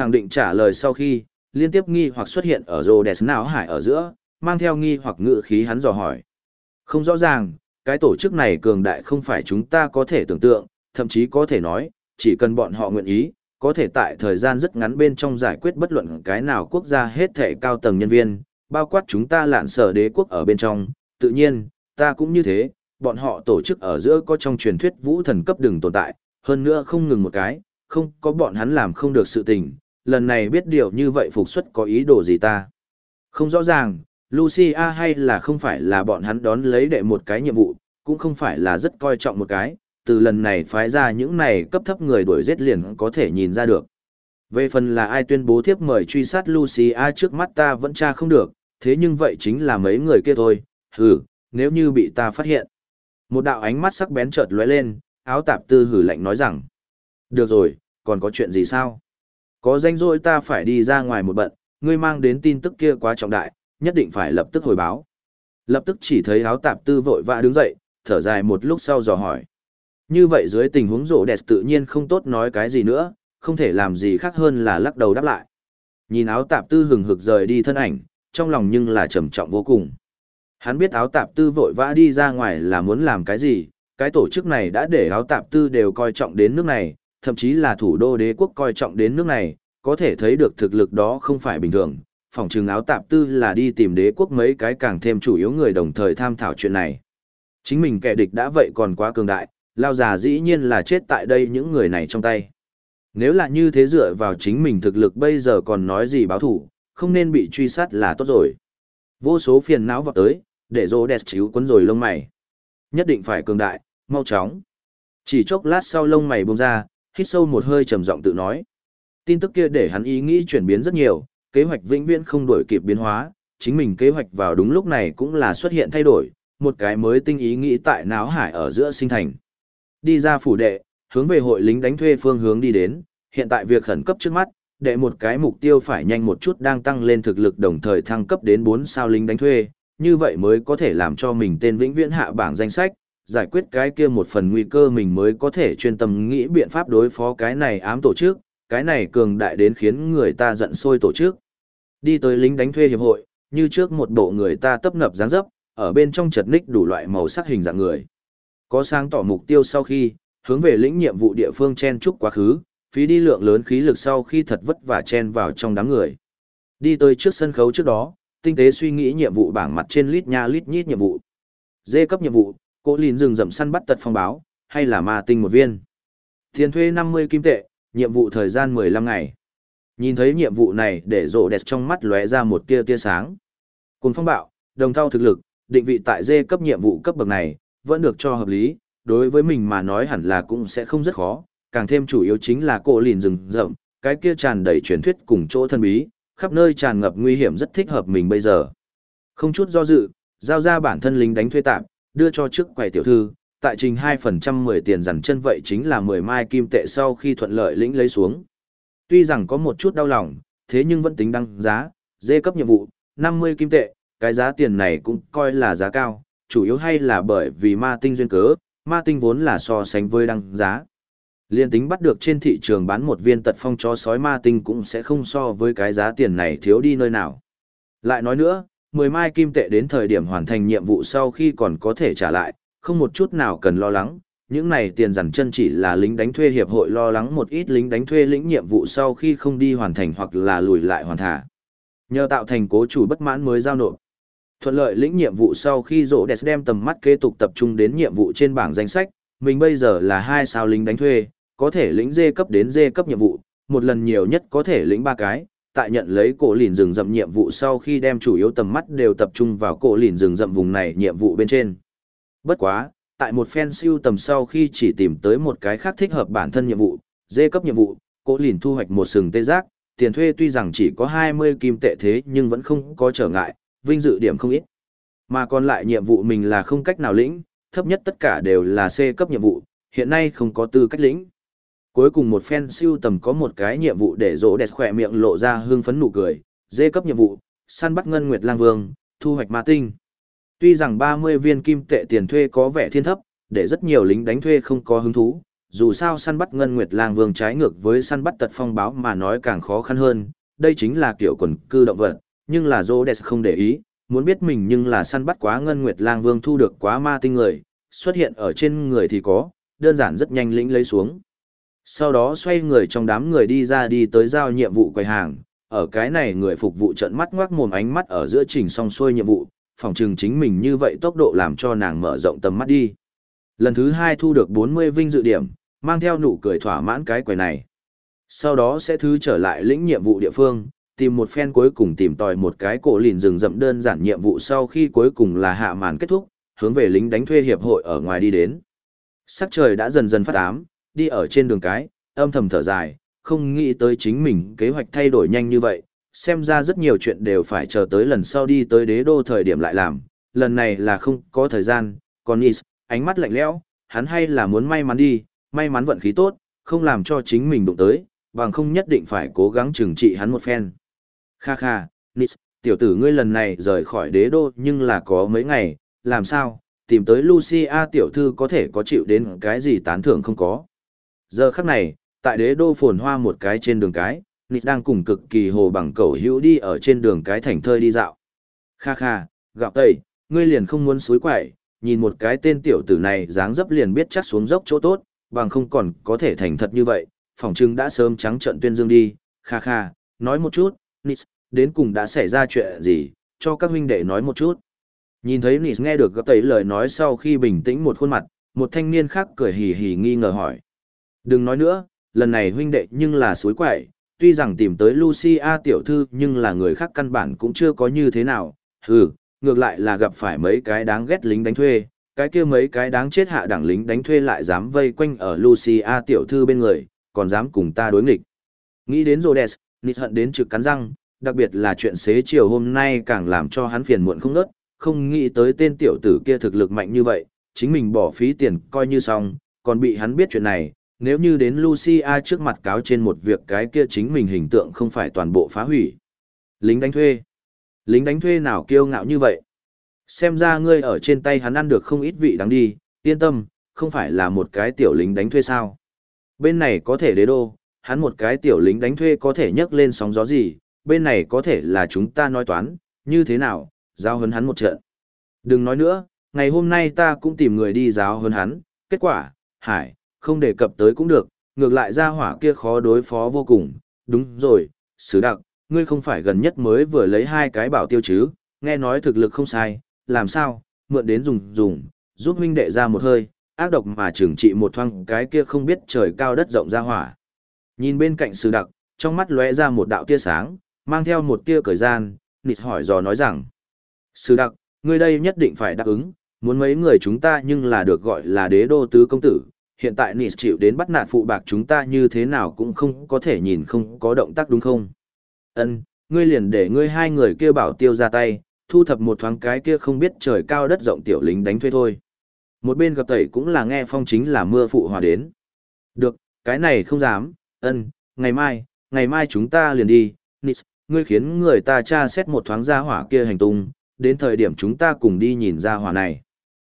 Khẳng định trả lời sau khi, liên tiếp nghi hoặc xuất hiện ở rô đẹp não hải ở giữa, mang theo nghi hoặc ngự khí hắn dò hỏi. Không rõ ràng, cái tổ chức này cường đại không phải chúng ta có thể tưởng tượng, thậm chí có thể nói, chỉ cần bọn họ nguyện ý, có thể tại thời gian rất ngắn bên trong giải quyết bất luận cái nào quốc gia hết thể cao tầng nhân viên, bao quát chúng ta lạn sở đế quốc ở bên trong, tự nhiên, ta cũng như thế, bọn họ tổ chức ở giữa có trong truyền thuyết vũ thần cấp đừng tồn tại, hơn nữa không ngừng một cái, không có bọn hắn làm không được sự tình, lần này biết điều như vậy phục xuất có ý đồ gì ta. Không rõ ràng, Lucia hay là không phải là bọn hắn đón lấy đệ một cái nhiệm vụ, cũng không phải là rất coi trọng một cái, từ lần này phái ra những này cấp thấp người đuổi giết liền có thể nhìn ra được. Về phần là ai tuyên bố thiếp mời truy sát Lucia trước mắt ta vẫn tra không được, thế nhưng vậy chính là mấy người kia thôi, hừ, nếu như bị ta phát hiện. Một đạo ánh mắt sắc bén chợt lóe lên, áo tạp tư hử lạnh nói rằng. Được rồi, còn có chuyện gì sao? Có danh rỗi ta phải đi ra ngoài một bận, ngươi mang đến tin tức kia quá trọng đại, nhất định phải lập tức hồi báo. Lập tức chỉ thấy áo tạp tư vội vã đứng dậy, thở dài một lúc sau dò hỏi. Như vậy dưới tình huống rổ đẹp tự nhiên không tốt nói cái gì nữa, không thể làm gì khác hơn là lắc đầu đáp lại. Nhìn áo tạp tư hừng hực rời đi thân ảnh, trong lòng nhưng là trầm trọng vô cùng. Hắn biết áo tạp tư vội vã đi ra ngoài là muốn làm cái gì, cái tổ chức này đã để áo tạp tư đều coi trọng đến nước này, thậm chí là thủ đô đế quốc coi trọng đến nước này, có thể thấy được thực lực đó không phải bình thường. Phòng trừng áo tạp tư là đi tìm đế quốc mấy cái càng thêm chủ yếu người đồng thời tham thảo chuyện này. Chính mình kẻ địch đã vậy còn quá cường đại, lao già dĩ nhiên là chết tại đây những người này trong tay. Nếu là như thế dựa vào chính mình thực lực bây giờ còn nói gì báo thủ, không nên bị truy sát là tốt rồi. Vô số phiền não vào tới, để rô đẹp chíu quấn rồi lông mày. Nhất định phải cường đại, mau chóng. Chỉ chốc lát sau lông mày buông ra, hít sâu một hơi trầm giọng tự nói. Tin tức kia để hắn ý nghĩ chuyển biến rất nhiều, kế hoạch vĩnh viễn không đổi kịp biến hóa, chính mình kế hoạch vào đúng lúc này cũng là xuất hiện thay đổi, một cái mới tinh ý nghĩ tại náo hải ở giữa sinh thành. Đi ra phủ đệ, hướng về hội lính đánh thuê phương hướng đi đến, hiện tại việc khẩn cấp trước mắt, đệ một cái mục tiêu phải nhanh một chút đang tăng lên thực lực đồng thời thăng cấp đến 4 sao lính đánh thuê, như vậy mới có thể làm cho mình tên vĩnh viễn hạ bảng danh sách, giải quyết cái kia một phần nguy cơ mình mới có thể chuyên tâm nghĩ biện pháp đối phó cái này ám tổ chức, cái này cường đại đến khiến người ta giận sôi tổ chức. Đi tới lính đánh thuê hiệp hội, như trước một bộ người ta tấp nập dáng dấp, ở bên trong chật ních đủ loại màu sắc hình dạng người. Có sáng tỏ mục tiêu sau khi, hướng về lĩnh nhiệm vụ địa phương chen chúc quá khứ, phí đi lượng lớn khí lực sau khi thật vất vả chen vào trong đám người. Đi tới trước sân khấu trước đó, tinh tế suy nghĩ nhiệm vụ bảng mặt trên lít nha lít nhít nhiệm vụ. Dê cấp nhiệm vụ, Cô lìn rừng rậm săn bắt tật phong báo, hay là ma tinh một viên. Tiền thuê 50 kim tệ, nhiệm vụ thời gian 15 ngày. Nhìn thấy nhiệm vụ này để rộ đẹp trong mắt lóe ra một tia tia sáng. Cùng phong bạo, đồng thao thực lực, định vị tại dê cấp nhiệm vụ cấp bậc này, vẫn được cho hợp lý, đối với mình mà nói hẳn là cũng sẽ không rất khó, càng thêm chủ yếu chính là cô lìn rừng rậm, cái kia tràn đầy truyền thuyết cùng chỗ thân bí, khắp nơi tràn ngập nguy hiểm rất thích hợp mình bây giờ. Không chút do dự, giao ra bản thân lính đánh thuê tạm, đưa cho trước quầy tiểu thư, tại trình 2% 10 tiền dằn chân vậy chính là 10 mai kim tệ sau khi thuận lợi lĩnh lấy xuống. Tuy rằng có một chút đau lòng, thế nhưng vẫn tính đăng giá, dê cấp nhiệm vụ, 50 kim tệ, cái giá tiền này cũng coi là giá cao, chủ yếu hay là bởi vì ma tinh duyên cớ, ma tinh vốn là so sánh với đăng giá. Liên tính bắt được trên thị trường bán một viên tật phong cho sói ma tinh cũng sẽ không so với cái giá tiền này thiếu đi nơi nào. Lại nói nữa, 10 mai kim tệ đến thời điểm hoàn thành nhiệm vụ sau khi còn có thể trả lại, không một chút nào cần lo lắng. Những này tiền dằn chân chỉ là lính đánh thuê hiệp hội lo lắng một ít lính đánh thuê lĩnh nhiệm vụ sau khi không đi hoàn thành hoặc là lùi lại hoàn thả. Nhờ tạo thành cố chủ bất mãn mới giao nộp. Thuận lợi lĩnh nhiệm vụ sau khi rỗ đẹp đem tầm mắt kế tục tập trung đến nhiệm vụ trên bảng danh sách, mình bây giờ là hai sao lính đánh thuê, có thể lĩnh dê cấp đến dê cấp nhiệm vụ, một lần nhiều nhất có thể lĩnh ba cái. Tại nhận lấy cổ lìn rừng rậm nhiệm vụ sau khi đem chủ yếu tầm mắt đều tập trung vào cổ lìn rừng rậm vùng này nhiệm vụ bên trên. Bất quá, tại một phen siêu tầm sau khi chỉ tìm tới một cái khác thích hợp bản thân nhiệm vụ, dê cấp nhiệm vụ, cổ lìn thu hoạch một sừng tê giác, tiền thuê tuy rằng chỉ có 20 kim tệ thế nhưng vẫn không có trở ngại, vinh dự điểm không ít. Mà còn lại nhiệm vụ mình là không cách nào lĩnh, thấp nhất tất cả đều là C cấp nhiệm vụ, hiện nay không có tư cách lĩnh. Cuối cùng một phen siêu tầm có một cái nhiệm vụ để rỗ đẹp khỏe miệng lộ ra hương phấn nụ cười, dê cấp nhiệm vụ, săn bắt ngân nguyệt lang vương, thu hoạch ma tinh. Tuy rằng 30 viên kim tệ tiền thuê có vẻ thiên thấp, để rất nhiều lính đánh thuê không có hứng thú, dù sao săn bắt ngân nguyệt lang vương trái ngược với săn bắt tật phong báo mà nói càng khó khăn hơn, đây chính là kiểu quần cư động vật, nhưng là Rhodes không để ý, muốn biết mình nhưng là săn bắt quá ngân nguyệt lang vương thu được quá ma tinh người, xuất hiện ở trên người thì có, đơn giản rất nhanh lĩnh lấy xuống. Sau đó xoay người trong đám người đi ra đi tới giao nhiệm vụ quầy hàng, ở cái này người phục vụ trận mắt ngoác mồm ánh mắt ở giữa trình song xuôi nhiệm vụ, phòng trừng chính mình như vậy tốc độ làm cho nàng mở rộng tầm mắt đi. Lần thứ hai thu được 40 vinh dự điểm, mang theo nụ cười thỏa mãn cái quầy này. Sau đó sẽ thứ trở lại lĩnh nhiệm vụ địa phương, tìm một phen cuối cùng tìm tòi một cái cổ lìn rừng rậm đơn giản nhiệm vụ sau khi cuối cùng là hạ màn kết thúc, hướng về lính đánh thuê hiệp hội ở ngoài đi đến. Sắc trời đã dần dần phát ám, đi ở trên đường cái, âm thầm thở dài, không nghĩ tới chính mình kế hoạch thay đổi nhanh như vậy, xem ra rất nhiều chuyện đều phải chờ tới lần sau đi tới đế đô thời điểm lại làm, lần này là không có thời gian, còn Nis, ánh mắt lạnh lẽo, hắn hay là muốn may mắn đi, may mắn vận khí tốt, không làm cho chính mình đụng tới, bằng không nhất định phải cố gắng trừng trị hắn một phen. Kha kha, Nis, tiểu tử ngươi lần này rời khỏi đế đô nhưng là có mấy ngày, làm sao, tìm tới Lucia tiểu thư có thể có chịu đến cái gì tán thưởng không có. Giờ khắc này, tại đế đô phồn hoa một cái trên đường cái, Nịt đang cùng cực kỳ hồ bằng cầu hữu đi ở trên đường cái thành thơi đi dạo. Kha kha, gạo tây, ngươi liền không muốn suối quậy, nhìn một cái tên tiểu tử này dáng dấp liền biết chắc xuống dốc chỗ tốt, bằng không còn có thể thành thật như vậy, phỏng chừng đã sớm trắng trận tuyên dương đi, kha kha, nói một chút, Nịt, đến cùng đã xảy ra chuyện gì, cho các huynh đệ nói một chút. Nhìn thấy Nịt nghe được gặp tây lời nói sau khi bình tĩnh một khuôn mặt, một thanh niên khác cười hì hì nghi ngờ hỏi. Đừng nói nữa, lần này huynh đệ nhưng là suối quậy, tuy rằng tìm tới Lucia tiểu thư nhưng là người khác căn bản cũng chưa có như thế nào, hừ, ngược lại là gặp phải mấy cái đáng ghét lính đánh thuê, cái kia mấy cái đáng chết hạ đẳng lính đánh thuê lại dám vây quanh ở Lucia tiểu thư bên người, còn dám cùng ta đối nghịch. Nghĩ đến Rhodes, nịt hận đến trực cắn răng, đặc biệt là chuyện xế chiều hôm nay càng làm cho hắn phiền muộn không ngớt, không nghĩ tới tên tiểu tử kia thực lực mạnh như vậy, chính mình bỏ phí tiền coi như xong, còn bị hắn biết chuyện này, nếu như đến Lucia trước mặt cáo trên một việc cái kia chính mình hình tượng không phải toàn bộ phá hủy. Lính đánh thuê. Lính đánh thuê nào kiêu ngạo như vậy? Xem ra ngươi ở trên tay hắn ăn được không ít vị đáng đi, yên tâm, không phải là một cái tiểu lính đánh thuê sao. Bên này có thể đế đô, hắn một cái tiểu lính đánh thuê có thể nhấc lên sóng gió gì, bên này có thể là chúng ta nói toán, như thế nào, giao hấn hắn một trận. Đừng nói nữa, ngày hôm nay ta cũng tìm người đi giáo hơn hắn, kết quả, hải, không đề cập tới cũng được, ngược lại ra hỏa kia khó đối phó vô cùng, đúng rồi, sứ đặc, ngươi không phải gần nhất mới vừa lấy hai cái bảo tiêu chứ, nghe nói thực lực không sai, làm sao, mượn đến dùng dùng, giúp huynh đệ ra một hơi, ác độc mà trừng trị một thoang cái kia không biết trời cao đất rộng ra hỏa. Nhìn bên cạnh sứ đặc, trong mắt lóe ra một đạo tia sáng, mang theo một tia cởi gian, nịt hỏi dò nói rằng, sứ đặc, ngươi đây nhất định phải đáp ứng, muốn mấy người chúng ta nhưng là được gọi là đế đô tứ công tử, hiện tại Nis chịu đến bắt nạt phụ bạc chúng ta như thế nào cũng không có thể nhìn không có động tác đúng không? Ân, ngươi liền để ngươi hai người kia bảo tiêu ra tay, thu thập một thoáng cái kia không biết trời cao đất rộng tiểu lính đánh thuê thôi. Một bên gặp tẩy cũng là nghe phong chính là mưa phụ hòa đến. Được, cái này không dám, ân, ngày mai, ngày mai chúng ta liền đi, Nis, ngươi khiến người ta tra xét một thoáng ra hỏa kia hành tung, đến thời điểm chúng ta cùng đi nhìn ra hỏa này.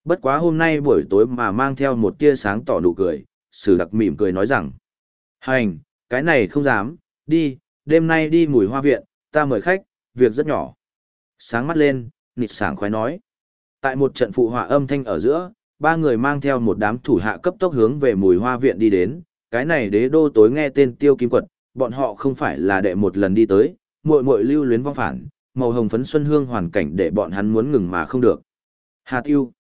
Bất quá hôm nay buổi tối mà mang theo một tia sáng tỏ nụ cười, sử đặc mỉm cười nói rằng. Hành, cái này không dám, đi, đêm nay đi mùi hoa viện, ta mời khách, việc rất nhỏ. Sáng mắt lên, nịt sảng khoái nói. Tại một trận phụ họa âm thanh ở giữa, ba người mang theo một đám thủ hạ cấp tốc hướng về mùi hoa viện đi đến. Cái này đế đô tối nghe tên tiêu kim quật, bọn họ không phải là đệ một lần đi tới, muội muội lưu luyến vong phản, màu hồng phấn xuân hương hoàn cảnh để bọn hắn muốn ngừng mà không được. Hà tiêu.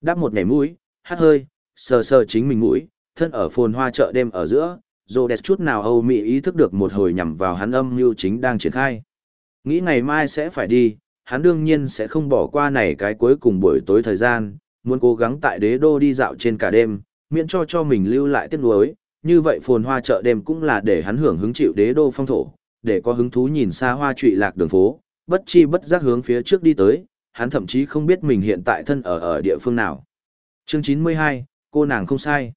Đáp một nhảy mũi, hát hơi, sờ sờ chính mình mũi, thân ở phồn hoa chợ đêm ở giữa, dồ đẹp chút nào Âu Mỹ ý thức được một hồi nhằm vào hắn âm mưu chính đang triển khai. Nghĩ ngày mai sẽ phải đi, hắn đương nhiên sẽ không bỏ qua này cái cuối cùng buổi tối thời gian, muốn cố gắng tại đế đô đi dạo trên cả đêm, miễn cho cho mình lưu lại tiếc nuối, như vậy phồn hoa chợ đêm cũng là để hắn hưởng hứng chịu đế đô phong thổ, để có hứng thú nhìn xa hoa trụy lạc đường phố, bất chi bất giác hướng phía trước đi tới, hắn thậm chí không biết mình hiện tại thân ở ở địa phương nào. Chương 92, cô nàng không sai.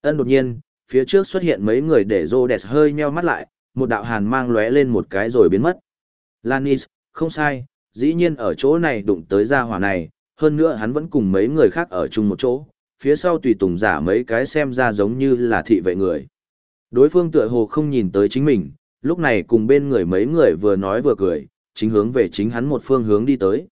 Ân đột nhiên, phía trước xuất hiện mấy người để Rhodes hơi nheo mắt lại, một đạo hàn mang lóe lên một cái rồi biến mất. Lanis, không sai, dĩ nhiên ở chỗ này đụng tới gia hỏa này, hơn nữa hắn vẫn cùng mấy người khác ở chung một chỗ, phía sau tùy tùng giả mấy cái xem ra giống như là thị vệ người. Đối phương tựa hồ không nhìn tới chính mình, lúc này cùng bên người mấy người vừa nói vừa cười, chính hướng về chính hắn một phương hướng đi tới.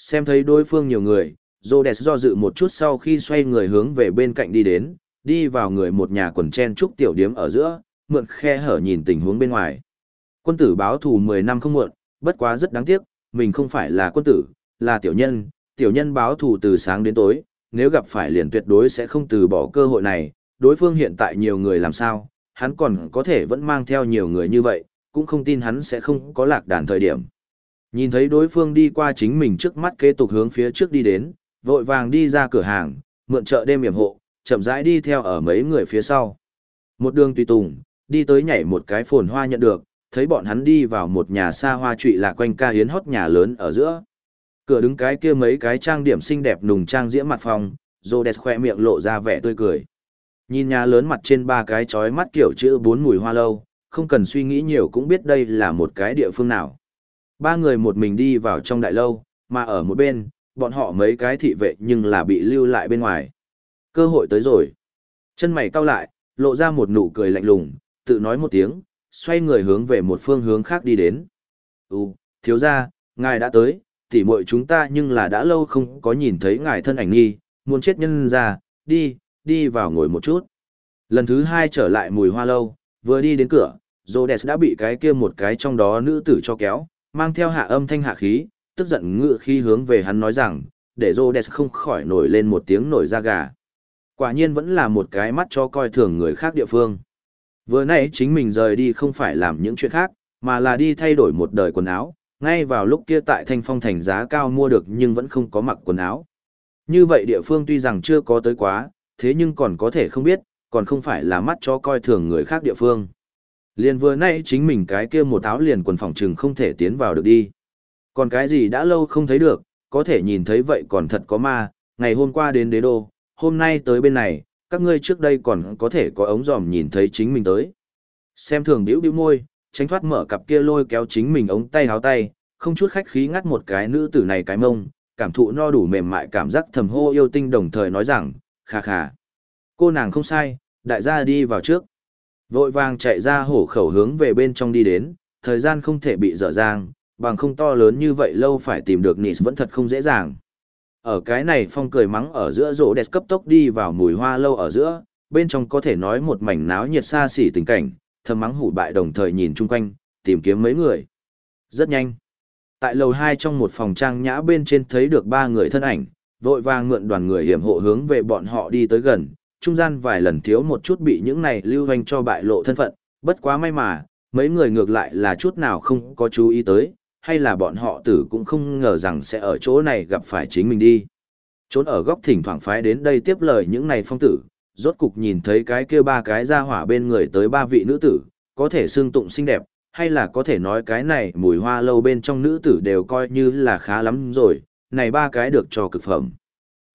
Xem thấy đối phương nhiều người, Rhodes do dự một chút sau khi xoay người hướng về bên cạnh đi đến, đi vào người một nhà quần chen trúc tiểu điếm ở giữa, mượn khe hở nhìn tình huống bên ngoài. Quân tử báo thù 10 năm không muộn, bất quá rất đáng tiếc, mình không phải là quân tử, là tiểu nhân, tiểu nhân báo thù từ sáng đến tối, nếu gặp phải liền tuyệt đối sẽ không từ bỏ cơ hội này, đối phương hiện tại nhiều người làm sao, hắn còn có thể vẫn mang theo nhiều người như vậy, cũng không tin hắn sẽ không có lạc đàn thời điểm. Nhìn thấy đối phương đi qua chính mình trước mắt kế tục hướng phía trước đi đến, vội vàng đi ra cửa hàng, mượn chợ đêm yểm hộ, chậm rãi đi theo ở mấy người phía sau. Một đường tùy tùng, đi tới nhảy một cái phồn hoa nhận được, thấy bọn hắn đi vào một nhà xa hoa trụy là quanh ca hiến hót nhà lớn ở giữa. Cửa đứng cái kia mấy cái trang điểm xinh đẹp nùng trang diễm mặt phòng, Rhodes khoe miệng lộ ra vẻ tươi cười. Nhìn nhà lớn mặt trên ba cái chói mắt kiểu chữ bốn mùi hoa lâu, không cần suy nghĩ nhiều cũng biết đây là một cái địa phương nào. Ba người một mình đi vào trong đại lâu, mà ở một bên, bọn họ mấy cái thị vệ nhưng là bị lưu lại bên ngoài. Cơ hội tới rồi. Chân mày cau lại, lộ ra một nụ cười lạnh lùng, tự nói một tiếng, xoay người hướng về một phương hướng khác đi đến. Ú, thiếu ra, ngài đã tới, tỉ muội chúng ta nhưng là đã lâu không có nhìn thấy ngài thân ảnh nghi, muốn chết nhân ra, đi, đi vào ngồi một chút. Lần thứ hai trở lại mùi hoa lâu, vừa đi đến cửa, Rhodes đã bị cái kia một cái trong đó nữ tử cho kéo, mang theo hạ âm thanh hạ khí, tức giận ngựa khi hướng về hắn nói rằng, để Rhodes không khỏi nổi lên một tiếng nổi da gà. Quả nhiên vẫn là một cái mắt cho coi thường người khác địa phương. Vừa nãy chính mình rời đi không phải làm những chuyện khác, mà là đi thay đổi một đời quần áo, ngay vào lúc kia tại Thanh Phong thành giá cao mua được nhưng vẫn không có mặc quần áo. Như vậy địa phương tuy rằng chưa có tới quá, thế nhưng còn có thể không biết, còn không phải là mắt cho coi thường người khác địa phương. Liền vừa nãy chính mình cái kia một áo liền quần phòng trừng không thể tiến vào được đi. Còn cái gì đã lâu không thấy được, có thể nhìn thấy vậy còn thật có ma, ngày hôm qua đến đế đô, hôm nay tới bên này, các ngươi trước đây còn có thể có ống dòm nhìn thấy chính mình tới. Xem thường biểu biểu môi, tránh thoát mở cặp kia lôi kéo chính mình ống tay háo tay, không chút khách khí ngắt một cái nữ tử này cái mông, cảm thụ no đủ mềm mại cảm giác thầm hô yêu tinh đồng thời nói rằng, khà khà. Cô nàng không sai, đại gia đi vào trước. Vội vàng chạy ra hổ khẩu hướng về bên trong đi đến, thời gian không thể bị dở dang, bằng không to lớn như vậy lâu phải tìm được Nis vẫn thật không dễ dàng. Ở cái này phong cười mắng ở giữa rỗ đẹp cấp tốc đi vào mùi hoa lâu ở giữa, bên trong có thể nói một mảnh náo nhiệt xa xỉ tình cảnh, thầm mắng hủ bại đồng thời nhìn chung quanh, tìm kiếm mấy người. Rất nhanh. Tại lầu 2 trong một phòng trang nhã bên trên thấy được ba người thân ảnh, vội vàng mượn đoàn người hiểm hộ hướng về bọn họ đi tới gần, trung gian vài lần thiếu một chút bị những này lưu hoành cho bại lộ thân phận, bất quá may mà, mấy người ngược lại là chút nào không có chú ý tới, hay là bọn họ tử cũng không ngờ rằng sẽ ở chỗ này gặp phải chính mình đi. Trốn ở góc thỉnh thoảng phái đến đây tiếp lời những này phong tử, rốt cục nhìn thấy cái kia ba cái ra hỏa bên người tới ba vị nữ tử, có thể xương tụng xinh đẹp, hay là có thể nói cái này mùi hoa lâu bên trong nữ tử đều coi như là khá lắm rồi, này ba cái được cho cực phẩm.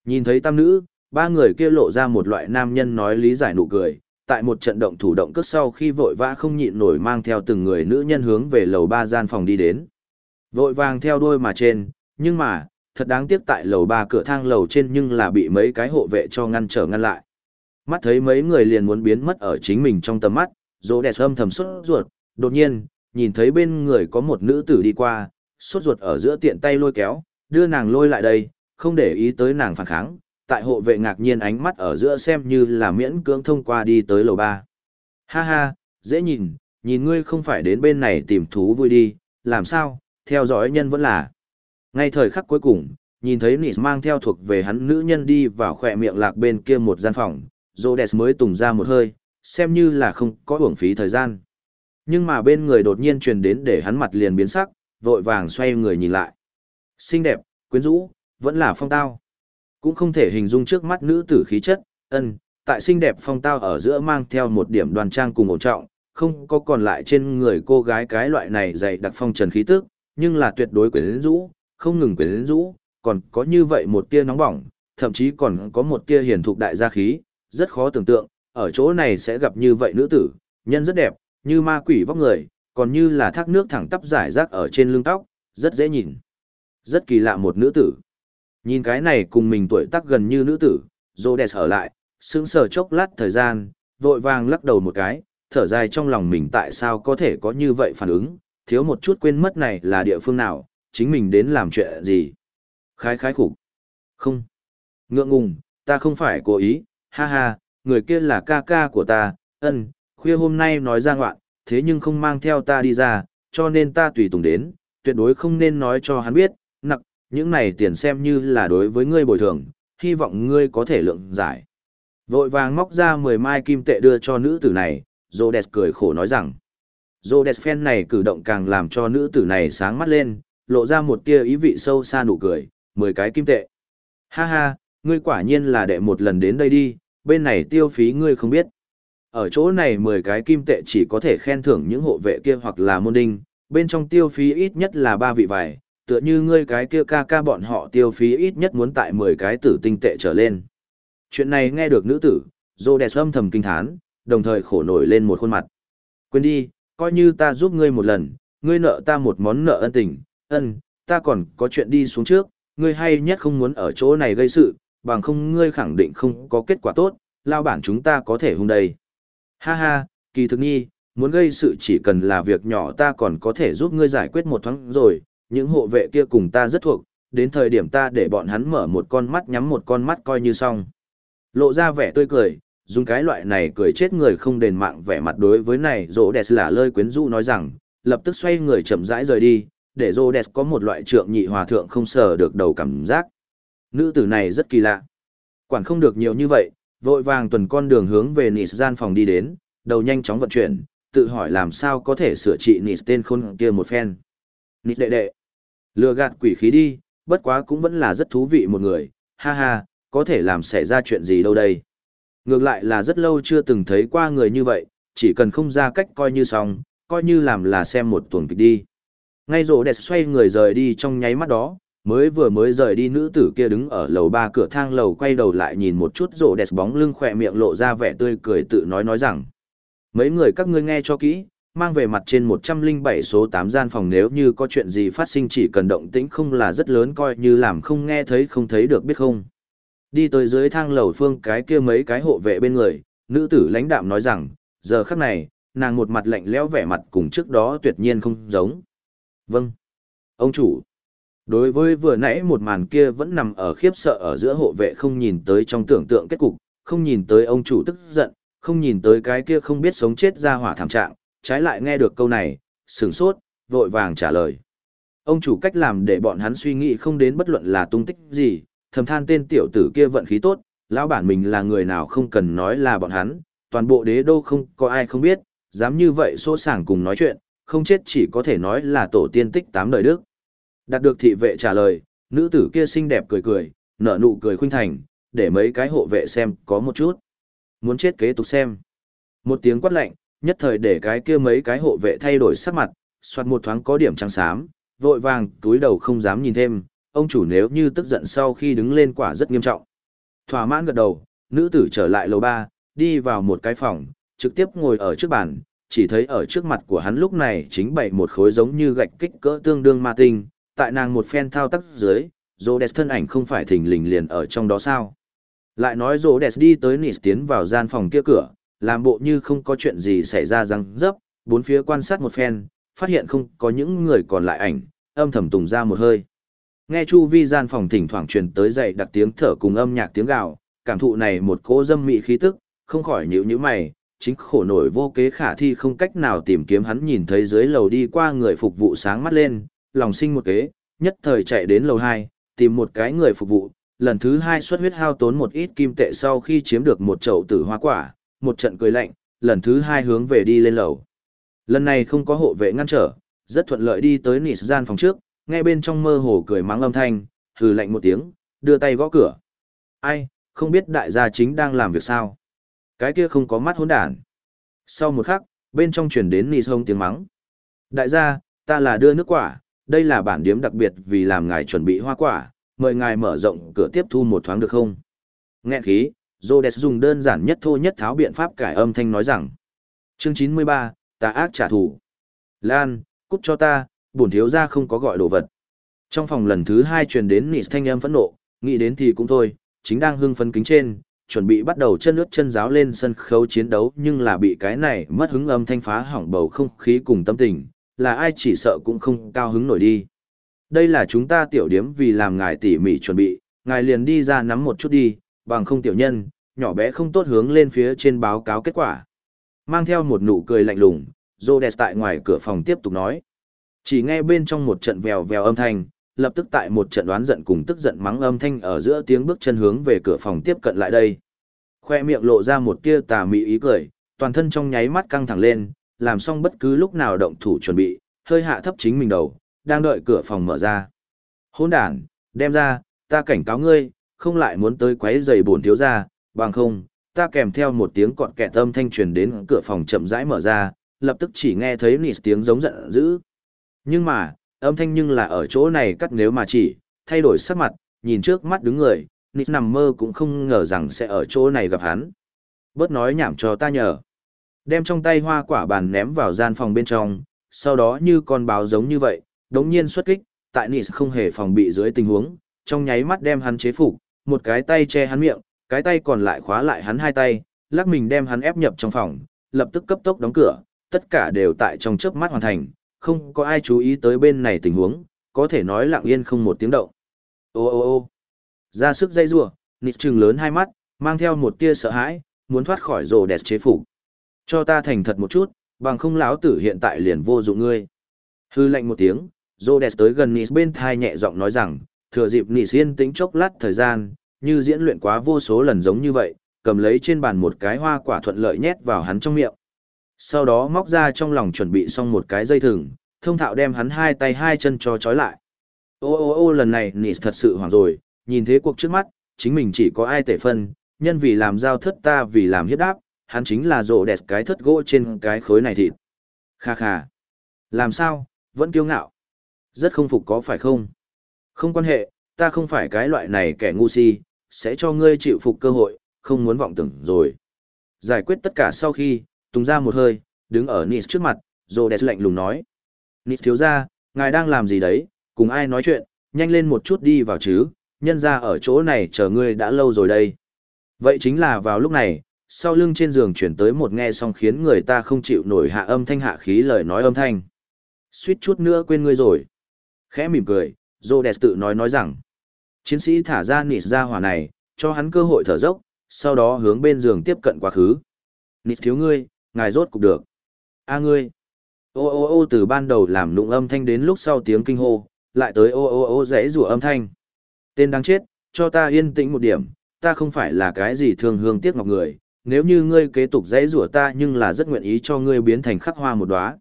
Nhìn thấy tam nữ, ba người kia lộ ra một loại nam nhân nói lý giải nụ cười, tại một trận động thủ động cước sau khi vội vã không nhịn nổi mang theo từng người nữ nhân hướng về lầu ba gian phòng đi đến. Vội vàng theo đuôi mà trên, nhưng mà, thật đáng tiếc tại lầu ba cửa thang lầu trên nhưng là bị mấy cái hộ vệ cho ngăn trở ngăn lại. Mắt thấy mấy người liền muốn biến mất ở chính mình trong tầm mắt, dỗ đẹp âm thầm xuất ruột, đột nhiên, nhìn thấy bên người có một nữ tử đi qua, sốt ruột ở giữa tiện tay lôi kéo, đưa nàng lôi lại đây, không để ý tới nàng phản kháng, tại hộ vệ ngạc nhiên ánh mắt ở giữa xem như là miễn cưỡng thông qua đi tới lầu ba. Ha ha, dễ nhìn, nhìn ngươi không phải đến bên này tìm thú vui đi, làm sao, theo dõi nhân vẫn là. Ngay thời khắc cuối cùng, nhìn thấy Nis mang theo thuộc về hắn nữ nhân đi vào khỏe miệng lạc bên kia một gian phòng, Rhodes mới tùng ra một hơi, xem như là không có uổng phí thời gian. Nhưng mà bên người đột nhiên truyền đến để hắn mặt liền biến sắc, vội vàng xoay người nhìn lại. Xinh đẹp, quyến rũ, vẫn là phong tao. Cũng không thể hình dung trước mắt nữ tử khí chất, ân, tại xinh đẹp phong tao ở giữa mang theo một điểm đoàn trang cùng ổn trọng, không có còn lại trên người cô gái cái loại này dày đặc phong trần khí tức, nhưng là tuyệt đối quyến rũ, không ngừng quyến rũ, còn có như vậy một tia nóng bỏng, thậm chí còn có một tia hiền thục đại gia khí, rất khó tưởng tượng, ở chỗ này sẽ gặp như vậy nữ tử, nhân rất đẹp, như ma quỷ vóc người, còn như là thác nước thẳng tắp giải rác ở trên lưng tóc, rất dễ nhìn. Rất kỳ lạ một nữ tử. Nhìn cái này cùng mình tuổi tác gần như nữ tử, Rhodes ở lại, sững sờ chốc lát thời gian, vội vàng lắc đầu một cái, thở dài trong lòng mình tại sao có thể có như vậy phản ứng, thiếu một chút quên mất này là địa phương nào, chính mình đến làm chuyện gì. Khái khái khủng. Không. Ngượng ngùng, ta không phải cố ý, ha ha, người kia là ca ca của ta, ân, khuya hôm nay nói ra ngoạn, thế nhưng không mang theo ta đi ra, cho nên ta tùy tùng đến, tuyệt đối không nên nói cho hắn biết, những này tiền xem như là đối với ngươi bồi thường, hy vọng ngươi có thể lượng giải. Vội vàng móc ra 10 mai kim tệ đưa cho nữ tử này, Rhodes cười khổ nói rằng. Rhodes phen này cử động càng làm cho nữ tử này sáng mắt lên, lộ ra một tia ý vị sâu xa nụ cười, 10 cái kim tệ. Ha ha, ngươi quả nhiên là đệ một lần đến đây đi, bên này tiêu phí ngươi không biết. Ở chỗ này 10 cái kim tệ chỉ có thể khen thưởng những hộ vệ kia hoặc là môn đinh, bên trong tiêu phí ít nhất là 3 vị vải, tựa như ngươi cái kia ca ca bọn họ tiêu phí ít nhất muốn tại 10 cái tử tinh tệ trở lên. Chuyện này nghe được nữ tử, Rhodes âm thầm kinh thán, đồng thời khổ nổi lên một khuôn mặt. Quên đi, coi như ta giúp ngươi một lần, ngươi nợ ta một món nợ ân tình, ân, ta còn có chuyện đi xuống trước, ngươi hay nhất không muốn ở chỗ này gây sự, bằng không ngươi khẳng định không có kết quả tốt, lao bản chúng ta có thể hung đây. Ha ha, kỳ thực nhi, muốn gây sự chỉ cần là việc nhỏ ta còn có thể giúp ngươi giải quyết một thoáng rồi, những hộ vệ kia cùng ta rất thuộc, đến thời điểm ta để bọn hắn mở một con mắt nhắm một con mắt coi như xong. Lộ ra vẻ tươi cười, dùng cái loại này cười chết người không đền mạng vẻ mặt đối với này rô đẹp là lơi quyến rũ nói rằng, lập tức xoay người chậm rãi rời đi, để rô đẹp có một loại trượng nhị hòa thượng không sờ được đầu cảm giác. Nữ tử này rất kỳ lạ. Quản không được nhiều như vậy, vội vàng tuần con đường hướng về nịt gian phòng đi đến, đầu nhanh chóng vận chuyển, tự hỏi làm sao có thể sửa trị Nis tên khôn kia một phen. Nis đệ đệ. Lừa gạt quỷ khí đi, bất quá cũng vẫn là rất thú vị một người, ha ha, có thể làm xảy ra chuyện gì đâu đây. Ngược lại là rất lâu chưa từng thấy qua người như vậy, chỉ cần không ra cách coi như xong, coi như làm là xem một tuần kịch đi. Ngay rổ đẹp xoay người rời đi trong nháy mắt đó, mới vừa mới rời đi nữ tử kia đứng ở lầu ba cửa thang lầu quay đầu lại nhìn một chút rổ đẹp bóng lưng khỏe miệng lộ ra vẻ tươi cười tự nói nói rằng. Mấy người các ngươi nghe cho kỹ, mang về mặt trên 107 số 8 gian phòng nếu như có chuyện gì phát sinh chỉ cần động tĩnh không là rất lớn coi như làm không nghe thấy không thấy được biết không. Đi tới dưới thang lầu phương cái kia mấy cái hộ vệ bên người, nữ tử lãnh đạm nói rằng, giờ khắc này, nàng một mặt lạnh lẽo vẻ mặt cùng trước đó tuyệt nhiên không giống. Vâng. Ông chủ. Đối với vừa nãy một màn kia vẫn nằm ở khiếp sợ ở giữa hộ vệ không nhìn tới trong tưởng tượng kết cục, không nhìn tới ông chủ tức giận, không nhìn tới cái kia không biết sống chết ra hỏa thảm trạng, trái lại nghe được câu này, sửng sốt, vội vàng trả lời. Ông chủ cách làm để bọn hắn suy nghĩ không đến bất luận là tung tích gì, thầm than tên tiểu tử kia vận khí tốt, lão bản mình là người nào không cần nói là bọn hắn, toàn bộ đế đô không có ai không biết, dám như vậy số sảng cùng nói chuyện, không chết chỉ có thể nói là tổ tiên tích tám đời đức. Đạt được thị vệ trả lời, nữ tử kia xinh đẹp cười cười, nở nụ cười khuynh thành, để mấy cái hộ vệ xem có một chút. Muốn chết kế tục xem. Một tiếng quát lạnh, nhất thời để cái kia mấy cái hộ vệ thay đổi sắc mặt, soạt một thoáng có điểm trắng xám, vội vàng, túi đầu không dám nhìn thêm, ông chủ nếu như tức giận sau khi đứng lên quả rất nghiêm trọng. Thỏa mãn gật đầu, nữ tử trở lại lầu ba, đi vào một cái phòng, trực tiếp ngồi ở trước bàn, chỉ thấy ở trước mặt của hắn lúc này chính bày một khối giống như gạch kích cỡ tương đương ma tinh, tại nàng một phen thao tác dưới, Rhodes thân ảnh không phải thình lình liền ở trong đó sao. Lại nói Rhodes đi tới Nis tiến vào gian phòng kia cửa, làm bộ như không có chuyện gì xảy ra răng dấp, bốn phía quan sát một phen, phát hiện không có những người còn lại ảnh, âm thầm tùng ra một hơi. Nghe chu vi gian phòng thỉnh thoảng truyền tới dậy đặc tiếng thở cùng âm nhạc tiếng gào, cảm thụ này một cỗ dâm mị khí tức, không khỏi nhíu nhíu mày, chính khổ nổi vô kế khả thi không cách nào tìm kiếm hắn nhìn thấy dưới lầu đi qua người phục vụ sáng mắt lên, lòng sinh một kế, nhất thời chạy đến lầu 2, tìm một cái người phục vụ, lần thứ hai xuất huyết hao tốn một ít kim tệ sau khi chiếm được một chậu tử hoa quả, một trận cười lạnh, lần thứ hai hướng về đi lên lầu. Lần này không có hộ vệ ngăn trở, rất thuận lợi đi tới nỉ gian phòng trước, nghe bên trong mơ hồ cười mắng âm thanh, hừ lạnh một tiếng, đưa tay gõ cửa. Ai, không biết đại gia chính đang làm việc sao? Cái kia không có mắt hỗn đản. Sau một khắc, bên trong truyền đến nỉ hông tiếng mắng. Đại gia, ta là đưa nước quả, đây là bản điếm đặc biệt vì làm ngài chuẩn bị hoa quả, mời ngài mở rộng cửa tiếp thu một thoáng được không? Nghe khí, Rhodes dùng đơn giản nhất thô nhất tháo biện pháp cải âm thanh nói rằng. Chương 93, tà ác trả thù. Lan, cút cho ta, bổn thiếu gia không có gọi đồ vật. Trong phòng lần thứ hai truyền đến nị thanh âm phẫn nộ, nghĩ đến thì cũng thôi, chính đang hưng phấn kính trên, chuẩn bị bắt đầu chân ướt chân giáo lên sân khấu chiến đấu nhưng là bị cái này mất hứng âm thanh phá hỏng bầu không khí cùng tâm tình, là ai chỉ sợ cũng không cao hứng nổi đi. Đây là chúng ta tiểu điếm vì làm ngài tỉ mỉ chuẩn bị, ngài liền đi ra nắm một chút đi, bằng không tiểu nhân, nhỏ bé không tốt hướng lên phía trên báo cáo kết quả. Mang theo một nụ cười lạnh lùng, Rhodes tại ngoài cửa phòng tiếp tục nói. Chỉ nghe bên trong một trận vèo vèo âm thanh, lập tức tại một trận đoán giận cùng tức giận mắng âm thanh ở giữa tiếng bước chân hướng về cửa phòng tiếp cận lại đây. Khoe miệng lộ ra một tia tà mị ý cười, toàn thân trong nháy mắt căng thẳng lên, làm xong bất cứ lúc nào động thủ chuẩn bị, hơi hạ thấp chính mình đầu, đang đợi cửa phòng mở ra. Hôn đàn, đem ra, ta cảnh cáo ngươi, không lại muốn tới quấy giày bổn thiếu ra, bằng không, ta kèm theo một tiếng cọt kẹt âm thanh truyền đến cửa phòng chậm rãi mở ra, lập tức chỉ nghe thấy nịt tiếng giống giận dữ. Nhưng mà, âm thanh nhưng là ở chỗ này cắt nếu mà chỉ, thay đổi sắc mặt, nhìn trước mắt đứng người, nịt nằm mơ cũng không ngờ rằng sẽ ở chỗ này gặp hắn. Bớt nói nhảm cho ta nhờ. Đem trong tay hoa quả bàn ném vào gian phòng bên trong, sau đó như con báo giống như vậy, đống nhiên xuất kích, tại nịt không hề phòng bị dưới tình huống, trong nháy mắt đem hắn chế phục, một cái tay che hắn miệng, cái tay còn lại khóa lại hắn hai tay, lắc mình đem hắn ép nhập trong phòng, lập tức cấp tốc đóng cửa, tất cả đều tại trong chớp mắt hoàn thành, không có ai chú ý tới bên này tình huống, có thể nói lặng yên không một tiếng động. Ô ô ô ra sức dây rủa nịt trừng lớn hai mắt, mang theo một tia sợ hãi, muốn thoát khỏi rồ đẹp chế phục. Cho ta thành thật một chút, bằng không lão tử hiện tại liền vô dụng ngươi. Hư lệnh một tiếng, rồ đẹp tới gần nịt bên thai nhẹ giọng nói rằng, thừa dịp nịt yên tĩnh chốc lát thời gian, như diễn luyện quá vô số lần giống như vậy, cầm lấy trên bàn một cái hoa quả thuận lợi nhét vào hắn trong miệng. Sau đó móc ra trong lòng chuẩn bị xong một cái dây thừng, thông thạo đem hắn hai tay hai chân cho trói lại. Ô ô ô lần này nị thật sự hoảng rồi, nhìn thế cuộc trước mắt, chính mình chỉ có ai tể phân, nhân vì làm giao thất ta vì làm hiếp đáp, hắn chính là rộ đẹp cái thất gỗ trên cái khối này thịt. Kha kha. Làm sao, vẫn kiêu ngạo. Rất không phục có phải không? Không quan hệ, ta không phải cái loại này kẻ ngu si, sẽ cho ngươi chịu phục cơ hội, không muốn vọng tưởng rồi. Giải quyết tất cả sau khi, tung ra một hơi, đứng ở Nis trước mặt, rộ đẹp lạnh lùng nói. Nis thiếu ra, ngài đang làm gì đấy, cùng ai nói chuyện, nhanh lên một chút đi vào chứ, nhân ra ở chỗ này chờ ngươi đã lâu rồi đây. Vậy chính là vào lúc này, sau lưng trên giường chuyển tới một nghe xong khiến người ta không chịu nổi hạ âm thanh hạ khí lời nói âm thanh. Suýt chút nữa quên ngươi rồi. Khẽ mỉm cười, Rhodes tự nói nói rằng, chiến sĩ thả ra nịt ra hỏa này, cho hắn cơ hội thở dốc, sau đó hướng bên giường tiếp cận quá khứ. Nịt thiếu ngươi, ngài rốt cục được. A ngươi. Ô ô ô từ ban đầu làm nụng âm thanh đến lúc sau tiếng kinh hô, lại tới ô ô ô rẽ rủa âm thanh. Tên đáng chết, cho ta yên tĩnh một điểm, ta không phải là cái gì thường hương tiếc ngọc người, nếu như ngươi kế tục dãy rủa ta nhưng là rất nguyện ý cho ngươi biến thành khắc hoa một đóa.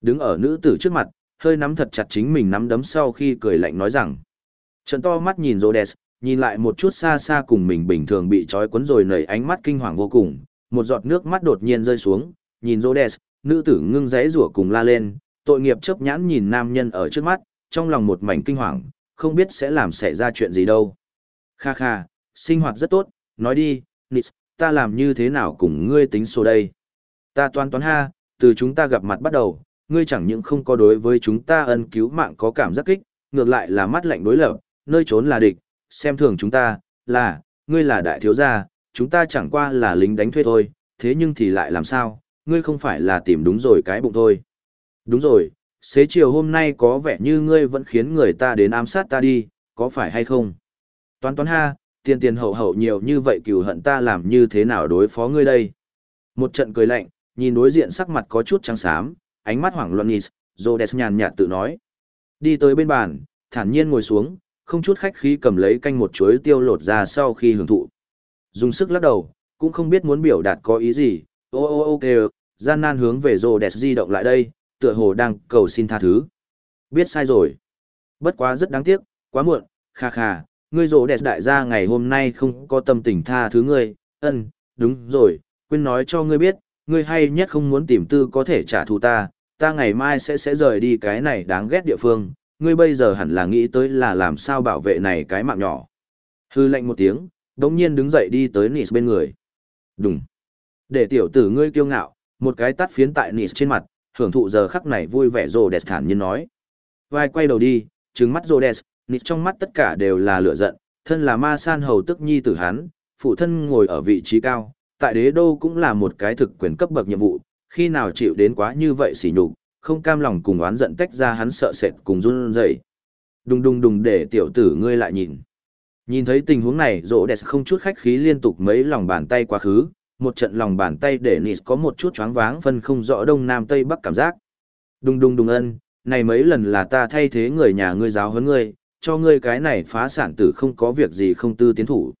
Đứng ở nữ tử trước mặt, hơi nắm thật chặt chính mình nắm đấm sau khi cười lạnh nói rằng. Trận to mắt nhìn Rhodes, nhìn lại một chút xa xa cùng mình bình thường bị trói cuốn rồi nảy ánh mắt kinh hoàng vô cùng, một giọt nước mắt đột nhiên rơi xuống, nhìn Rhodes, nữ tử ngưng giấy rủa cùng la lên, tội nghiệp chớp nhãn nhìn nam nhân ở trước mắt, trong lòng một mảnh kinh hoàng, không biết sẽ làm xảy ra chuyện gì đâu. Kha kha, sinh hoạt rất tốt, nói đi, Nix, ta làm như thế nào cùng ngươi tính số đây? Ta toán toán ha, từ chúng ta gặp mặt bắt đầu, ngươi chẳng những không có đối với chúng ta ân cứu mạng có cảm giác kích, ngược lại là mắt lạnh đối lập, nơi trốn là địch, xem thường chúng ta, là, ngươi là đại thiếu gia, chúng ta chẳng qua là lính đánh thuê thôi, thế nhưng thì lại làm sao, ngươi không phải là tìm đúng rồi cái bụng thôi. Đúng rồi, xế chiều hôm nay có vẻ như ngươi vẫn khiến người ta đến ám sát ta đi, có phải hay không? Toán toán ha, tiền tiền hậu hậu nhiều như vậy cừu hận ta làm như thế nào đối phó ngươi đây? Một trận cười lạnh, nhìn đối diện sắc mặt có chút trắng xám, ánh mắt hoảng loạn nhis, Rhodes nhàn nhạt tự nói. Đi tới bên bàn, thản nhiên ngồi xuống, không chút khách khí cầm lấy canh một chuối tiêu lột ra sau khi hưởng thụ. Dùng sức lắc đầu, cũng không biết muốn biểu đạt có ý gì, ô ô ô kêu, gian nan hướng về rồ đẹp di động lại đây, tựa hồ đang cầu xin tha thứ. Biết sai rồi. Bất quá rất đáng tiếc, quá muộn, kha kha, ngươi rồ đẹp đại gia ngày hôm nay không có tâm tình tha thứ ngươi, ân, đúng rồi, quên nói cho ngươi biết, ngươi hay nhất không muốn tìm tư có thể trả thù ta, ta ngày mai sẽ sẽ rời đi cái này đáng ghét địa phương, ngươi bây giờ hẳn là nghĩ tới là làm sao bảo vệ này cái mạng nhỏ. Hư lệnh một tiếng, đống nhiên đứng dậy đi tới Nis bên người. Đúng. Để tiểu tử ngươi kiêu ngạo, một cái tắt phiến tại Nis trên mặt, hưởng thụ giờ khắc này vui vẻ rồ đẹp thản nhiên nói. Vai quay đầu đi, trừng mắt rồ đẹp, Nis trong mắt tất cả đều là lửa giận, thân là ma san hầu tức nhi tử hắn, phụ thân ngồi ở vị trí cao, tại đế đô cũng là một cái thực quyền cấp bậc nhiệm vụ, khi nào chịu đến quá như vậy xỉ nhục, không cam lòng cùng oán giận tách ra hắn sợ sệt cùng run rẩy. Đùng đùng đùng để tiểu tử ngươi lại nhìn. Nhìn thấy tình huống này, rỗ đẹp không chút khách khí liên tục mấy lòng bàn tay quá khứ, một trận lòng bàn tay để Nis có một chút choáng váng phân không rõ đông nam tây bắc cảm giác. Đùng đùng đùng ân, này mấy lần là ta thay thế người nhà ngươi giáo huấn ngươi, cho ngươi cái này phá sản tử không có việc gì không tư tiến thủ.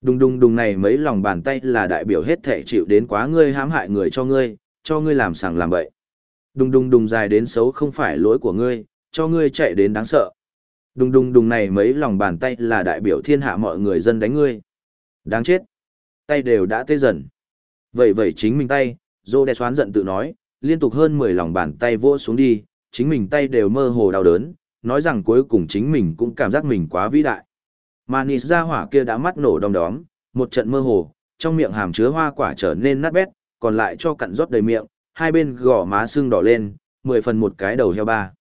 Đùng đùng đùng này mấy lòng bàn tay là đại biểu hết thể chịu đến quá ngươi hãm hại người cho ngươi, cho ngươi làm sàng làm bậy. Đùng đùng đùng dài đến xấu không phải lỗi của ngươi, cho ngươi chạy đến đáng sợ. Đùng đùng đùng này mấy lòng bàn tay là đại biểu thiên hạ mọi người dân đánh ngươi. Đáng chết. Tay đều đã tê dần. Vậy vậy chính mình tay, Dô đe xoán giận tự nói, liên tục hơn 10 lòng bàn tay vỗ xuống đi, chính mình tay đều mơ hồ đau đớn, nói rằng cuối cùng chính mình cũng cảm giác mình quá vĩ đại. Mà nịt ra hỏa kia đã mắt nổ đom đóm, một trận mơ hồ, trong miệng hàm chứa hoa quả trở nên nát bét, còn lại cho cặn rót đầy miệng, hai bên gò má sưng đỏ lên, mười phần một cái đầu heo ba.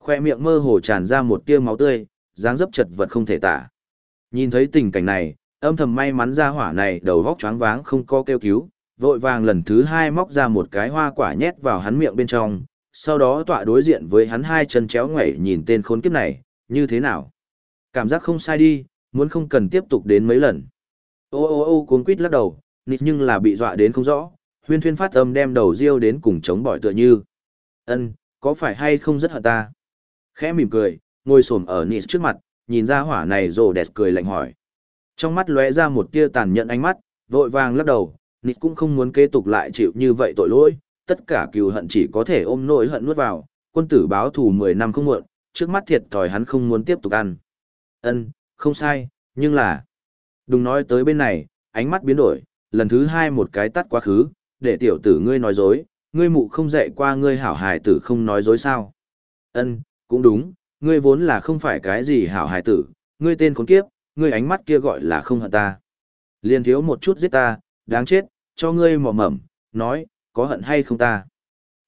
Khoe miệng mơ hồ tràn ra một tia máu tươi, dáng dấp chật vật không thể tả. Nhìn thấy tình cảnh này, âm thầm may mắn ra hỏa này đầu vóc choáng váng không có kêu cứu, vội vàng lần thứ hai móc ra một cái hoa quả nhét vào hắn miệng bên trong, sau đó tọa đối diện với hắn hai chân chéo ngoẩy nhìn tên khốn kiếp này, như thế nào? Cảm giác không sai đi, muốn không cần tiếp tục đến mấy lần. Ô ô ô cuốn quýt lắc đầu, nịt nhưng là bị dọa đến không rõ, huyên thuyên phát âm đem đầu riêu đến cùng chống bỏi tựa như. ân có phải hay không rất hận ta? Khẽ mỉm cười, ngồi xổm ở nịt trước mặt, nhìn ra hỏa này rồ đẹp cười lạnh hỏi. Trong mắt lóe ra một tia tàn nhẫn ánh mắt, vội vàng lắc đầu, nịt cũng không muốn kế tục lại chịu như vậy tội lỗi, tất cả cừu hận chỉ có thể ôm nỗi hận nuốt vào, quân tử báo thù 10 năm không muộn, trước mắt thiệt thòi hắn không muốn tiếp tục ăn. Ân, không sai, nhưng là... Đừng nói tới bên này, ánh mắt biến đổi, lần thứ hai một cái tắt quá khứ, để tiểu tử ngươi nói dối, ngươi mụ không dạy qua ngươi hảo hài tử không nói dối sao. Ân, cũng đúng, ngươi vốn là không phải cái gì hảo hài tử, ngươi tên khốn kiếp, ngươi ánh mắt kia gọi là không hận ta. Liên thiếu một chút giết ta, đáng chết, cho ngươi mỏ mẩm, nói, có hận hay không ta.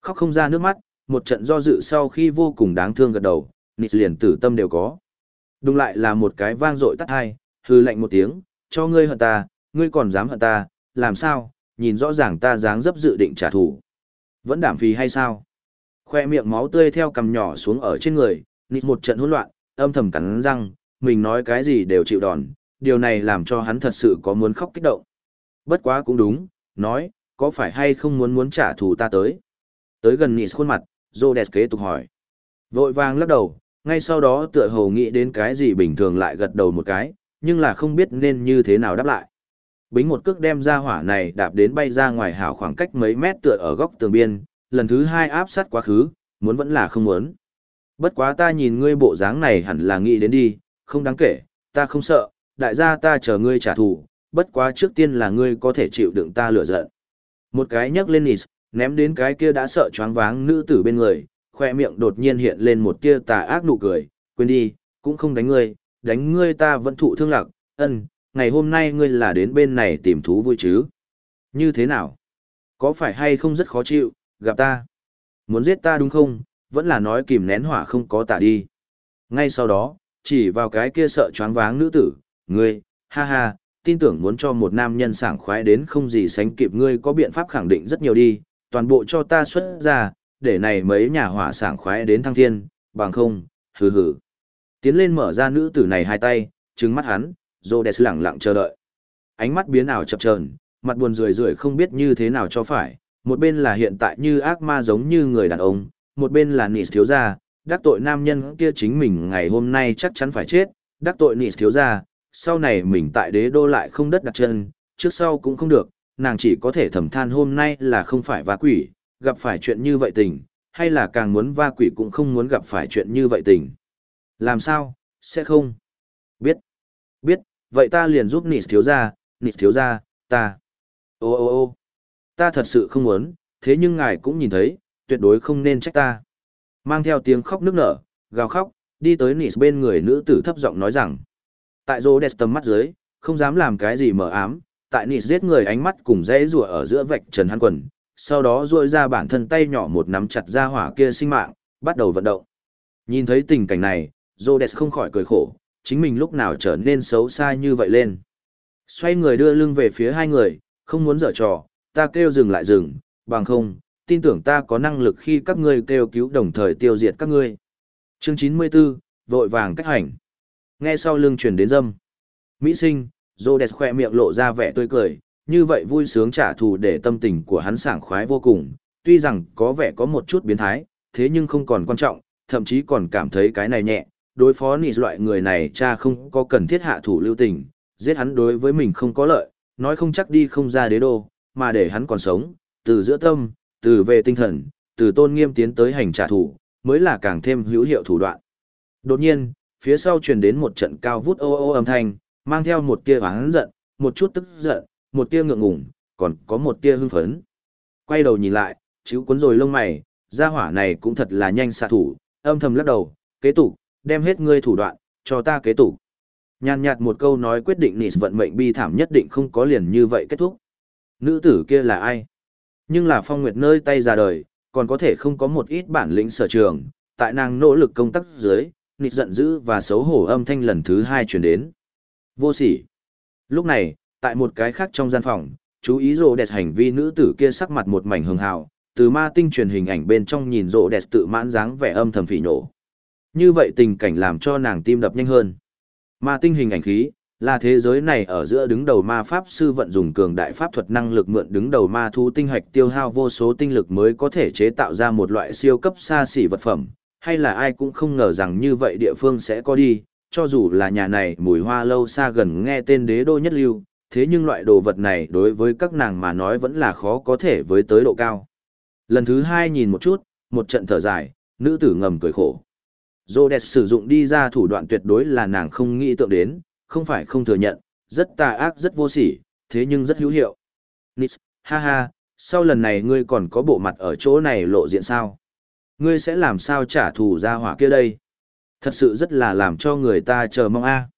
Khóc không ra nước mắt, một trận do dự sau khi vô cùng đáng thương gật đầu, nịt liền tử tâm đều có. Đúng lại là một cái vang dội tắt hai, hư lạnh một tiếng, cho ngươi hận ta, ngươi còn dám hận ta, làm sao, nhìn rõ ràng ta dáng dấp dự định trả thù. Vẫn đảm phí hay sao? Khoe miệng máu tươi theo cầm nhỏ xuống ở trên người, nịt một trận hỗn loạn, âm thầm cắn răng, mình nói cái gì đều chịu đòn, điều này làm cho hắn thật sự có muốn khóc kích động. Bất quá cũng đúng, nói, có phải hay không muốn muốn trả thù ta tới? Tới gần nịt khuôn mặt, Rhodes kế tục hỏi. Vội vàng lắc đầu, ngay sau đó tựa hồ nghĩ đến cái gì bình thường lại gật đầu một cái, nhưng là không biết nên như thế nào đáp lại. Bính một cước đem ra hỏa này đạp đến bay ra ngoài hảo khoảng cách mấy mét tựa ở góc tường biên, lần thứ hai áp sát quá khứ, muốn vẫn là không muốn. Bất quá ta nhìn ngươi bộ dáng này hẳn là nghĩ đến đi, không đáng kể, ta không sợ, đại gia ta chờ ngươi trả thù, bất quá trước tiên là ngươi có thể chịu đựng ta lửa giận. Một cái nhấc lên nịt, ném đến cái kia đã sợ choáng váng nữ tử bên người, khoe miệng đột nhiên hiện lên một tia tà ác nụ cười, quên đi, cũng không đánh ngươi, đánh ngươi ta vẫn thụ thương lạc, ân, ngày hôm nay ngươi là đến bên này tìm thú vui chứ. Như thế nào? Có phải hay không rất khó chịu, gặp ta? Muốn giết ta đúng không? Vẫn là nói kìm nén hỏa không có tả đi. Ngay sau đó, chỉ vào cái kia sợ choáng váng nữ tử, ngươi, ha ha, tin tưởng muốn cho một nam nhân sảng khoái đến không gì sánh kịp ngươi có biện pháp khẳng định rất nhiều đi, toàn bộ cho ta xuất ra, để này mấy nhà hỏa sảng khoái đến thăng thiên, bằng không, hừ hừ. Tiến lên mở ra nữ tử này hai tay, trừng mắt hắn, Rhodes lặng lặng chờ đợi. Ánh mắt biến ảo chập chờn, mặt buồn rười rượi không biết như thế nào cho phải, một bên là hiện tại như ác ma giống như người đàn ông, một bên là nịt thiếu gia, đắc tội nam nhân kia chính mình ngày hôm nay chắc chắn phải chết, đắc tội nịt thiếu gia, sau này mình tại đế đô lại không đất đặt chân, trước sau cũng không được, nàng chỉ có thể thầm than hôm nay là không phải va quỷ, gặp phải chuyện như vậy tình, hay là càng muốn va quỷ cũng không muốn gặp phải chuyện như vậy tình. Làm sao, sẽ không? Biết. Biết, vậy ta liền giúp nịt thiếu gia, nịt thiếu gia, ta. Ô ô ô ta thật sự không muốn, thế nhưng ngài cũng nhìn thấy, tuyệt đối không nên trách ta. Mang theo tiếng khóc nức nở, gào khóc, đi tới nịt bên người nữ tử thấp giọng nói rằng. Tại rô đẹp tầm mắt dưới, không dám làm cái gì mờ ám, tại nịt giết người ánh mắt cùng dãy rùa ở giữa vạch trần hắn quần, sau đó duỗi ra bản thân tay nhỏ một nắm chặt ra hỏa kia sinh mạng, bắt đầu vận động. Nhìn thấy tình cảnh này, Rhodes không khỏi cười khổ, chính mình lúc nào trở nên xấu xa như vậy lên. Xoay người đưa lưng về phía hai người, không muốn dở trò, ta kêu dừng lại dừng, bằng không, tin tưởng ta có năng lực khi các ngươi kêu cứu đồng thời tiêu diệt các ngươi. Chương 94, vội vàng cách hành. Nghe sau lưng truyền đến dâm. Mỹ sinh, Rhodes khỏe miệng lộ ra vẻ tươi cười, như vậy vui sướng trả thù để tâm tình của hắn sảng khoái vô cùng, tuy rằng có vẻ có một chút biến thái, thế nhưng không còn quan trọng, thậm chí còn cảm thấy cái này nhẹ, đối phó nị loại người này cha không có cần thiết hạ thủ lưu tình, giết hắn đối với mình không có lợi, nói không chắc đi không ra đế đô, mà để hắn còn sống, từ giữa tâm, từ về tinh thần, từ tôn nghiêm tiến tới hành trả thù, mới là càng thêm hữu hiệu thủ đoạn. Đột nhiên, phía sau truyền đến một trận cao vút ô ô âm thanh, mang theo một tia oán giận, một chút tức giận, một tia ngượng ngùng, còn có một tia hưng phấn. Quay đầu nhìn lại, chữ cuốn rồi lông mày, gia hỏa này cũng thật là nhanh xạ thủ, âm thầm lắc đầu, kế tục, đem hết ngươi thủ đoạn, cho ta kế tục. Nhàn nhạt một câu nói quyết định nịt vận mệnh bi thảm nhất định không có liền như vậy kết thúc. Nữ tử kia là ai? Nhưng là phong nguyệt nơi tay ra đời, còn có thể không có một ít bản lĩnh sở trường, tại nàng nỗ lực công tác dưới, nịt giận dữ và xấu hổ âm thanh lần thứ hai truyền đến. Vô sỉ. Lúc này, tại một cái khác trong gian phòng, chú ý rồ đẹp hành vi nữ tử kia sắc mặt một mảnh hường hào, từ ma tinh truyền hình ảnh bên trong nhìn rộ đẹp tự mãn dáng vẻ âm thầm phỉ nổ. Như vậy tình cảnh làm cho nàng tim đập nhanh hơn. Ma tinh hình ảnh khí, là thế giới này ở giữa đứng đầu ma pháp sư vận dụng cường đại pháp thuật năng lực mượn đứng đầu ma thú tinh hạch tiêu hao vô số tinh lực mới có thể chế tạo ra một loại siêu cấp xa xỉ vật phẩm, hay là ai cũng không ngờ rằng như vậy địa phương sẽ có đi, cho dù là nhà này mùi hoa lâu xa gần nghe tên đế đô nhất lưu, thế nhưng loại đồ vật này đối với các nàng mà nói vẫn là khó có thể với tới độ cao. Lần thứ hai nhìn một chút, một trận thở dài, nữ tử ngầm cười khổ. Rhodes sử dụng đi ra thủ đoạn tuyệt đối là nàng không nghĩ tượng đến, không phải không thừa nhận, rất tà ác rất vô sỉ, thế nhưng rất hữu hiệu. Nix, ha ha, sau lần này ngươi còn có bộ mặt ở chỗ này lộ diện sao? Ngươi sẽ làm sao trả thù ra hỏa kia đây? Thật sự rất là làm cho người ta chờ mong a.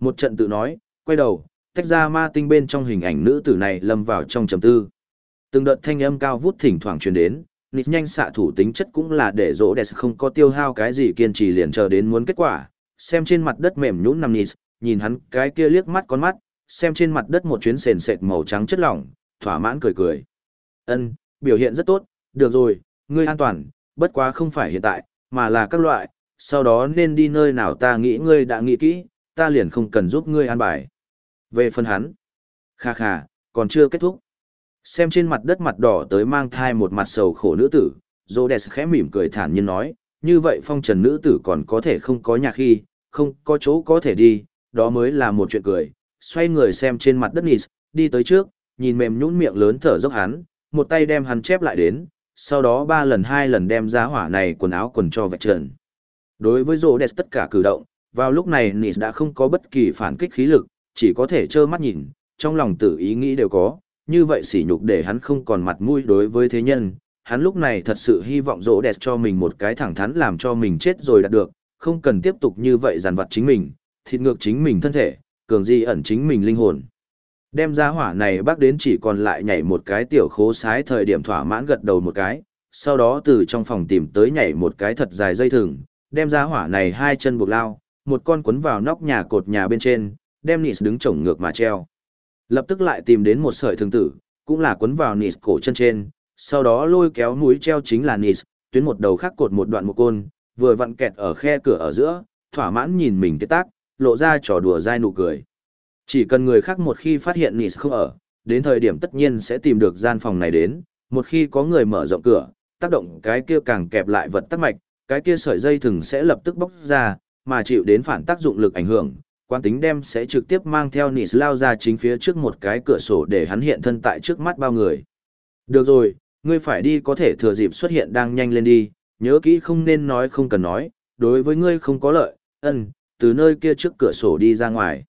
Một trận tự nói, quay đầu, tách ra ma tinh bên trong hình ảnh nữ tử này lâm vào trong trầm tư. Từng đợt thanh âm cao vút thỉnh thoảng truyền đến, nịt nhanh xạ thủ tính chất cũng là để rỗ đẹp không có tiêu hao cái gì kiên trì liền chờ đến muốn kết quả. Xem trên mặt đất mềm nhũn nằm nịt, nhìn hắn cái kia liếc mắt con mắt, xem trên mặt đất một chuyến sền sệt màu trắng chất lỏng, thỏa mãn cười cười. Ân, biểu hiện rất tốt, được rồi, ngươi an toàn, bất quá không phải hiện tại, mà là các loại, sau đó nên đi nơi nào ta nghĩ ngươi đã nghĩ kỹ, ta liền không cần giúp ngươi an bài. Về phần hắn, kha kha, còn chưa kết thúc. Xem trên mặt đất mặt đỏ tới mang thai một mặt sầu khổ nữ tử, Rhodes khẽ mỉm cười thản nhiên nói, như vậy phong trần nữ tử còn có thể không có nhà khi, không có chỗ có thể đi, đó mới là một chuyện cười. Xoay người xem trên mặt đất Nis, đi tới trước, nhìn mềm nhũn miệng lớn thở dốc hắn, một tay đem hắn chép lại đến, sau đó ba lần hai lần đem ra hỏa này quần áo quần cho vạch trần. Đối với Rhodes tất cả cử động, vào lúc này Nis đã không có bất kỳ phản kích khí lực, chỉ có thể trơ mắt nhìn, trong lòng tự ý nghĩ đều có, như vậy sỉ nhục để hắn không còn mặt mũi đối với thế nhân. Hắn lúc này thật sự hy vọng rỗ đẹp cho mình một cái thẳng thắn làm cho mình chết rồi đạt được, không cần tiếp tục như vậy giàn vặt chính mình, thịt ngược chính mình thân thể, cường di ẩn chính mình linh hồn. Đem ra hỏa này bác đến chỉ còn lại nhảy một cái tiểu khố sái thời điểm thỏa mãn gật đầu một cái, sau đó từ trong phòng tìm tới nhảy một cái thật dài dây thừng, đem ra hỏa này hai chân buộc lao, một con quấn vào nóc nhà cột nhà bên trên, đem nịt đứng chổng ngược mà treo. Lập tức lại tìm đến một sợi thương tử, cũng là quấn vào nịt cổ chân trên, sau đó lôi kéo núi treo chính là nịt, tuyến một đầu khác cột một đoạn một côn, vừa vặn kẹt ở khe cửa ở giữa, thỏa mãn nhìn mình cái tác, lộ ra trò đùa dai nụ cười. Chỉ cần người khác một khi phát hiện nịt không ở, đến thời điểm tất nhiên sẽ tìm được gian phòng này đến, một khi có người mở rộng cửa, tác động cái kia càng kẹp lại vật tắc mạch, cái kia sợi dây thừng sẽ lập tức bóc ra, mà chịu đến phản tác dụng lực ảnh hưởng, quan tính đem sẽ trực tiếp mang theo Nis lao ra chính phía trước một cái cửa sổ để hắn hiện thân tại trước mắt bao người. Được rồi, ngươi phải đi có thể thừa dịp xuất hiện đang nhanh lên đi, nhớ kỹ không nên nói không cần nói, đối với ngươi không có lợi, ân, từ nơi kia trước cửa sổ đi ra ngoài.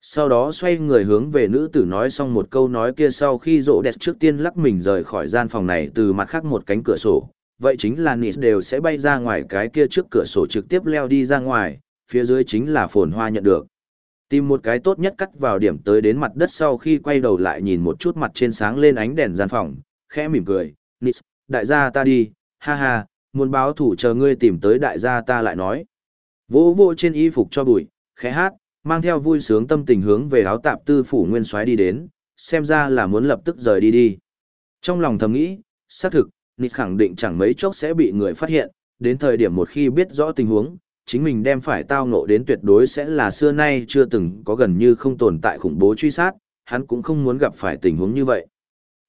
Sau đó xoay người hướng về nữ tử nói xong một câu nói kia sau khi rộ đẹp trước tiên lắc mình rời khỏi gian phòng này từ mặt khác một cánh cửa sổ. Vậy chính là Nis đều sẽ bay ra ngoài cái kia trước cửa sổ trực tiếp leo đi ra ngoài, phía dưới chính là phồn hoa nhận được. Tìm một cái tốt nhất cắt vào điểm tới đến mặt đất sau khi quay đầu lại nhìn một chút mặt trên sáng lên ánh đèn gian phòng, khẽ mỉm cười, Nix, đại gia ta đi, ha ha, muốn báo thủ chờ ngươi tìm tới đại gia ta lại nói. Vỗ vỗ trên y phục cho bụi, khẽ hát, mang theo vui sướng tâm tình hướng về áo tạp tư phủ nguyên soái đi đến, xem ra là muốn lập tức rời đi đi. Trong lòng thầm nghĩ, xác thực, Nix khẳng định chẳng mấy chốc sẽ bị người phát hiện, đến thời điểm một khi biết rõ tình huống, chính mình đem phải tao ngộ đến tuyệt đối sẽ là xưa nay chưa từng có gần như không tồn tại khủng bố truy sát, hắn cũng không muốn gặp phải tình huống như vậy.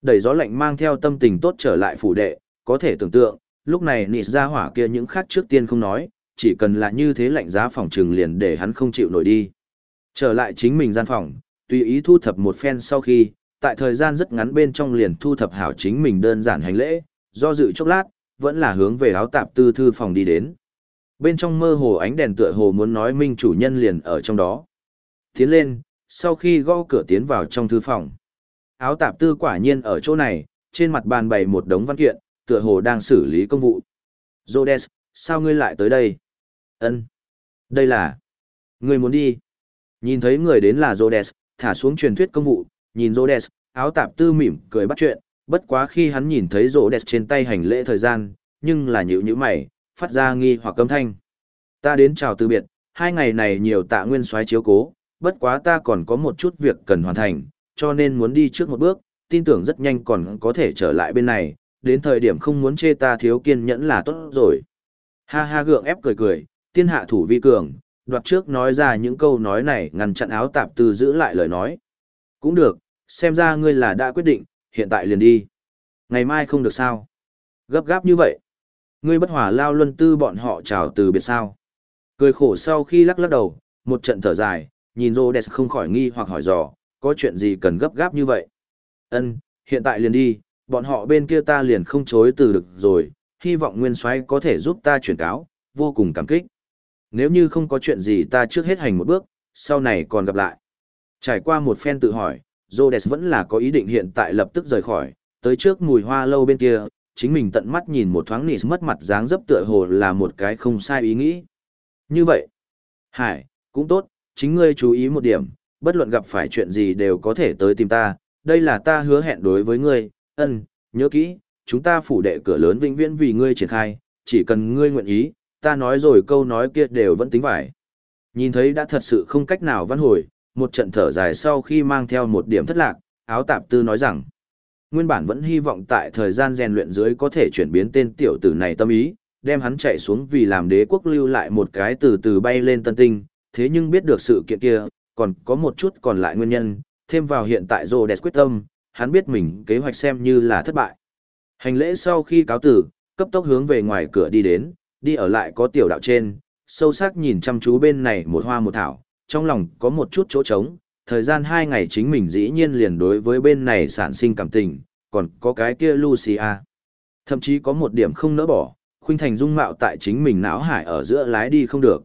Đẩy gió lạnh mang theo tâm tình tốt trở lại phủ đệ, có thể tưởng tượng, lúc này nịt ra hỏa kia những khác trước tiên không nói, chỉ cần là như thế lạnh giá phòng trừng liền để hắn không chịu nổi đi. Trở lại chính mình gian phòng, tùy ý thu thập một phen sau khi, tại thời gian rất ngắn bên trong liền thu thập hảo chính mình đơn giản hành lễ, do dự chốc lát, vẫn là hướng về áo tạp tư thư phòng đi đến. Bên trong mơ hồ ánh đèn tựa hồ muốn nói minh chủ nhân liền ở trong đó. Tiến lên, sau khi gõ cửa tiến vào trong thư phòng. Áo tạp tư quả nhiên ở chỗ này, trên mặt bàn bày một đống văn kiện, tựa hồ đang xử lý công vụ. Rhodes, sao ngươi lại tới đây? Ân, Đây là... Ngươi muốn đi? Nhìn thấy người đến là Rhodes, thả xuống truyền thuyết công vụ, nhìn Rhodes, áo tạp tư mỉm cười bắt chuyện, bất quá khi hắn nhìn thấy Rhodes trên tay hành lễ thời gian, nhưng là nhữ nhữ mày, phát ra nghi hoặc câm thanh. Ta đến chào từ biệt, hai ngày này nhiều tạ nguyên soái chiếu cố, bất quá ta còn có một chút việc cần hoàn thành, cho nên muốn đi trước một bước, tin tưởng rất nhanh còn có thể trở lại bên này, đến thời điểm không muốn chê ta thiếu kiên nhẫn là tốt rồi. Ha ha gượng ép cười cười, tiên hạ thủ vi cường, đoạt trước nói ra những câu nói này ngăn chặn áo tạp từ giữ lại lời nói. Cũng được, xem ra ngươi là đã quyết định, hiện tại liền đi. Ngày mai không được sao. Gấp gáp như vậy. Ngươi bất hòa lao luân tư bọn họ chào từ biệt sao. Cười khổ sau khi lắc lắc đầu, một trận thở dài, nhìn rô đẹp không khỏi nghi hoặc hỏi dò, có chuyện gì cần gấp gáp như vậy? Ân, hiện tại liền đi, bọn họ bên kia ta liền không chối từ được rồi, hy vọng Nguyên Soái có thể giúp ta chuyển cáo, vô cùng cảm kích. Nếu như không có chuyện gì ta trước hết hành một bước, sau này còn gặp lại. Trải qua một phen tự hỏi, Rhodes vẫn là có ý định hiện tại lập tức rời khỏi, tới trước mùi hoa lâu bên kia, chính mình tận mắt nhìn một thoáng nịt mất mặt dáng dấp tựa hồ là một cái không sai ý nghĩ. Như vậy, Hải, cũng tốt, chính ngươi chú ý một điểm, bất luận gặp phải chuyện gì đều có thể tới tìm ta, đây là ta hứa hẹn đối với ngươi, ân, nhớ kỹ, chúng ta phủ đệ cửa lớn vĩnh viễn vì ngươi triển khai, chỉ cần ngươi nguyện ý, ta nói rồi câu nói kia đều vẫn tính vải. Nhìn thấy đã thật sự không cách nào văn hồi, một trận thở dài sau khi mang theo một điểm thất lạc, áo tạp tư nói rằng, nguyên bản vẫn hy vọng tại thời gian rèn luyện dưới có thể chuyển biến tên tiểu tử này tâm ý, đem hắn chạy xuống vì làm đế quốc lưu lại một cái từ từ bay lên tân tinh, thế nhưng biết được sự kiện kia, còn có một chút còn lại nguyên nhân, thêm vào hiện tại rồ đẹp quyết tâm, hắn biết mình kế hoạch xem như là thất bại. Hành lễ sau khi cáo tử, cấp tốc hướng về ngoài cửa đi đến, đi ở lại có tiểu đạo trên, sâu sắc nhìn chăm chú bên này một hoa một thảo, trong lòng có một chút chỗ trống, thời gian hai ngày chính mình dĩ nhiên liền đối với bên này sản sinh cảm tình, còn có cái kia Lucia. Thậm chí có một điểm không nỡ bỏ, khuynh thành dung mạo tại chính mình não hải ở giữa lái đi không được.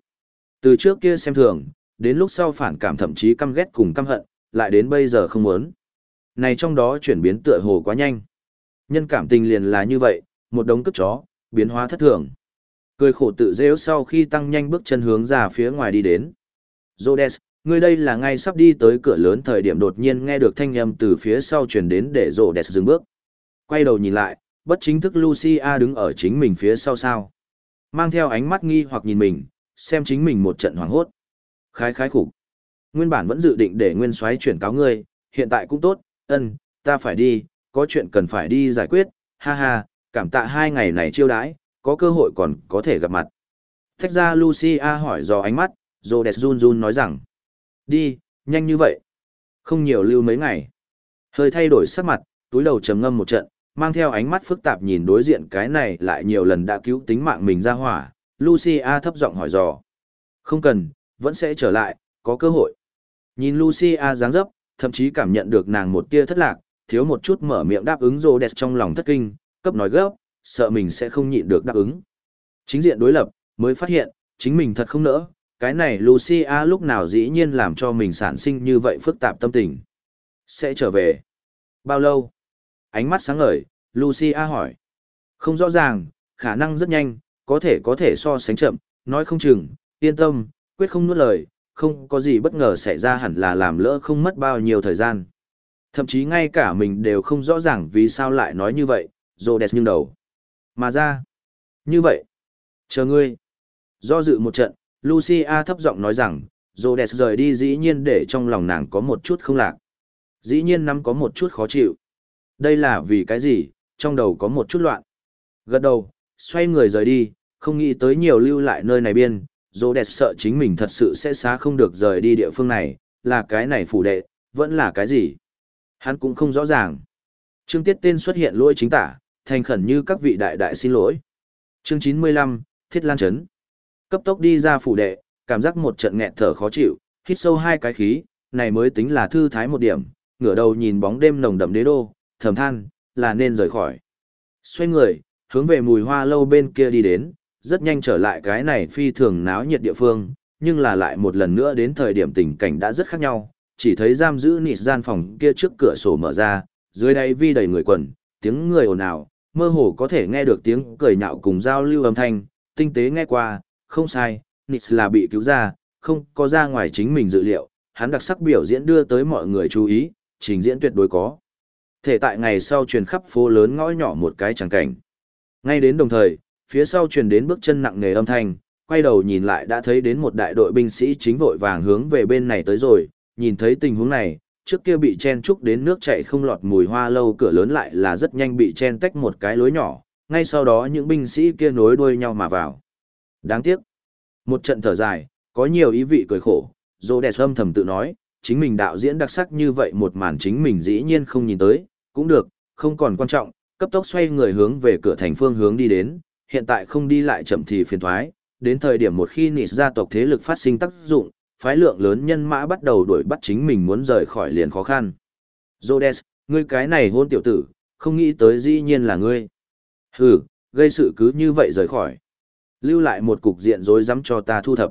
Từ trước kia xem thường, đến lúc sau phản cảm thậm chí căm ghét cùng căm hận, lại đến bây giờ không muốn. Này trong đó chuyển biến tựa hồ quá nhanh. Nhân cảm tình liền là như vậy, một đống cướp chó, biến hóa thất thường. Cười khổ tự rêu sau khi tăng nhanh bước chân hướng ra phía ngoài đi đến. Rhodes, người đây là ngay sắp đi tới cửa lớn thời điểm đột nhiên nghe được thanh âm từ phía sau truyền đến để Rhodes dừng bước. Quay đầu nhìn lại, bất chính thức Lucia đứng ở chính mình phía sau sao. Mang theo ánh mắt nghi hoặc nhìn mình, xem chính mình một trận hoảng hốt. Khái khái khủng. Nguyên bản vẫn dự định để nguyên soái chuyển cáo ngươi, hiện tại cũng tốt, ân, ta phải đi, có chuyện cần phải đi giải quyết, ha ha, cảm tạ hai ngày này chiêu đãi, có cơ hội còn có thể gặp mặt. Thách ra Lucia hỏi dò ánh mắt, Rhodes run run nói rằng, đi, nhanh như vậy. Không nhiều lưu mấy ngày. Hơi thay đổi sắc mặt, túi đầu trầm ngâm một trận, mang theo ánh mắt phức tạp nhìn đối diện cái này lại nhiều lần đã cứu tính mạng mình ra hỏa, Lucia thấp giọng hỏi dò. Không cần, vẫn sẽ trở lại, có cơ hội. Nhìn Lucia dáng dấp, thậm chí cảm nhận được nàng một tia thất lạc, thiếu một chút mở miệng đáp ứng rô đẹp trong lòng thất kinh, cấp nói gấp, sợ mình sẽ không nhịn được đáp ứng. Chính diện đối lập, mới phát hiện, chính mình thật không nỡ, cái này Lucia lúc nào dĩ nhiên làm cho mình sản sinh như vậy phức tạp tâm tình. Sẽ trở về. Bao lâu? Ánh mắt sáng ngời, Lucia hỏi. Không rõ ràng, khả năng rất nhanh, có thể có thể so sánh chậm, nói không chừng, yên tâm, quyết không nuốt lời, không có gì bất ngờ xảy ra hẳn là làm lỡ không mất bao nhiêu thời gian. Thậm chí ngay cả mình đều không rõ ràng vì sao lại nói như vậy, rồ đẹp nhưng đầu. Mà ra, như vậy, chờ ngươi. Do dự một trận, Lucia thấp giọng nói rằng, Rhodes rời đi dĩ nhiên để trong lòng nàng có một chút không lạc. Dĩ nhiên nắm có một chút khó chịu. Đây là vì cái gì, trong đầu có một chút loạn. Gật đầu, xoay người rời đi, không nghĩ tới nhiều lưu lại nơi này biên, Rhodes sợ chính mình thật sự sẽ xá không được rời đi địa phương này, là cái này phủ đệ, vẫn là cái gì. Hắn cũng không rõ ràng. Trương Tiết tên xuất hiện lỗi chính tả, thành khẩn như các vị đại đại xin lỗi. Chương 95, Thiết Lan Trấn. Cấp tốc đi ra phủ đệ, cảm giác một trận nghẹt thở khó chịu, hít sâu hai cái khí, này mới tính là thư thái một điểm, ngửa đầu nhìn bóng đêm nồng đậm đế đô, thầm than, là nên rời khỏi. Xoay người, hướng về mùi hoa lâu bên kia đi đến, rất nhanh trở lại cái này phi thường náo nhiệt địa phương, nhưng là lại một lần nữa đến thời điểm tình cảnh đã rất khác nhau, chỉ thấy giam giữ nịt gian phòng kia trước cửa sổ mở ra, dưới đáy vi đầy người quần, tiếng người ồn ào, mơ hồ có thể nghe được tiếng cười nhạo cùng giao lưu âm thanh, tinh tế nghe qua, không sai, Nix là bị cứu ra, không có ra ngoài chính mình dự liệu, hắn đặc sắc biểu diễn đưa tới mọi người chú ý, trình diễn tuyệt đối có. Thể tại ngày sau truyền khắp phố lớn ngõ nhỏ một cái tràng cảnh. Ngay đến đồng thời, phía sau truyền đến bước chân nặng nề âm thanh, quay đầu nhìn lại đã thấy đến một đại đội binh sĩ chính vội vàng hướng về bên này tới rồi, nhìn thấy tình huống này, trước kia bị chen trúc đến nước chảy không lọt mùi hoa lâu cửa lớn lại là rất nhanh bị chen tách một cái lối nhỏ, ngay sau đó những binh sĩ kia nối đuôi nhau mà vào. Đáng tiếc. Một trận thở dài, có nhiều ý vị cười khổ, dô đẹp âm thầm tự nói, chính mình đạo diễn đặc sắc như vậy một màn chính mình dĩ nhiên không nhìn tới, cũng được, không còn quan trọng, cấp tốc xoay người hướng về cửa thành phương hướng đi đến, hiện tại không đi lại chậm thì phiền thoái, đến thời điểm một khi nịt gia tộc thế lực phát sinh tác dụng, phái lượng lớn nhân mã bắt đầu đuổi bắt chính mình muốn rời khỏi liền khó khăn. Rhodes, ngươi cái này hôn tiểu tử, không nghĩ tới dĩ nhiên là ngươi. Hừ, gây sự cứ như vậy rời khỏi. Lưu lại một cục diện rối rắm cho ta thu thập.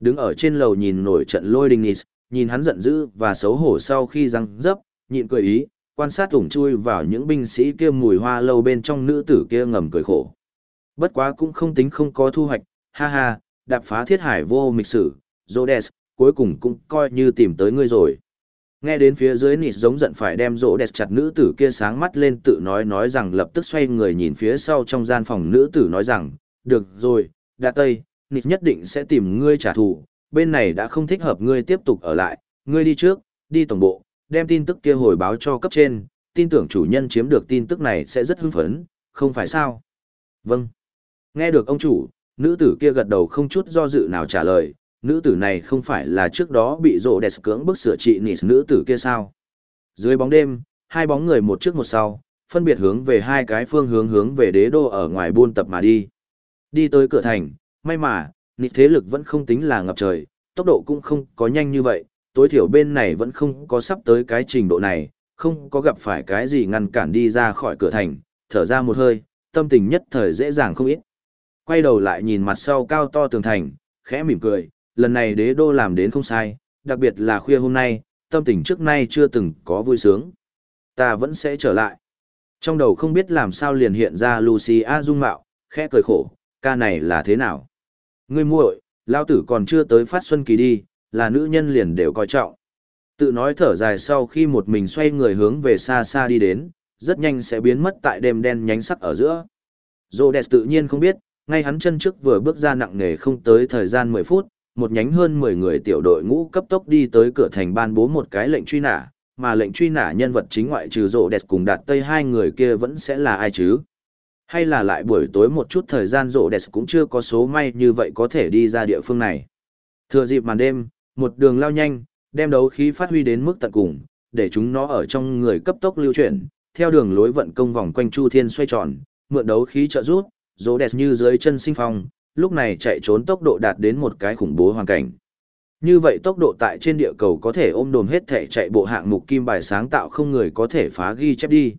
Đứng ở trên lầu nhìn nổi trận lôi đình Nis, nhìn hắn giận dữ và xấu hổ sau khi răng dấp, nhịn cười ý, quan sát ủng chui vào những binh sĩ kia mùi hoa lâu bên trong nữ tử kia ngầm cười khổ. Bất quá cũng không tính không có thu hoạch, ha ha, đạp phá thiết hải vô mịch sử, Rhodes, cuối cùng cũng coi như tìm tới ngươi rồi. Nghe đến phía dưới nịt giống giận phải đem rỗ đẹp chặt nữ tử kia sáng mắt lên tự nói nói rằng lập tức xoay người nhìn phía sau trong gian phòng nữ tử nói rằng, được rồi, đã tây, nịt nhất định sẽ tìm ngươi trả thù, bên này đã không thích hợp ngươi tiếp tục ở lại, ngươi đi trước, đi tổng bộ, đem tin tức kia hồi báo cho cấp trên, tin tưởng chủ nhân chiếm được tin tức này sẽ rất hưng phấn, không phải sao? Vâng. Nghe được ông chủ, nữ tử kia gật đầu không chút do dự nào trả lời, nữ tử này không phải là trước đó bị rộ đẹp cưỡng bức sửa trị nịt nữ tử kia sao. Dưới bóng đêm, hai bóng người một trước một sau, phân biệt hướng về hai cái phương hướng hướng về đế đô ở ngoài buôn tập mà đi. Đi tới cửa thành, may mà, nịt thế lực vẫn không tính là ngập trời, tốc độ cũng không có nhanh như vậy, tối thiểu bên này vẫn không có sắp tới cái trình độ này, không có gặp phải cái gì ngăn cản đi ra khỏi cửa thành, thở ra một hơi, tâm tình nhất thời dễ dàng không ít. Quay đầu lại nhìn mặt sau cao to tường thành, khẽ mỉm cười, lần này đế đô làm đến không sai, đặc biệt là khuya hôm nay, tâm tình trước nay chưa từng có vui sướng. Ta vẫn sẽ trở lại. Trong đầu không biết làm sao liền hiện ra Lucia dung mạo, khẽ cười khổ, ca này là thế nào? Ngươi muội, lao tử còn chưa tới phát xuân kỳ đi, là nữ nhân liền đều coi trọng. Tự nói thở dài sau khi một mình xoay người hướng về xa xa đi đến, rất nhanh sẽ biến mất tại đêm đen nhánh sắc ở giữa. Rhodes tự nhiên không biết, ngay hắn chân trước vừa bước ra nặng nề không tới thời gian 10 phút, một nhánh hơn 10 người tiểu đội ngũ cấp tốc đi tới cửa thành ban bố một cái lệnh truy nã, mà lệnh truy nã nhân vật chính ngoại trừ rộ đẹp cùng đạt tây hai người kia vẫn sẽ là ai chứ? Hay là lại buổi tối một chút thời gian rộ đẹp cũng chưa có số may như vậy có thể đi ra địa phương này. Thừa dịp màn đêm, một đường lao nhanh, đem đấu khí phát huy đến mức tận cùng, để chúng nó ở trong người cấp tốc lưu chuyển, theo đường lối vận công vòng quanh chu thiên xoay tròn, mượn đấu khí trợ rút, rộ đẹp như dưới chân sinh phong, lúc này chạy trốn tốc độ đạt đến một cái khủng bố hoàn cảnh. Như vậy tốc độ tại trên địa cầu có thể ôm đồm hết thể chạy bộ hạng mục kim bài sáng tạo không người có thể phá ghi chép đi.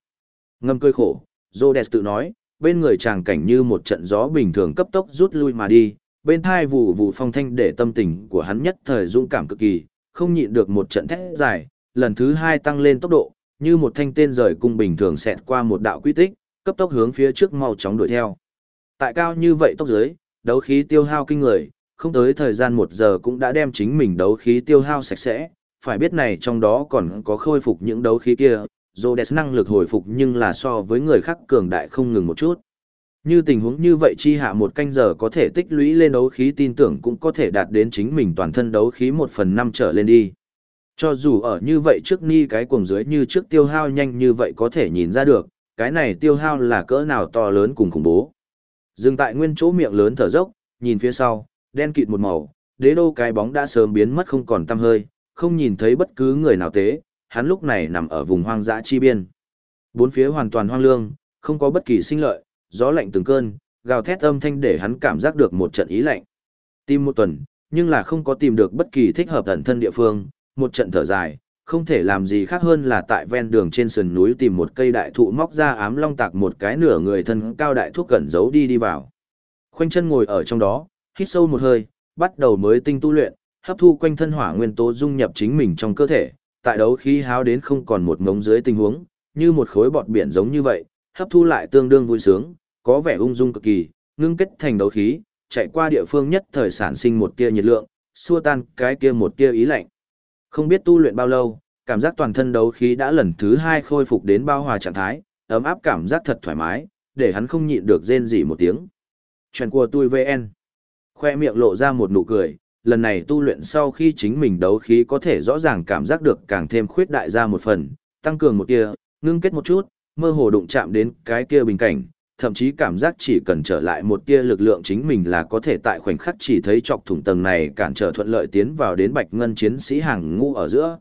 Ngâm cơi khổ, Rhodes tự nói, bên người chàng cảnh như một trận gió bình thường cấp tốc rút lui mà đi, bên thai vụ vụ phong thanh để tâm tình của hắn nhất thời dũng cảm cực kỳ, không nhịn được một trận thét dài, lần thứ hai tăng lên tốc độ, như một thanh tên rời cung bình thường xẹt qua một đạo quy tích, cấp tốc hướng phía trước mau chóng đuổi theo. Tại cao như vậy tốc dưới, đấu khí tiêu hao kinh người, không tới thời gian một giờ cũng đã đem chính mình đấu khí tiêu hao sạch sẽ, phải biết này trong đó còn có khôi phục những đấu khí kia, Rhodes năng lực hồi phục nhưng là so với người khác cường đại không ngừng một chút. Như tình huống như vậy chi hạ một canh giờ có thể tích lũy lên đấu khí tin tưởng cũng có thể đạt đến chính mình toàn thân đấu khí một phần năm trở lên đi. Cho dù ở như vậy trước ni cái cuồng dưới như trước tiêu hao nhanh như vậy có thể nhìn ra được, cái này tiêu hao là cỡ nào to lớn cùng khủng bố. Dừng tại nguyên chỗ miệng lớn thở dốc, nhìn phía sau, đen kịt một màu, đế đô cái bóng đã sớm biến mất không còn tăm hơi, không nhìn thấy bất cứ người nào tế, hắn lúc này nằm ở vùng hoang dã chi biên. Bốn phía hoàn toàn hoang lương, không có bất kỳ sinh lợi, gió lạnh từng cơn, gào thét âm thanh để hắn cảm giác được một trận ý lạnh. Tìm một tuần, nhưng là không có tìm được bất kỳ thích hợp ẩn thân địa phương, một trận thở dài, không thể làm gì khác hơn là tại ven đường trên sườn núi tìm một cây đại thụ móc ra ám long tạc một cái nửa người thân cao đại thuốc cẩn giấu đi đi vào. Khoanh chân ngồi ở trong đó, hít sâu một hơi, bắt đầu mới tinh tu luyện, hấp thu quanh thân hỏa nguyên tố dung nhập chính mình trong cơ thể, tại đấu khí háo đến không còn một ngống dưới tình huống, như một khối bọt biển giống như vậy, hấp thu lại tương đương vui sướng, có vẻ ung dung cực kỳ, ngưng kết thành đấu khí, chạy qua địa phương nhất thời sản sinh một tia nhiệt lượng, xua tan cái kia một tia ý lạnh. Không biết tu luyện bao lâu, cảm giác toàn thân đấu khí đã lần thứ hai khôi phục đến bao hòa trạng thái, ấm áp cảm giác thật thoải mái, để hắn không nhịn được rên rỉ một tiếng. Chuyện của tôi VN. Khoe miệng lộ ra một nụ cười, lần này tu luyện sau khi chính mình đấu khí có thể rõ ràng cảm giác được càng thêm khuyết đại ra một phần, tăng cường một tia, ngưng kết một chút, mơ hồ đụng chạm đến cái kia bình cảnh, thậm chí cảm giác chỉ cần trở lại một tia lực lượng chính mình là có thể tại khoảnh khắc chỉ thấy chọc thủng tầng này cản trở thuận lợi tiến vào đến bạch ngân chiến sĩ hàng ngũ ở giữa.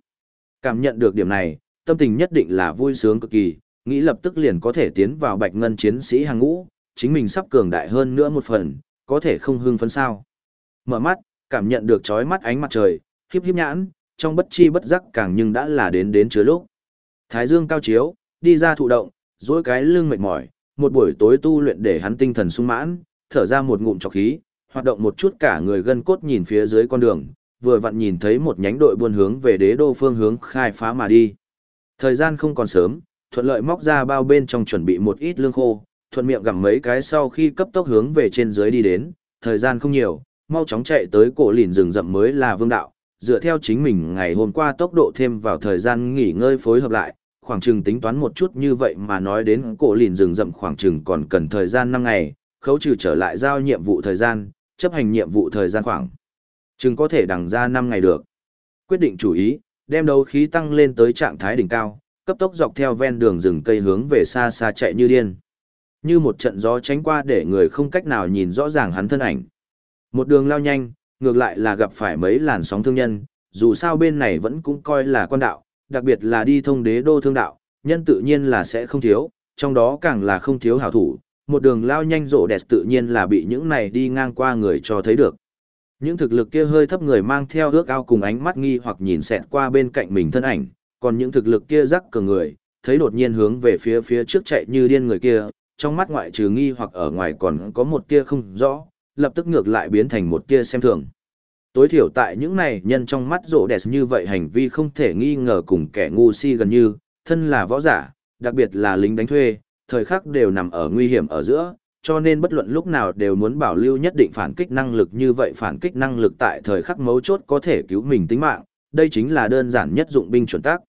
Cảm nhận được điểm này, tâm tình nhất định là vui sướng cực kỳ, nghĩ lập tức liền có thể tiến vào bạch ngân chiến sĩ hàng ngũ, chính mình sắp cường đại hơn nữa một phần, có thể không hưng phấn sao. Mở mắt, cảm nhận được chói mắt ánh mặt trời, khiếp khiếp nhãn, trong bất chi bất giác càng nhưng đã là đến đến chứa lúc. Thái dương cao chiếu, đi ra thụ động, duỗi cái lưng mệt mỏi, một buổi tối tu luyện để hắn tinh thần sung mãn, thở ra một ngụm trọc khí, hoạt động một chút cả người gân cốt nhìn phía dưới con đường, vừa vặn nhìn thấy một nhánh đội buôn hướng về đế đô phương hướng khai phá mà đi. Thời gian không còn sớm, thuận lợi móc ra bao bên trong chuẩn bị một ít lương khô, thuận miệng gặm mấy cái sau khi cấp tốc hướng về trên dưới đi đến, thời gian không nhiều, mau chóng chạy tới cổ lìn rừng rậm mới là vương đạo, dựa theo chính mình ngày hôm qua tốc độ thêm vào thời gian nghỉ ngơi phối hợp lại, khoảng chừng tính toán một chút như vậy mà nói đến cổ lìn rừng rậm khoảng chừng còn cần thời gian năm ngày, khấu trừ trở lại giao nhiệm vụ thời gian, chấp hành nhiệm vụ thời gian khoảng chừng có thể đằng ra năm ngày được. Quyết định chủ ý, đem đấu khí tăng lên tới trạng thái đỉnh cao, cấp tốc dọc theo ven đường rừng cây hướng về xa xa chạy như điên. Như một trận gió tránh qua để người không cách nào nhìn rõ ràng hắn thân ảnh. Một đường lao nhanh, ngược lại là gặp phải mấy làn sóng thương nhân, dù sao bên này vẫn cũng coi là quan đạo, đặc biệt là đi thông đế đô thương đạo, nhân tự nhiên là sẽ không thiếu, trong đó càng là không thiếu hảo thủ, một đường lao nhanh rộ đẹp tự nhiên là bị những này đi ngang qua người cho thấy được. Những thực lực kia hơi thấp người mang theo ước ao cùng ánh mắt nghi hoặc nhìn xẹt qua bên cạnh mình thân ảnh, còn những thực lực kia rắc cờ người, thấy đột nhiên hướng về phía phía trước chạy như điên người kia, trong mắt ngoại trừ nghi hoặc ở ngoài còn có một tia không rõ, lập tức ngược lại biến thành một kia xem thường. Tối thiểu tại những này nhân trong mắt rộ đẹp như vậy hành vi không thể nghi ngờ cùng kẻ ngu si gần như, thân là võ giả, đặc biệt là lính đánh thuê, thời khắc đều nằm ở nguy hiểm ở giữa, cho nên bất luận lúc nào đều muốn bảo lưu nhất định phản kích năng lực như vậy phản kích năng lực tại thời khắc mấu chốt có thể cứu mình tính mạng, đây chính là đơn giản nhất dụng binh chuẩn tác.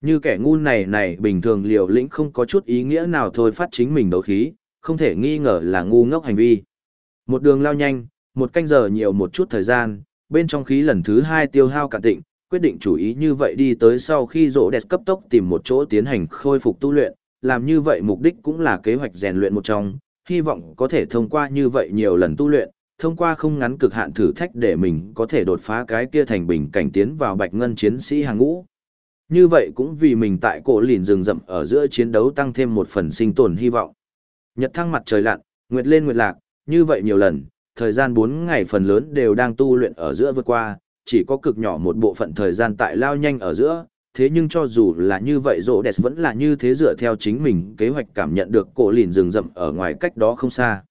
Như kẻ ngu này này bình thường liều lĩnh không có chút ý nghĩa nào thôi phát chính mình đấu khí, không thể nghi ngờ là ngu ngốc hành vi. Một đường lao nhanh, một canh giờ nhiều một chút thời gian, bên trong khí lần thứ hai tiêu hao cạn tịnh, quyết định chủ ý như vậy đi tới sau khi rỗ đẹp cấp tốc tìm một chỗ tiến hành khôi phục tu luyện, làm như vậy mục đích cũng là kế hoạch rèn luyện một trong, hy vọng có thể thông qua như vậy nhiều lần tu luyện, thông qua không ngắn cực hạn thử thách để mình có thể đột phá cái kia thành bình cảnh tiến vào bạch ngân chiến sĩ hàng ngũ. Như vậy cũng vì mình tại cổ lìn rừng rậm ở giữa chiến đấu tăng thêm một phần sinh tồn hy vọng. Nhật thăng mặt trời lặn, nguyệt lên nguyệt lạc, như vậy nhiều lần, thời gian 4 ngày phần lớn đều đang tu luyện ở giữa vượt qua, chỉ có cực nhỏ một bộ phận thời gian tại lao nhanh ở giữa, thế nhưng cho dù là như vậy rỗ đẹp vẫn là như thế dựa theo chính mình kế hoạch cảm nhận được cổ lìn rừng rậm ở ngoài cách đó không xa.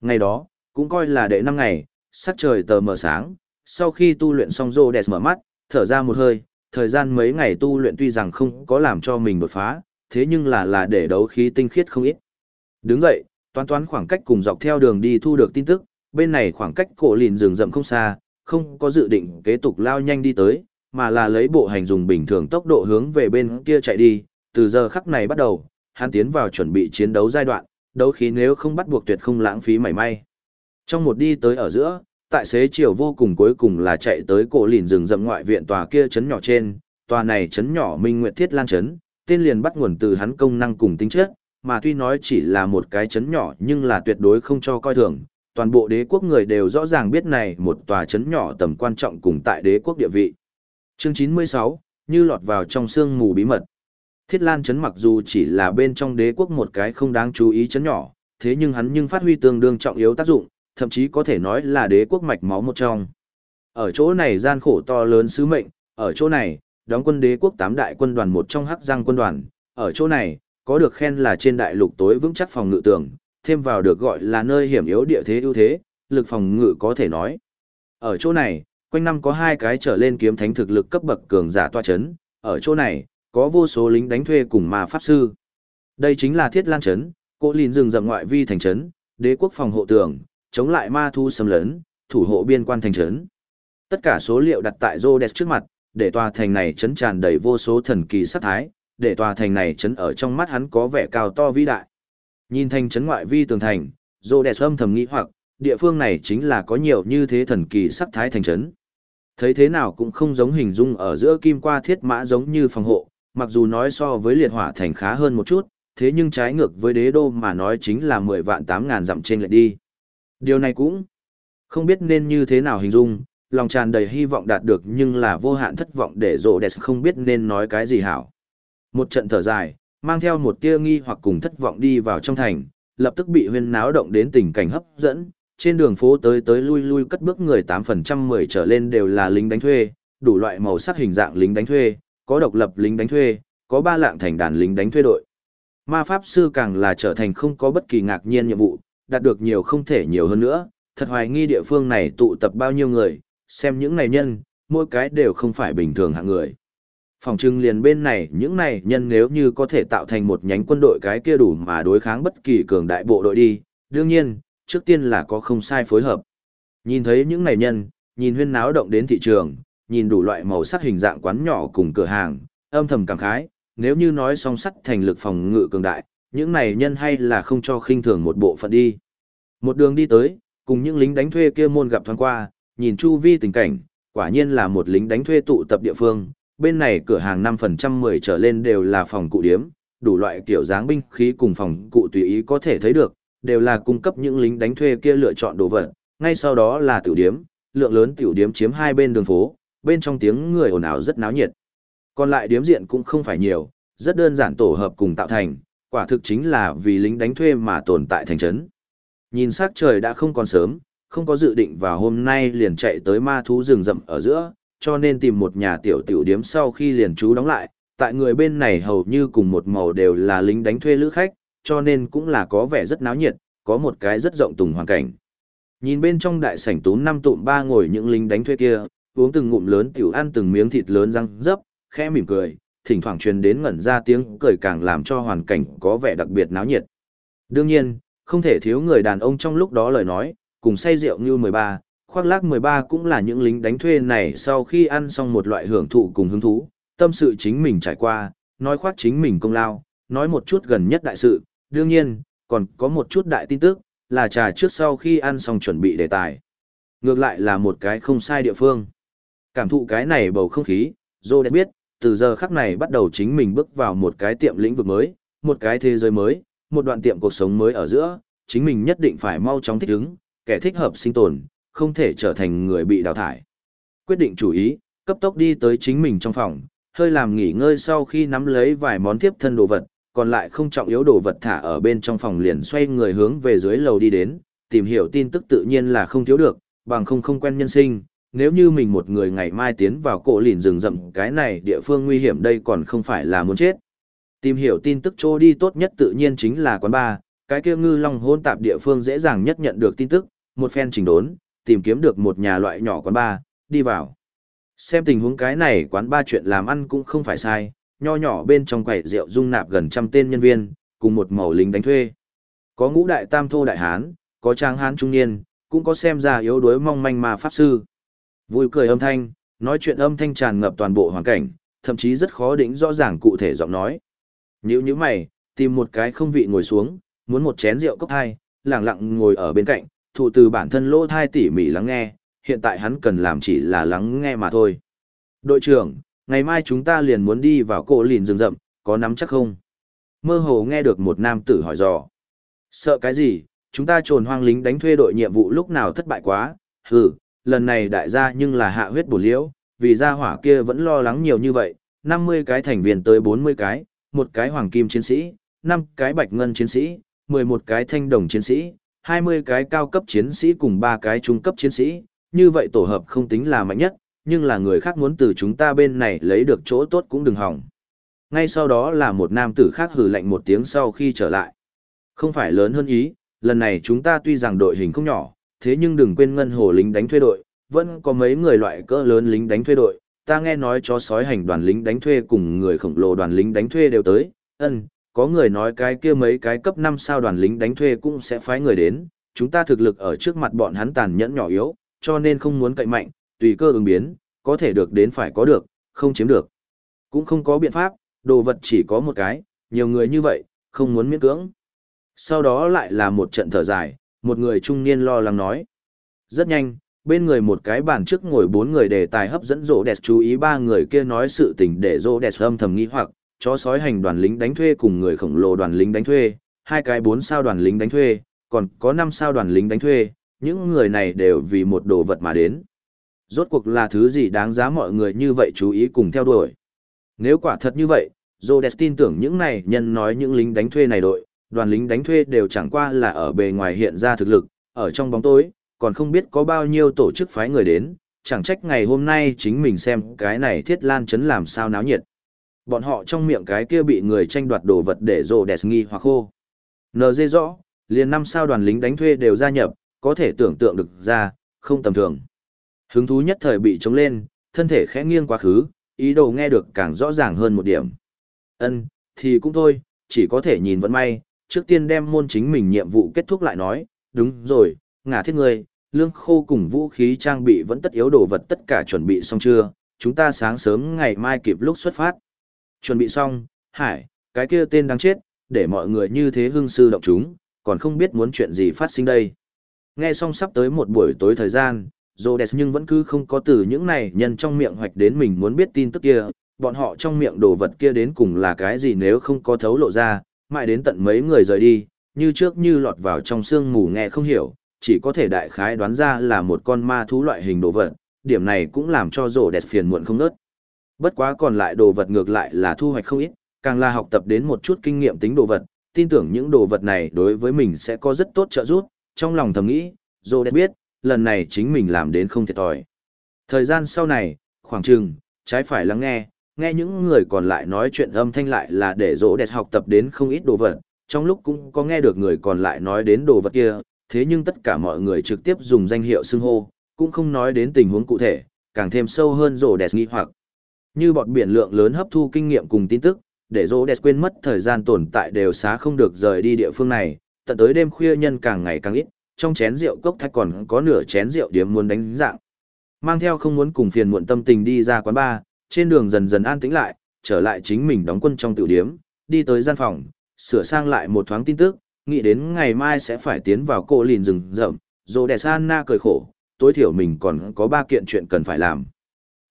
Ngày đó, cũng coi là đệ năm ngày, sắc trời tờ mờ sáng, sau khi tu luyện xong rỗ đẹp mở mắt, thở ra một hơi, thời gian mấy ngày tu luyện tuy rằng không có làm cho mình đột phá, thế nhưng là là để đấu khí tinh khiết không ít. Đứng dậy, toán toán khoảng cách cùng dọc theo đường đi thu được tin tức, bên này khoảng cách cổ lìn rừng rậm không xa, không có dự định kế tục lao nhanh đi tới, mà là lấy bộ hành dùng bình thường tốc độ hướng về bên kia chạy đi, từ giờ khắc này bắt đầu, hắn tiến vào chuẩn bị chiến đấu giai đoạn, đấu khí nếu không bắt buộc tuyệt không lãng phí mảy may. Trong một đi tới ở giữa, tại xế chiều vô cùng cuối cùng là chạy tới cổ lìn rừng rậm ngoại viện tòa kia chấn nhỏ trên, tòa này chấn nhỏ Minh Nguyệt Thiết Lan chấn, tên liền bắt nguồn từ hắn công năng cùng tính chất, mà tuy nói chỉ là một cái chấn nhỏ nhưng là tuyệt đối không cho coi thường, toàn bộ đế quốc người đều rõ ràng biết này một tòa chấn nhỏ tầm quan trọng cùng tại đế quốc địa vị. Chương 96, như lọt vào trong sương mù bí mật. Thiết Lan chấn mặc dù chỉ là bên trong đế quốc một cái không đáng chú ý chấn nhỏ, thế nhưng hắn nhưng phát huy tương đương trọng yếu tác dụng, thậm chí có thể nói là đế quốc mạch máu một trong. Ở chỗ này gian khổ to lớn sứ mệnh, ở chỗ này, đóng quân đế quốc tám đại quân đoàn một trong hắc giang quân đoàn, ở chỗ này, có được khen là trên đại lục tối vững chắc phòng ngự tường, thêm vào được gọi là nơi hiểm yếu địa thế ưu thế, lực phòng ngự có thể nói. Ở chỗ này, quanh năm có hai cái trở lên kiếm thánh thực lực cấp bậc cường giả toa chấn, ở chỗ này, có vô số lính đánh thuê cùng ma pháp sư. Đây chính là Thiết Lan trấn, cỗ lìn rừng rậm ngoại vi thành trấn, đế quốc phòng hộ tường, chống lại ma thu xâm lấn, thủ hộ biên quan thành trấn. Tất cả số liệu đặt tại Rhodes trước mặt, để tòa thành này trấn tràn đầy vô số thần kỳ sát thái, để tòa thành này chấn ở trong mắt hắn có vẻ cao to vĩ đại. Nhìn thành chấn ngoại vi tường thành, Rhodes âm thầm nghĩ hoặc, địa phương này chính là có nhiều như thế thần kỳ sắc thái thành chấn Thấy thế nào cũng không giống hình dung ở giữa kim qua thiết mã giống như phòng hộ, mặc dù nói so với liệt hỏa thành khá hơn một chút, thế nhưng trái ngược với đế đô mà nói chính là 10 vạn 8 ngàn dặm trên lại đi. Điều này cũng không biết nên như thế nào hình dung, lòng tràn đầy hy vọng đạt được nhưng là vô hạn thất vọng để rộ đẹp không biết nên nói cái gì hảo. Một trận thở dài, mang theo một tia nghi hoặc cùng thất vọng đi vào trong thành, lập tức bị huyên náo động đến tình cảnh hấp dẫn, trên đường phố tới tới lui lui cất bước người 8% 10 trở lên đều là lính đánh thuê, đủ loại màu sắc hình dạng lính đánh thuê, có độc lập lính đánh thuê, có ba lạng thành đàn lính đánh thuê đội. Ma pháp sư càng là trở thành không có bất kỳ ngạc nhiên nhiệm vụ, đạt được nhiều không thể nhiều hơn nữa, thật hoài nghi địa phương này tụ tập bao nhiêu người, xem những này nhân, mỗi cái đều không phải bình thường hạng người. Phòng trưng liền bên này những này nhân nếu như có thể tạo thành một nhánh quân đội cái kia đủ mà đối kháng bất kỳ cường đại bộ đội đi, đương nhiên, trước tiên là có không sai phối hợp. Nhìn thấy những này nhân, nhìn huyên náo động đến thị trường, nhìn đủ loại màu sắc hình dạng quán nhỏ cùng cửa hàng, âm thầm cảm khái, nếu như nói song sắt thành lực phòng ngự cường đại, những này nhân hay là không cho khinh thường một bộ phận đi. Một đường đi tới, cùng những lính đánh thuê kia môn gặp thoáng qua, nhìn chu vi tình cảnh, quả nhiên là một lính đánh thuê tụ tập địa phương, bên này cửa hàng 5% 10 trở lên đều là phòng cụ điếm, đủ loại kiểu dáng binh khí cùng phòng cụ tùy ý có thể thấy được, đều là cung cấp những lính đánh thuê kia lựa chọn đồ vật, ngay sau đó là tiểu điếm, lượng lớn tiểu điếm chiếm hai bên đường phố, bên trong tiếng người ồn ào rất náo nhiệt. Còn lại điếm diện cũng không phải nhiều, rất đơn giản tổ hợp cùng tạo thành, quả thực chính là vì lính đánh thuê mà tồn tại thành trấn. Nhìn sắc trời đã không còn sớm, không có dự định vào hôm nay liền chạy tới ma thú rừng rậm ở giữa, cho nên tìm một nhà tiểu tiểu điếm sau khi liền trú đóng lại, tại người bên này hầu như cùng một màu đều là lính đánh thuê lữ khách, cho nên cũng là có vẻ rất náo nhiệt, có một cái rất rộng tùng hoàn cảnh. Nhìn bên trong đại sảnh tú năm tụm ba ngồi những lính đánh thuê kia, uống từng ngụm lớn tiểu ăn từng miếng thịt lớn răng dấp, khẽ mỉm cười, thỉnh thoảng truyền đến ngẩn ra tiếng cười càng làm cho hoàn cảnh có vẻ đặc biệt náo nhiệt. Đương nhiên, không thể thiếu người đàn ông trong lúc đó lời nói, cùng say rượu như 13, khoác lác 13 cũng là những lính đánh thuê này sau khi ăn xong một loại hưởng thụ cùng hứng thú, tâm sự chính mình trải qua, nói khoác chính mình công lao, nói một chút gần nhất đại sự, đương nhiên, còn có một chút đại tin tức, là trà trước sau khi ăn xong chuẩn bị đề tài. Ngược lại là một cái không sai địa phương. Cảm thụ cái này bầu không khí, Dô đã biết, từ giờ khắc này bắt đầu chính mình bước vào một cái tiệm lĩnh vực mới, một cái thế giới mới, một đoạn tiệm cuộc sống mới ở giữa, chính mình nhất định phải mau chóng thích ứng, kẻ thích hợp sinh tồn, không thể trở thành người bị đào thải. Quyết định chủ ý, cấp tốc đi tới chính mình trong phòng, hơi làm nghỉ ngơi sau khi nắm lấy vài món tiếp thân đồ vật, còn lại không trọng yếu đồ vật thả ở bên trong phòng liền xoay người hướng về dưới lầu đi đến, tìm hiểu tin tức tự nhiên là không thiếu được, bằng không không quen nhân sinh. Nếu như mình một người ngày mai tiến vào cổ lìn rừng rậm cái này địa phương nguy hiểm đây còn không phải là muốn chết. Tìm hiểu tin tức chỗ đi tốt nhất tự nhiên chính là quán bar, cái kia ngư long hôn tạp địa phương dễ dàng nhất nhận được tin tức, một phen chỉnh đốn, tìm kiếm được một nhà loại nhỏ quán bar, đi vào. Xem tình huống cái này quán ba chuyện làm ăn cũng không phải sai, nho nhỏ bên trong quầy rượu dung nạp gần trăm tên nhân viên, cùng một màu lính đánh thuê. Có ngũ đại tam thô đại hán, có trang hán trung niên, cũng có xem ra yếu đuối mong manh mà pháp sư. Vui cười âm thanh, nói chuyện âm thanh tràn ngập toàn bộ hoàn cảnh, thậm chí rất khó đỉnh rõ ràng cụ thể giọng nói. Nhữ như mày, tìm một cái không vị ngồi xuống, muốn một chén rượu cốc hai, lặng lặng ngồi ở bên cạnh, thụ từ bản thân lỗ thai tỉ mỉ lắng nghe, hiện tại hắn cần làm chỉ là lắng nghe mà thôi. Đội trưởng, ngày mai chúng ta liền muốn đi vào cổ lìn rừng rậm, có nắm chắc không? Mơ hồ nghe được một nam tử hỏi dò. Sợ cái gì, chúng ta trồn hoang lính đánh thuê đội nhiệm vụ lúc nào thất bại quá, hừ, lần này đại gia nhưng là hạ huyết bổ liễu, vì gia hỏa kia vẫn lo lắng nhiều như vậy, 50 cái thành viên tới 40 cái, một cái hoàng kim chiến sĩ, 5 cái bạch ngân chiến sĩ, 11 cái thanh đồng chiến sĩ, 20 cái cao cấp chiến sĩ cùng 3 cái trung cấp chiến sĩ, như vậy tổ hợp không tính là mạnh nhất, nhưng là người khác muốn từ chúng ta bên này lấy được chỗ tốt cũng đừng hỏng. Ngay sau đó là một nam tử khác hừ lạnh một tiếng sau khi trở lại. Không phải lớn hơn ý, lần này chúng ta tuy rằng đội hình không nhỏ, thế nhưng đừng quên ngân hồ lính đánh thuê đội, vẫn có mấy người loại cỡ lớn lính đánh thuê đội, ta nghe nói chó sói hành đoàn lính đánh thuê cùng người khổng lồ đoàn lính đánh thuê đều tới, ân, có người nói cái kia mấy cái cấp 5 sao đoàn lính đánh thuê cũng sẽ phái người đến, chúng ta thực lực ở trước mặt bọn hắn tàn nhẫn nhỏ yếu, cho nên không muốn cậy mạnh, tùy cơ ứng biến, có thể được đến phải có được, không chiếm được. Cũng không có biện pháp, đồ vật chỉ có một cái, nhiều người như vậy, không muốn miễn cưỡng. Sau đó lại là một trận thở dài, một người trung niên lo lắng nói. Rất nhanh, bên người một cái bàn trước ngồi bốn người đề tài hấp dẫn rỗ đẹp chú ý ba người kia nói sự tình để rỗ đẹp âm thầm nghi hoặc, chó sói hành đoàn lính đánh thuê cùng người khổng lồ đoàn lính đánh thuê, hai cái bốn sao đoàn lính đánh thuê, còn có năm sao đoàn lính đánh thuê, những người này đều vì một đồ vật mà đến. Rốt cuộc là thứ gì đáng giá mọi người như vậy chú ý cùng theo đuổi. Nếu quả thật như vậy, Rhodes tin tưởng những này nhân nói những lính đánh thuê này đội, đoàn lính đánh thuê đều chẳng qua là ở bề ngoài hiện ra thực lực, ở trong bóng tối, còn không biết có bao nhiêu tổ chức phái người đến, chẳng trách ngày hôm nay chính mình xem cái này thiết lan chấn làm sao náo nhiệt. Bọn họ trong miệng cái kia bị người tranh đoạt đồ vật để rồ đẹp nghi hoặc khô. NG rõ, liền năm sao đoàn lính đánh thuê đều gia nhập, có thể tưởng tượng được ra, không tầm thường. Hứng thú nhất thời bị trống lên, thân thể khẽ nghiêng quá khứ, ý đồ nghe được càng rõ ràng hơn một điểm. Ân, thì cũng thôi, chỉ có thể nhìn vẫn may, trước tiên đem môn chính mình nhiệm vụ kết thúc lại nói, đúng rồi, ngả thiết người, lương khô cùng vũ khí trang bị vẫn tất yếu đồ vật tất cả chuẩn bị xong chưa, chúng ta sáng sớm ngày mai kịp lúc xuất phát. Chuẩn bị xong, hải, cái kia tên đáng chết, để mọi người như thế hưng sư động chúng, còn không biết muốn chuyện gì phát sinh đây. Nghe xong sắp tới một buổi tối thời gian, Rhodes nhưng vẫn cứ không có từ những này nhân trong miệng hoạch đến mình muốn biết tin tức kia, bọn họ trong miệng đồ vật kia đến cùng là cái gì nếu không có thấu lộ ra, mãi đến tận mấy người rời đi, như trước như lọt vào trong sương mù nghe không hiểu, chỉ có thể đại khái đoán ra là một con ma thú loại hình đồ vật, điểm này cũng làm cho Rhodes phiền muộn không nớt. Bất quá còn lại đồ vật ngược lại là thu hoạch không ít, càng là học tập đến một chút kinh nghiệm tính đồ vật, tin tưởng những đồ vật này đối với mình sẽ có rất tốt trợ giúp, trong lòng thầm nghĩ, rổ đẹp biết, lần này chính mình làm đến không thiệt thòi. Thời gian sau này, khoảng chừng, trái phải lắng nghe, nghe những người còn lại nói chuyện âm thanh lại là để dỗ đẹp học tập đến không ít đồ vật, trong lúc cũng có nghe được người còn lại nói đến đồ vật kia, thế nhưng tất cả mọi người trực tiếp dùng danh hiệu xưng hô, cũng không nói đến tình huống cụ thể, càng thêm sâu hơn rồ đẹp nghi hoặc. Như bọt biển lượng lớn hấp thu kinh nghiệm cùng tin tức, để Dỗ đẹp quên mất thời gian tồn tại đều xá không được rời đi địa phương này, tận tới đêm khuya nhân càng ngày càng ít, trong chén rượu cốc thạch còn có nửa chén rượu điếm muốn đánh dạng. Mang theo không muốn cùng phiền muộn tâm tình đi ra quán bar, trên đường dần dần an tĩnh lại, trở lại chính mình đóng quân trong tiểu điếm, đi tới gian phòng, sửa sang lại một thoáng tin tức, nghĩ đến ngày mai sẽ phải tiến vào cô lìn rừng rậm, Dỗ đẹp Anna cười khổ, tối thiểu mình còn có ba kiện chuyện cần phải làm.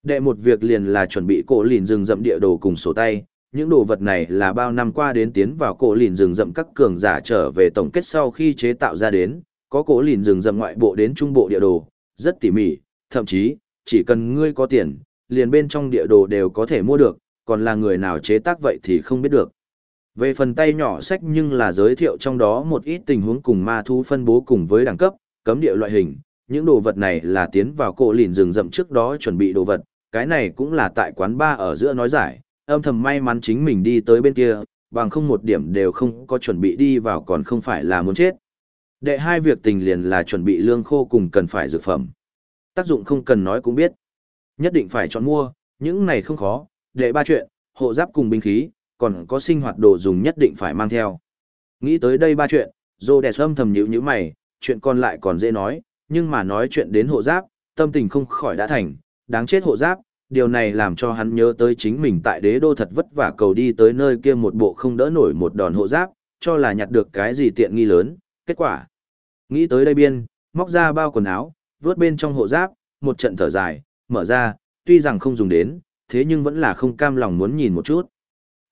Đệ một việc liền là chuẩn bị cổ lìn rừng rậm địa đồ cùng sổ tay, những đồ vật này là bao năm qua đến tiến vào cổ lìn rừng rậm các cường giả trở về tổng kết sau khi chế tạo ra đến, có cổ lìn rừng rậm ngoại bộ đến trung bộ địa đồ, rất tỉ mỉ, thậm chí, chỉ cần ngươi có tiền, liền bên trong địa đồ đều có thể mua được, còn là người nào chế tác vậy thì không biết được. Về phần tay nhỏ sách nhưng là giới thiệu trong đó một ít tình huống cùng ma thú phân bố cùng với đẳng cấp, cấm địa loại hình, những đồ vật này là tiến vào cổ lìn rừng rậm trước đó chuẩn bị đồ vật, cái này cũng là tại quán ba ở giữa nói giải, âm thầm may mắn chính mình đi tới bên kia, bằng không một điểm đều không có chuẩn bị đi vào còn không phải là muốn chết. Đệ hai việc tình liền là chuẩn bị lương khô cùng cần phải dược phẩm. Tác dụng không cần nói cũng biết. Nhất định phải chọn mua, những này không khó, đệ ba chuyện, hộ giáp cùng binh khí, còn có sinh hoạt đồ dùng nhất định phải mang theo. Nghĩ tới đây ba chuyện, Dô Đẹp âm thầm nhữ như mày, chuyện còn lại còn dễ nói, nhưng mà nói chuyện đến hộ giáp, tâm tình không khỏi đã thành, đáng chết hộ giáp, điều này làm cho hắn nhớ tới chính mình tại đế đô thật vất vả cầu đi tới nơi kia một bộ không đỡ nổi một đòn hộ giáp, cho là nhặt được cái gì tiện nghi lớn, kết quả. Nghĩ tới đây biên, móc ra bao quần áo, vớt bên trong hộ giáp, một trận thở dài, mở ra, tuy rằng không dùng đến, thế nhưng vẫn là không cam lòng muốn nhìn một chút.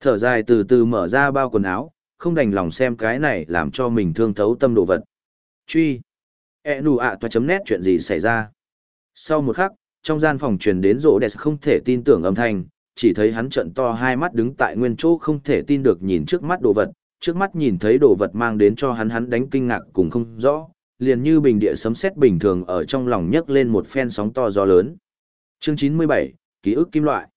Thở dài từ từ mở ra bao quần áo, không đành lòng xem cái này làm cho mình thương thấu tâm đồ vật. Truy. E nụ ạ toa chấm nét chuyện gì xảy ra. Sau một khắc, trong gian phòng truyền đến rỗ đẹp không thể tin tưởng âm thanh, chỉ thấy hắn trận to hai mắt đứng tại nguyên chỗ không thể tin được nhìn trước mắt đồ vật, trước mắt nhìn thấy đồ vật mang đến cho hắn hắn đánh kinh ngạc cùng không rõ, liền như bình địa sấm sét bình thường ở trong lòng nhấc lên một phen sóng to gió lớn. Chương 97, ký ức kim loại.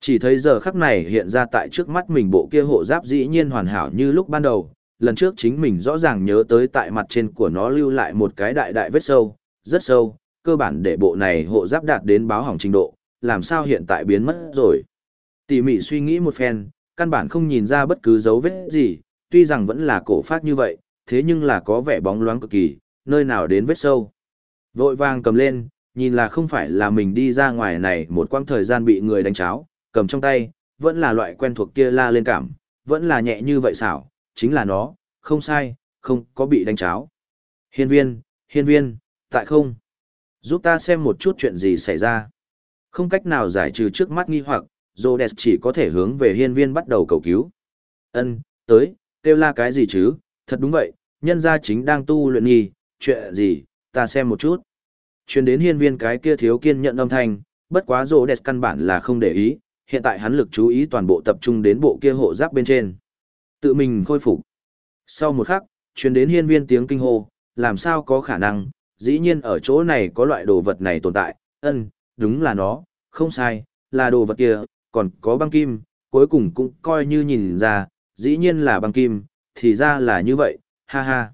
Chỉ thấy giờ khắc này hiện ra tại trước mắt mình bộ kia hộ giáp dĩ nhiên hoàn hảo như lúc ban đầu, lần trước chính mình rõ ràng nhớ tới tại mặt trên của nó lưu lại một cái đại đại vết sâu, rất sâu, cơ bản để bộ này hộ giáp đạt đến báo hỏng trình độ, làm sao hiện tại biến mất rồi. Tỉ mỉ suy nghĩ một phen, căn bản không nhìn ra bất cứ dấu vết gì, tuy rằng vẫn là cổ phát như vậy, thế nhưng là có vẻ bóng loáng cực kỳ, nơi nào đến vết sâu. Vội vàng cầm lên, nhìn là không phải là mình đi ra ngoài này một quãng thời gian bị người đánh cháo, cầm trong tay, vẫn là loại quen thuộc kia la lên cảm, vẫn là nhẹ như vậy xảo, chính là nó, không sai, không có bị đánh cháo. Hiên viên, hiên viên, tại không? Giúp ta xem một chút chuyện gì xảy ra. Không cách nào giải trừ trước mắt nghi hoặc, Rhodes chỉ có thể hướng về hiên viên bắt đầu cầu cứu. Ân, tới, kêu la cái gì chứ, thật đúng vậy, nhân gia chính đang tu luyện nghi, chuyện gì, ta xem một chút. Chuyên đến hiên viên cái kia thiếu kiên nhận âm thanh, bất quá Rhodes căn bản là không để ý, hiện tại hắn lực chú ý toàn bộ tập trung đến bộ kia hộ giáp bên trên. Tự mình khôi phục. Sau một khắc, truyền đến hiên viên tiếng kinh hô, làm sao có khả năng, dĩ nhiên ở chỗ này có loại đồ vật này tồn tại, ân, đúng là nó, không sai, là đồ vật kia, còn có băng kim, cuối cùng cũng coi như nhìn ra, dĩ nhiên là băng kim, thì ra là như vậy, ha ha.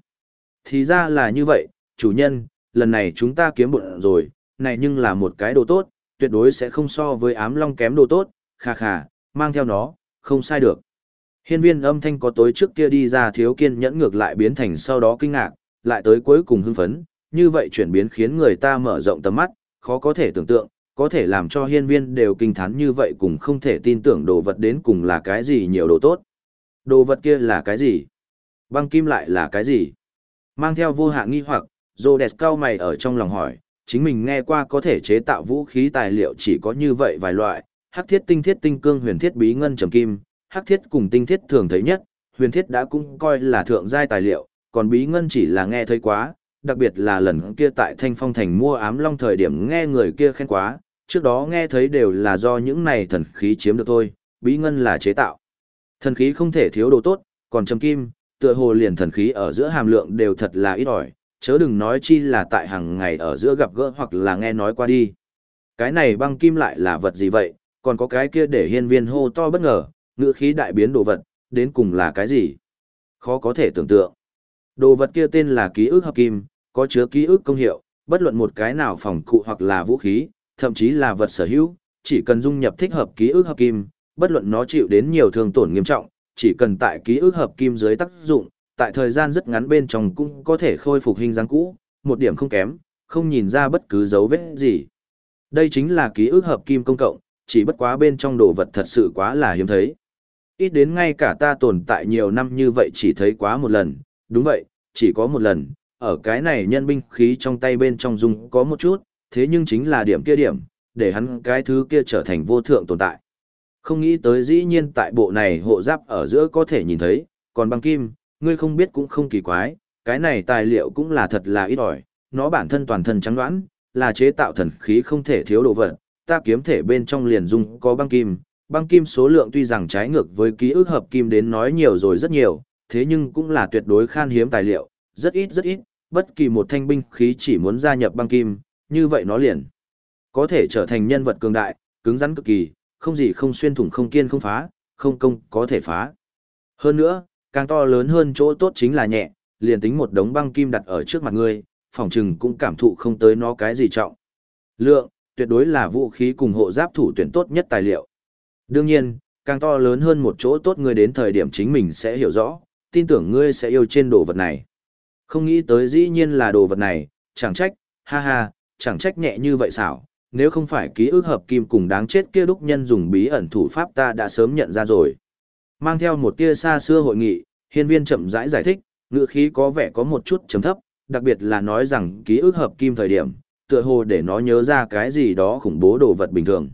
Thì ra là như vậy, chủ nhân, lần này chúng ta kiếm bụng rồi, này nhưng là một cái đồ tốt, tuyệt đối sẽ không so với ám long kém đồ tốt, khà khà, mang theo nó, không sai được. Hiên viên âm thanh có tối trước kia đi ra thiếu kiên nhẫn ngược lại biến thành sau đó kinh ngạc, lại tới cuối cùng hưng phấn, như vậy chuyển biến khiến người ta mở rộng tầm mắt, khó có thể tưởng tượng, có thể làm cho hiên viên đều kinh thán như vậy cùng không thể tin tưởng đồ vật đến cùng là cái gì nhiều đồ tốt. Đồ vật kia là cái gì? Băng kim lại là cái gì? Mang theo vô hạn nghi hoặc, Rhodes cao mày ở trong lòng hỏi, chính mình nghe qua có thể chế tạo vũ khí tài liệu chỉ có như vậy vài loại, hắc thiết tinh thiết tinh cương huyền thiết bí ngân trầm kim, hắc thiết cùng tinh thiết thường thấy nhất, huyền thiết đã cũng coi là thượng giai tài liệu, còn bí ngân chỉ là nghe thấy quá, đặc biệt là lần kia tại Thanh Phong Thành mua ám long thời điểm nghe người kia khen quá, trước đó nghe thấy đều là do những này thần khí chiếm được thôi, bí ngân là chế tạo. Thần khí không thể thiếu đồ tốt, còn trầm kim, tựa hồ liền thần khí ở giữa hàm lượng đều thật là ít ỏi, chớ đừng nói chi là tại hàng ngày ở giữa gặp gỡ hoặc là nghe nói qua đi. Cái này băng kim lại là vật gì vậy, còn có cái kia để hiên viên hô to bất ngờ, ngữ khí đại biến đồ vật, đến cùng là cái gì? Khó có thể tưởng tượng. Đồ vật kia tên là ký ức hợp kim, có chứa ký ức công hiệu, bất luận một cái nào phòng cụ hoặc là vũ khí, thậm chí là vật sở hữu, chỉ cần dung nhập thích hợp ký ức hợp kim, bất luận nó chịu đến nhiều thương tổn nghiêm trọng, chỉ cần tại ký ức hợp kim dưới tác dụng, tại thời gian rất ngắn bên trong cũng có thể khôi phục hình dáng cũ, một điểm không kém, không nhìn ra bất cứ dấu vết gì. Đây chính là ký ức hợp kim công cộng, chỉ bất quá bên trong đồ vật thật sự quá là hiếm thấy. Ít đến ngay cả ta tồn tại nhiều năm như vậy chỉ thấy quá một lần, đúng vậy, chỉ có một lần, ở cái này nhân binh khí trong tay bên trong dung có một chút, thế nhưng chính là điểm kia điểm, để hắn cái thứ kia trở thành vô thượng tồn tại. Không nghĩ tới dĩ nhiên tại bộ này hộ giáp ở giữa có thể nhìn thấy, còn băng kim, ngươi không biết cũng không kỳ quái, cái này tài liệu cũng là thật là ít ỏi, nó bản thân toàn thân trắng đoán, là chế tạo thần khí không thể thiếu đồ vật, ta kiếm thể bên trong liền dung có băng kim, băng kim số lượng tuy rằng trái ngược với ký ức hợp kim đến nói nhiều rồi rất nhiều, thế nhưng cũng là tuyệt đối khan hiếm tài liệu, rất ít rất ít, bất kỳ một thanh binh khí chỉ muốn gia nhập băng kim, như vậy nó liền có thể trở thành nhân vật cường đại, cứng rắn cực kỳ, không gì không xuyên thủng không kiên không phá, không công có thể phá. Hơn nữa, càng to lớn hơn chỗ tốt chính là nhẹ, liền tính một đống băng kim đặt ở trước mặt ngươi, phòng trừng cũng cảm thụ không tới nó cái gì trọng. Lượng, tuyệt đối là vũ khí cùng hộ giáp thủ tuyển tốt nhất tài liệu. Đương nhiên, càng to lớn hơn một chỗ tốt người đến thời điểm chính mình sẽ hiểu rõ, tin tưởng ngươi sẽ yêu trên đồ vật này. Không nghĩ tới dĩ nhiên là đồ vật này, chẳng trách, ha ha, chẳng trách nhẹ như vậy xảo, nếu không phải ký ức hợp kim cùng đáng chết kia đúc nhân dùng bí ẩn thủ pháp ta đã sớm nhận ra rồi. Mang theo một tia xa xưa hội nghị, hiên viên chậm rãi giải thích, ngựa khí có vẻ có một chút chấm thấp, đặc biệt là nói rằng ký ức hợp kim thời điểm, tựa hồ để nó nhớ ra cái gì đó khủng bố đồ vật bình thường.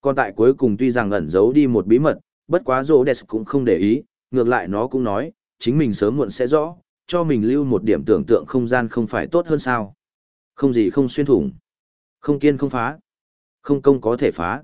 Còn tại cuối cùng tuy rằng ẩn giấu đi một bí mật, bất quá Rhodes cũng không để ý, ngược lại nó cũng nói, chính mình sớm muộn sẽ rõ, cho mình lưu một điểm tưởng tượng không gian không phải tốt hơn sao. Không gì không xuyên thủng, không kiên không phá, không công có thể phá.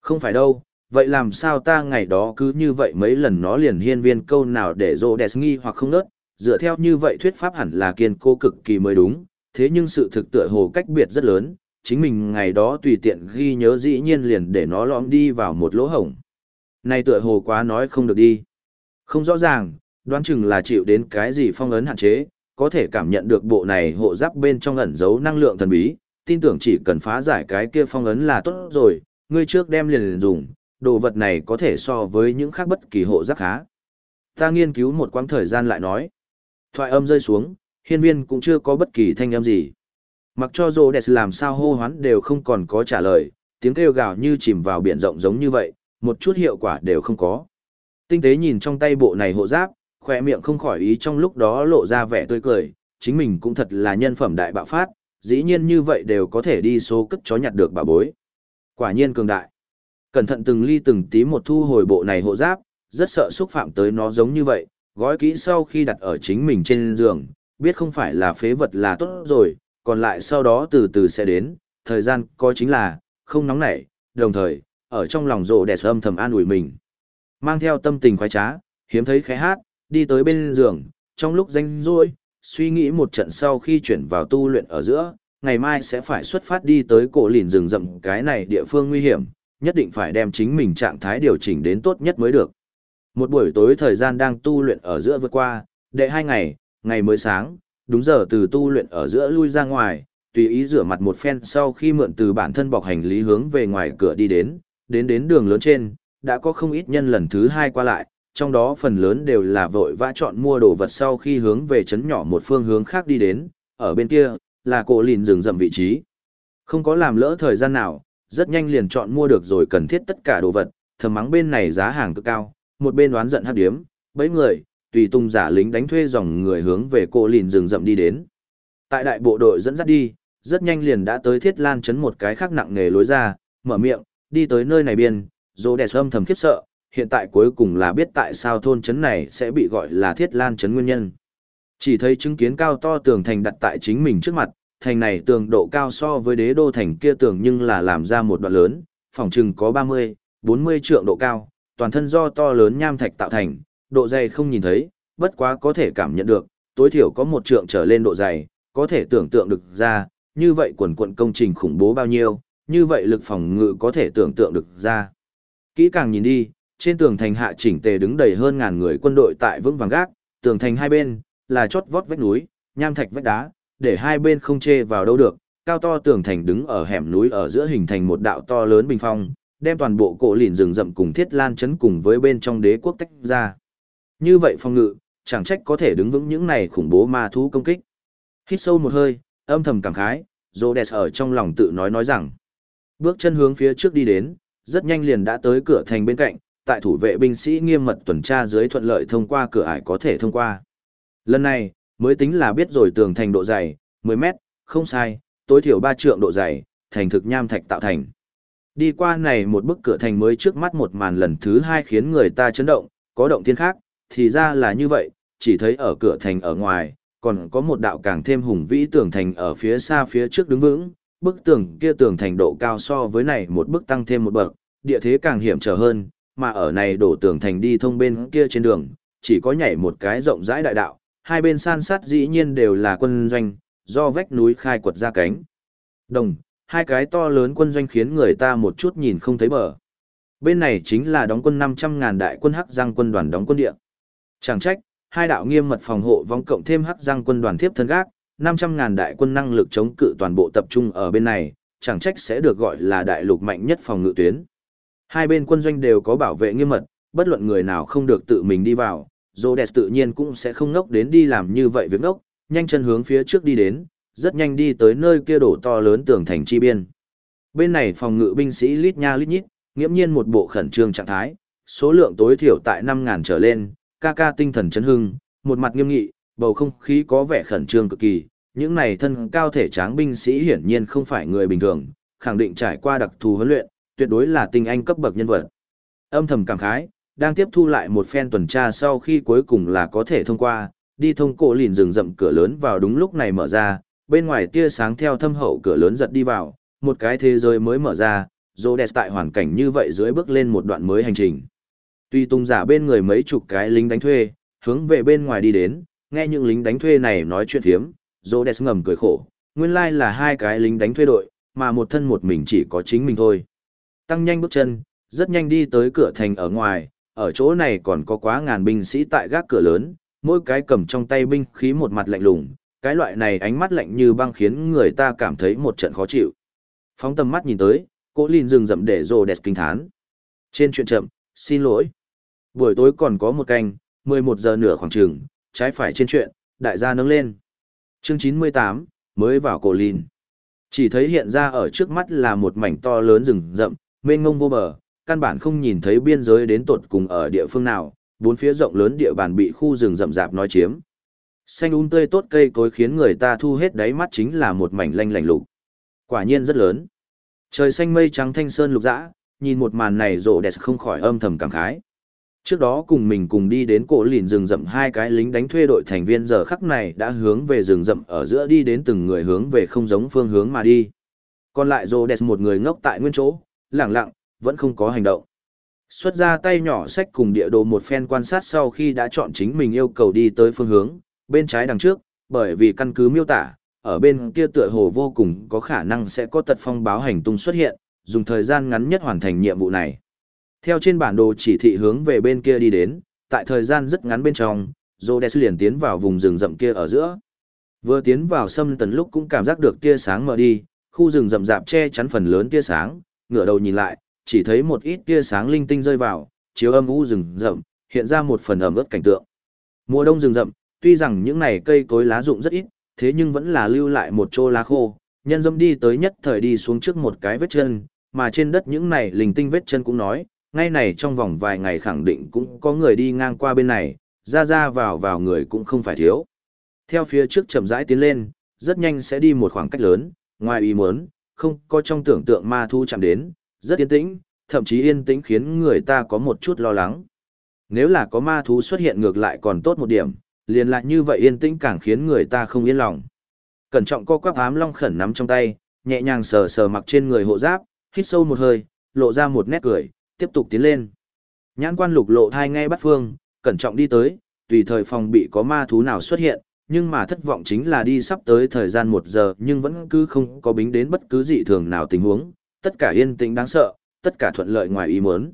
Không phải đâu, vậy làm sao ta ngày đó cứ như vậy mấy lần nó liền hiên viên câu nào để Rhodes nghi hoặc không nớt, dựa theo như vậy thuyết pháp hẳn là kiên cố cực kỳ mới đúng, thế nhưng sự thực tựa hồ cách biệt rất lớn, chính mình ngày đó tùy tiện ghi nhớ dĩ nhiên liền để nó lõm đi vào một lỗ hổng. Này tựa hồ quá nói không được đi. Không rõ ràng, đoán chừng là chịu đến cái gì phong ấn hạn chế, có thể cảm nhận được bộ này hộ giáp bên trong ẩn giấu năng lượng thần bí, tin tưởng chỉ cần phá giải cái kia phong ấn là tốt rồi, ngươi trước đem liền, liền dùng, đồ vật này có thể so với những khác bất kỳ hộ giáp khá. Ta nghiên cứu một quãng thời gian lại nói. Thoại âm rơi xuống, hiên viên cũng chưa có bất kỳ thanh âm gì. Mặc cho rô đẹp làm sao hô hoán đều không còn có trả lời, tiếng kêu gào như chìm vào biển rộng giống như vậy, một chút hiệu quả đều không có. Tinh tế nhìn trong tay bộ này hộ giáp, khỏe miệng không khỏi ý trong lúc đó lộ ra vẻ tươi cười, chính mình cũng thật là nhân phẩm đại bạo phát, dĩ nhiên như vậy đều có thể đi số cất chó nhặt được bà bối. Quả nhiên cường đại. Cẩn thận từng ly từng tí một thu hồi bộ này hộ giáp, rất sợ xúc phạm tới nó giống như vậy, gói kỹ sau khi đặt ở chính mình trên giường, biết không phải là phế vật là tốt rồi, còn lại sau đó từ từ sẽ đến, thời gian có chính là, không nóng nảy, đồng thời, ở trong lòng rộ đẹp âm thầm an ủi mình. Mang theo tâm tình khoái trá, hiếm thấy khẽ hát, đi tới bên giường, trong lúc danh rỗi, suy nghĩ một trận sau khi chuyển vào tu luyện ở giữa, ngày mai sẽ phải xuất phát đi tới cổ lìn rừng rậm cái này địa phương nguy hiểm, nhất định phải đem chính mình trạng thái điều chỉnh đến tốt nhất mới được. Một buổi tối thời gian đang tu luyện ở giữa vượt qua, đệ hai ngày, ngày mới sáng, đúng giờ từ tu luyện ở giữa lui ra ngoài, tùy ý rửa mặt một phen sau khi mượn từ bản thân bọc hành lý hướng về ngoài cửa đi đến, đến đến đường lớn trên, đã có không ít nhân lần thứ hai qua lại, trong đó phần lớn đều là vội vã chọn mua đồ vật sau khi hướng về chấn nhỏ một phương hướng khác đi đến, ở bên kia, là cổ lìn rừng rậm vị trí. Không có làm lỡ thời gian nào, rất nhanh liền chọn mua được rồi cần thiết tất cả đồ vật, thầm mắng bên này giá hàng cực cao, một bên đoán giận hắc điếm, bấy người, tùy tung giả lính đánh thuê dòng người hướng về cổ lìn rừng rậm đi đến. Tại đại bộ đội dẫn dắt đi, rất nhanh liền đã tới thiết lan chấn một cái khác nặng nghề lối ra, mở miệng, đi tới nơi này biên, dô đẹp âm thầm khiếp sợ, hiện tại cuối cùng là biết tại sao thôn chấn này sẽ bị gọi là thiết lan chấn nguyên nhân. Chỉ thấy chứng kiến cao to tường thành đặt tại chính mình trước mặt, thành này tường độ cao so với đế đô thành kia tường nhưng là làm ra một đoạn lớn, phòng chừng có 30, 40 trượng độ cao, toàn thân do to lớn nham thạch tạo thành, độ dày không nhìn thấy, bất quá có thể cảm nhận được, tối thiểu có một trượng trở lên độ dày, có thể tưởng tượng được ra, như vậy quần quận công trình khủng bố bao nhiêu, như vậy lực phòng ngự có thể tưởng tượng được ra. Kỹ càng nhìn đi, trên tường thành hạ chỉnh tề đứng đầy hơn ngàn người quân đội tại vững vàng gác, tường thành hai bên là chót vót vách núi, nham thạch vách đá, để hai bên không chê vào đâu được. Cao to tường thành đứng ở hẻm núi ở giữa hình thành một đạo to lớn bình phong, đem toàn bộ cổ lìn rừng rậm cùng thiết lan chấn cùng với bên trong đế quốc tách ra. Như vậy phong ngự, chẳng trách có thể đứng vững những này khủng bố ma thú công kích. Hít sâu một hơi, âm thầm cảm khái, Rhodes ở trong lòng tự nói nói rằng, bước chân hướng phía trước đi đến, rất nhanh liền đã tới cửa thành bên cạnh, tại thủ vệ binh sĩ nghiêm mật tuần tra dưới thuận lợi thông qua cửa ải có thể thông qua. Lần này, mới tính là biết rồi tường thành độ dày, 10 mét, không sai, tối thiểu 3 trượng độ dày, thành thực nham thạch tạo thành. Đi qua này một bức cửa thành mới trước mắt một màn lần thứ hai khiến người ta chấn động, có động thiên khác, thì ra là như vậy, chỉ thấy ở cửa thành ở ngoài, còn có một đạo càng thêm hùng vĩ tường thành ở phía xa phía trước đứng vững, bức tường kia tường thành độ cao so với này một bức tăng thêm một bậc, địa thế càng hiểm trở hơn, mà ở này đổ tường thành đi thông bên kia trên đường, chỉ có nhảy một cái rộng rãi đại đạo, hai bên san sát dĩ nhiên đều là quân doanh, do vách núi khai quật ra cánh. Đồng, hai cái to lớn quân doanh khiến người ta một chút nhìn không thấy bờ. Bên này chính là đóng quân 500.000 đại quân hắc giang quân đoàn đóng quân địa. Chẳng trách, hai đạo nghiêm mật phòng hộ vong cộng thêm hắc giang quân đoàn tiếp thân gác, 500.000 đại quân năng lực chống cự toàn bộ tập trung ở bên này, chẳng trách sẽ được gọi là đại lục mạnh nhất phòng ngự tuyến. Hai bên quân doanh đều có bảo vệ nghiêm mật, bất luận người nào không được tự mình đi vào, Rhodes tự nhiên cũng sẽ không ngốc đến đi làm như vậy việc ngốc, nhanh chân hướng phía trước đi đến, rất nhanh đi tới nơi kia đổ to lớn tường thành chi biên. Bên này phòng ngự binh sĩ lít nha lít nhít, nghiễm nhiên một bộ khẩn trương trạng thái, số lượng tối thiểu tại 5000 trở lên, ca ca tinh thần chấn hưng, một mặt nghiêm nghị, bầu không khí có vẻ khẩn trương cực kỳ, những này thân cao thể tráng binh sĩ hiển nhiên không phải người bình thường, khẳng định trải qua đặc thù huấn luyện, tuyệt đối là tinh anh cấp bậc nhân vật. Âm thầm cảm khái, đang tiếp thu lại một phen tuần tra sau khi cuối cùng là có thể thông qua, đi thông cổ lìn rừng rậm cửa lớn vào đúng lúc này mở ra, bên ngoài tia sáng theo thâm hậu cửa lớn giật đi vào, một cái thế giới mới mở ra, Rhodes tại hoàn cảnh như vậy dưới bước lên một đoạn mới hành trình. Tuy tung giả bên người mấy chục cái lính đánh thuê, hướng về bên ngoài đi đến, nghe những lính đánh thuê này nói chuyện thiếm, dô đẹp ngầm cười khổ, nguyên lai là hai cái lính đánh thuê đội, mà một thân một mình chỉ có chính mình thôi. Tăng nhanh bước chân, rất nhanh đi tới cửa thành ở ngoài, ở chỗ này còn có quá ngàn binh sĩ tại gác cửa lớn, mỗi cái cầm trong tay binh khí một mặt lạnh lùng, cái loại này ánh mắt lạnh như băng khiến người ta cảm thấy một trận khó chịu. Phóng tầm mắt nhìn tới, Cố Lìn dừng rậm để rồ đẹp kinh thán. Trên chuyện chậm, xin lỗi. Buổi tối còn có một canh, 11 giờ nửa khoảng trường, trái phải trên chuyện, đại gia nâng lên. Chương 98, mới vào cổ lìn. Chỉ thấy hiện ra ở trước mắt là một mảnh to lớn rừng rậm, mênh ngông vô bờ, căn bản không nhìn thấy biên giới đến tột cùng ở địa phương nào, bốn phía rộng lớn địa bàn bị khu rừng rậm rạp nói chiếm. Xanh um tươi tốt cây cối khiến người ta thu hết đáy mắt chính là một mảnh lanh lảnh lục. Quả nhiên rất lớn. Trời xanh mây trắng thanh sơn lục dã, nhìn một màn này rộ đẹp không khỏi âm thầm cảm khái. Trước đó cùng mình cùng đi đến cổ lìn rừng rậm hai cái lính đánh thuê đội thành viên giờ khắc này đã hướng về rừng rậm ở giữa đi đến từng người hướng về không giống phương hướng mà đi. Còn lại rộ đẹp một người ngốc tại nguyên chỗ, lặng lặng, vẫn không có hành động. Xuất ra tay nhỏ sách cùng địa đồ một phen quan sát sau khi đã chọn chính mình yêu cầu đi tới phương hướng, bên trái đằng trước, bởi vì căn cứ miêu tả, ở bên kia tựa hồ vô cùng có khả năng sẽ có tật phong báo hành tung xuất hiện, dùng thời gian ngắn nhất hoàn thành nhiệm vụ này. Theo trên bản đồ chỉ thị hướng về bên kia đi đến, tại thời gian rất ngắn bên trong, Rhodes liền tiến vào vùng rừng rậm kia ở giữa. Vừa tiến vào sâm tần lúc cũng cảm giác được tia sáng mở đi, khu rừng rậm rạp che chắn phần lớn tia sáng, ngửa đầu nhìn lại, chỉ thấy một ít tia sáng linh tinh rơi vào, chiếu âm u rừng rậm, hiện ra một phần ẩm ướt cảnh tượng. Mùa đông rừng rậm, tuy rằng những này cây cối lá rụng rất ít, thế nhưng vẫn là lưu lại một chỗ lá khô, nhân dâm đi tới nhất thời đi xuống trước một cái vết chân, mà trên đất những này linh tinh vết chân cũng nói, ngay này trong vòng vài ngày khẳng định cũng có người đi ngang qua bên này, ra ra vào vào người cũng không phải thiếu. Theo phía trước chậm rãi tiến lên, rất nhanh sẽ đi một khoảng cách lớn, ngoài ý muốn, không có trong tưởng tượng ma thu chạm đến, rất yên tĩnh, thậm chí yên tĩnh khiến người ta có một chút lo lắng. Nếu là có ma thú xuất hiện ngược lại còn tốt một điểm, liền lại như vậy yên tĩnh càng khiến người ta không yên lòng. Cẩn trọng co quắp ám long khẩn nắm trong tay, nhẹ nhàng sờ sờ mặc trên người hộ giáp, hít sâu một hơi, lộ ra một nét cười, tiếp tục tiến lên. Nhãn quan lục lộ thai ngay bắt phương, cẩn trọng đi tới, tùy thời phòng bị có ma thú nào xuất hiện, nhưng mà thất vọng chính là đi sắp tới thời gian một giờ nhưng vẫn cứ không có bính đến bất cứ dị thường nào tình huống, tất cả yên tĩnh đáng sợ, tất cả thuận lợi ngoài ý muốn.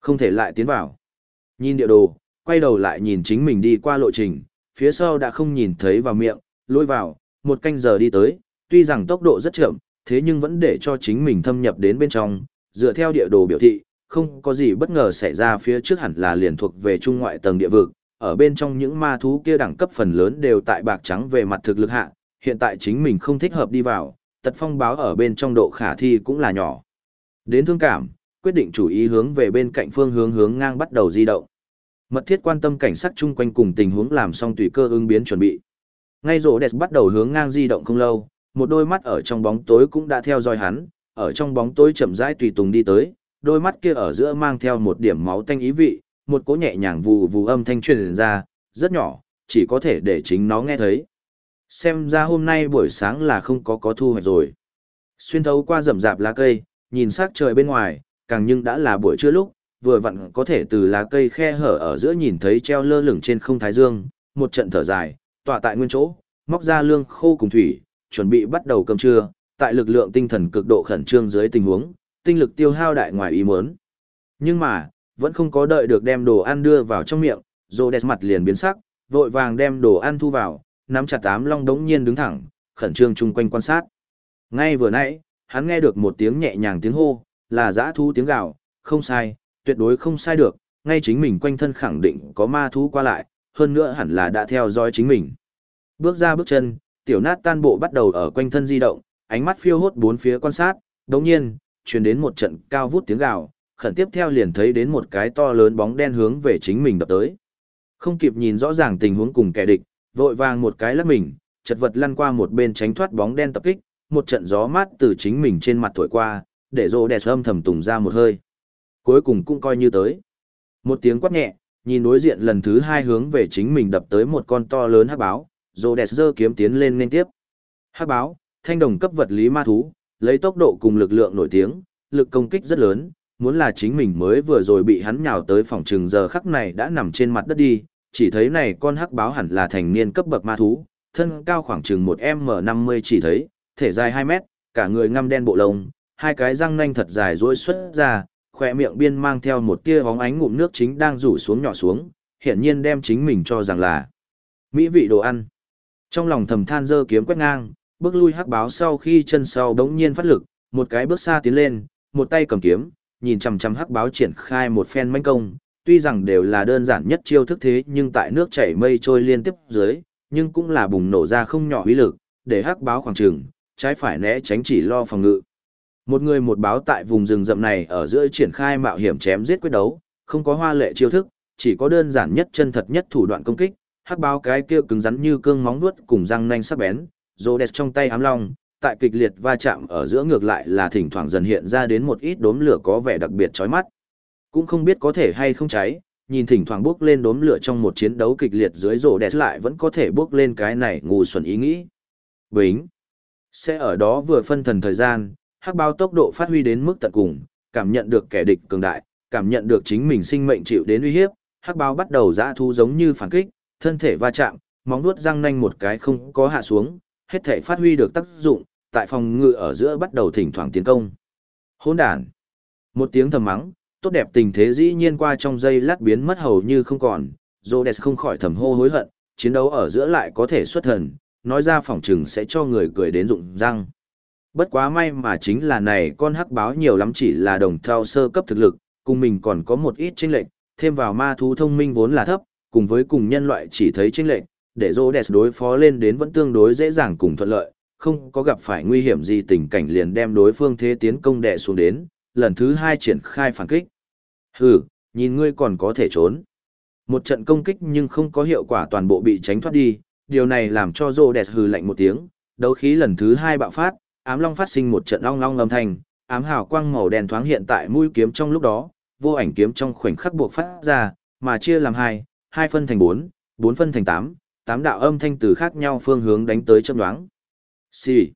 Không thể lại tiến vào. Nhìn địa đồ, quay đầu lại nhìn chính mình đi qua lộ trình, phía sau đã không nhìn thấy vào miệng, lôi vào, một canh giờ đi tới, tuy rằng tốc độ rất chậm, thế nhưng vẫn để cho chính mình thâm nhập đến bên trong, dựa theo địa đồ biểu thị, không có gì bất ngờ xảy ra phía trước hẳn là liền thuộc về trung ngoại tầng địa vực, ở bên trong những ma thú kia đẳng cấp phần lớn đều tại bạc trắng về mặt thực lực hạ, hiện tại chính mình không thích hợp đi vào, tật phong báo ở bên trong độ khả thi cũng là nhỏ. Đến thương cảm, quyết định chủ ý hướng về bên cạnh phương hướng hướng ngang bắt đầu di động. Mật thiết quan tâm cảnh sát chung quanh cùng tình huống làm xong tùy cơ ứng biến chuẩn bị. Ngay rổ đẹp bắt đầu hướng ngang di động không lâu, một đôi mắt ở trong bóng tối cũng đã theo dõi hắn, ở trong bóng tối chậm rãi tùy tùng đi tới, đôi mắt kia ở giữa mang theo một điểm máu tanh ý vị, một cỗ nhẹ nhàng vù vù âm thanh truyền ra, rất nhỏ, chỉ có thể để chính nó nghe thấy. Xem ra hôm nay buổi sáng là không có có thu hoạch rồi. Xuyên thấu qua rậm rạp lá cây, nhìn sắc trời bên ngoài, càng nhưng đã là buổi trưa lúc, vừa vặn có thể từ lá cây khe hở ở giữa nhìn thấy treo lơ lửng trên không thái dương, một trận thở dài, tọa tại nguyên chỗ, móc ra lương khô cùng thủy, chuẩn bị bắt đầu cơm trưa, tại lực lượng tinh thần cực độ khẩn trương dưới tình huống, tinh lực tiêu hao đại ngoài ý muốn. Nhưng mà, vẫn không có đợi được đem đồ ăn đưa vào trong miệng, Rhodes mặt liền biến sắc, vội vàng đem đồ ăn thu vào, nắm chặt tám long đống nhiên đứng thẳng, khẩn trương chung quanh quan sát. Ngay vừa nãy, hắn nghe được một tiếng nhẹ nhàng tiếng hô, là dã thú tiếng gào, không sai, tuyệt đối không sai được, ngay chính mình quanh thân khẳng định có ma thú qua lại, hơn nữa hẳn là đã theo dõi chính mình. Bước ra bước chân, tiểu nát tan bộ bắt đầu ở quanh thân di động, ánh mắt phiêu hốt bốn phía quan sát, đồng nhiên, truyền đến một trận cao vút tiếng gào, khẩn tiếp theo liền thấy đến một cái to lớn bóng đen hướng về chính mình đập tới. Không kịp nhìn rõ ràng tình huống cùng kẻ địch, vội vàng một cái lắc mình, chật vật lăn qua một bên tránh thoát bóng đen tập kích, một trận gió mát từ chính mình trên mặt thổi qua, để rô đẹp âm thầm tùng ra một hơi. Cuối cùng cũng coi như tới. Một tiếng quát nhẹ, nhìn đối diện lần thứ hai hướng về chính mình đập tới một con to lớn hắc báo, rô đẹp giơ kiếm tiến lên nên tiếp. Hắc báo, thanh đồng cấp vật lý ma thú, lấy tốc độ cùng lực lượng nổi tiếng, lực công kích rất lớn, muốn là chính mình mới vừa rồi bị hắn nhào tới phòng trừng giờ khắc này đã nằm trên mặt đất đi, chỉ thấy này con hắc báo hẳn là thành niên cấp bậc ma thú, thân cao khoảng chừng 1m50 chỉ thấy, thể dài 2 mét, cả người ngăm đen bộ lông, hai cái răng nanh thật dài rỗi xuất ra, khỏe miệng biên mang theo một tia bóng ánh ngụm nước chính đang rủ xuống nhỏ xuống, hiển nhiên đem chính mình cho rằng là mỹ vị đồ ăn. Trong lòng thầm than dơ kiếm quét ngang, bước lui hắc báo sau khi chân sau đống nhiên phát lực, một cái bước xa tiến lên, một tay cầm kiếm, nhìn chằm chằm hắc báo triển khai một phen manh công, tuy rằng đều là đơn giản nhất chiêu thức thế nhưng tại nước chảy mây trôi liên tiếp dưới, nhưng cũng là bùng nổ ra không nhỏ uy lực, để hắc báo khoảng trường, trái phải né tránh chỉ lo phòng ngự. Một người một báo tại vùng rừng rậm này ở giữa triển khai mạo hiểm chém giết quyết đấu, không có hoa lệ chiêu thức, chỉ có đơn giản nhất chân thật nhất thủ đoạn công kích, hắc báo cái kia cứng rắn như cương móng vuốt cùng răng nanh sắc bén, Rhodes trong tay ám long, tại kịch liệt va chạm ở giữa ngược lại là thỉnh thoảng dần hiện ra đến một ít đốm lửa có vẻ đặc biệt chói mắt. Cũng không biết có thể hay không cháy, nhìn thỉnh thoảng bước lên đốm lửa trong một chiến đấu kịch liệt dưới rổ đẹp lại vẫn có thể bước lên cái này ngu xuẩn ý nghĩ. Bính. Sẽ ở đó vừa phân thần thời gian, hắc bao tốc độ phát huy đến mức tận cùng, cảm nhận được kẻ địch cường đại, cảm nhận được chính mình sinh mệnh chịu đến uy hiếp, hắc bao bắt đầu dã thu giống như phản kích, thân thể va chạm, móng vuốt răng nanh một cái không có hạ xuống, hết thể phát huy được tác dụng, tại phòng ngự ở giữa bắt đầu thỉnh thoảng tiến công. Hỗn đản. Một tiếng thầm mắng, tốt đẹp tình thế dĩ nhiên qua trong giây lát biến mất hầu như không còn, Rhodes không khỏi thầm hô hối hận, chiến đấu ở giữa lại có thể xuất thần, nói ra phỏng chừng sẽ cho người cười đến rụng răng. Bất quá may mà chính là này con hắc báo nhiều lắm chỉ là đồng thao sơ cấp thực lực, cùng mình còn có một ít chênh lệch, thêm vào ma thú thông minh vốn là thấp, cùng với cùng nhân loại chỉ thấy chênh lệch, để Rhodes đối phó lên đến vẫn tương đối dễ dàng cùng thuận lợi, không có gặp phải nguy hiểm gì tình cảnh liền đem đối phương thế tiến công đè xuống đến, lần thứ hai triển khai phản kích. Hừ, nhìn ngươi còn có thể trốn. Một trận công kích nhưng không có hiệu quả toàn bộ bị tránh thoát đi, điều này làm cho Rhodes hừ lạnh một tiếng, đấu khí lần thứ hai bạo phát, ám long phát sinh một trận long long âm thanh, ám hào quang màu đen thoáng hiện tại mũi kiếm trong lúc đó, vô ảnh kiếm trong khoảnh khắc buộc phát ra, mà chia làm hai, hai phân thành bốn, bốn phân thành tám, tám đạo âm thanh từ khác nhau phương hướng đánh tới châm đoán. Xì.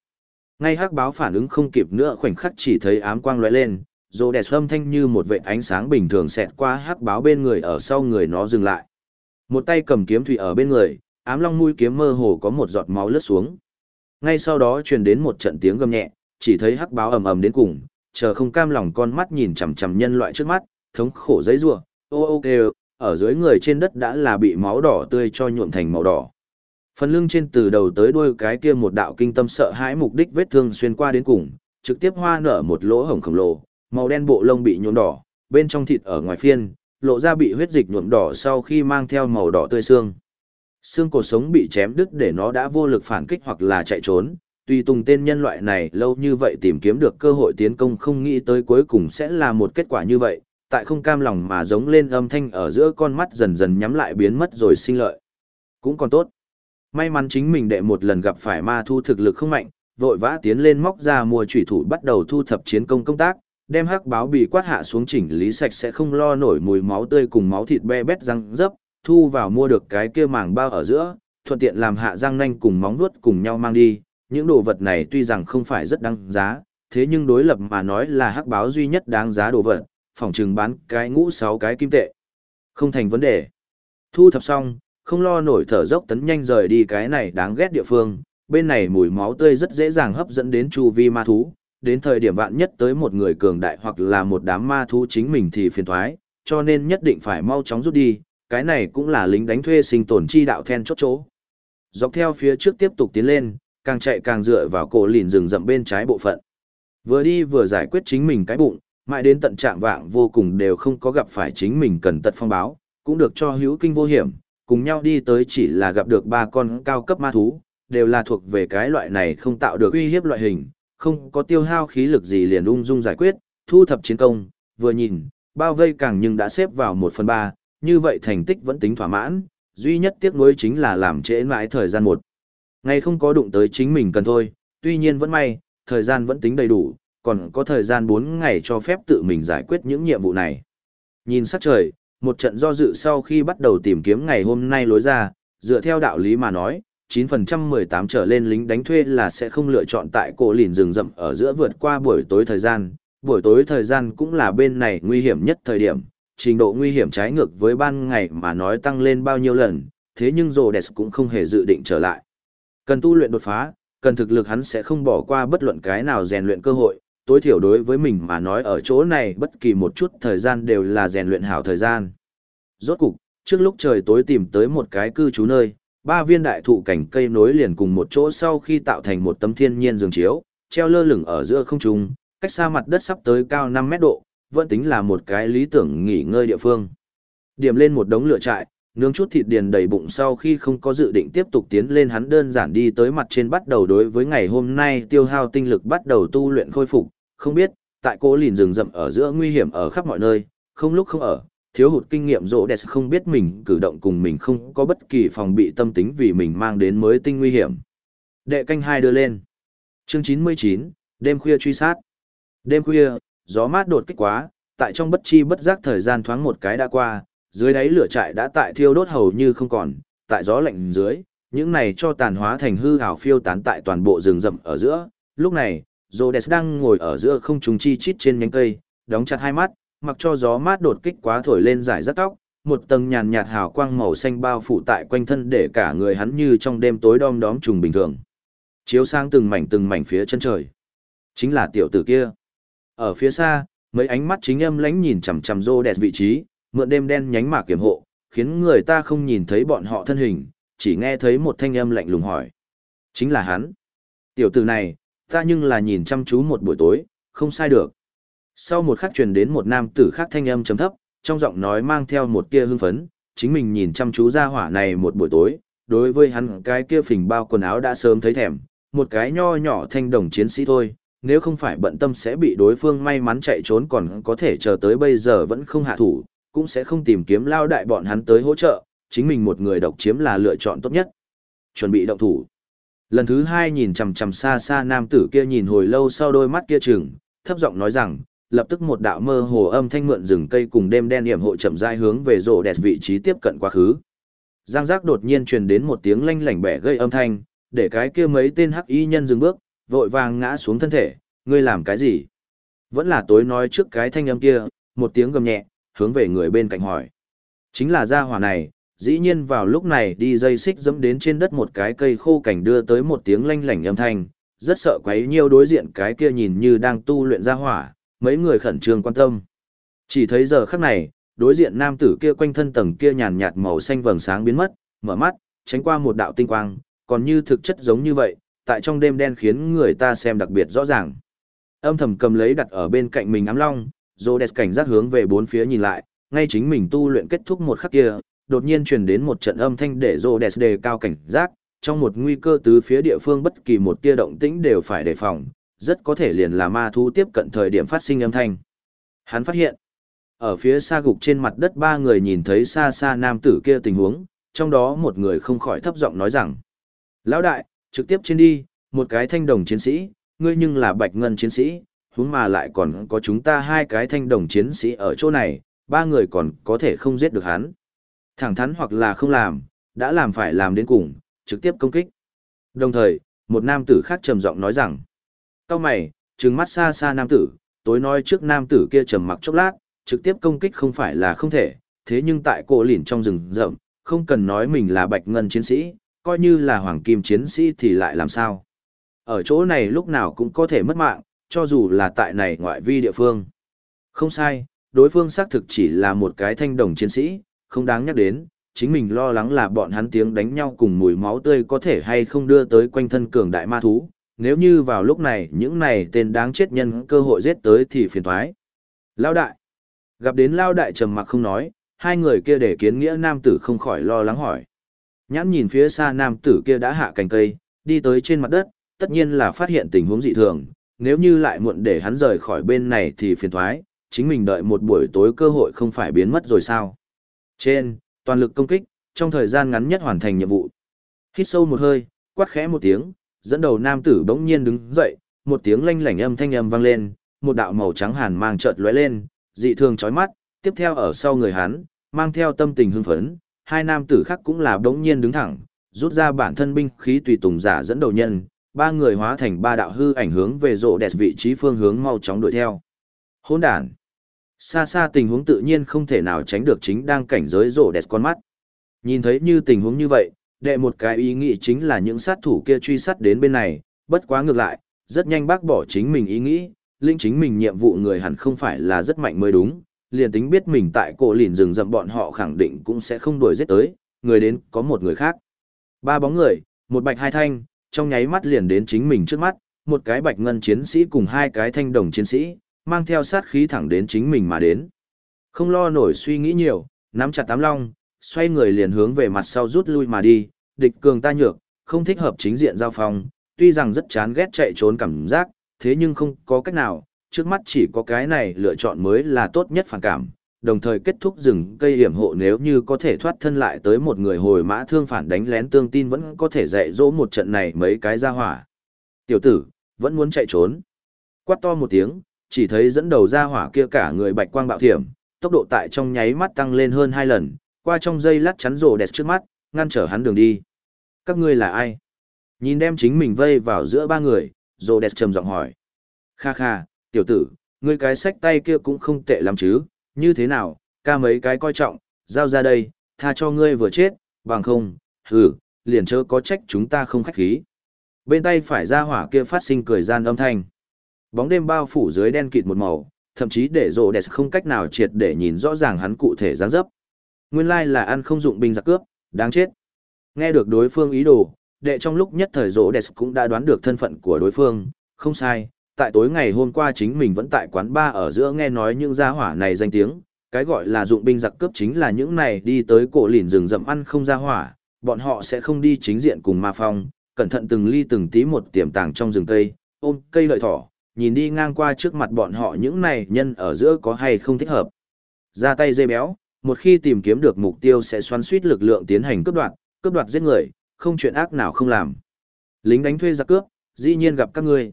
Ngay hắc báo phản ứng không kịp nữa khoảnh khắc chỉ thấy ám quang lóe lên, rồi đẹp âm thanh như một vệ ánh sáng bình thường xẹt qua hắc báo bên người ở sau người nó dừng lại. Một tay cầm kiếm thủy ở bên người, ám long mũi kiếm mơ hồ có một giọt máu lướt xuống. Ngay sau đó truyền đến một trận tiếng gầm nhẹ, chỉ thấy hắc báo ầm ầm đến cùng, chờ không cam lòng con mắt nhìn chằm chằm nhân loại trước mắt, thống khổ giấy rủa, ô ô kêu, ở dưới người trên đất đã là bị máu đỏ tươi cho nhuộm thành màu đỏ. Phần lưng trên từ đầu tới đuôi cái kia một đạo kinh tâm sợ hãi mục đích vết thương xuyên qua đến cùng, trực tiếp hoa nở một lỗ hổng khổng lồ, màu đen bộ lông bị nhuộm đỏ, bên trong thịt ở ngoài phiên, lộ ra bị huyết dịch nhuộm đỏ sau khi mang theo màu đỏ tươi xương. Xương cổ sống bị chém đứt để nó đã vô lực phản kích hoặc là chạy trốn, tuy tùng tên nhân loại này lâu như vậy tìm kiếm được cơ hội tiến công không nghĩ tới cuối cùng sẽ là một kết quả như vậy, tại không cam lòng mà giống lên âm thanh ở giữa con mắt dần dần nhắm lại biến mất rồi sinh lợi. Cũng còn tốt. May mắn chính mình đệ một lần gặp phải ma thu thực lực không mạnh, vội vã tiến lên móc ra mua chủy thủ bắt đầu thu thập chiến công công tác, đem hắc báo bị quát hạ xuống chỉnh lý sạch sẽ không lo nổi mùi máu tươi cùng máu thịt be bét răng dấp, thu vào mua được cái kia màng bao ở giữa, thuận tiện làm hạ răng nanh cùng móng vuốt cùng nhau mang đi. Những đồ vật này tuy rằng không phải rất đáng giá, thế nhưng đối lập mà nói là hắc báo duy nhất đáng giá đồ vật, phòng trừng bán cái ngũ sáu cái kim tệ. Không thành vấn đề. Thu thập xong, không lo nổi thở dốc tấn nhanh rời đi cái này đáng ghét địa phương, bên này mùi máu tươi rất dễ dàng hấp dẫn đến chu vi ma thú, đến thời điểm vạn nhất tới một người cường đại hoặc là một đám ma thú chính mình thì phiền thoái, cho nên nhất định phải mau chóng rút đi, cái này cũng là lính đánh thuê sinh tồn chi đạo then chốt chỗ. Dọc theo phía trước tiếp tục tiến lên, càng chạy càng dựa vào cổ lìn rừng rậm bên trái bộ phận. Vừa đi vừa giải quyết chính mình cái bụng, mãi đến tận trạng vạng vô cùng đều không có gặp phải chính mình cần tật phong báo, cũng được cho hữu kinh vô hiểm, cùng nhau đi tới chỉ là gặp được ba con cao cấp ma thú, đều là thuộc về cái loại này không tạo được uy hiếp loại hình, không có tiêu hao khí lực gì liền ung dung giải quyết, thu thập chiến công, vừa nhìn, bao vây càng nhưng đã xếp vào một phần ba, như vậy thành tích vẫn tính thỏa mãn, duy nhất tiếc nuối chính là làm trễ mãi thời gian một. Ngày không có đụng tới chính mình cần thôi, tuy nhiên vẫn may, thời gian vẫn tính đầy đủ, còn có thời gian 4 ngày cho phép tự mình giải quyết những nhiệm vụ này. Nhìn sắc trời, một trận do dự sau khi bắt đầu tìm kiếm ngày hôm nay lối ra, dựa theo đạo lý mà nói, 9% 18 trở lên lính đánh thuê là sẽ không lựa chọn tại cổ lìn rừng rậm ở giữa vượt qua buổi tối thời gian. Buổi tối thời gian cũng là bên này nguy hiểm nhất thời điểm, trình độ nguy hiểm trái ngược với ban ngày mà nói tăng lên bao nhiêu lần, thế nhưng Rhodes cũng không hề dự định trở lại. Cần tu luyện đột phá, cần thực lực hắn sẽ không bỏ qua bất luận cái nào rèn luyện cơ hội, tối thiểu đối với mình mà nói ở chỗ này bất kỳ một chút thời gian đều là rèn luyện hảo thời gian. Rốt cục, trước lúc trời tối tìm tới một cái cư trú nơi, ba viên đại thụ cảnh cây nối liền cùng một chỗ sau khi tạo thành một tấm thiên nhiên giường chiếu, treo lơ lửng ở giữa không trung, cách xa mặt đất sắp tới cao 5 mét độ, vẫn tính là một cái lý tưởng nghỉ ngơi địa phương. Điểm lên một đống lửa trại, nướng chút thịt điền đầy bụng sau khi không có dự định tiếp tục tiến lên hắn đơn giản đi tới mặt trên bắt đầu đối với ngày hôm nay tiêu hao tinh lực bắt đầu tu luyện khôi phục, không biết, tại cô lìn rừng rậm ở giữa nguy hiểm ở khắp mọi nơi, không lúc không ở, thiếu hụt kinh nghiệm rỗ đẹp không biết mình cử động cùng mình không có bất kỳ phòng bị tâm tính vì mình mang đến mới tinh nguy hiểm. Đệ canh hai đưa lên. Chương 99, đêm khuya truy sát. Đêm khuya, gió mát đột kích quá, tại trong bất chi bất giác thời gian thoáng một cái đã qua, dưới đáy lửa trại đã tại thiêu đốt hầu như không còn, tại gió lạnh dưới, những này cho tàn hóa thành hư ảo phiêu tán tại toàn bộ rừng rậm ở giữa. Lúc này, Rhodes đang ngồi ở giữa không trung chi chít trên nhánh cây, đóng chặt hai mắt, mặc cho gió mát đột kích quá thổi lên giải rất tóc, một tầng nhàn nhạt hào quang màu xanh bao phủ tại quanh thân để cả người hắn như trong đêm tối đom đóm trùng bình thường. Chiếu sang từng mảnh từng mảnh phía chân trời. Chính là tiểu tử kia. Ở phía xa, mấy ánh mắt chính âm lánh nhìn chằm chằm rô đẹp vị trí, mượn đêm đen nhánh mạc kiểm hộ, khiến người ta không nhìn thấy bọn họ thân hình, chỉ nghe thấy một thanh âm lạnh lùng hỏi. Chính là hắn. Tiểu tử này, ta nhưng là nhìn chăm chú một buổi tối, không sai được. Sau một khắc truyền đến một nam tử khác thanh âm trầm thấp, trong giọng nói mang theo một tia hưng phấn, chính mình nhìn chăm chú ra hỏa này một buổi tối, đối với hắn cái kia phình bao quần áo đã sớm thấy thèm, một cái nho nhỏ thanh đồng chiến sĩ thôi, nếu không phải bận tâm sẽ bị đối phương may mắn chạy trốn còn có thể chờ tới bây giờ vẫn không hạ thủ, cũng sẽ không tìm kiếm lao đại bọn hắn tới hỗ trợ, chính mình một người độc chiếm là lựa chọn tốt nhất. Chuẩn bị động thủ. Lần thứ hai nhìn chằm chằm xa xa nam tử kia nhìn hồi lâu sau đôi mắt kia chừng, thấp giọng nói rằng, lập tức một đạo mơ hồ âm thanh mượn rừng cây cùng đêm đen điểm hộ chậm rãi hướng về rổ đẹp vị trí tiếp cận quá khứ. Giang giác đột nhiên truyền đến một tiếng lanh lảnh bẻ gây âm thanh, để cái kia mấy tên hắc y nhân dừng bước, vội vàng ngã xuống thân thể, ngươi làm cái gì? Vẫn là tối nói trước cái thanh âm kia, một tiếng gầm nhẹ, hướng về người bên cạnh hỏi. Chính là gia hỏa này, dĩ nhiên vào lúc này đi dây xích dẫm đến trên đất một cái cây khô cảnh đưa tới một tiếng lanh lảnh âm thanh, rất sợ quấy nhiêu đối diện cái kia nhìn như đang tu luyện ra hỏa, mấy người khẩn trương quan tâm. Chỉ thấy giờ khắc này, đối diện nam tử kia quanh thân tầng kia nhàn nhạt màu xanh vầng sáng biến mất, mở mắt, tránh qua một đạo tinh quang, còn như thực chất giống như vậy, tại trong đêm đen khiến người ta xem đặc biệt rõ ràng. Âm thầm cầm lấy đặt ở bên cạnh mình ám long, Rhodes cảnh giác hướng về bốn phía nhìn lại, ngay chính mình tu luyện kết thúc một khắc kia, đột nhiên truyền đến một trận âm thanh để Rhodes đề cao cảnh giác, trong một nguy cơ từ phía địa phương bất kỳ một tia động tĩnh đều phải đề phòng, rất có thể liền là ma thú tiếp cận thời điểm phát sinh âm thanh. Hắn phát hiện, ở phía xa gục trên mặt đất ba người nhìn thấy xa xa nam tử kia tình huống, trong đó một người không khỏi thấp giọng nói rằng, Lão đại, trực tiếp trên đi, một cái thanh đồng chiến sĩ, ngươi nhưng là bạch ngân chiến sĩ, huống mà lại còn có chúng ta hai cái thanh đồng chiến sĩ ở chỗ này, ba người còn có thể không giết được hắn. Thẳng thắn hoặc là không làm, đã làm phải làm đến cùng, trực tiếp công kích. Đồng thời, một nam tử khác trầm giọng nói rằng, Cao mày, trừng mắt xa xa nam tử, tối nói trước nam tử kia trầm mặc chốc lát, trực tiếp công kích không phải là không thể, thế nhưng tại cổ lỉn trong rừng rậm, không cần nói mình là bạch ngân chiến sĩ, coi như là hoàng kim chiến sĩ thì lại làm sao. Ở chỗ này lúc nào cũng có thể mất mạng, cho dù là tại này ngoại vi địa phương. Không sai, đối phương xác thực chỉ là một cái thanh đồng chiến sĩ, không đáng nhắc đến, chính mình lo lắng là bọn hắn tiếng đánh nhau cùng mùi máu tươi có thể hay không đưa tới quanh thân cường đại ma thú, nếu như vào lúc này những này tên đáng chết nhân cơ hội giết tới thì phiền thoái. Lao đại. Gặp đến Lao đại trầm mặc không nói, hai người kia để kiến nghĩa nam tử không khỏi lo lắng hỏi. Nhãn nhìn phía xa nam tử kia đã hạ cành cây, đi tới trên mặt đất, tất nhiên là phát hiện tình huống dị thường, nếu như lại muộn để hắn rời khỏi bên này thì phiền thoái, chính mình đợi một buổi tối cơ hội không phải biến mất rồi sao. Trên, toàn lực công kích, trong thời gian ngắn nhất hoàn thành nhiệm vụ. Hít sâu một hơi, quát khẽ một tiếng, dẫn đầu nam tử bỗng nhiên đứng dậy, một tiếng lanh lảnh âm thanh âm vang lên, một đạo màu trắng hàn mang chợt lóe lên, dị thường chói mắt, tiếp theo ở sau người hắn, mang theo tâm tình hưng phấn, hai nam tử khác cũng là bỗng nhiên đứng thẳng, rút ra bản thân binh khí tùy tùng giả dẫn đầu nhân, ba người hóa thành ba đạo hư ảnh hướng về rộ đẹp vị trí phương hướng mau chóng đuổi theo. Hỗn đản. Xa xa tình huống tự nhiên không thể nào tránh được chính đang cảnh giới rộ đẹp con mắt. Nhìn thấy như tình huống như vậy, đệ một cái ý nghĩ chính là những sát thủ kia truy sát đến bên này, bất quá ngược lại, rất nhanh bác bỏ chính mình ý nghĩ, linh chính mình nhiệm vụ người hẳn không phải là rất mạnh mới đúng, liền tính biết mình tại cổ lìn rừng rậm bọn họ khẳng định cũng sẽ không đuổi giết tới, người đến có một người khác. Ba bóng người, một bạch hai thanh, trong nháy mắt liền đến chính mình trước mắt, một cái bạch ngân chiến sĩ cùng hai cái thanh đồng chiến sĩ, mang theo sát khí thẳng đến chính mình mà đến. Không lo nổi suy nghĩ nhiều, nắm chặt tám long, xoay người liền hướng về mặt sau rút lui mà đi, địch cường ta nhược, không thích hợp chính diện giao phong, tuy rằng rất chán ghét chạy trốn cảm giác, thế nhưng không có cách nào, trước mắt chỉ có cái này lựa chọn mới là tốt nhất phản cảm, đồng thời kết thúc rừng cây hiểm hộ nếu như có thể thoát thân lại tới một người hồi mã thương phản đánh lén tương tin vẫn có thể dạy dỗ một trận này mấy cái ra hỏa. Tiểu tử, vẫn muốn chạy trốn. Quát to một tiếng, chỉ thấy dẫn đầu ra hỏa kia cả người bạch quang bạo thiểm, tốc độ tại trong nháy mắt tăng lên hơn hai lần, qua trong dây lát chắn rồ đẹp trước mắt, ngăn trở hắn đường đi. Các ngươi là ai? Nhìn đem chính mình vây vào giữa ba người, rồ đẹp trầm giọng hỏi. Kha kha, tiểu tử, ngươi cái sách tay kia cũng không tệ lắm chứ, như thế nào, ca mấy cái coi trọng, giao ra đây, tha cho ngươi vừa chết, bằng không, hừ, liền chớ có trách chúng ta không khách khí. Bên tay phải ra hỏa kia phát sinh cười gian âm thanh. Bóng đêm bao phủ dưới đen kịt một màu, thậm chí để rồ đẹp không cách nào triệt để nhìn rõ ràng hắn cụ thể dáng dấp. Nguyên lai là ăn không dụng binh giặc cướp, đáng chết. Nghe được đối phương ý đồ, đệ trong lúc nhất thời rỗ đẹp cũng đã đoán được thân phận của đối phương, không sai, tại tối ngày hôm qua chính mình vẫn tại quán ba ở giữa nghe nói những gia hỏa này danh tiếng, cái gọi là dụng binh giặc cướp chính là những này đi tới cổ lìn rừng rậm ăn không gia hỏa, bọn họ sẽ không đi chính diện cùng ma phong, cẩn thận từng ly từng tí một tiềm tàng trong rừng cây, ôm cây lợi thỏ, nhìn đi ngang qua trước mặt bọn họ những này nhân ở giữa có hay không thích hợp. Ra tay dây béo, một khi tìm kiếm được mục tiêu sẽ xoắn suýt lực lượng tiến hành cướp đoạt, cướp đoạt giết người, không chuyện ác nào không làm. Lính đánh thuê giặc cướp, dĩ nhiên gặp các ngươi.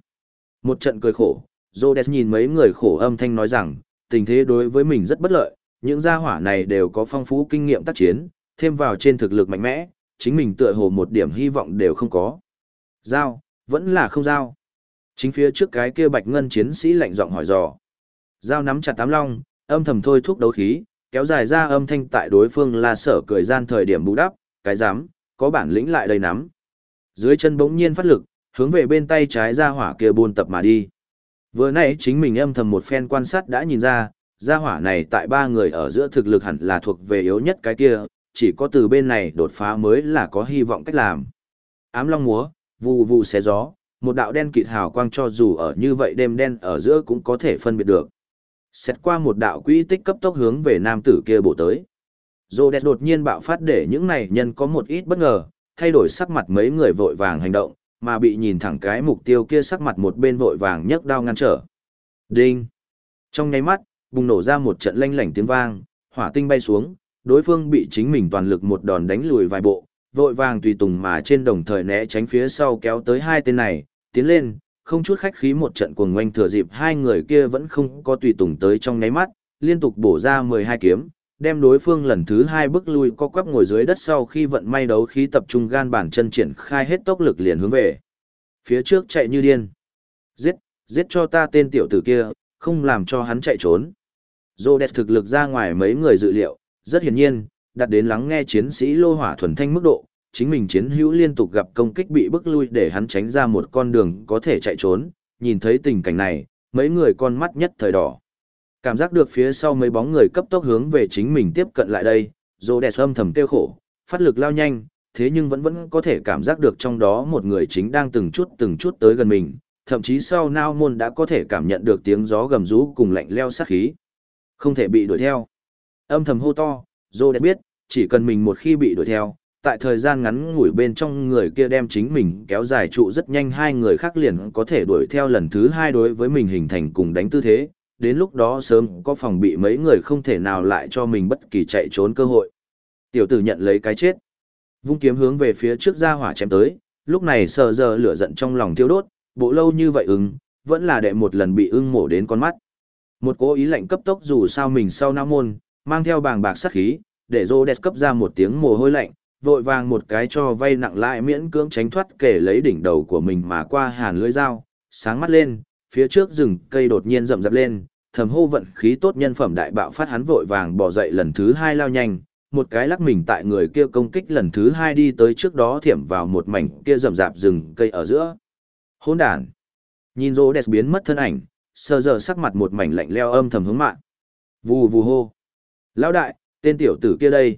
Một trận cười khổ, Rhodes nhìn mấy người khổ âm thanh nói rằng, tình thế đối với mình rất bất lợi, những gia hỏa này đều có phong phú kinh nghiệm tác chiến, thêm vào trên thực lực mạnh mẽ, chính mình tựa hồ một điểm hy vọng đều không có. Giao, vẫn là không giao. Chính phía trước cái kia bạch ngân chiến sĩ lạnh giọng hỏi dò. Giao nắm chặt tám long, âm thầm thôi thúc đấu khí, kéo dài ra âm thanh tại đối phương là sở cười gian thời điểm bù đắp, cái dám, có bản lĩnh lại đầy nắm. Dưới chân bỗng nhiên phát lực, hướng về bên tay trái ra hỏa kia buôn tập mà đi. Vừa nãy chính mình âm thầm một phen quan sát đã nhìn ra, ra hỏa này tại ba người ở giữa thực lực hẳn là thuộc về yếu nhất cái kia, chỉ có từ bên này đột phá mới là có hy vọng cách làm. Ám long múa, vù vù xé gió, một đạo đen kịt hào quang cho dù ở như vậy đêm đen ở giữa cũng có thể phân biệt được. Xét qua một đạo quỹ tích cấp tốc hướng về nam tử kia bổ tới. Rhodes đột nhiên bạo phát để những này nhân có một ít bất ngờ, thay đổi sắc mặt mấy người vội vàng hành động, mà bị nhìn thẳng cái mục tiêu kia sắc mặt một bên vội vàng nhấc đao ngăn trở. Đinh! Trong nháy mắt, bùng nổ ra một trận lanh lảnh tiếng vang, hỏa tinh bay xuống, đối phương bị chính mình toàn lực một đòn đánh lùi vài bộ, vội vàng tùy tùng mà trên đồng thời né tránh phía sau kéo tới hai tên này, tiến lên, không chút khách khí một trận cuồng ngoanh thừa dịp hai người kia vẫn không có tùy tùng tới trong nháy mắt, liên tục bổ ra 12 kiếm, đem đối phương lần thứ hai bước lui co quắp ngồi dưới đất sau khi vận may đấu khí tập trung gan bản chân triển khai hết tốc lực liền hướng về. Phía trước chạy như điên. Giết, giết cho ta tên tiểu tử kia, không làm cho hắn chạy trốn. Rhodes thực lực ra ngoài mấy người dự liệu, rất hiển nhiên, đặt đến lắng nghe chiến sĩ lô hỏa thuần thanh mức độ, chính mình chiến hữu liên tục gặp công kích bị bức lui để hắn tránh ra một con đường có thể chạy trốn, nhìn thấy tình cảnh này, mấy người con mắt nhất thời đỏ. Cảm giác được phía sau mấy bóng người cấp tốc hướng về chính mình tiếp cận lại đây, dô đẹp âm thầm tiêu khổ, phát lực lao nhanh, thế nhưng vẫn vẫn có thể cảm giác được trong đó một người chính đang từng chút từng chút tới gần mình, thậm chí sau nao môn đã có thể cảm nhận được tiếng gió gầm rú cùng lạnh leo sát khí. Không thể bị đuổi theo. Âm thầm hô to, dô đẹp biết, chỉ cần mình một khi bị đuổi theo, tại thời gian ngắn ngủi bên trong người kia đem chính mình kéo dài trụ rất nhanh hai người khác liền có thể đuổi theo lần thứ hai đối với mình hình thành cùng đánh tư thế, đến lúc đó sớm có phòng bị mấy người không thể nào lại cho mình bất kỳ chạy trốn cơ hội. Tiểu tử nhận lấy cái chết. Vung kiếm hướng về phía trước ra hỏa chém tới, lúc này sờ giờ lửa giận trong lòng thiêu đốt, bộ lâu như vậy ưng, vẫn là đệ một lần bị ưng mổ đến con mắt. Một cố ý lạnh cấp tốc dù sao mình sau não môn, mang theo bàng bạc sát khí, để rô đẹp cấp ra một tiếng mồ hôi lạnh, vội vàng một cái cho vay nặng lại miễn cưỡng tránh thoát kể lấy đỉnh đầu của mình mà qua hàn lưỡi dao, sáng mắt lên, phía trước rừng cây đột nhiên rậm rạp lên, thầm hô vận khí tốt nhân phẩm đại bạo phát hắn vội vàng bỏ dậy lần thứ hai lao nhanh, một cái lắc mình tại người kia công kích lần thứ hai đi tới trước đó thiểm vào một mảnh kia rậm rạp rừng cây ở giữa. Hôn đản Nhìn rô đẹp biến mất thân ảnh, sờ giờ sắc mặt một mảnh lạnh leo âm thầm hướng mạng. Vù vù hô. Lão đại, tên tiểu tử kia đây.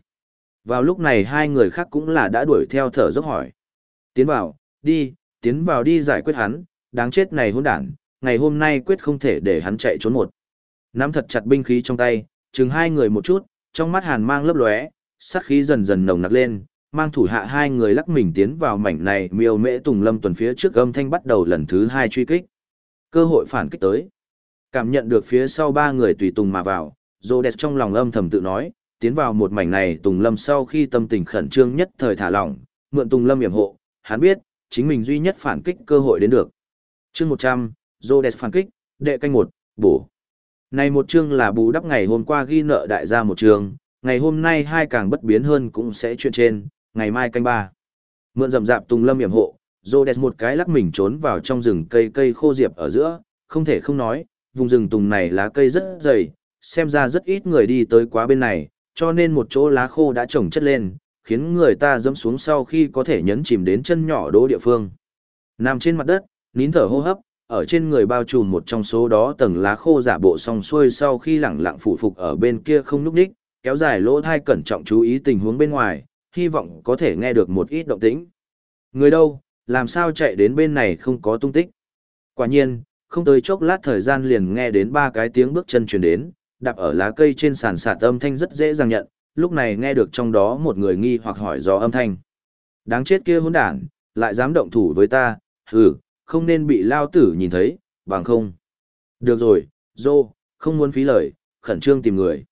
Vào lúc này hai người khác cũng là đã đuổi theo thở dốc hỏi. Tiến vào, đi, tiến vào đi giải quyết hắn, đáng chết này hôn đản, ngày hôm nay quyết không thể để hắn chạy trốn một. Nắm thật chặt binh khí trong tay, chừng hai người một chút, trong mắt hàn mang lấp lóe, sát khí dần dần nồng nặc lên, mang thủ hạ hai người lắc mình tiến vào mảnh này miêu mễ tùng lâm tuần phía trước âm thanh bắt đầu lần thứ hai truy kích. Cơ hội phản kích tới. Cảm nhận được phía sau ba người tùy tùng mà vào, Rhodes trong lòng âm thầm tự nói, tiến vào một mảnh này Tùng Lâm sau khi tâm tình khẩn trương nhất thời thả lỏng, mượn Tùng Lâm yểm hộ, hắn biết, chính mình duy nhất phản kích cơ hội đến được. Chương 100, Rhodes phản kích, đệ canh một, bổ. Này một chương là bù đắp ngày hôm qua ghi nợ đại gia một chương, ngày hôm nay hai càng bất biến hơn cũng sẽ chuyện trên, ngày mai canh ba. Mượn rầm rạp Tùng Lâm yểm hộ, Rhodes một cái lắc mình trốn vào trong rừng cây cây khô diệp ở giữa, không thể không nói, vùng rừng tùng này lá cây rất dày, xem ra rất ít người đi tới quá bên này, cho nên một chỗ lá khô đã trồng chất lên, khiến người ta dẫm xuống sau khi có thể nhấn chìm đến chân nhỏ đỗ địa phương. Nằm trên mặt đất, nín thở hô hấp, ở trên người bao trùm một trong số đó tầng lá khô giả bộ xong xuôi sau khi lẳng lặng phủ phục ở bên kia không núp đích, kéo dài lỗ thai cẩn trọng chú ý tình huống bên ngoài, hy vọng có thể nghe được một ít động tĩnh. Người đâu, làm sao chạy đến bên này không có tung tích. Quả nhiên, không tới chốc lát thời gian liền nghe đến ba cái tiếng bước chân truyền đến, đạp ở lá cây trên sàn sạt âm thanh rất dễ dàng nhận, lúc này nghe được trong đó một người nghi hoặc hỏi do âm thanh. Đáng chết kia hỗn đản, lại dám động thủ với ta, hừ, không nên bị lao tử nhìn thấy, bằng không. Được rồi, dô, không muốn phí lời, khẩn trương tìm người.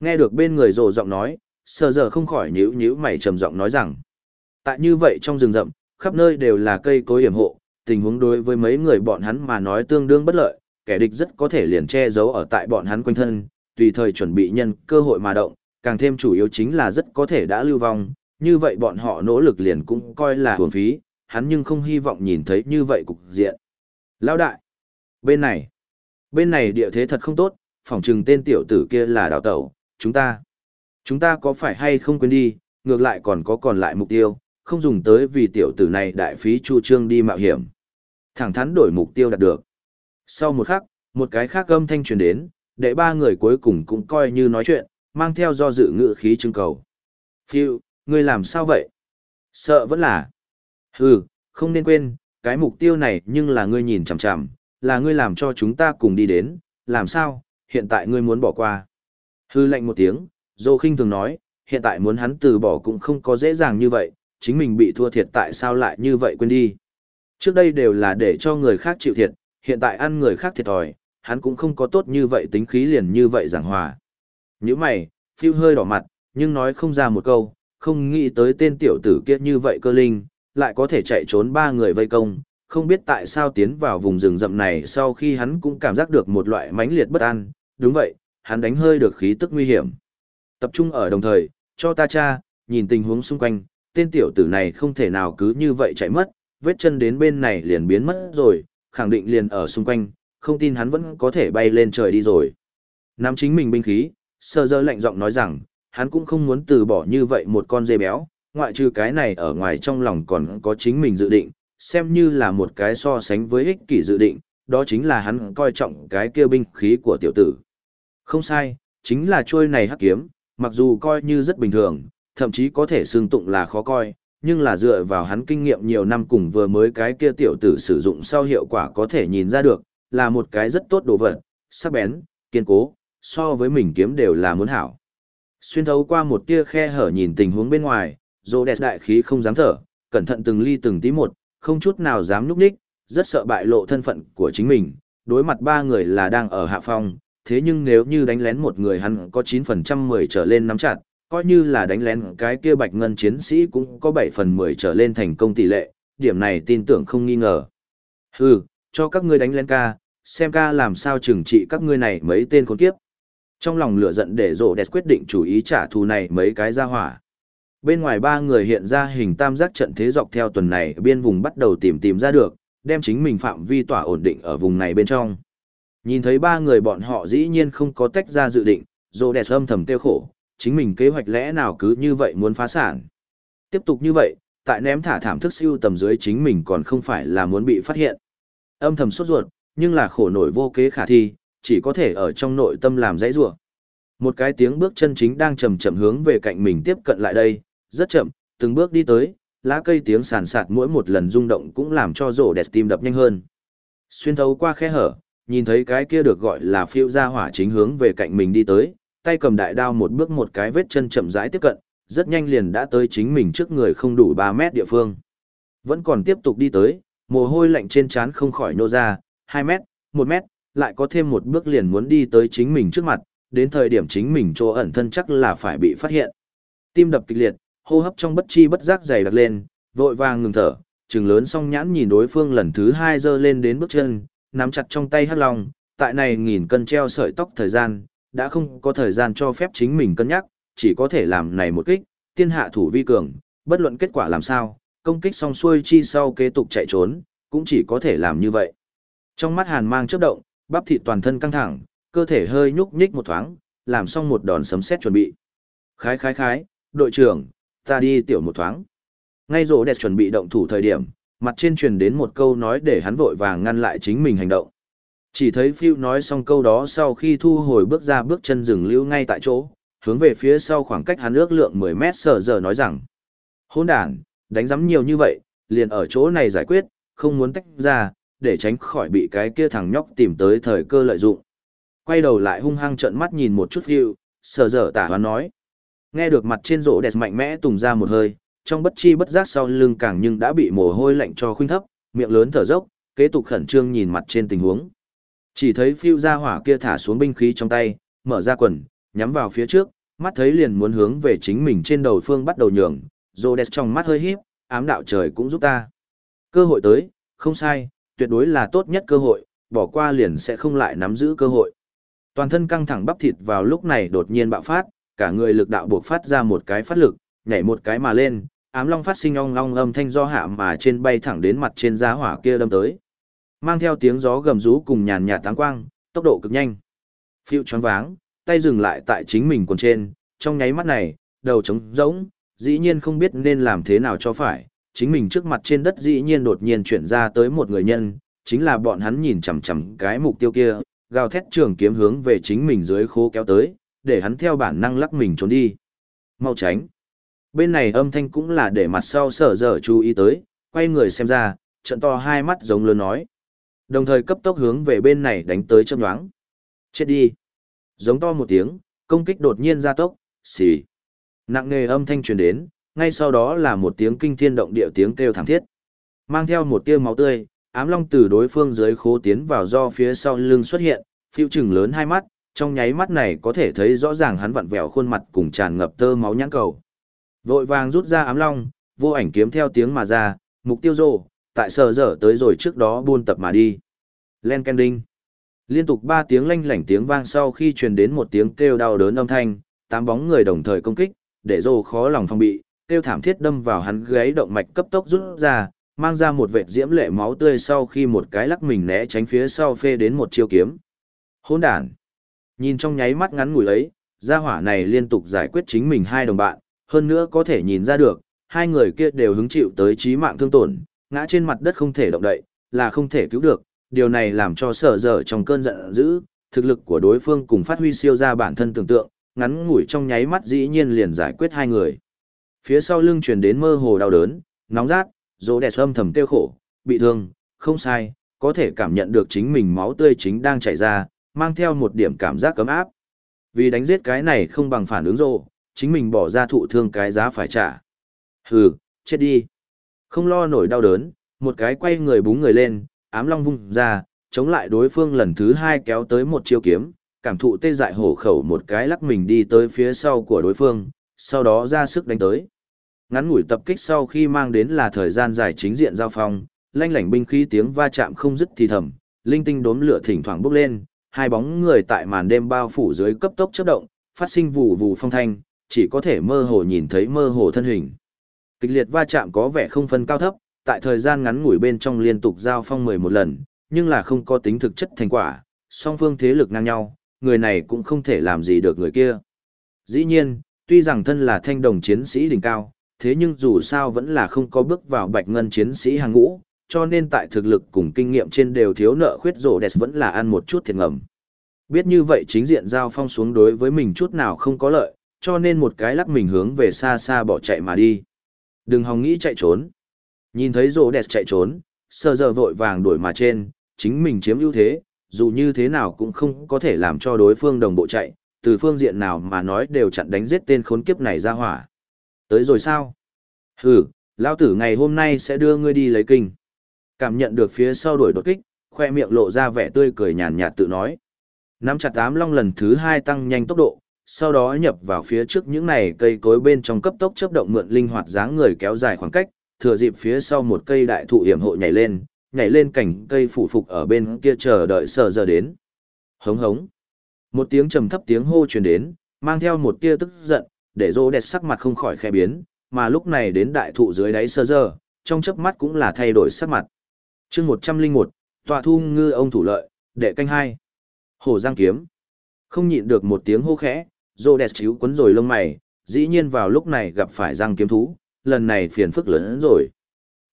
Nghe được bên người rồ giọng nói, sờ giờ không khỏi nhíu nhíu mày trầm giọng nói rằng. Tại như vậy trong rừng rậm, khắp nơi đều là cây cối hiểm hộ, tình huống đối với mấy người bọn hắn mà nói tương đương bất lợi, kẻ địch rất có thể liền che giấu ở tại bọn hắn quanh thân, tùy thời chuẩn bị nhân cơ hội mà động, càng thêm chủ yếu chính là rất có thể đã lưu vong, như vậy bọn họ nỗ lực liền cũng coi là hưởng phí, hắn nhưng không hy vọng nhìn thấy như vậy cục diện. Lão đại, bên này, bên này địa thế thật không tốt, phỏng chừng tên tiểu tử kia là đào tẩu, chúng ta, chúng ta có phải hay không quên đi, ngược lại còn có còn lại mục tiêu, không dùng tới vì tiểu tử này đại phí chu trương đi mạo hiểm. Thẳng thắn đổi mục tiêu đạt được. Sau một khắc, một cái khác âm thanh truyền đến, để ba người cuối cùng cũng coi như nói chuyện, mang theo do dự ngự khí trưng cầu. Phiêu, ngươi làm sao vậy? Sợ vẫn là. Hừ, không nên quên, cái mục tiêu này nhưng là ngươi nhìn chằm chằm, là ngươi làm cho chúng ta cùng đi đến, làm sao, hiện tại ngươi muốn bỏ qua. Hư lạnh một tiếng, Dô khinh thường nói, hiện tại muốn hắn từ bỏ cũng không có dễ dàng như vậy, chính mình bị thua thiệt tại sao lại như vậy quên đi. Trước đây đều là để cho người khác chịu thiệt, hiện tại ăn người khác thiệt thòi, hắn cũng không có tốt như vậy tính khí liền như vậy giảng hòa. Như mày, phiêu hơi đỏ mặt, nhưng nói không ra một câu, không nghĩ tới tên tiểu tử kia như vậy cơ linh, lại có thể chạy trốn ba người vây công, không biết tại sao tiến vào vùng rừng rậm này sau khi hắn cũng cảm giác được một loại mãnh liệt bất an, đúng vậy, hắn đánh hơi được khí tức nguy hiểm. Tập trung ở đồng thời, cho ta cha, nhìn tình huống xung quanh, tên tiểu tử này không thể nào cứ như vậy chạy mất, vết chân đến bên này liền biến mất rồi, khẳng định liền ở xung quanh, không tin hắn vẫn có thể bay lên trời đi rồi. Nắm chính mình binh khí, sơ dơ lạnh giọng nói rằng, hắn cũng không muốn từ bỏ như vậy một con dê béo, ngoại trừ cái này ở ngoài trong lòng còn có chính mình dự định, xem như là một cái so sánh với ích kỷ dự định, đó chính là hắn coi trọng cái kia binh khí của tiểu tử. Không sai, chính là trôi này hắc kiếm, mặc dù coi như rất bình thường, thậm chí có thể xương tụng là khó coi, nhưng là dựa vào hắn kinh nghiệm nhiều năm cùng vừa mới cái kia tiểu tử sử dụng sau hiệu quả có thể nhìn ra được, là một cái rất tốt đồ vật, sắc bén, kiên cố, so với mình kiếm đều là muốn hảo. Xuyên thấu qua một tia khe hở nhìn tình huống bên ngoài, dô đẹp đại khí không dám thở, cẩn thận từng ly từng tí một, không chút nào dám núp ních, rất sợ bại lộ thân phận của chính mình, đối mặt ba người là đang ở hạ phong, thế nhưng nếu như đánh lén một người hắn có 9% 10 trở lên nắm chặt, coi như là đánh lén cái kia bạch ngân chiến sĩ cũng có 7 phần 10 trở lên thành công tỷ lệ, điểm này tin tưởng không nghi ngờ. Hừ, cho các ngươi đánh lén ca, xem ca làm sao trừng trị các ngươi này mấy tên khốn kiếp. Trong lòng lửa giận để rộ đẹp quyết định chủ ý trả thù này mấy cái ra hỏa. Bên ngoài ba người hiện ra hình tam giác trận thế dọc theo tuần này biên vùng bắt đầu tìm tìm ra được, đem chính mình phạm vi tỏa ổn định ở vùng này bên trong. Nhìn thấy ba người bọn họ dĩ nhiên không có tách ra dự định, rộ đẹp âm thầm tiêu khổ, chính mình kế hoạch lẽ nào cứ như vậy muốn phá sản. Tiếp tục như vậy, tại ném thả thảm thức siêu tầm dưới chính mình còn không phải là muốn bị phát hiện. Âm thầm sốt ruột, nhưng là khổ nổi vô kế khả thi, chỉ có thể ở trong nội tâm làm dãy rủa. Một cái tiếng bước chân chính đang chậm chậm hướng về cạnh mình tiếp cận lại đây, rất chậm, từng bước đi tới, lá cây tiếng sàn sạt mỗi một lần rung động cũng làm cho rổ đẹp tim đập nhanh hơn. Xuyên thấu qua khe hở, nhìn thấy cái kia được gọi là phiêu ra hỏa chính hướng về cạnh mình đi tới, tay cầm đại đao một bước một cái vết chân chậm rãi tiếp cận, rất nhanh liền đã tới chính mình trước người không đủ 3 mét địa phương. Vẫn còn tiếp tục đi tới, mồ hôi lạnh trên trán không khỏi nô ra, 2 mét, 1 mét, lại có thêm một bước liền muốn đi tới chính mình trước mặt, đến thời điểm chính mình chỗ ẩn thân chắc là phải bị phát hiện. Tim đập kịch liệt, hô hấp trong bất chi bất giác dày đặc lên, vội vàng ngừng thở, trừng lớn song nhãn nhìn đối phương lần thứ hai giơ lên đến bước chân, nắm chặt trong tay hắc long, tại này nghìn cân treo sợi tóc thời gian, đã không có thời gian cho phép chính mình cân nhắc, chỉ có thể làm này một kích, tiên hạ thủ vi cường, bất luận kết quả làm sao, công kích xong xuôi chi sau kế tục chạy trốn, cũng chỉ có thể làm như vậy. Trong mắt hàn mang chớp động, bắp thịt toàn thân căng thẳng, cơ thể hơi nhúc nhích một thoáng, làm xong một đòn sấm sét chuẩn bị. Khái khái khái, đội trưởng, ta đi tiểu một thoáng. Ngay rổ đẹp chuẩn bị động thủ thời điểm, mặt trên truyền đến một câu nói để hắn vội vàng ngăn lại chính mình hành động. Chỉ thấy Phiêu nói xong câu đó sau khi thu hồi bước ra bước chân dừng lưu ngay tại chỗ, hướng về phía sau khoảng cách hắn ước lượng 10 mét sở giờ nói rằng. Hôn đàn, đánh giấm nhiều như vậy, liền ở chỗ này giải quyết, không muốn tách ra, để tránh khỏi bị cái kia thằng nhóc tìm tới thời cơ lợi dụng. Quay đầu lại hung hăng trợn mắt nhìn một chút Phiêu, sở giờ tả hoán nói. Nghe được mặt trên rỗ đẹp mạnh mẽ tùng ra một hơi, trong bất chi bất giác sau lưng càng nhưng đã bị mồ hôi lạnh cho khuynh thấp, miệng lớn thở dốc, kế tục khẩn trương nhìn mặt trên tình huống. Chỉ thấy phiêu ra hỏa kia thả xuống binh khí trong tay, mở ra quần, nhắm vào phía trước, mắt thấy liền muốn hướng về chính mình trên đầu phương bắt đầu nhường, rô đẹp trong mắt hơi híp, ám đạo trời cũng giúp ta. Cơ hội tới, không sai, tuyệt đối là tốt nhất cơ hội, bỏ qua liền sẽ không lại nắm giữ cơ hội. Toàn thân căng thẳng bắp thịt vào lúc này đột nhiên bạo phát, cả người lực đạo buộc phát ra một cái phát lực, nhảy một cái mà lên, ám long phát sinh ong long âm thanh do hạ mà trên bay thẳng đến mặt trên giá hỏa kia đâm tới. Mang theo tiếng gió gầm rú cùng nhàn nhạt táng quang, tốc độ cực nhanh. Phiêu choáng váng, tay dừng lại tại chính mình quần trên, trong nháy mắt này, đầu trống rỗng, dĩ nhiên không biết nên làm thế nào cho phải, chính mình trước mặt trên đất dĩ nhiên đột nhiên chuyển ra tới một người nhân, chính là bọn hắn nhìn chằm chằm cái mục tiêu kia, gào thét trường kiếm hướng về chính mình dưới khố kéo tới, để hắn theo bản năng lắc mình trốn đi. Mau tránh. Bên này âm thanh cũng là để mặt sau sở dở chú ý tới, quay người xem ra, trận to hai mắt giống lớn nói. Đồng thời cấp tốc hướng về bên này đánh tới châm nhoáng. Chết đi. Giống to một tiếng, công kích đột nhiên ra tốc, xì. Nặng nề âm thanh truyền đến, ngay sau đó là một tiếng kinh thiên động địa tiếng kêu thảm thiết. Mang theo một tia máu tươi, ám long từ đối phương dưới khố tiến vào do phía sau lưng xuất hiện, phiêu trừng lớn hai mắt, trong nháy mắt này có thể thấy rõ ràng hắn vặn vẹo khuôn mặt cùng tràn ngập tơ máu nhãn cầu. Vội vàng rút ra ám long, vô ảnh kiếm theo tiếng mà ra, mục tiêu rồ, tại sờ dở tới rồi trước đó buôn tập mà đi. Len Kending. Liên tục ba tiếng lanh lảnh tiếng vang sau khi truyền đến một tiếng kêu đau đớn âm thanh, tám bóng người đồng thời công kích, để rồ khó lòng phòng bị, kêu thảm thiết đâm vào hắn gáy động mạch cấp tốc rút ra, mang ra một vệt diễm lệ máu tươi sau khi một cái lắc mình né tránh phía sau phê đến một chiêu kiếm. Hỗn đản. Nhìn trong nháy mắt ngắn ngủi ấy, gia hỏa này liên tục giải quyết chính mình hai đồng bạn, hơn nữa có thể nhìn ra được, hai người kia đều hứng chịu tới chí mạng thương tổn, ngã trên mặt đất không thể động đậy, là không thể cứu được, điều này làm cho sở dở trong cơn giận dữ, thực lực của đối phương cùng phát huy siêu ra bản thân tưởng tượng, ngắn ngủi trong nháy mắt dĩ nhiên liền giải quyết hai người. Phía sau lưng truyền đến mơ hồ đau đớn, nóng rát, rỗ đẹp âm thầm tiêu khổ, bị thương, không sai, có thể cảm nhận được chính mình máu tươi chính đang chảy ra, mang theo một điểm cảm giác cấm áp. Vì đánh giết cái này không bằng phản ứng rộ, chính mình bỏ ra thụ thương cái giá phải trả. Hừ, chết đi. Không lo nổi đau đớn, một cái quay người búng người lên, ám long vung ra, chống lại đối phương lần thứ hai kéo tới một chiêu kiếm, cảm thụ tê dại hổ khẩu một cái lắc mình đi tới phía sau của đối phương, sau đó ra sức đánh tới. Ngắn ngủi tập kích sau khi mang đến là thời gian dài chính diện giao phong, lanh lảnh binh khí tiếng va chạm không dứt thì thầm, linh tinh đốm lửa thỉnh thoảng bốc lên, hai bóng người tại màn đêm bao phủ dưới cấp tốc chớp động, phát sinh vụ vụ phong thanh, chỉ có thể mơ hồ nhìn thấy mơ hồ thân hình. Kịch liệt va chạm có vẻ không phân cao thấp, tại thời gian ngắn ngủi bên trong liên tục giao phong 11 lần, nhưng là không có tính thực chất thành quả, song phương thế lực ngang nhau, người này cũng không thể làm gì được người kia. Dĩ nhiên, tuy rằng thân là thanh đồng chiến sĩ đỉnh cao, thế nhưng dù sao vẫn là không có bước vào bạch ngân chiến sĩ hàng ngũ, cho nên tại thực lực cùng kinh nghiệm trên đều thiếu nợ khuyết rổ đẹp vẫn là ăn một chút thiệt ngầm. Biết như vậy chính diện giao phong xuống đối với mình chút nào không có lợi, cho nên một cái lắc mình hướng về xa xa bỏ chạy mà đi. Đừng hòng nghĩ chạy trốn. Nhìn thấy rồ đẹp chạy trốn, sơ giờ vội vàng đuổi mà trên, chính mình chiếm ưu thế, dù như thế nào cũng không có thể làm cho đối phương đồng bộ chạy, từ phương diện nào mà nói đều chặn đánh giết tên khốn kiếp này ra hỏa. Tới rồi sao? Hừ, lão tử ngày hôm nay sẽ đưa ngươi đi lấy kinh. Cảm nhận được phía sau đuổi đột kích, khoe miệng lộ ra vẻ tươi cười nhàn nhạt tự nói. Nắm chặt tám long lần thứ hai tăng nhanh tốc độ, sau đó nhập vào phía trước những này cây cối bên trong cấp tốc chấp động mượn linh hoạt dáng người kéo dài khoảng cách, thừa dịp phía sau một cây đại thụ hiểm hộ nhảy lên, nhảy lên cảnh cây phủ phục ở bên kia chờ đợi sợ giờ đến. Hống hống. Một tiếng trầm thấp tiếng hô truyền đến, mang theo một tia tức giận, để rô đẹp sắc mặt không khỏi khẽ biến, mà lúc này đến đại thụ dưới đáy sơ giờ, trong chớp mắt cũng là thay đổi sắc mặt. chương 101, tọa thu ngư ông thủ lợi, đệ canh hai Hổ giang kiếm. Không nhịn được một tiếng hô khẽ, rô đẹp chíu quấn rồi lông mày, dĩ nhiên vào lúc này gặp phải giang kiếm thú, lần này phiền phức lớn hơn rồi.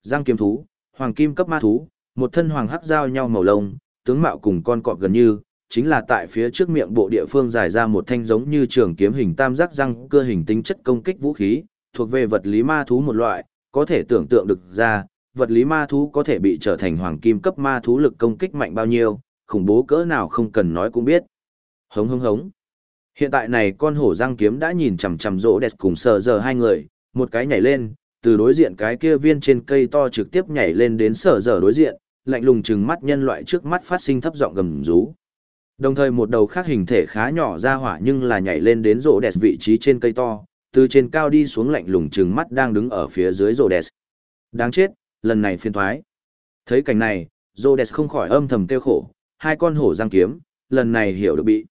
Giang kiếm thú, hoàng kim cấp ma thú, một thân hoàng hắc giao nhau màu lông, tướng mạo cùng con cọp gần như, chính là tại phía trước miệng bộ địa phương dài ra một thanh giống như trường kiếm hình tam giác răng cơ hình tính chất công kích vũ khí, thuộc về vật lý ma thú một loại, có thể tưởng tượng được ra, vật lý ma thú có thể bị trở thành hoàng kim cấp ma thú lực công kích mạnh bao nhiêu, khủng bố cỡ nào không cần nói cũng biết. Hống hống hống. Hiện tại này con hổ răng kiếm đã nhìn chằm chằm rỗ đẹp cùng sờ giờ hai người, một cái nhảy lên, từ đối diện cái kia viên trên cây to trực tiếp nhảy lên đến sờ giờ đối diện, lạnh lùng chừng mắt nhân loại trước mắt phát sinh thấp giọng gầm rú. Đồng thời một đầu khác hình thể khá nhỏ ra hỏa nhưng là nhảy lên đến rỗ đẹp vị trí trên cây to, từ trên cao đi xuống lạnh lùng chừng mắt đang đứng ở phía dưới rỗ đẹp. Đáng chết, lần này phiên thoái. Thấy cảnh này, rỗ đẹp không khỏi âm thầm kêu khổ, hai con hổ răng kiếm, lần này hiểu được bị.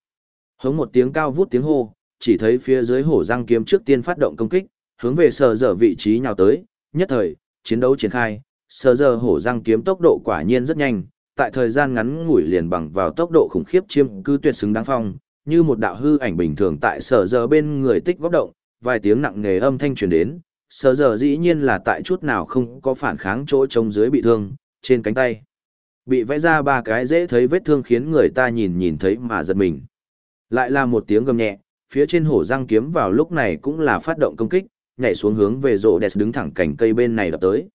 Hống một tiếng cao vút tiếng hô, chỉ thấy phía dưới hổ răng kiếm trước tiên phát động công kích, hướng về sở dở vị trí nhào tới, nhất thời, chiến đấu triển khai, sở dở hổ răng kiếm tốc độ quả nhiên rất nhanh, tại thời gian ngắn ngủi liền bằng vào tốc độ khủng khiếp chiêm cư tuyệt xứng đáng phong, như một đạo hư ảnh bình thường tại sở giờ bên người tích góp động, vài tiếng nặng nề âm thanh truyền đến, sở giờ dĩ nhiên là tại chút nào không có phản kháng chỗ trông dưới bị thương, trên cánh tay. Bị vẽ ra ba cái dễ thấy vết thương khiến người ta nhìn nhìn thấy mà giật mình. Lại là một tiếng gầm nhẹ, phía trên hổ răng kiếm vào lúc này cũng là phát động công kích, nhảy xuống hướng về rộ đẹp đứng thẳng cành cây bên này đập tới.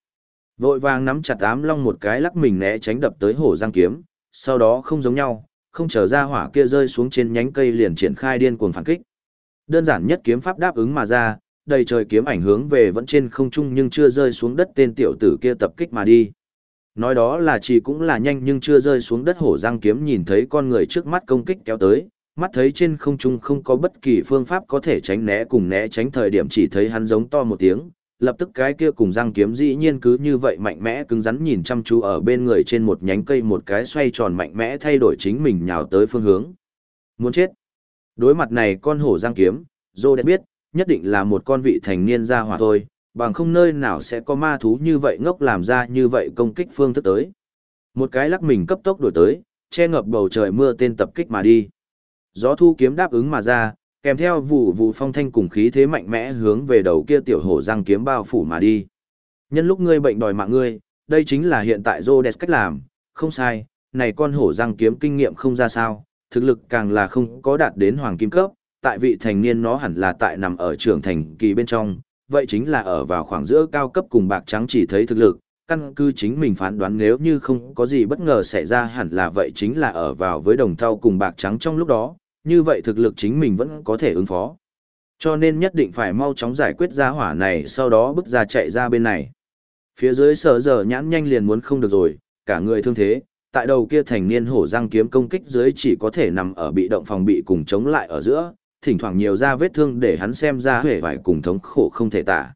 Vội vàng nắm chặt ám long một cái lắc mình né tránh đập tới hổ giang kiếm, sau đó không giống nhau, không chờ ra hỏa kia rơi xuống trên nhánh cây liền triển khai điên cuồng phản kích. Đơn giản nhất kiếm pháp đáp ứng mà ra, đầy trời kiếm ảnh hướng về vẫn trên không trung nhưng chưa rơi xuống đất tên tiểu tử kia tập kích mà đi. Nói đó là chỉ cũng là nhanh nhưng chưa rơi xuống đất hổ giang kiếm nhìn thấy con người trước mắt công kích kéo tới, mắt thấy trên không trung không có bất kỳ phương pháp có thể tránh né cùng né tránh thời điểm chỉ thấy hắn giống to một tiếng, lập tức cái kia cùng răng kiếm dĩ nhiên cứ như vậy mạnh mẽ cứng rắn nhìn chăm chú ở bên người trên một nhánh cây một cái xoay tròn mạnh mẽ thay đổi chính mình nhào tới phương hướng. Muốn chết. Đối mặt này con hổ răng kiếm, Dô đẹp biết, nhất định là một con vị thành niên ra hỏa thôi, bằng không nơi nào sẽ có ma thú như vậy ngốc làm ra như vậy công kích phương thức tới. Một cái lắc mình cấp tốc đổi tới, che ngập bầu trời mưa tên tập kích mà đi. Gió thu kiếm đáp ứng mà ra, kèm theo vụ vụ phong thanh cùng khí thế mạnh mẽ hướng về đầu kia tiểu hổ răng kiếm bao phủ mà đi. Nhân lúc ngươi bệnh đòi mạng ngươi, đây chính là hiện tại Rhodes cách làm, không sai, này con hổ răng kiếm kinh nghiệm không ra sao, thực lực càng là không có đạt đến hoàng kim cấp, tại vị thành niên nó hẳn là tại nằm ở trưởng thành kỳ bên trong, vậy chính là ở vào khoảng giữa cao cấp cùng bạc trắng chỉ thấy thực lực, căn cứ chính mình phán đoán nếu như không có gì bất ngờ xảy ra hẳn là vậy chính là ở vào với đồng thau cùng bạc trắng trong lúc đó, như vậy thực lực chính mình vẫn có thể ứng phó. Cho nên nhất định phải mau chóng giải quyết ra hỏa này sau đó bước ra chạy ra bên này. Phía dưới sở giờ nhãn nhanh liền muốn không được rồi, cả người thương thế, tại đầu kia thành niên hổ răng kiếm công kích dưới chỉ có thể nằm ở bị động phòng bị cùng chống lại ở giữa, thỉnh thoảng nhiều ra vết thương để hắn xem ra huệ vải cùng thống khổ không thể tả.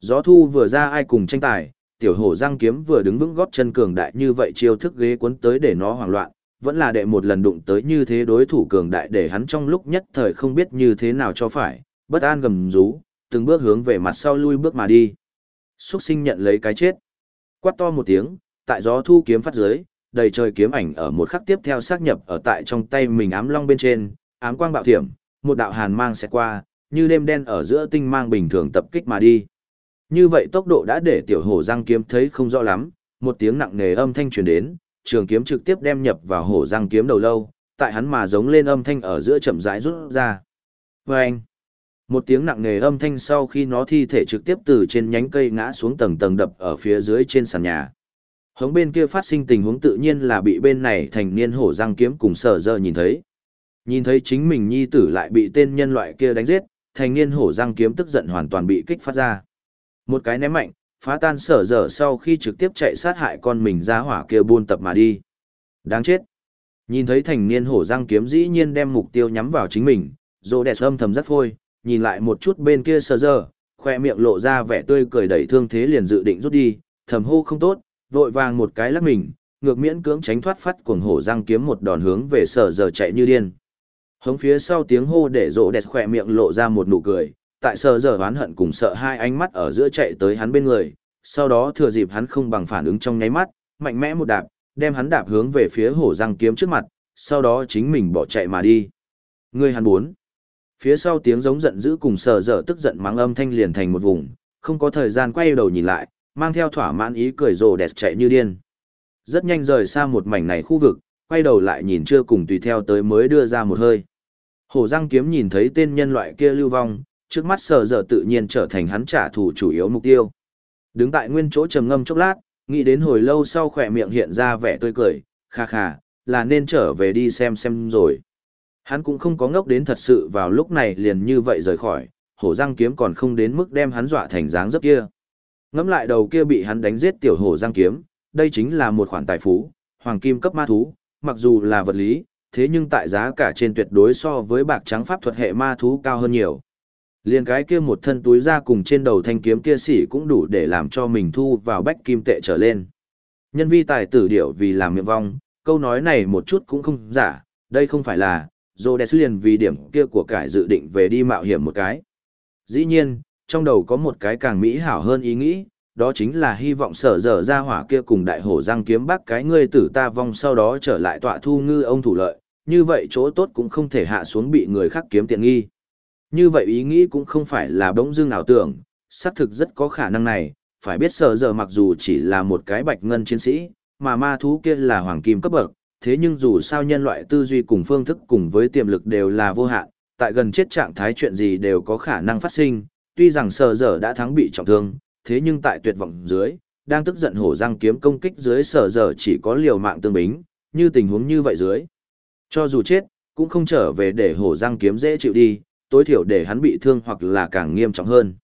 Gió thu vừa ra ai cùng tranh tài, tiểu hổ giang kiếm vừa đứng vững góp chân cường đại như vậy chiêu thức ghế cuốn tới để nó hoảng loạn, vẫn là đệ một lần đụng tới như thế đối thủ cường đại để hắn trong lúc nhất thời không biết như thế nào cho phải, bất an gầm rú, từng bước hướng về mặt sau lui bước mà đi. Xuất sinh nhận lấy cái chết. Quát to một tiếng, tại gió thu kiếm phát dưới, đầy trời kiếm ảnh ở một khắc tiếp theo xác nhập ở tại trong tay mình ám long bên trên, ám quang bạo thiểm, một đạo hàn mang sẽ qua, như đêm đen ở giữa tinh mang bình thường tập kích mà đi. Như vậy tốc độ đã để tiểu hổ răng kiếm thấy không rõ lắm, một tiếng nặng nề âm thanh truyền đến, trường kiếm trực tiếp đem nhập vào hổ răng kiếm đầu lâu, tại hắn mà giống lên âm thanh ở giữa chậm rãi rút ra. Và anh, một tiếng nặng nề âm thanh sau khi nó thi thể trực tiếp từ trên nhánh cây ngã xuống tầng tầng đập ở phía dưới trên sàn nhà. Hướng bên kia phát sinh tình huống tự nhiên là bị bên này thành niên hổ răng kiếm cùng sở dơ nhìn thấy. Nhìn thấy chính mình nhi tử lại bị tên nhân loại kia đánh giết, thành niên hổ răng kiếm tức giận hoàn toàn bị kích phát ra. Một cái ném mạnh, phá tan sở dở sau khi trực tiếp chạy sát hại con mình ra hỏa kia buôn tập mà đi. Đáng chết. Nhìn thấy thành niên hổ răng kiếm dĩ nhiên đem mục tiêu nhắm vào chính mình, rô đẹp âm thầm rất phôi, nhìn lại một chút bên kia sở dở, khoe miệng lộ ra vẻ tươi cười đẩy thương thế liền dự định rút đi, thầm hô không tốt, vội vàng một cái lắc mình, ngược miễn cưỡng tránh thoát phát cuồng hổ răng kiếm một đòn hướng về sở dở chạy như điên. Hống phía sau tiếng hô để rô đẹp khoe miệng lộ ra một nụ cười, tại sờ dở oán hận cùng sợ hai ánh mắt ở giữa chạy tới hắn bên người, sau đó thừa dịp hắn không bằng phản ứng trong nháy mắt, mạnh mẽ một đạp, đem hắn đạp hướng về phía hổ răng kiếm trước mặt, sau đó chính mình bỏ chạy mà đi. Người hắn bốn. Phía sau tiếng giống giận dữ cùng sờ dở tức giận mắng âm thanh liền thành một vùng, không có thời gian quay đầu nhìn lại, mang theo thỏa mãn ý cười rồ đẹp chạy như điên. Rất nhanh rời xa một mảnh này khu vực, quay đầu lại nhìn chưa cùng tùy theo tới mới đưa ra một hơi. Hổ răng kiếm nhìn thấy tên nhân loại kia lưu vong, trước mắt sờ giờ tự nhiên trở thành hắn trả thù chủ yếu mục tiêu. Đứng tại nguyên chỗ trầm ngâm chốc lát, nghĩ đến hồi lâu sau khỏe miệng hiện ra vẻ tươi cười, kha kha, là nên trở về đi xem xem rồi. Hắn cũng không có ngốc đến thật sự vào lúc này liền như vậy rời khỏi, hổ răng kiếm còn không đến mức đem hắn dọa thành dáng dấp kia. Ngắm lại đầu kia bị hắn đánh giết tiểu hổ răng kiếm, đây chính là một khoản tài phú, hoàng kim cấp ma thú, mặc dù là vật lý, thế nhưng tại giá cả trên tuyệt đối so với bạc trắng pháp thuật hệ ma thú cao hơn nhiều. Liên cái kia một thân túi ra cùng trên đầu thanh kiếm kia xỉ cũng đủ để làm cho mình thu vào bách kim tệ trở lên. Nhân vi tài tử điệu vì làm miệng vong, câu nói này một chút cũng không giả, đây không phải là, Rhodes liền vì điểm kia của cải dự định về đi mạo hiểm một cái. Dĩ nhiên, trong đầu có một cái càng mỹ hảo hơn ý nghĩ, đó chính là hy vọng sở dở ra hỏa kia cùng đại hổ răng kiếm bác cái ngươi tử ta vong sau đó trở lại tọa thu ngư ông thủ lợi, như vậy chỗ tốt cũng không thể hạ xuống bị người khác kiếm tiện nghi. Như vậy ý nghĩ cũng không phải là bỗng dưng ảo tưởng, xác thực rất có khả năng này, phải biết sở giờ mặc dù chỉ là một cái bạch ngân chiến sĩ, mà ma thú kia là hoàng kim cấp bậc, thế nhưng dù sao nhân loại tư duy cùng phương thức cùng với tiềm lực đều là vô hạn, tại gần chết trạng thái chuyện gì đều có khả năng phát sinh, tuy rằng sở giờ đã thắng bị trọng thương, thế nhưng tại tuyệt vọng dưới, đang tức giận hổ răng kiếm công kích dưới sở giờ chỉ có liều mạng tương bính, như tình huống như vậy dưới. Cho dù chết, cũng không trở về để hổ răng kiếm dễ chịu đi, tối thiểu để hắn bị thương hoặc là càng nghiêm trọng hơn.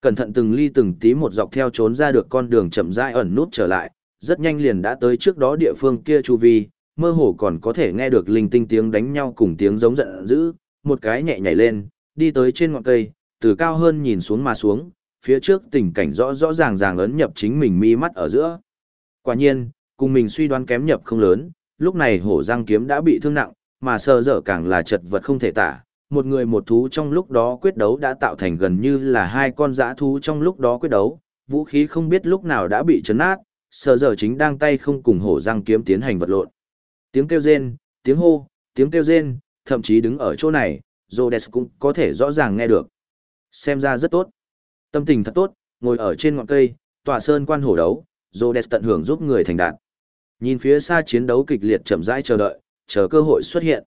Cẩn thận từng ly từng tí một dọc theo trốn ra được con đường chậm rãi ẩn nút trở lại, rất nhanh liền đã tới trước đó địa phương kia chu vi, mơ hồ còn có thể nghe được linh tinh tiếng đánh nhau cùng tiếng giống giận dữ, một cái nhẹ nhảy lên, đi tới trên ngọn cây, từ cao hơn nhìn xuống mà xuống, phía trước tình cảnh rõ rõ ràng ràng ấn nhập chính mình mi mắt ở giữa. Quả nhiên, cùng mình suy đoán kém nhập không lớn, lúc này hổ răng kiếm đã bị thương nặng, mà sơ dở càng là chật vật không thể tả, một người một thú trong lúc đó quyết đấu đã tạo thành gần như là hai con dã thú trong lúc đó quyết đấu, vũ khí không biết lúc nào đã bị chấn nát, sở giờ chính đang tay không cùng hổ răng kiếm tiến hành vật lộn. Tiếng kêu rên, tiếng hô, tiếng kêu rên, thậm chí đứng ở chỗ này, Rhodes cũng có thể rõ ràng nghe được. Xem ra rất tốt. Tâm tình thật tốt, ngồi ở trên ngọn cây, tòa sơn quan hổ đấu, Rhodes tận hưởng giúp người thành đạt. Nhìn phía xa chiến đấu kịch liệt chậm rãi chờ đợi, chờ cơ hội xuất hiện.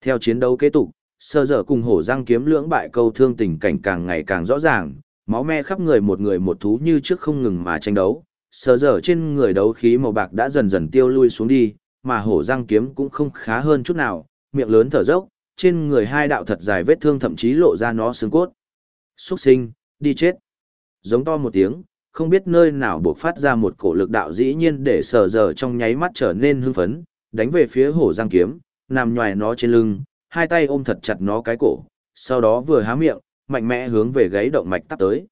Theo chiến đấu kế tục, sơ dở cùng hổ răng kiếm lưỡng bại câu thương tình cảnh càng ngày càng rõ ràng, máu me khắp người một người một thú như trước không ngừng mà tranh đấu. Sơ dở trên người đấu khí màu bạc đã dần dần tiêu lui xuống đi, mà hổ răng kiếm cũng không khá hơn chút nào, miệng lớn thở dốc, trên người hai đạo thật dài vết thương thậm chí lộ ra nó xương cốt. Xuất sinh, đi chết. Giống to một tiếng, không biết nơi nào buộc phát ra một cổ lực đạo dĩ nhiên để sờ dở trong nháy mắt trở nên hưng phấn, đánh về phía hổ Giang kiếm, nằm nhòi nó trên lưng, hai tay ôm thật chặt nó cái cổ, sau đó vừa há miệng, mạnh mẽ hướng về gáy động mạch tắp tới.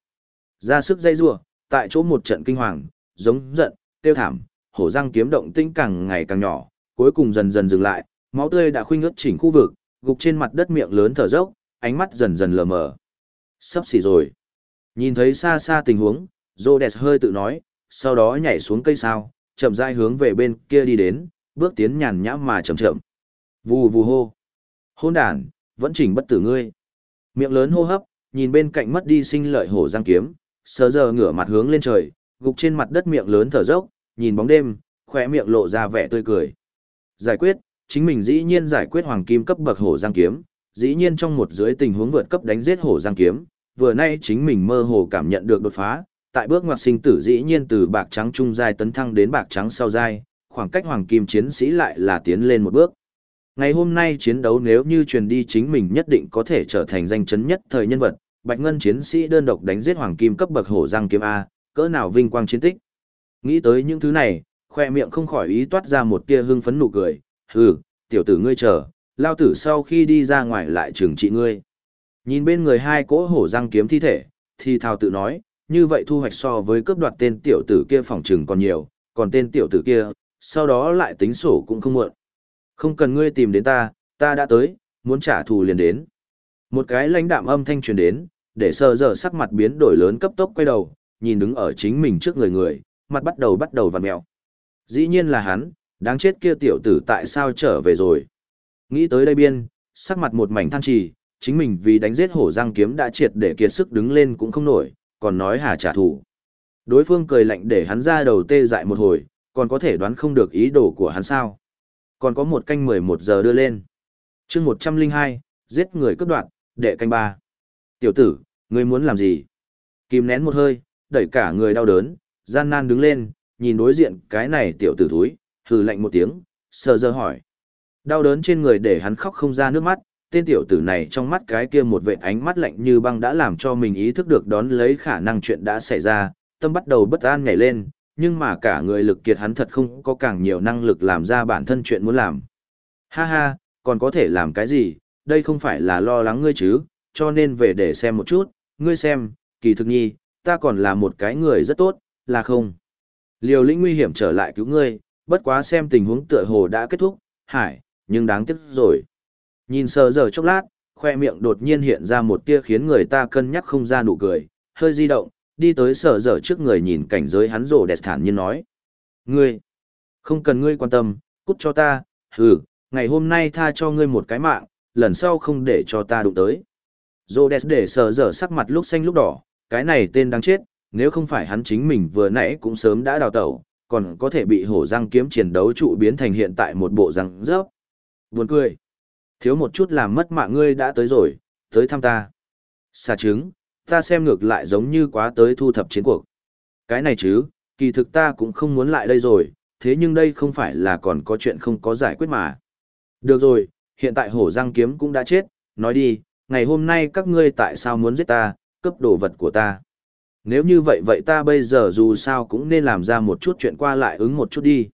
Ra sức dây rủa, tại chỗ một trận kinh hoàng, giống giận, tiêu thảm, hổ răng kiếm động tinh càng ngày càng nhỏ, cuối cùng dần dần dừng lại, máu tươi đã khuynh ướt chỉnh khu vực, gục trên mặt đất miệng lớn thở dốc, ánh mắt dần dần lờ mờ. Sắp xỉ rồi. Nhìn thấy xa xa tình huống, Rhodes hơi tự nói, sau đó nhảy xuống cây sao, chậm rãi hướng về bên kia đi đến, bước tiến nhàn nhã mà chậm chậm. Vù vù hô. Hôn đàn, vẫn chỉnh bất tử ngươi. Miệng lớn hô hấp, nhìn bên cạnh mất đi sinh lợi hổ giang kiếm, sờ giờ ngửa mặt hướng lên trời, gục trên mặt đất miệng lớn thở dốc, nhìn bóng đêm, khoe miệng lộ ra vẻ tươi cười. Giải quyết, chính mình dĩ nhiên giải quyết hoàng kim cấp bậc hổ giang kiếm, dĩ nhiên trong một dưới tình huống vượt cấp đánh giết hổ giang kiếm, vừa nay chính mình mơ hồ cảm nhận được đột phá, tại bước ngoặt sinh tử dĩ nhiên từ bạc trắng trung giai tấn thăng đến bạc trắng sau giai, khoảng cách hoàng kim chiến sĩ lại là tiến lên một bước. Ngày hôm nay chiến đấu nếu như truyền đi chính mình nhất định có thể trở thành danh chấn nhất thời nhân vật, Bạch Ngân chiến sĩ đơn độc đánh giết hoàng kim cấp bậc hổ răng kiếm A, cỡ nào vinh quang chiến tích. Nghĩ tới những thứ này, khoe miệng không khỏi ý toát ra một tia hưng phấn nụ cười, hừ, tiểu tử ngươi chờ, lao tử sau khi đi ra ngoài lại trừng trị ngươi. Nhìn bên người hai cỗ hổ răng kiếm thi thể, thì thào tự nói, như vậy thu hoạch so với cướp đoạt tên tiểu tử kia phòng trừng còn nhiều, còn tên tiểu tử kia, sau đó lại tính sổ cũng không muộn. Không cần ngươi tìm đến ta, ta đã tới, muốn trả thù liền đến. Một cái lãnh đạm âm thanh truyền đến, để sờ giờ sắc mặt biến đổi lớn cấp tốc quay đầu, nhìn đứng ở chính mình trước người người, mặt bắt đầu bắt đầu vặn mèo. Dĩ nhiên là hắn, đáng chết kia tiểu tử tại sao trở về rồi. Nghĩ tới đây biên, sắc mặt một mảnh than trì, chính mình vì đánh giết hổ răng kiếm đã triệt để kiệt sức đứng lên cũng không nổi, còn nói hà trả thù. Đối phương cười lạnh để hắn ra đầu tê dại một hồi, còn có thể đoán không được ý đồ của hắn sao. Còn có một canh 11 giờ đưa lên. chương 102, giết người cướp đoạn, đệ canh ba. Tiểu tử, ngươi muốn làm gì? kim nén một hơi, đẩy cả người đau đớn, gian nan đứng lên, nhìn đối diện cái này tiểu tử thúi, hừ lạnh một tiếng, sờ dơ hỏi. Đau đớn trên người để hắn khóc không ra nước mắt, tên tiểu tử này trong mắt cái kia một vệt ánh mắt lạnh như băng đã làm cho mình ý thức được đón lấy khả năng chuyện đã xảy ra, tâm bắt đầu bất an nhảy lên, nhưng mà cả người lực kiệt hắn thật không có càng nhiều năng lực làm ra bản thân chuyện muốn làm. Ha ha, còn có thể làm cái gì, đây không phải là lo lắng ngươi chứ, cho nên về để xem một chút, ngươi xem, kỳ thực nhi, ta còn là một cái người rất tốt, là không. Liều lĩnh nguy hiểm trở lại cứu ngươi, bất quá xem tình huống tựa hồ đã kết thúc, hải, nhưng đáng tiếc rồi. Nhìn sờ giờ chốc lát, khoe miệng đột nhiên hiện ra một tia khiến người ta cân nhắc không ra nụ cười, hơi di động, đi tới sở dở trước người nhìn cảnh giới hắn rồ đẹp thản nhiên nói. Ngươi, không cần ngươi quan tâm, cút cho ta, hừ, ngày hôm nay tha cho ngươi một cái mạng, lần sau không để cho ta đụng tới. Rồ đẹp để sở dở sắc mặt lúc xanh lúc đỏ, cái này tên đáng chết, nếu không phải hắn chính mình vừa nãy cũng sớm đã đào tẩu, còn có thể bị hổ răng kiếm chiến đấu trụ biến thành hiện tại một bộ răng rớp. Buồn cười. Thiếu một chút làm mất mạng ngươi đã tới rồi, tới thăm ta. Xà trứng, ta xem ngược lại giống như quá tới thu thập chiến cuộc. Cái này chứ, kỳ thực ta cũng không muốn lại đây rồi, thế nhưng đây không phải là còn có chuyện không có giải quyết mà. Được rồi, hiện tại hổ răng kiếm cũng đã chết, nói đi, ngày hôm nay các ngươi tại sao muốn giết ta, cướp đồ vật của ta. Nếu như vậy vậy ta bây giờ dù sao cũng nên làm ra một chút chuyện qua lại ứng một chút đi.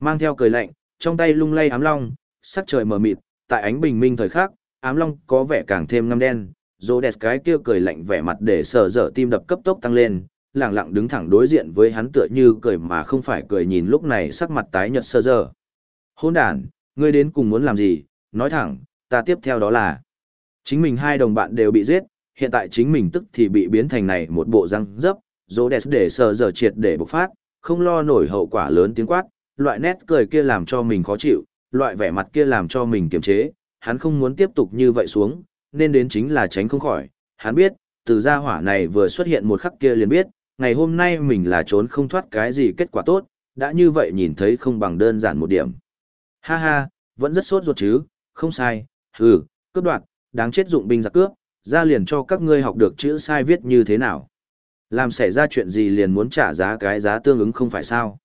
Mang theo cười lạnh, trong tay lung lay ám long, sắc trời mờ mịt, tại ánh bình minh thời khắc, ám long có vẻ càng thêm ngăm đen, rô đẹp cái kia cười lạnh vẻ mặt để sờ dở tim đập cấp tốc tăng lên, lặng lặng đứng thẳng đối diện với hắn tựa như cười mà không phải cười nhìn lúc này sắc mặt tái nhợt sờ dở. Hôn đàn, ngươi đến cùng muốn làm gì, nói thẳng, ta tiếp theo đó là. Chính mình hai đồng bạn đều bị giết, hiện tại chính mình tức thì bị biến thành này một bộ răng dấp, rô đẹp để sờ dở triệt để bộc phát, không lo nổi hậu quả lớn tiếng quát, loại nét cười kia làm cho mình khó chịu, loại vẻ mặt kia làm cho mình kiềm chế, hắn không muốn tiếp tục như vậy xuống, nên đến chính là tránh không khỏi. Hắn biết, từ gia hỏa này vừa xuất hiện một khắc kia liền biết, ngày hôm nay mình là trốn không thoát cái gì kết quả tốt, đã như vậy nhìn thấy không bằng đơn giản một điểm. Ha ha, vẫn rất sốt ruột chứ, không sai, hừ, cướp đoạt, đáng chết dụng binh giặc cướp, ra liền cho các ngươi học được chữ sai viết như thế nào. Làm xảy ra chuyện gì liền muốn trả giá cái giá tương ứng không phải sao.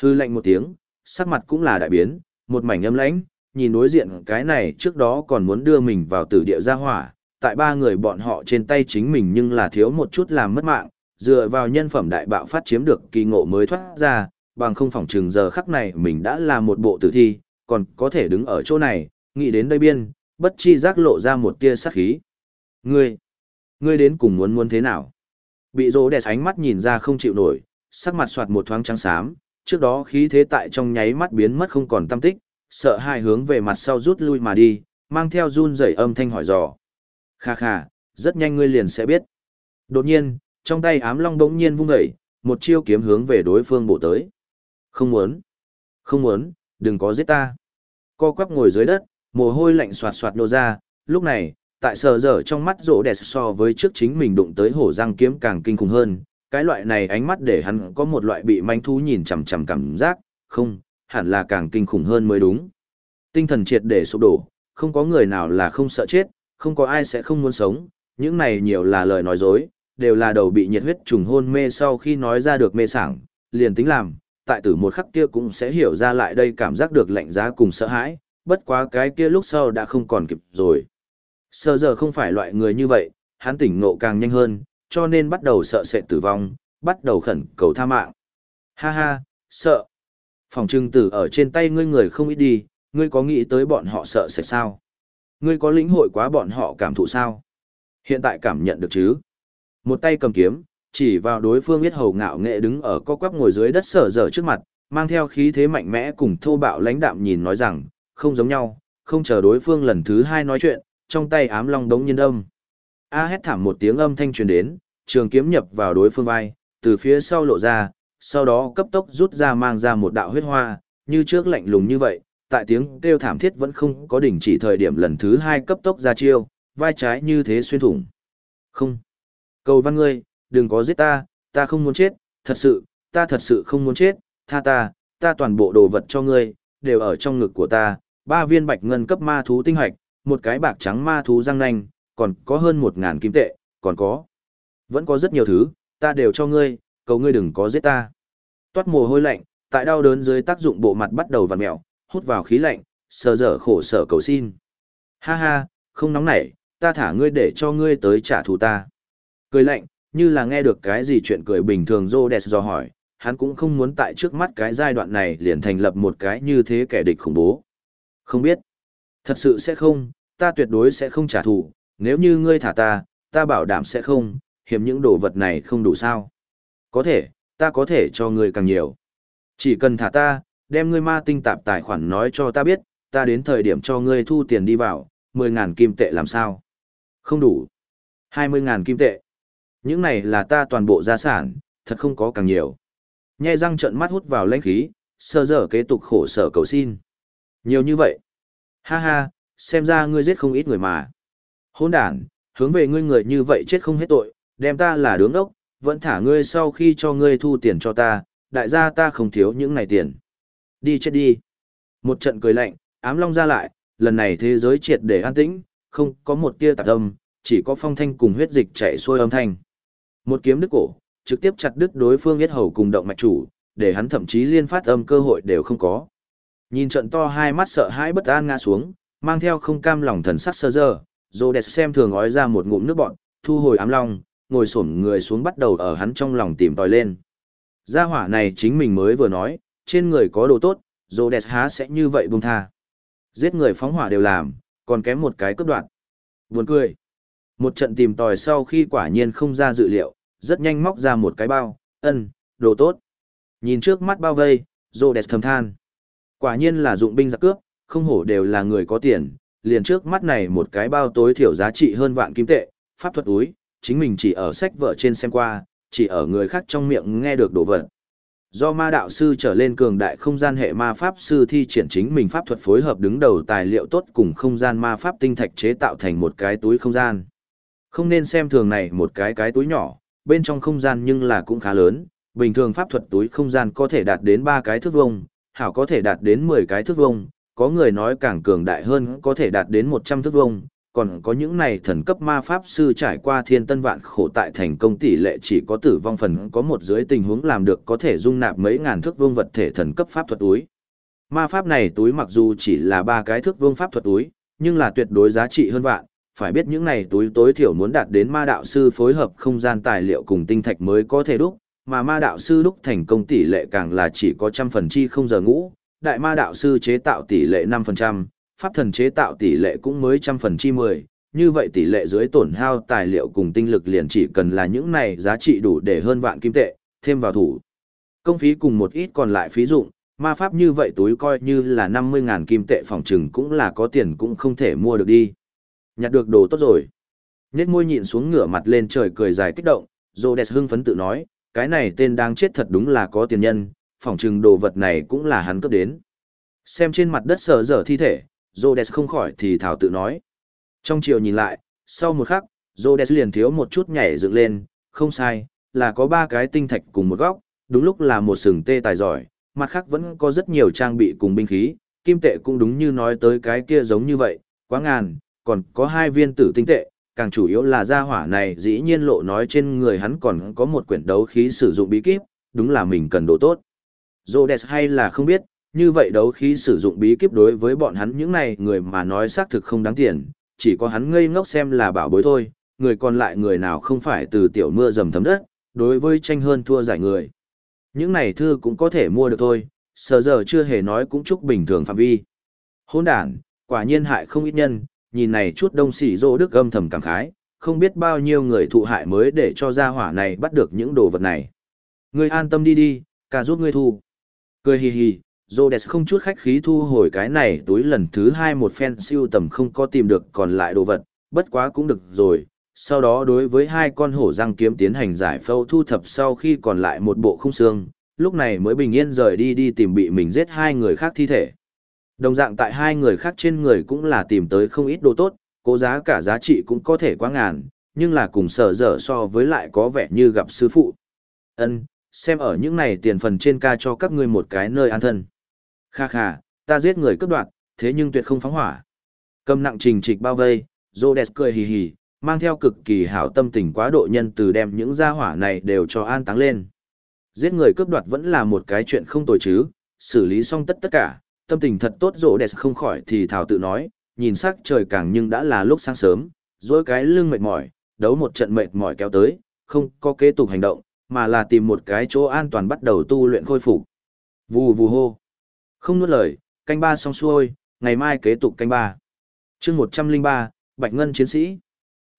Hư lệnh một tiếng, sắc mặt cũng là đại biến, một mảnh âm lãnh, nhìn đối diện cái này trước đó còn muốn đưa mình vào tử địa gia hỏa, tại ba người bọn họ trên tay chính mình nhưng là thiếu một chút làm mất mạng, dựa vào nhân phẩm đại bạo phát chiếm được kỳ ngộ mới thoát ra, bằng không phòng trường giờ khắc này mình đã là một bộ tử thi, còn có thể đứng ở chỗ này, nghĩ đến đây biên, bất chi giác lộ ra một tia sát khí. Ngươi, ngươi đến cùng muốn muốn thế nào? Bị rỗ đẹp ánh mắt nhìn ra không chịu nổi, sắc mặt soạt một thoáng trắng xám, trước đó khí thế tại trong nháy mắt biến mất không còn tâm tích, sợ hai hướng về mặt sau rút lui mà đi, mang theo run rẩy âm thanh hỏi dò. Kha kha, rất nhanh ngươi liền sẽ biết. Đột nhiên, trong tay ám long bỗng nhiên vung dậy, một chiêu kiếm hướng về đối phương bổ tới. Không muốn, không muốn, đừng có giết ta. Co quắp ngồi dưới đất, mồ hôi lạnh xoạt xoạt nô ra, lúc này, tại sờ dở trong mắt rỗ đẹp so với trước chính mình đụng tới hổ răng kiếm càng kinh khủng hơn. Cái loại này ánh mắt để hắn có một loại bị manh thú nhìn chằm chằm cảm giác, không, hẳn là càng kinh khủng hơn mới đúng. Tinh thần triệt để sụp đổ, không có người nào là không sợ chết, không có ai sẽ không muốn sống, những này nhiều là lời nói dối, đều là đầu bị nhiệt huyết trùng hôn mê sau khi nói ra được mê sảng, liền tính làm, tại tử một khắc kia cũng sẽ hiểu ra lại đây cảm giác được lạnh giá cùng sợ hãi, bất quá cái kia lúc sau đã không còn kịp rồi. Sơ giờ không phải loại người như vậy, hắn tỉnh ngộ càng nhanh hơn, cho nên bắt đầu sợ sệt tử vong, bắt đầu khẩn cầu tha mạng. Ha ha, sợ. Phòng trưng tử ở trên tay ngươi người không ít đi, ngươi có nghĩ tới bọn họ sợ sệt sao? Ngươi có lĩnh hội quá bọn họ cảm thụ sao? Hiện tại cảm nhận được chứ? Một tay cầm kiếm, chỉ vào đối phương biết hầu ngạo nghệ đứng ở co quắp ngồi dưới đất sở dở trước mặt, mang theo khí thế mạnh mẽ cùng thô bạo lãnh đạm nhìn nói rằng, không giống nhau, không chờ đối phương lần thứ hai nói chuyện, trong tay ám long đống nhiên âm. A hét thảm một tiếng âm thanh truyền đến, trường kiếm nhập vào đối phương vai, từ phía sau lộ ra, sau đó cấp tốc rút ra mang ra một đạo huyết hoa, như trước lạnh lùng như vậy, tại tiếng kêu thảm thiết vẫn không có đỉnh chỉ thời điểm lần thứ hai cấp tốc ra chiêu, vai trái như thế xuyên thủng. Không. Cầu văn ngươi, đừng có giết ta, ta không muốn chết, thật sự, ta thật sự không muốn chết, tha ta, ta toàn bộ đồ vật cho ngươi, đều ở trong ngực của ta, ba viên bạch ngân cấp ma thú tinh hạch, một cái bạc trắng ma thú răng nanh, còn có hơn một ngàn kim tệ, còn có. Vẫn có rất nhiều thứ, ta đều cho ngươi, cầu ngươi đừng có giết ta. Toát mồ hôi lạnh, tại đau đớn dưới tác dụng bộ mặt bắt đầu vặn mèo, hút vào khí lạnh, sờ dở khổ sở cầu xin. Ha ha, không nóng nảy, ta thả ngươi để cho ngươi tới trả thù ta. Cười lạnh, như là nghe được cái gì chuyện cười bình thường Rhodes do hỏi, hắn cũng không muốn tại trước mắt cái giai đoạn này liền thành lập một cái như thế kẻ địch khủng bố. Không biết. Thật sự sẽ không, ta tuyệt đối sẽ không trả thù, nếu như ngươi thả ta, ta bảo đảm sẽ không, hiểm những đồ vật này không đủ sao. Có thể, ta có thể cho ngươi càng nhiều. Chỉ cần thả ta, đem ngươi ma tinh tạp tài khoản nói cho ta biết, ta đến thời điểm cho ngươi thu tiền đi vào, 10.000 kim tệ làm sao? Không đủ. 20.000 kim tệ. Những này là ta toàn bộ gia sản, thật không có càng nhiều. Nhe răng trận mắt hút vào lãnh khí, sơ dở kế tục khổ sở cầu xin. Nhiều như vậy. Ha ha, xem ra ngươi giết không ít người mà. Hôn đàn, hướng về ngươi người như vậy chết không hết tội, đem ta là đứng đốc, vẫn thả ngươi sau khi cho ngươi thu tiền cho ta, đại gia ta không thiếu những này tiền. Đi chết đi. Một trận cười lạnh, ám long ra lại, lần này thế giới triệt để an tĩnh, không có một tia tạp âm, chỉ có phong thanh cùng huyết dịch chạy xuôi âm thanh. Một kiếm đứt cổ, trực tiếp chặt đứt đối phương huyết hầu cùng động mạch chủ, để hắn thậm chí liên phát âm cơ hội đều không có. Nhìn trận to hai mắt sợ hãi bất an ngã xuống, mang theo không cam lòng thần sắc sơ dơ, Rhodes xem thường ói ra một ngụm nước bọn, thu hồi ám long, ngồi xổm người xuống bắt đầu ở hắn trong lòng tìm tòi lên. Gia hỏa này chính mình mới vừa nói, trên người có đồ tốt, Rhodes há sẽ như vậy buông tha. Giết người phóng hỏa đều làm, còn kém một cái cướp đoạn. Buồn cười. Một trận tìm tòi sau khi quả nhiên không ra dự liệu, rất nhanh móc ra một cái bao, ân, đồ tốt. Nhìn trước mắt bao vây, Rhodes thầm than. Quả nhiên là dụng binh giặc cướp, không hổ đều là người có tiền, liền trước mắt này một cái bao tối thiểu giá trị hơn vạn kim tệ, pháp thuật úi, chính mình chỉ ở sách vở trên xem qua, chỉ ở người khác trong miệng nghe được đồ vật. Do ma đạo sư trở lên cường đại không gian hệ ma pháp sư thi triển chính mình pháp thuật phối hợp đứng đầu tài liệu tốt cùng không gian ma pháp tinh thạch chế tạo thành một cái túi không gian. Không nên xem thường này một cái cái túi nhỏ, bên trong không gian nhưng là cũng khá lớn, bình thường pháp thuật túi không gian có thể đạt đến 3 cái thước vuông, hảo có thể đạt đến 10 cái thước vuông, có người nói càng cường đại hơn có thể đạt đến 100 thước vuông, còn có những này thần cấp ma pháp sư trải qua thiên tân vạn khổ tại thành công tỷ lệ chỉ có tử vong phần có một dưới tình huống làm được có thể dung nạp mấy ngàn thước vương vật thể thần cấp pháp thuật túi. Ma pháp này túi mặc dù chỉ là ba cái thước vương pháp thuật túi, nhưng là tuyệt đối giá trị hơn vạn, phải biết những này túi tối thiểu muốn đạt đến ma đạo sư phối hợp không gian tài liệu cùng tinh thạch mới có thể đúc, mà ma đạo sư đúc thành công tỷ lệ càng là chỉ có trăm phần chi không giờ ngũ, đại ma đạo sư chế tạo tỷ lệ 5%, pháp thần chế tạo tỷ lệ cũng mới trăm phần chi 10, như vậy tỷ lệ dưới tổn hao tài liệu cùng tinh lực liền chỉ cần là những này giá trị đủ để hơn vạn kim tệ, thêm vào thủ. Công phí cùng một ít còn lại phí dụng, ma pháp như vậy túi coi như là 50.000 kim tệ phòng trừng cũng là có tiền cũng không thể mua được đi. Nhặt được đồ tốt rồi. Nét môi nhịn xuống ngửa mặt lên trời cười dài kích động, Rhodes hưng phấn tự nói, cái này tên đang chết thật đúng là có tiền nhân, phòng trừng đồ vật này cũng là hắn cấp đến. Xem trên mặt đất sờ dở thi thể, Rhodes không khỏi thì thảo tự nói. Trong chiều nhìn lại, sau một khắc, Rhodes liền thiếu một chút nhảy dựng lên, không sai, là có ba cái tinh thạch cùng một góc, đúng lúc là một sừng tê tài giỏi, mặt khác vẫn có rất nhiều trang bị cùng binh khí, kim tệ cũng đúng như nói tới cái kia giống như vậy, quá ngàn, còn có hai viên tử tinh tệ, càng chủ yếu là gia hỏa này dĩ nhiên lộ nói trên người hắn còn có một quyển đấu khí sử dụng bí kíp, đúng là mình cần đồ tốt. Rhodes hay là không biết, như vậy đấu khí sử dụng bí kíp đối với bọn hắn những này người mà nói xác thực không đáng tiền, chỉ có hắn ngây ngốc xem là bảo bối thôi, người còn lại người nào không phải từ tiểu mưa dầm thấm đất, đối với tranh hơn thua giải người. Những này thư cũng có thể mua được thôi, sờ giờ chưa hề nói cũng chúc bình thường phạm vi. Hôn đàn, quả nhiên hại không ít nhân, nhìn này chút đông xỉ rô đức âm thầm cảm khái, không biết bao nhiêu người thụ hại mới để cho gia hỏa này bắt được những đồ vật này. Ngươi an tâm đi đi, cả giúp ngươi thu. Cười hì hì, Rhodes không chút khách khí thu hồi cái này túi lần thứ hai một phen siêu tầm không có tìm được còn lại đồ vật, bất quá cũng được rồi. Sau đó đối với hai con hổ răng kiếm tiến hành giải phẫu thu thập sau khi còn lại một bộ khung xương, lúc này mới bình yên rời đi đi tìm bị mình giết hai người khác thi thể. Đồng dạng tại hai người khác trên người cũng là tìm tới không ít đồ tốt, cố giá cả giá trị cũng có thể quá ngàn, nhưng là cùng sở dở so với lại có vẻ như gặp sư phụ. Ân, xem ở những này tiền phần trên ca cho các ngươi một cái nơi an thân. Kha kha, ta giết người cướp đoạt, thế nhưng tuyệt không phóng hỏa. Cầm nặng trình trịch bao vây, Rhodes cười hì hì, mang theo cực kỳ hảo tâm tình quá độ nhân từ đem những gia hỏa này đều cho an táng lên. Giết người cướp đoạt vẫn là một cái chuyện không tồi chứ, xử lý xong tất tất cả, tâm tình thật tốt rộ đẹp không khỏi thì thảo tự nói, nhìn sắc trời càng nhưng đã là lúc sáng sớm, dối cái lưng mệt mỏi, đấu một trận mệt mỏi kéo tới, không có kế tục hành động, mà là tìm một cái chỗ an toàn bắt đầu tu luyện khôi phục. Vù vù hô. Không nuốt lời, canh ba xong xuôi, ngày mai kế tục canh ba. chương một trăm linh ba Bạch Ngân chiến sĩ.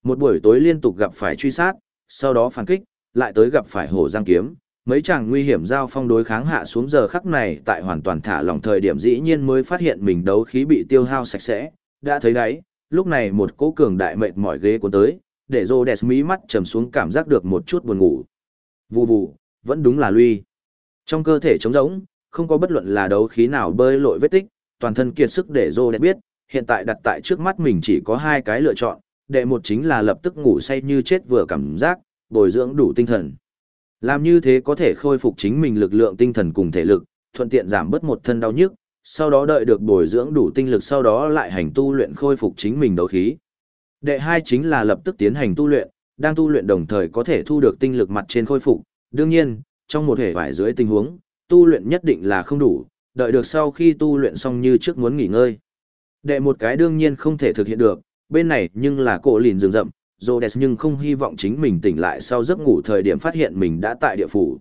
Một buổi tối liên tục gặp phải truy sát, sau đó phản kích, lại tới gặp phải hổ giang kiếm, mấy chàng nguy hiểm giao phong đối kháng hạ xuống giờ khắc này tại hoàn toàn thả lỏng thời điểm dĩ nhiên mới phát hiện mình đấu khí bị tiêu hao sạch sẽ, đã thấy đấy, lúc này một cỗ cường đại mệt mỏi ghế cuốn tới, để rô đẹp mí mắt trầm xuống cảm giác được một chút buồn ngủ. Vù vù, vẫn đúng là lui. Trong cơ thể trống rỗng, không có bất luận là đấu khí nào bơi lội vết tích, toàn thân kiệt sức để rô đẹp biết, hiện tại đặt tại trước mắt mình chỉ có hai cái lựa chọn, đệ một chính là lập tức ngủ say như chết vừa cảm giác, bồi dưỡng đủ tinh thần. Làm như thế có thể khôi phục chính mình lực lượng tinh thần cùng thể lực, thuận tiện giảm bớt một thân đau nhức, sau đó đợi được bồi dưỡng đủ tinh lực sau đó lại hành tu luyện khôi phục chính mình đấu khí. Đệ hai chính là lập tức tiến hành tu luyện, đang tu luyện đồng thời có thể thu được tinh lực mặt trên khôi phục. Đương nhiên, trong một hệ vải dưới tình huống, tu luyện nhất định là không đủ, đợi được sau khi tu luyện xong như trước muốn nghỉ ngơi. Đệ một cái đương nhiên không thể thực hiện được, bên này nhưng là cổ lìn rừng rậm, Rhodes nhưng không hy vọng chính mình tỉnh lại sau giấc ngủ thời điểm phát hiện mình đã tại địa phủ.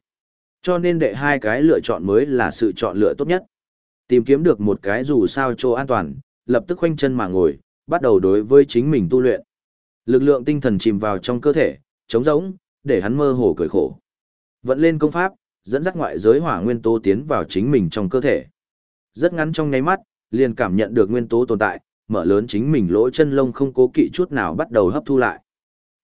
Cho nên đệ hai cái lựa chọn mới là sự chọn lựa tốt nhất. Tìm kiếm được một cái dù sao chỗ an toàn, lập tức khoanh chân mà ngồi, bắt đầu đối với chính mình tu luyện. Lực lượng tinh thần chìm vào trong cơ thể, trống rỗng, để hắn mơ hồ cười khổ. Vận lên công pháp, dẫn dắt ngoại giới hỏa nguyên tố tiến vào chính mình trong cơ thể. Rất ngắn trong nháy mắt, liền cảm nhận được nguyên tố tồn tại, mở lớn chính mình lỗ chân lông không cố kỵ chút nào bắt đầu hấp thu lại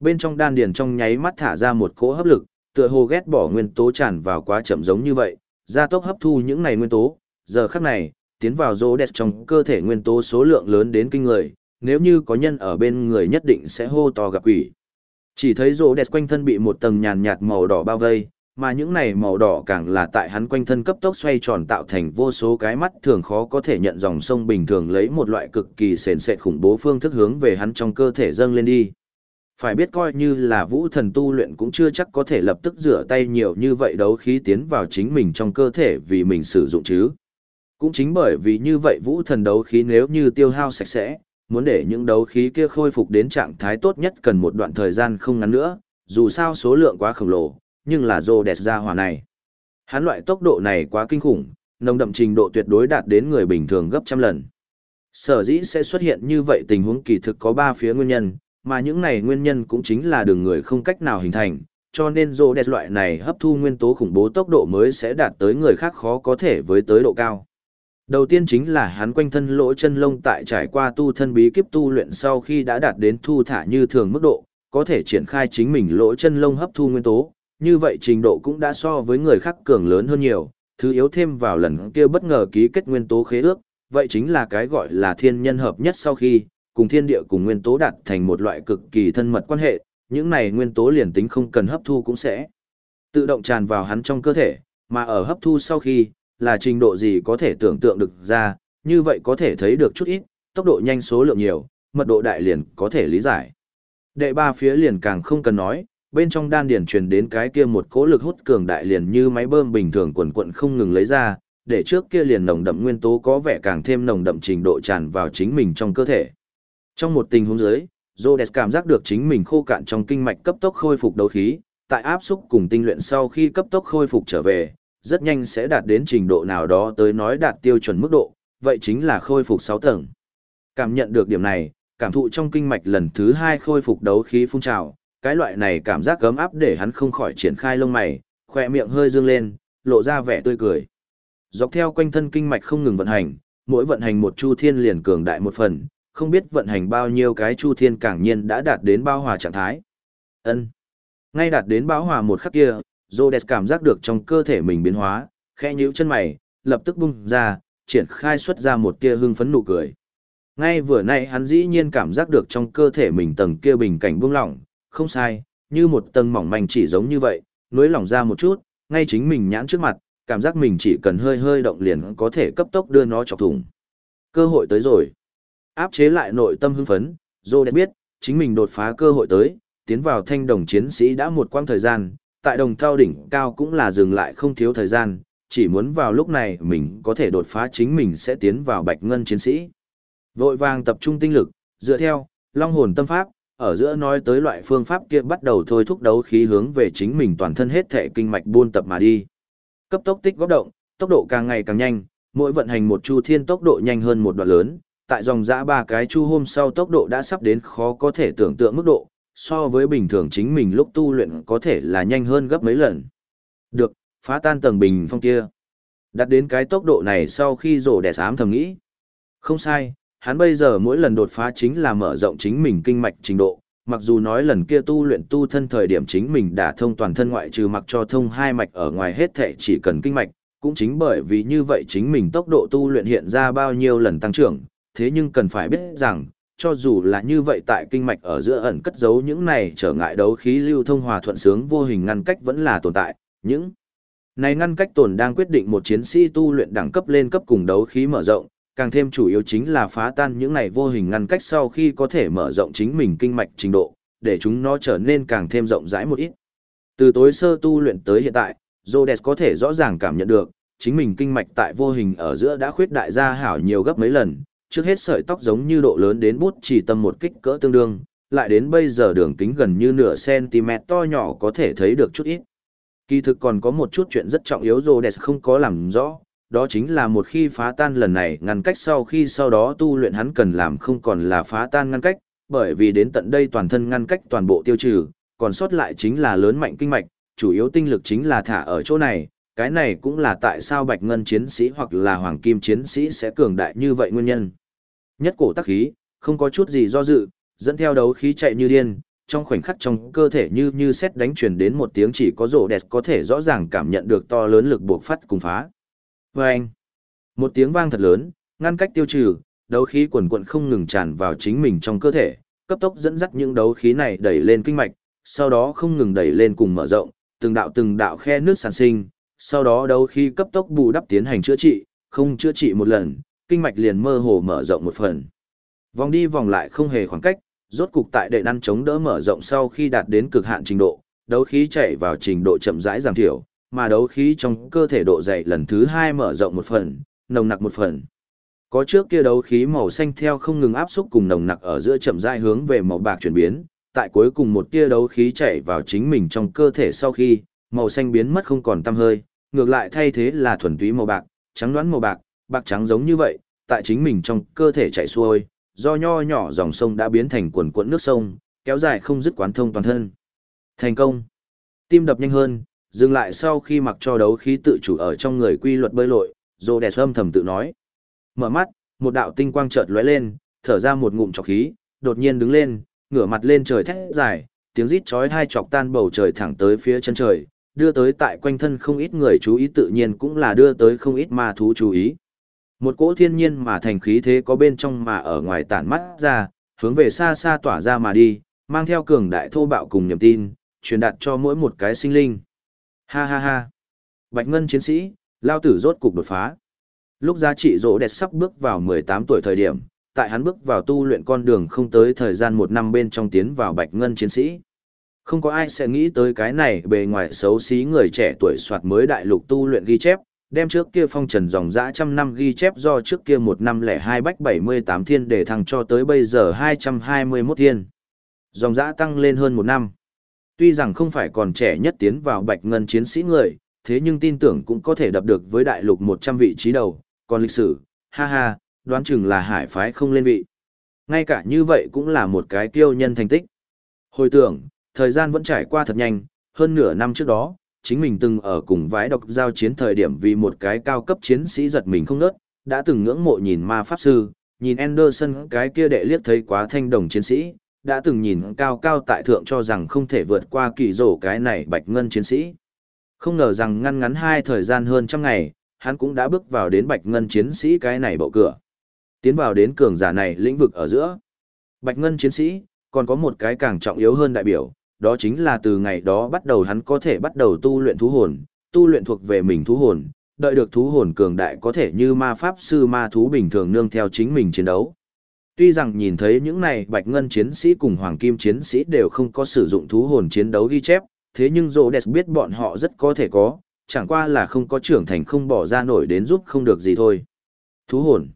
bên trong đan điền trong nháy mắt thả ra một cỗ hấp lực, tựa hồ ghét bỏ nguyên tố tràn vào quá chậm giống như vậy, gia tốc hấp thu những này nguyên tố, giờ khắc này, tiến vào rô đẹp trong cơ thể nguyên tố số lượng lớn đến kinh người, nếu như có nhân ở bên người nhất định sẽ hô to gặp quỷ. Chỉ thấy rô đẹp quanh thân bị một tầng nhàn nhạt màu đỏ bao vây, mà những này màu đỏ càng là tại hắn quanh thân cấp tốc xoay tròn tạo thành vô số cái mắt thường khó có thể nhận dòng sông bình thường lấy một loại cực kỳ sền sệt khủng bố phương thức hướng về hắn trong cơ thể dâng lên đi. Phải biết coi như là vũ thần tu luyện cũng chưa chắc có thể lập tức rửa tay nhiều như vậy đấu khí tiến vào chính mình trong cơ thể vì mình sử dụng chứ. Cũng chính bởi vì như vậy vũ thần đấu khí nếu như tiêu hao sạch sẽ, muốn để những đấu khí kia khôi phục đến trạng thái tốt nhất cần một đoạn thời gian không ngắn nữa, dù sao số lượng quá khổng lồ, nhưng là rô đẹp ra hòa này. Hắn loại tốc độ này quá kinh khủng, nồng đậm trình độ tuyệt đối đạt đến người bình thường gấp trăm lần. Sở dĩ sẽ xuất hiện như vậy tình huống kỳ thực có ba phía nguyên nhân, mà những này nguyên nhân cũng chính là đường người không cách nào hình thành, cho nên rô đẹp loại này hấp thu nguyên tố khủng bố tốc độ mới sẽ đạt tới người khác khó có thể với tới độ cao. Đầu tiên chính là hắn quanh thân lỗ chân lông tại trải qua tu thân bí kíp tu luyện sau khi đã đạt đến thu thả như thường mức độ, có thể triển khai chính mình lỗ chân lông hấp thu nguyên tố, như vậy trình độ cũng đã so với người khác cường lớn hơn nhiều, thứ yếu thêm vào lần kia bất ngờ ký kết nguyên tố khế ước, vậy chính là cái gọi là thiên nhân hợp nhất sau khi, cùng thiên địa cùng nguyên tố đạt thành một loại cực kỳ thân mật quan hệ, những này nguyên tố liền tính không cần hấp thu cũng sẽ tự động tràn vào hắn trong cơ thể, mà ở hấp thu sau khi, là trình độ gì có thể tưởng tượng được ra, như vậy có thể thấy được chút ít, tốc độ nhanh số lượng nhiều, mật độ đại liền có thể lý giải. Đệ ba phía liền càng không cần nói, bên trong đan điển truyền đến cái kia một cỗ lực hút cường đại liền như máy bơm bình thường quần quận không ngừng lấy ra, để trước kia liền nồng đậm nguyên tố có vẻ càng thêm nồng đậm trình độ tràn vào chính mình trong cơ thể. Trong một tình huống dưới, Rhodes cảm giác được chính mình khô cạn trong kinh mạch cấp tốc khôi phục đấu khí, tại áp xúc cùng tinh luyện sau khi cấp tốc khôi phục trở về, rất nhanh sẽ đạt đến trình độ nào đó tới nói đạt tiêu chuẩn mức độ, vậy chính là khôi phục 6 tầng. Cảm nhận được điểm này, cảm thụ trong kinh mạch lần thứ 2 khôi phục đấu khí phun trào, cái loại này cảm giác gấm áp để hắn không khỏi triển khai lông mày, khỏe miệng hơi dương lên, lộ ra vẻ tươi cười. Dọc theo quanh thân kinh mạch không ngừng vận hành, mỗi vận hành một chu thiên liền cường đại một phần, không biết vận hành bao nhiêu cái chu thiên càng nhiên đã đạt đến bao hòa trạng thái. Ân. Ngay đạt đến bao hòa một khắc kia, Rhodes cảm giác được trong cơ thể mình biến hóa, khẽ nhíu chân mày, lập tức bung ra, triển khai xuất ra một tia hưng phấn nụ cười. Ngay vừa nãy hắn dĩ nhiên cảm giác được trong cơ thể mình tầng kia bình cảnh buông lỏng, không sai, như một tầng mỏng manh chỉ giống như vậy, nối lỏng ra một chút, ngay chính mình nhãn trước mặt, cảm giác mình chỉ cần hơi hơi động liền có thể cấp tốc đưa nó chọc thủng. Cơ hội tới rồi. Áp chế lại nội tâm hưng phấn, Dô biết, chính mình đột phá cơ hội tới, tiến vào thanh đồng chiến sĩ đã một quãng thời gian, tại đồng thao đỉnh cao cũng là dừng lại không thiếu thời gian, chỉ muốn vào lúc này mình có thể đột phá chính mình sẽ tiến vào bạch ngân chiến sĩ. Vội vàng tập trung tinh lực, dựa theo, long hồn tâm pháp, ở giữa nói tới loại phương pháp kia bắt đầu thôi thúc đấu khí hướng về chính mình toàn thân hết thể kinh mạch buôn tập mà đi. Cấp tốc tích góp động, tốc độ càng ngày càng nhanh, mỗi vận hành một chu thiên tốc độ nhanh hơn một đoạn lớn, tại dòng dã ba cái chu hôm sau tốc độ đã sắp đến khó có thể tưởng tượng mức độ, so với bình thường chính mình lúc tu luyện có thể là nhanh hơn gấp mấy lần. Được, phá tan tầng bình phong kia. Đặt đến cái tốc độ này sau khi rổ đẻ sám thầm nghĩ. Không sai, hắn bây giờ mỗi lần đột phá chính là mở rộng chính mình kinh mạch trình độ, mặc dù nói lần kia tu luyện tu thân thời điểm chính mình đã thông toàn thân ngoại trừ mặc cho thông hai mạch ở ngoài hết thệ chỉ cần kinh mạch, cũng chính bởi vì như vậy chính mình tốc độ tu luyện hiện ra bao nhiêu lần tăng trưởng, thế nhưng cần phải biết rằng, cho dù là như vậy tại kinh mạch ở giữa ẩn cất giấu những này trở ngại đấu khí lưu thông hòa thuận sướng vô hình ngăn cách vẫn là tồn tại, những này ngăn cách tồn đang quyết định một chiến sĩ tu luyện đẳng cấp lên cấp cùng đấu khí mở rộng, càng thêm chủ yếu chính là phá tan những này vô hình ngăn cách sau khi có thể mở rộng chính mình kinh mạch trình độ, để chúng nó trở nên càng thêm rộng rãi một ít. Từ tối sơ tu luyện tới hiện tại, Rhodes có thể rõ ràng cảm nhận được, chính mình kinh mạch tại vô hình ở giữa đã khuyết đại ra hảo nhiều gấp mấy lần, trước hết sợi tóc giống như độ lớn đến bút chỉ tầm một kích cỡ tương đương, lại đến bây giờ đường kính gần như nửa cm to nhỏ có thể thấy được chút ít. Kỳ thực còn có một chút chuyện rất trọng yếu Rhodes không có làm rõ, đó chính là một khi phá tan lần này ngăn cách sau khi sau đó tu luyện hắn cần làm không còn là phá tan ngăn cách, bởi vì đến tận đây toàn thân ngăn cách toàn bộ tiêu trừ, còn sót lại chính là lớn mạnh kinh mạch, chủ yếu tinh lực chính là thả ở chỗ này, cái này cũng là tại sao bạch ngân chiến sĩ hoặc là hoàng kim chiến sĩ sẽ cường đại như vậy nguyên nhân. Nhất cổ tắc khí, không có chút gì do dự, dẫn theo đấu khí chạy như điên, trong khoảnh khắc trong cơ thể như như xét đánh truyền đến một tiếng chỉ có rổ đẹp có thể rõ ràng cảm nhận được to lớn lực buộc phát cùng phá. Và anh, một tiếng vang thật lớn, ngăn cách tiêu trừ, đấu khí quần quận không ngừng tràn vào chính mình trong cơ thể, cấp tốc dẫn dắt những đấu khí này đẩy lên kinh mạch, sau đó không ngừng đẩy lên cùng mở rộng, từng đạo từng đạo khe nước sản sinh, sau đó đấu khí cấp tốc bù đắp tiến hành chữa trị, không chữa trị một lần, kinh mạch liền mơ hồ mở rộng một phần. Vòng đi vòng lại không hề khoảng cách, rốt cục tại đệ năn chống đỡ mở rộng sau khi đạt đến cực hạn trình độ, đấu khí chảy vào trình độ chậm rãi giảm thiểu, mà đấu khí trong cơ thể độ dày lần thứ hai mở rộng một phần, nồng nặc một phần. Có trước kia đấu khí màu xanh theo không ngừng áp xúc cùng nồng nặc ở giữa chậm rãi hướng về màu bạc chuyển biến, tại cuối cùng một tia đấu khí chảy vào chính mình trong cơ thể sau khi, màu xanh biến mất không còn tăm hơi, ngược lại thay thế là thuần túy màu bạc, trắng đoán màu bạc, bạc trắng giống như vậy, tại chính mình trong cơ thể chảy xuôi, do nho nhỏ dòng sông đã biến thành quần cuộn nước sông, kéo dài không dứt quán thông toàn thân. Thành công. Tim đập nhanh hơn, dừng lại sau khi mặc cho đấu khí tự chủ ở trong người quy luật bơi lội, Rô Đẹp âm thầm tự nói. Mở mắt, một đạo tinh quang chợt lóe lên, thở ra một ngụm trọc khí, đột nhiên đứng lên, ngửa mặt lên trời thét dài, tiếng rít chói tai chọc tan bầu trời thẳng tới phía chân trời, đưa tới tại quanh thân không ít người chú ý tự nhiên cũng là đưa tới không ít ma thú chú ý. Một cỗ thiên nhiên mà thành khí thế có bên trong mà ở ngoài tản mắt ra, hướng về xa xa tỏa ra mà đi, mang theo cường đại thô bạo cùng niềm tin, truyền đạt cho mỗi một cái sinh linh. Ha ha ha. Bạch Ngân chiến sĩ, lao tử rốt cục đột phá. Lúc giá trị rỗ đẹp sắp bước vào 18 tuổi thời điểm, tại hắn bước vào tu luyện con đường không tới thời gian một năm bên trong tiến vào Bạch Ngân chiến sĩ. Không có ai sẽ nghĩ tới cái này bề ngoài xấu xí người trẻ tuổi soạt mới đại lục tu luyện ghi chép, đem trước kia phong trần dòng dã trăm năm ghi chép do trước kia một năm lẻ hai bách bảy mươi tám thiên để thăng cho tới bây giờ hai trăm hai mươi 221 thiên. Dòng dã tăng lên hơn một năm. Tuy rằng không phải còn trẻ nhất tiến vào bạch ngân chiến sĩ người, thế nhưng tin tưởng cũng có thể đập được với đại lục một trăm vị trí đầu, còn lịch sử, ha ha, đoán chừng là hải phái không lên vị. Ngay cả như vậy cũng là một cái tiêu nhân thành tích. Hồi tưởng, thời gian vẫn trải qua thật nhanh, hơn nửa năm trước đó, chính mình từng ở cùng vái độc giao chiến thời điểm vì một cái cao cấp chiến sĩ giật mình không nớt, đã từng ngưỡng mộ nhìn ma pháp sư, nhìn Anderson cái kia đệ liếc thấy quá thanh đồng chiến sĩ, đã từng nhìn cao cao tại thượng cho rằng không thể vượt qua kỳ rổ cái này bạch ngân chiến sĩ. Không ngờ rằng ngăn ngắn hai thời gian hơn trăm ngày, hắn cũng đã bước vào đến bạch ngân chiến sĩ cái này bậu cửa. Tiến vào đến cường giả này lĩnh vực ở giữa. Bạch ngân chiến sĩ, còn có một cái càng trọng yếu hơn đại biểu, đó chính là từ ngày đó bắt đầu hắn có thể bắt đầu tu luyện thú hồn, tu luyện thuộc về mình thú hồn, đợi được thú hồn cường đại có thể như ma pháp sư ma thú bình thường nương theo chính mình chiến đấu. Tuy rằng nhìn thấy những này bạch ngân chiến sĩ cùng hoàng kim chiến sĩ đều không có sử dụng thú hồn chiến đấu ghi chép, thế nhưng Rhodes biết bọn họ rất có thể có, chẳng qua là không có trưởng thành không bỏ ra nổi đến giúp không được gì thôi. Thú hồn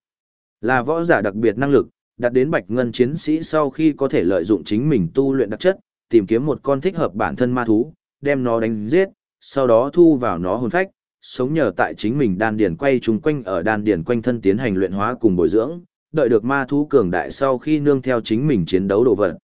là võ giả đặc biệt năng lực, đạt đến bạch ngân chiến sĩ sau khi có thể lợi dụng chính mình tu luyện đặc chất, tìm kiếm một con thích hợp bản thân ma thú, đem nó đánh giết, sau đó thu vào nó hồn phách, sống nhờ tại chính mình đan điền quay trùng quanh ở đan điền quanh thân tiến hành luyện hóa cùng bồi dưỡng, đợi được ma thú cường đại sau khi nương theo chính mình chiến đấu đồ vật.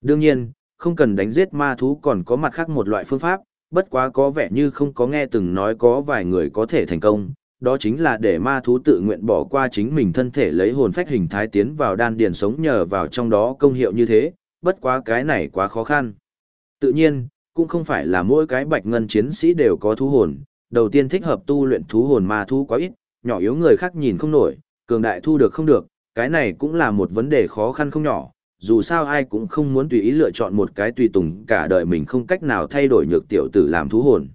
Đương nhiên, không cần đánh giết ma thú còn có mặt khác một loại phương pháp, bất quá có vẻ như không có nghe từng nói có vài người có thể thành công, đó chính là để ma thú tự nguyện bỏ qua chính mình thân thể lấy hồn phách hình thái tiến vào đan điền sống nhờ vào trong đó công hiệu như thế, bất quá cái này quá khó khăn. Tự nhiên, cũng không phải là mỗi cái bạch ngân chiến sĩ đều có thú hồn, đầu tiên thích hợp tu luyện thú hồn ma thú quá ít, nhỏ yếu người khác nhìn không nổi, cường đại thu được không được, cái này cũng là một vấn đề khó khăn không nhỏ, dù sao ai cũng không muốn tùy ý lựa chọn một cái tùy tùng cả đời mình không cách nào thay đổi nhược tiểu tử làm thú hồn.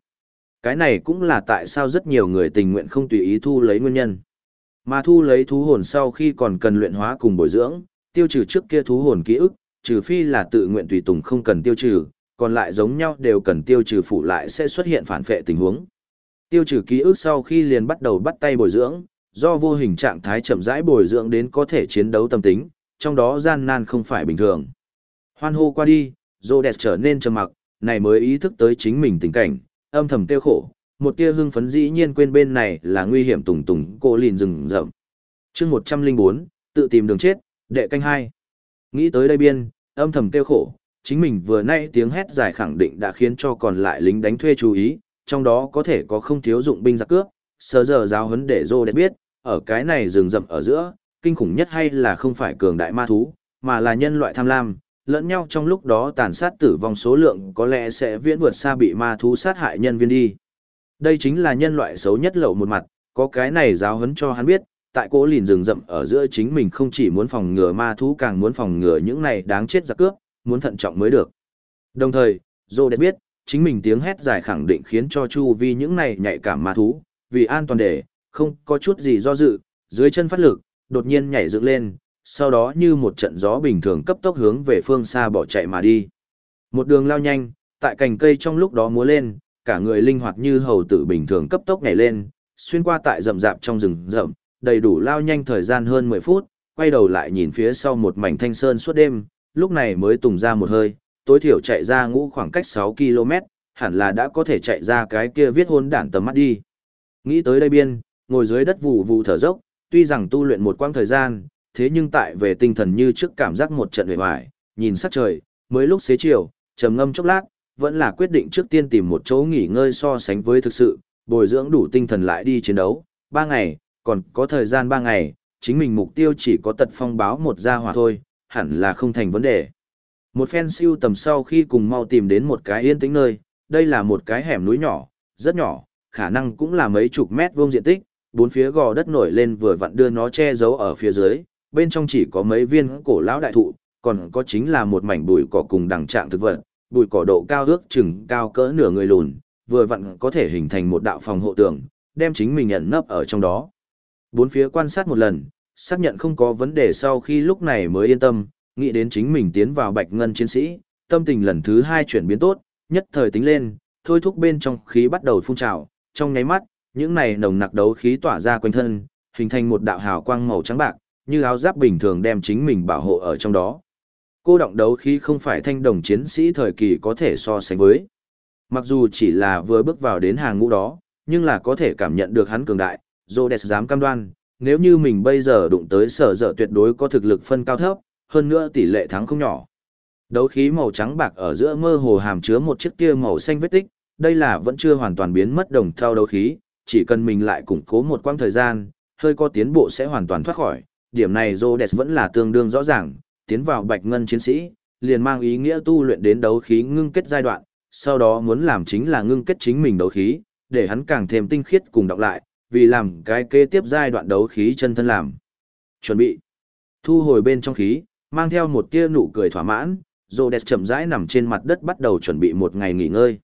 Cái này cũng là tại sao rất nhiều người tình nguyện không tùy ý thu lấy nguyên nhân. Mà thu lấy thú hồn sau khi còn cần luyện hóa cùng bồi dưỡng, tiêu trừ trước kia thú hồn ký ức, trừ phi là tự nguyện tùy tùng không cần tiêu trừ, còn lại giống nhau đều cần tiêu trừ phụ lại sẽ xuất hiện phản phệ tình huống. Tiêu trừ ký ức sau khi liền bắt đầu bắt tay bồi dưỡng, do vô hình trạng thái chậm rãi bồi dưỡng đến có thể chiến đấu tâm tính, trong đó gian nan không phải bình thường. Hoan hô qua đi, Rhodes trở nên trầm mặc, này mới ý thức tới chính mình tình cảnh, âm thầm tiêu khổ, một tia hưng phấn dĩ nhiên quên bên này là nguy hiểm tùng tùng cô lìn rừng rậm. chương 104, tự tìm đường chết, đệ canh hai. Nghĩ tới đây biên, âm thầm tiêu khổ, chính mình vừa nay tiếng hét dài khẳng định đã khiến cho còn lại lính đánh thuê chú ý, trong đó có thể có không thiếu dụng binh giặc cướp, sơ giờ giáo huấn để Rhodes biết, ở cái này rừng rậm ở giữa, kinh khủng nhất hay là không phải cường đại ma thú, mà là nhân loại tham lam, lẫn nhau trong lúc đó tàn sát tử vong số lượng có lẽ sẽ viễn vượt xa bị ma thú sát hại nhân viên đi. Đây chính là nhân loại xấu nhất lậu một mặt, có cái này giáo huấn cho hắn biết, tại cố lìn rừng rậm ở giữa chính mình không chỉ muốn phòng ngừa ma thú càng muốn phòng ngừa những này đáng chết giặc cướp, muốn thận trọng mới được. Đồng thời, Dô đẹp biết, chính mình tiếng hét dài khẳng định khiến cho chu vi những này nhạy cảm ma thú, vì an toàn để, không có chút gì do dự, dưới chân phát lực, đột nhiên nhảy dựng lên, sau đó như một trận gió bình thường cấp tốc hướng về phương xa bỏ chạy mà đi. Một đường lao nhanh, tại cành cây trong lúc đó múa lên, cả người linh hoạt như hầu tử bình thường cấp tốc nhảy lên, xuyên qua tại rậm rạp trong rừng rậm, đầy đủ lao nhanh thời gian hơn 10 phút, quay đầu lại nhìn phía sau một mảnh thanh sơn suốt đêm, lúc này mới tùng ra một hơi, tối thiểu chạy ra ngũ khoảng cách 6 km, hẳn là đã có thể chạy ra cái kia viết hôn đản tầm mắt đi. Nghĩ tới đây biên, ngồi dưới đất vụ vụ thở dốc, tuy rằng tu luyện một quãng thời gian, thế nhưng tại về tinh thần như trước cảm giác một trận hề hoài, nhìn sắc trời, mới lúc xế chiều, trầm ngâm chốc lát, vẫn là quyết định trước tiên tìm một chỗ nghỉ ngơi so sánh với thực sự, bồi dưỡng đủ tinh thần lại đi chiến đấu. Ba ngày, còn có thời gian ba ngày, chính mình mục tiêu chỉ có tật phong báo một gia hỏa thôi, hẳn là không thành vấn đề. Một phen siêu tầm sau khi cùng mau tìm đến một cái yên tĩnh nơi, đây là một cái hẻm núi nhỏ, rất nhỏ, khả năng cũng là mấy chục mét vuông diện tích, bốn phía gò đất nổi lên vừa vặn đưa nó che giấu ở phía dưới, bên trong chỉ có mấy viên cổ lão đại thụ, còn có chính là một mảnh bụi cỏ cùng đằng trạng thực vật, bụi cỏ độ cao ước chừng cao cỡ nửa người lùn, vừa vặn có thể hình thành một đạo phòng hộ tường, đem chính mình ẩn nấp ở trong đó. Bốn phía quan sát một lần, xác nhận không có vấn đề sau khi lúc này mới yên tâm, nghĩ đến chính mình tiến vào bạch ngân chiến sĩ, tâm tình lần thứ hai chuyển biến tốt, nhất thời tính lên, thôi thúc bên trong khí bắt đầu phun trào, trong nháy mắt, những này nồng nặc đấu khí tỏa ra quanh thân, hình thành một đạo hào quang màu trắng bạc, như áo giáp bình thường đem chính mình bảo hộ ở trong đó. Cô động đấu khí không phải thanh đồng chiến sĩ thời kỳ có thể so sánh với. Mặc dù chỉ là vừa bước vào đến hàng ngũ đó, nhưng là có thể cảm nhận được hắn cường đại, Rhodes dám cam đoan, nếu như mình bây giờ đụng tới sở dở tuyệt đối có thực lực phân cao thấp, hơn nữa tỷ lệ thắng không nhỏ. Đấu khí màu trắng bạc ở giữa mơ hồ hàm chứa một chiếc tia màu xanh vết tích, đây là vẫn chưa hoàn toàn biến mất đồng thao đấu khí, chỉ cần mình lại củng cố một quãng thời gian, hơi có tiến bộ sẽ hoàn toàn thoát khỏi. Điểm này Rhodes vẫn là tương đương rõ ràng, tiến vào bạch ngân chiến sĩ, liền mang ý nghĩa tu luyện đến đấu khí ngưng kết giai đoạn, sau đó muốn làm chính là ngưng kết chính mình đấu khí, để hắn càng thêm tinh khiết cùng đọc lại, vì làm cái kế tiếp giai đoạn đấu khí chân thân làm. Chuẩn bị. Thu hồi bên trong khí, mang theo một tia nụ cười thỏa mãn, Rhodes chậm rãi nằm trên mặt đất bắt đầu chuẩn bị một ngày nghỉ ngơi.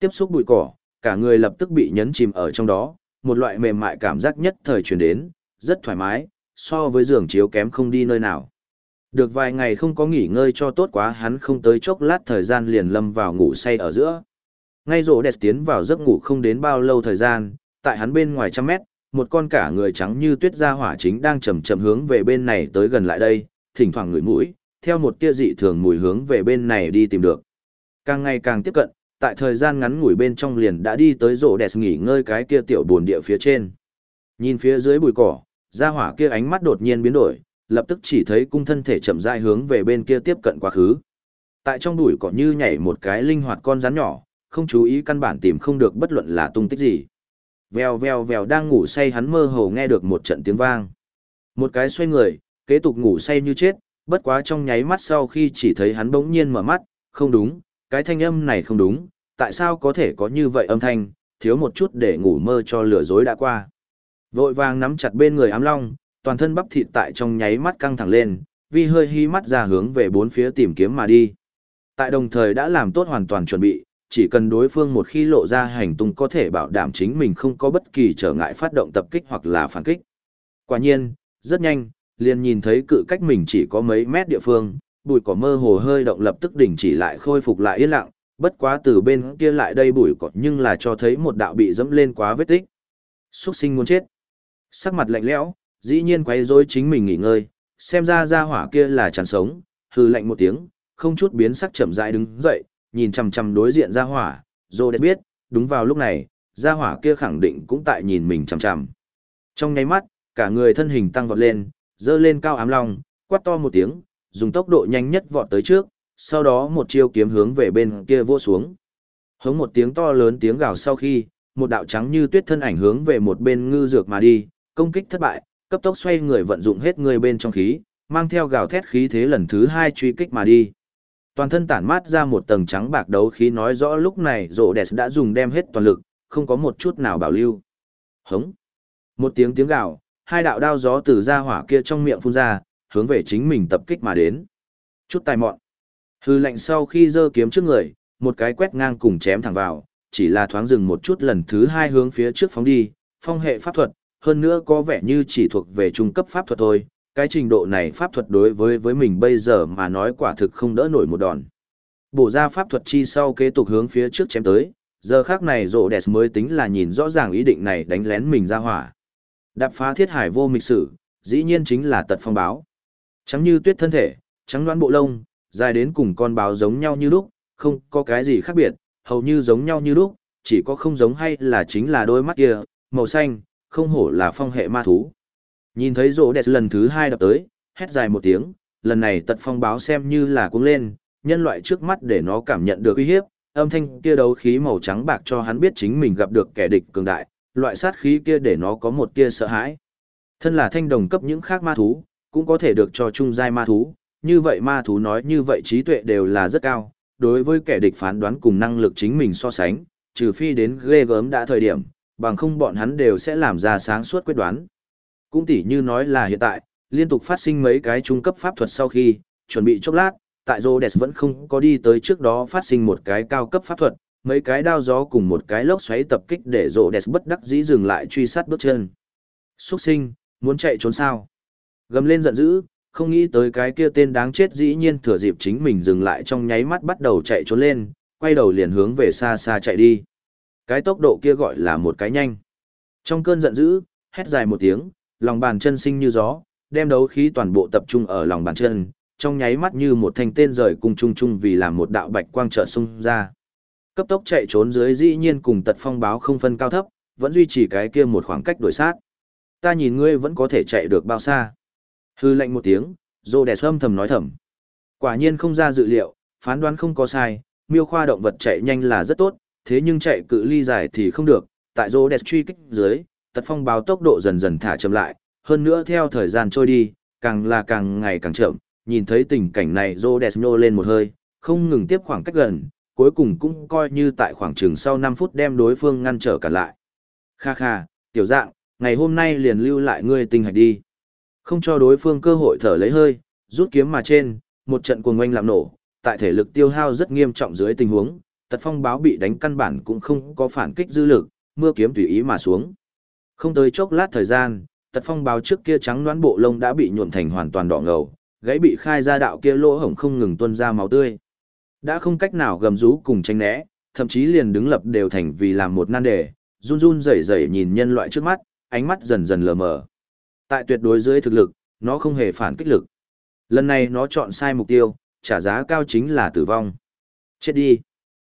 Tiếp xúc bụi cỏ, cả người lập tức bị nhấn chìm ở trong đó, một loại mềm mại cảm giác nhất thời truyền đến, rất thoải mái, so với giường chiếu kém không đi nơi nào. Được vài ngày không có nghỉ ngơi cho tốt quá hắn không tới chốc lát thời gian liền lâm vào ngủ say ở giữa. Ngay rổ đẹp tiến vào giấc ngủ không đến bao lâu thời gian, tại hắn bên ngoài trăm mét, một con cả người trắng như tuyết ra hỏa chính đang chậm chậm hướng về bên này tới gần lại đây, thỉnh thoảng ngửi mũi, theo một tia dị thường mùi hướng về bên này đi tìm được. Càng ngày càng tiếp cận, tại thời gian ngắn ngủi bên trong liền đã đi tới rổ đẹp nghỉ ngơi cái kia tiểu buồn địa phía trên. Nhìn phía dưới bụi cỏ, ra hỏa kia ánh mắt đột nhiên biến đổi, lập tức chỉ thấy cung thân thể chậm rãi hướng về bên kia tiếp cận quá khứ. Tại trong bụi cỏ như nhảy một cái linh hoạt con rắn nhỏ, không chú ý căn bản tìm không được bất luận là tung tích gì. Vèo vèo vèo đang ngủ say hắn mơ hồ nghe được một trận tiếng vang. Một cái xoay người, kế tục ngủ say như chết, bất quá trong nháy mắt sau khi chỉ thấy hắn bỗng nhiên mở mắt, không đúng, cái thanh âm này không đúng, tại sao có thể có như vậy âm thanh, thiếu một chút để ngủ mơ cho lửa dối đã qua. Vội vàng nắm chặt bên người ám long, toàn thân bắp thịt tại trong nháy mắt căng thẳng lên, vì hơi hí mắt ra hướng về bốn phía tìm kiếm mà đi. Tại đồng thời đã làm tốt hoàn toàn chuẩn bị, chỉ cần đối phương một khi lộ ra hành tung có thể bảo đảm chính mình không có bất kỳ trở ngại phát động tập kích hoặc là phản kích. Quả nhiên, rất nhanh, liền nhìn thấy cự cách mình chỉ có mấy mét địa phương, bụi cỏ mơ hồ hơi động lập tức đình chỉ lại khôi phục lại yên lặng, bất quá từ bên kia lại đây bụi cỏ nhưng là cho thấy một đạo bị dẫm lên quá vết tích. Xuất sinh muốn chết. Sắc mặt lạnh lẽo, dĩ nhiên quấy rối chính mình nghỉ ngơi, xem ra ra hỏa kia là chán sống, hư lạnh một tiếng, không chút biến sắc chậm rãi đứng dậy, nhìn chằm chằm đối diện ra hỏa, Dô đẹp biết, đúng vào lúc này, ra hỏa kia khẳng định cũng tại nhìn mình chằm chằm. Trong nháy mắt, cả người thân hình tăng vọt lên, dơ lên cao ám long, quát to một tiếng, dùng tốc độ nhanh nhất vọt tới trước, sau đó một chiêu kiếm hướng về bên kia vô xuống. Hống một tiếng to lớn tiếng gào sau khi, một đạo trắng như tuyết thân ảnh hướng về một bên ngư dược mà đi, công kích thất bại, cấp tốc xoay người vận dụng hết người bên trong khí, mang theo gào thét khí thế lần thứ hai truy kích mà đi. Toàn thân tản mát ra một tầng trắng bạc đấu khí nói rõ lúc này rộ đẹp đã dùng đem hết toàn lực, không có một chút nào bảo lưu. Hống. Một tiếng tiếng gào, hai đạo đao gió từ ra hỏa kia trong miệng phun ra, hướng về chính mình tập kích mà đến. Chút tài mọn. Hư lệnh sau khi giơ kiếm trước người, một cái quét ngang cùng chém thẳng vào, chỉ là thoáng dừng một chút lần thứ hai hướng phía trước phóng đi, phong hệ pháp thuật, hơn nữa có vẻ như chỉ thuộc về trung cấp pháp thuật thôi, cái trình độ này pháp thuật đối với với mình bây giờ mà nói quả thực không đỡ nổi một đòn. Bổ ra pháp thuật chi sau kế tục hướng phía trước chém tới, giờ khác này rộ đẹp mới tính là nhìn rõ ràng ý định này đánh lén mình ra hỏa. Đạp phá thiết hải vô mịch sử, dĩ nhiên chính là tật phong báo. Trắng như tuyết thân thể, trắng đoán bộ lông, dài đến cùng con báo giống nhau như lúc, không có cái gì khác biệt, hầu như giống nhau như lúc, chỉ có không giống hay là chính là đôi mắt kia, màu xanh, không hổ là phong hệ ma thú. Nhìn thấy rỗ đẹp lần thứ hai đập tới, hét dài một tiếng, lần này tật phong báo xem như là cuống lên, nhân loại trước mắt để nó cảm nhận được uy hiếp, âm thanh kia đấu khí màu trắng bạc cho hắn biết chính mình gặp được kẻ địch cường đại, loại sát khí kia để nó có một tia sợ hãi. Thân là thanh đồng cấp những khác ma thú, cũng có thể được cho trung giai ma thú, như vậy ma thú nói như vậy trí tuệ đều là rất cao, đối với kẻ địch phán đoán cùng năng lực chính mình so sánh, trừ phi đến ghê gớm đã thời điểm, bằng không bọn hắn đều sẽ làm ra sáng suốt quyết đoán. Cũng tỉ như nói là hiện tại, liên tục phát sinh mấy cái trung cấp pháp thuật sau khi, chuẩn bị chốc lát, tại Rhodes vẫn không có đi tới trước đó phát sinh một cái cao cấp pháp thuật, mấy cái đao gió cùng một cái lốc xoáy tập kích để Rhodes bất đắc dĩ dừng lại truy sát bước chân. Xuất sinh, muốn chạy trốn sao? Gầm lên giận dữ, không nghĩ tới cái kia tên đáng chết dĩ nhiên thừa dịp chính mình dừng lại trong nháy mắt bắt đầu chạy trốn lên, quay đầu liền hướng về xa xa chạy đi. Cái tốc độ kia gọi là một cái nhanh. Trong cơn giận dữ, hét dài một tiếng, lòng bàn chân sinh như gió, đem đấu khí toàn bộ tập trung ở lòng bàn chân, trong nháy mắt như một thanh tên rời cùng chung chung vì làm một đạo bạch quang trợ xung ra. Cấp tốc chạy trốn dưới dĩ nhiên cùng tật phong báo không phân cao thấp, vẫn duy trì cái kia một khoảng cách đổi sát. Ta nhìn ngươi vẫn có thể chạy được bao xa. Hư lệnh một tiếng, rô đè âm thầm nói thầm. Quả nhiên không ra dự liệu, phán đoán không có sai, miêu khoa động vật chạy nhanh là rất tốt, thế nhưng chạy cự ly dài thì không được, tại rô đẹp truy kích dưới, tật phong báo tốc độ dần dần thả chậm lại, hơn nữa theo thời gian trôi đi, càng là càng ngày càng chậm, nhìn thấy tình cảnh này rô đẹp nhô lên một hơi, không ngừng tiếp khoảng cách gần, cuối cùng cũng coi như tại khoảng chừng sau 5 phút đem đối phương ngăn trở cả lại. Kha kha, tiểu dạng, ngày hôm nay liền lưu lại ngươi tinh hạch đi. Không cho đối phương cơ hội thở lấy hơi, rút kiếm mà trên, một trận cuồng oanh làm nổ, tại thể lực tiêu hao rất nghiêm trọng dưới tình huống, tật phong báo bị đánh căn bản cũng không có phản kích dư lực, mưa kiếm tùy ý mà xuống. Không tới chốc lát thời gian, tật phong báo trước kia trắng đoán bộ lông đã bị nhuộn thành hoàn toàn đỏ ngầu, gãy bị khai ra đạo kia lỗ hổng không ngừng tuôn ra máu tươi. Đã không cách nào gầm rú cùng tranh né, thậm chí liền đứng lập đều thành vì làm một nan đề, run run rẩy rẩy nhìn nhân loại trước mắt, ánh mắt dần dần lờ mờ. Tại tuyệt đối dưới thực lực, nó không hề phản kích lực. Lần này nó chọn sai mục tiêu, trả giá cao chính là tử vong. Chết đi.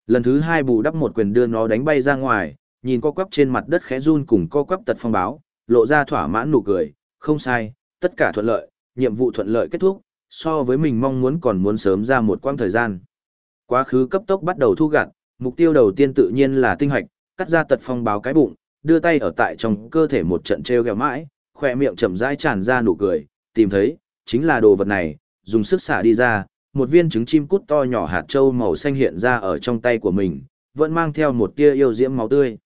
Lần thứ hai bù đắp một quyền đưa nó đánh bay ra ngoài, nhìn co quắp trên mặt đất khẽ run cùng co quắp tật phong báo, lộ ra thỏa mãn nụ cười, không sai, tất cả thuận lợi, nhiệm vụ thuận lợi kết thúc, so với mình mong muốn còn muốn sớm ra một quãng thời gian. Quá khứ cấp tốc bắt đầu thu gặt, mục tiêu đầu tiên tự nhiên là tinh hạch, cắt ra tật phong báo cái bụng, đưa tay ở tại trong cơ thể một trận treo gẹo mãi, khỏe miệng chậm rãi tràn ra nụ cười, tìm thấy, chính là đồ vật này, dùng sức xả đi ra, một viên trứng chim cút to nhỏ hạt trâu màu xanh hiện ra ở trong tay của mình, vẫn mang theo một tia yêu diễm máu tươi.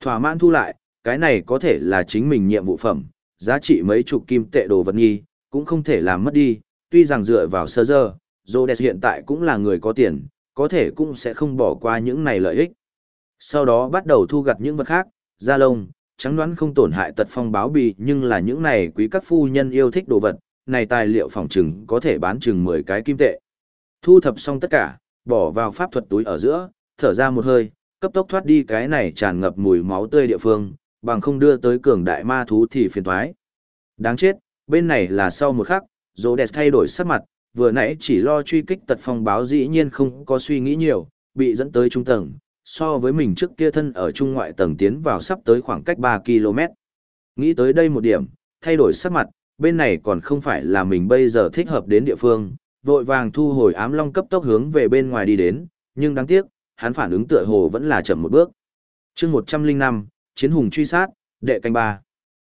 Thỏa mãn thu lại, cái này có thể là chính mình nhiệm vụ phẩm, giá trị mấy chục kim tệ đồ vật nghi, cũng không thể làm mất đi, tuy rằng dựa vào sơ dơ, Zodes hiện tại cũng là người có tiền, có thể cũng sẽ không bỏ qua những này lợi ích. Sau đó bắt đầu thu gặt những vật khác, da lông, trắng đoán không tổn hại tật phong báo bì nhưng là những này quý các phu nhân yêu thích đồ vật, này tài liệu phòng trừng có thể bán chừng 10 cái kim tệ. Thu thập xong tất cả, bỏ vào pháp thuật túi ở giữa, thở ra một hơi, cấp tốc thoát đi cái này tràn ngập mùi máu tươi địa phương, bằng không đưa tới cường đại ma thú thì phiền toái. Đáng chết, bên này là sau một khắc, Rhodes thay đổi sắc mặt, vừa nãy chỉ lo truy kích tật phong báo dĩ nhiên không có suy nghĩ nhiều, bị dẫn tới trung tầng, so với mình trước kia thân ở trung ngoại tầng tiến vào sắp tới khoảng cách 3 km. Nghĩ tới đây một điểm, thay đổi sắc mặt, bên này còn không phải là mình bây giờ thích hợp đến địa phương, vội vàng thu hồi ám long cấp tốc hướng về bên ngoài đi đến, nhưng đáng tiếc, hắn phản ứng tựa hồ vẫn là chậm một bước. chương 105, Chiến hùng truy sát, đệ canh ba.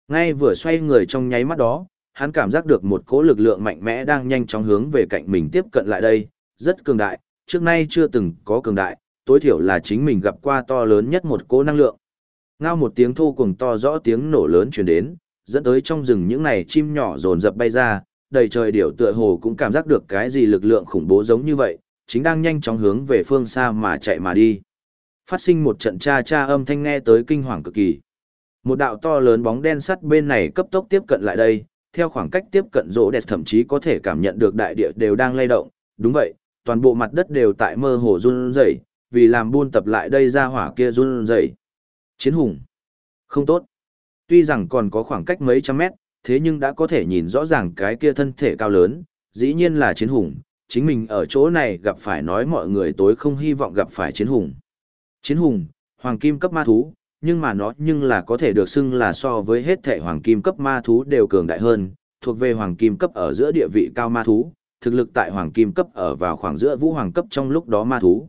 Ngay vừa xoay người trong nháy mắt đó, hắn cảm giác được một cỗ lực lượng mạnh mẽ đang nhanh chóng hướng về cạnh mình tiếp cận lại đây, rất cường đại, trước nay chưa từng có cường đại, tối thiểu là chính mình gặp qua to lớn nhất một cỗ năng lượng. Ngao một tiếng thô cùng to rõ tiếng nổ lớn truyền đến, dẫn tới trong rừng những này chim nhỏ dồn dập bay ra, đầy trời điểu tựa hồ cũng cảm giác được cái gì lực lượng khủng bố giống như vậy, chính đang nhanh chóng hướng về phương xa mà chạy mà đi. Phát sinh một trận cha cha âm thanh nghe tới kinh hoàng cực kỳ. Một đạo to lớn bóng đen sắt bên này cấp tốc tiếp cận lại đây, theo khoảng cách tiếp cận rỗ đẹp thậm chí có thể cảm nhận được đại địa đều đang lay động. Đúng vậy, toàn bộ mặt đất đều tại mơ hồ run rẩy, vì làm buôn tập lại đây ra hỏa kia run rẩy. Chiến hùng. Không tốt. Tuy rằng còn có khoảng cách mấy trăm mét, thế nhưng đã có thể nhìn rõ ràng cái kia thân thể cao lớn, dĩ nhiên là chiến hùng, chính mình ở chỗ này gặp phải nói mọi người tối không hy vọng gặp phải chiến hùng. Chiến hùng, hoàng kim cấp ma thú, nhưng mà nó nhưng là có thể được xưng là so với hết thể hoàng kim cấp ma thú đều cường đại hơn, thuộc về hoàng kim cấp ở giữa địa vị cao ma thú, thực lực tại hoàng kim cấp ở vào khoảng giữa vũ hoàng cấp trong lúc đó ma thú.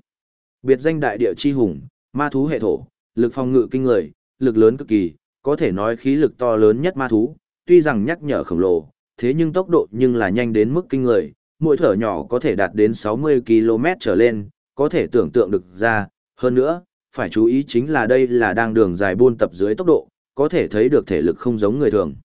Biệt danh đại địa chi hùng, ma thú hệ thổ, lực phòng ngự kinh người, lực lớn cực kỳ, có thể nói khí lực to lớn nhất ma thú, tuy rằng nhắc nhở khổng lồ, thế nhưng tốc độ nhưng là nhanh đến mức kinh người, mỗi thở nhỏ có thể đạt đến 60 km trở lên, có thể tưởng tượng được ra, hơn nữa, phải chú ý chính là đây là đang đường dài buôn tập dưới tốc độ, có thể thấy được thể lực không giống người thường.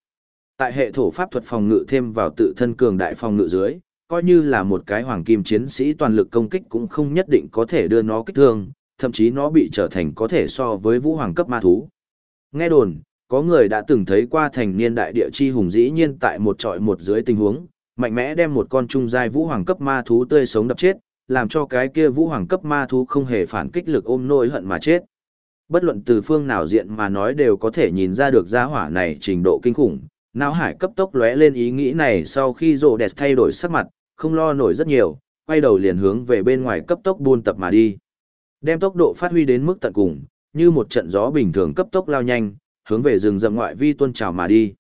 Tại hệ thổ pháp thuật phòng ngự thêm vào tự thân cường đại phòng ngự dưới, coi như là một cái hoàng kim chiến sĩ toàn lực công kích cũng không nhất định có thể đưa nó kích thương, thậm chí nó bị trở thành có thể so với vũ hoàng cấp ma thú. Nghe đồn, có người đã từng thấy qua thành niên đại địa chi hùng dĩ nhiên tại một trọi một dưới tình huống, mạnh mẽ đem một con trung giai vũ hoàng cấp ma thú tươi sống đập chết, làm cho cái kia vũ hoàng cấp ma thú không hề phản kích lực ôm nỗi hận mà chết. Bất luận từ phương nào diện mà nói đều có thể nhìn ra được gia hỏa này trình độ kinh khủng. Não hải cấp tốc lóe lên ý nghĩ này sau khi rộ đẹp thay đổi sắc mặt, không lo nổi rất nhiều, quay đầu liền hướng về bên ngoài cấp tốc buôn tập mà đi. Đem tốc độ phát huy đến mức tận cùng, như một trận gió bình thường cấp tốc lao nhanh, hướng về rừng rậm ngoại vi tuôn trào mà đi.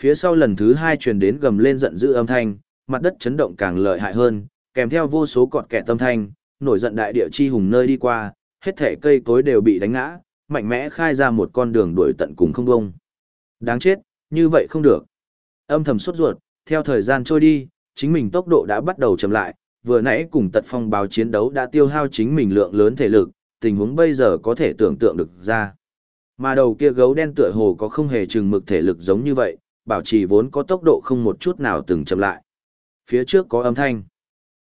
Phía sau lần thứ hai truyền đến gầm lên giận dữ âm thanh, mặt đất chấn động càng lợi hại hơn, kèm theo vô số cọt kẹt tâm thanh, nổi giận đại địa chi hùng nơi đi qua, hết thể cây cối đều bị đánh ngã, mạnh mẽ khai ra một con đường đuổi tận cùng không bông. Đáng chết, như vậy không được. Âm thầm sốt ruột, theo thời gian trôi đi, chính mình tốc độ đã bắt đầu chậm lại, vừa nãy cùng tật phong báo chiến đấu đã tiêu hao chính mình lượng lớn thể lực, tình huống bây giờ có thể tưởng tượng được ra. Mà đầu kia gấu đen tựa hồ có không hề chừng mực thể lực giống như vậy, bảo trì vốn có tốc độ không một chút nào từng chậm lại. Phía trước có âm thanh.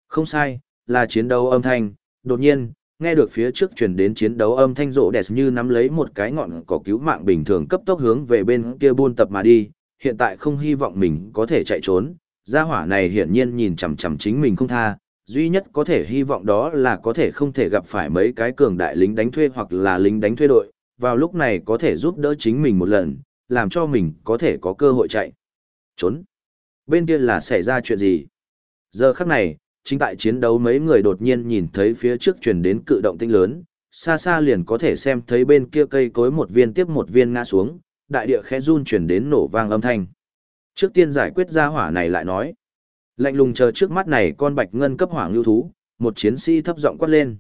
Không sai, là chiến đấu âm thanh, đột nhiên, nghe được phía trước truyền đến chiến đấu âm thanh rộ đẹp như nắm lấy một cái ngọn cỏ cứu mạng bình thường cấp tốc hướng về bên kia buôn tập mà đi, hiện tại không hy vọng mình có thể chạy trốn, gia hỏa này hiển nhiên nhìn chằm chằm chính mình không tha, duy nhất có thể hy vọng đó là có thể không thể gặp phải mấy cái cường đại lính đánh thuê hoặc là lính đánh thuê đội, vào lúc này có thể giúp đỡ chính mình một lần, làm cho mình có thể có cơ hội chạy. Trốn. Bên kia là xảy ra chuyện gì? Giờ khắc này, chính tại chiến đấu mấy người đột nhiên nhìn thấy phía trước truyền đến cự động tinh lớn, xa xa liền có thể xem thấy bên kia cây cối một viên tiếp một viên ngã xuống, đại địa khẽ run truyền đến nổ vang âm thanh. Trước tiên giải quyết ra hỏa này lại nói. Lạnh lùng chờ trước mắt này con bạch ngân cấp hoàng lưu thú, một chiến sĩ thấp giọng quát lên.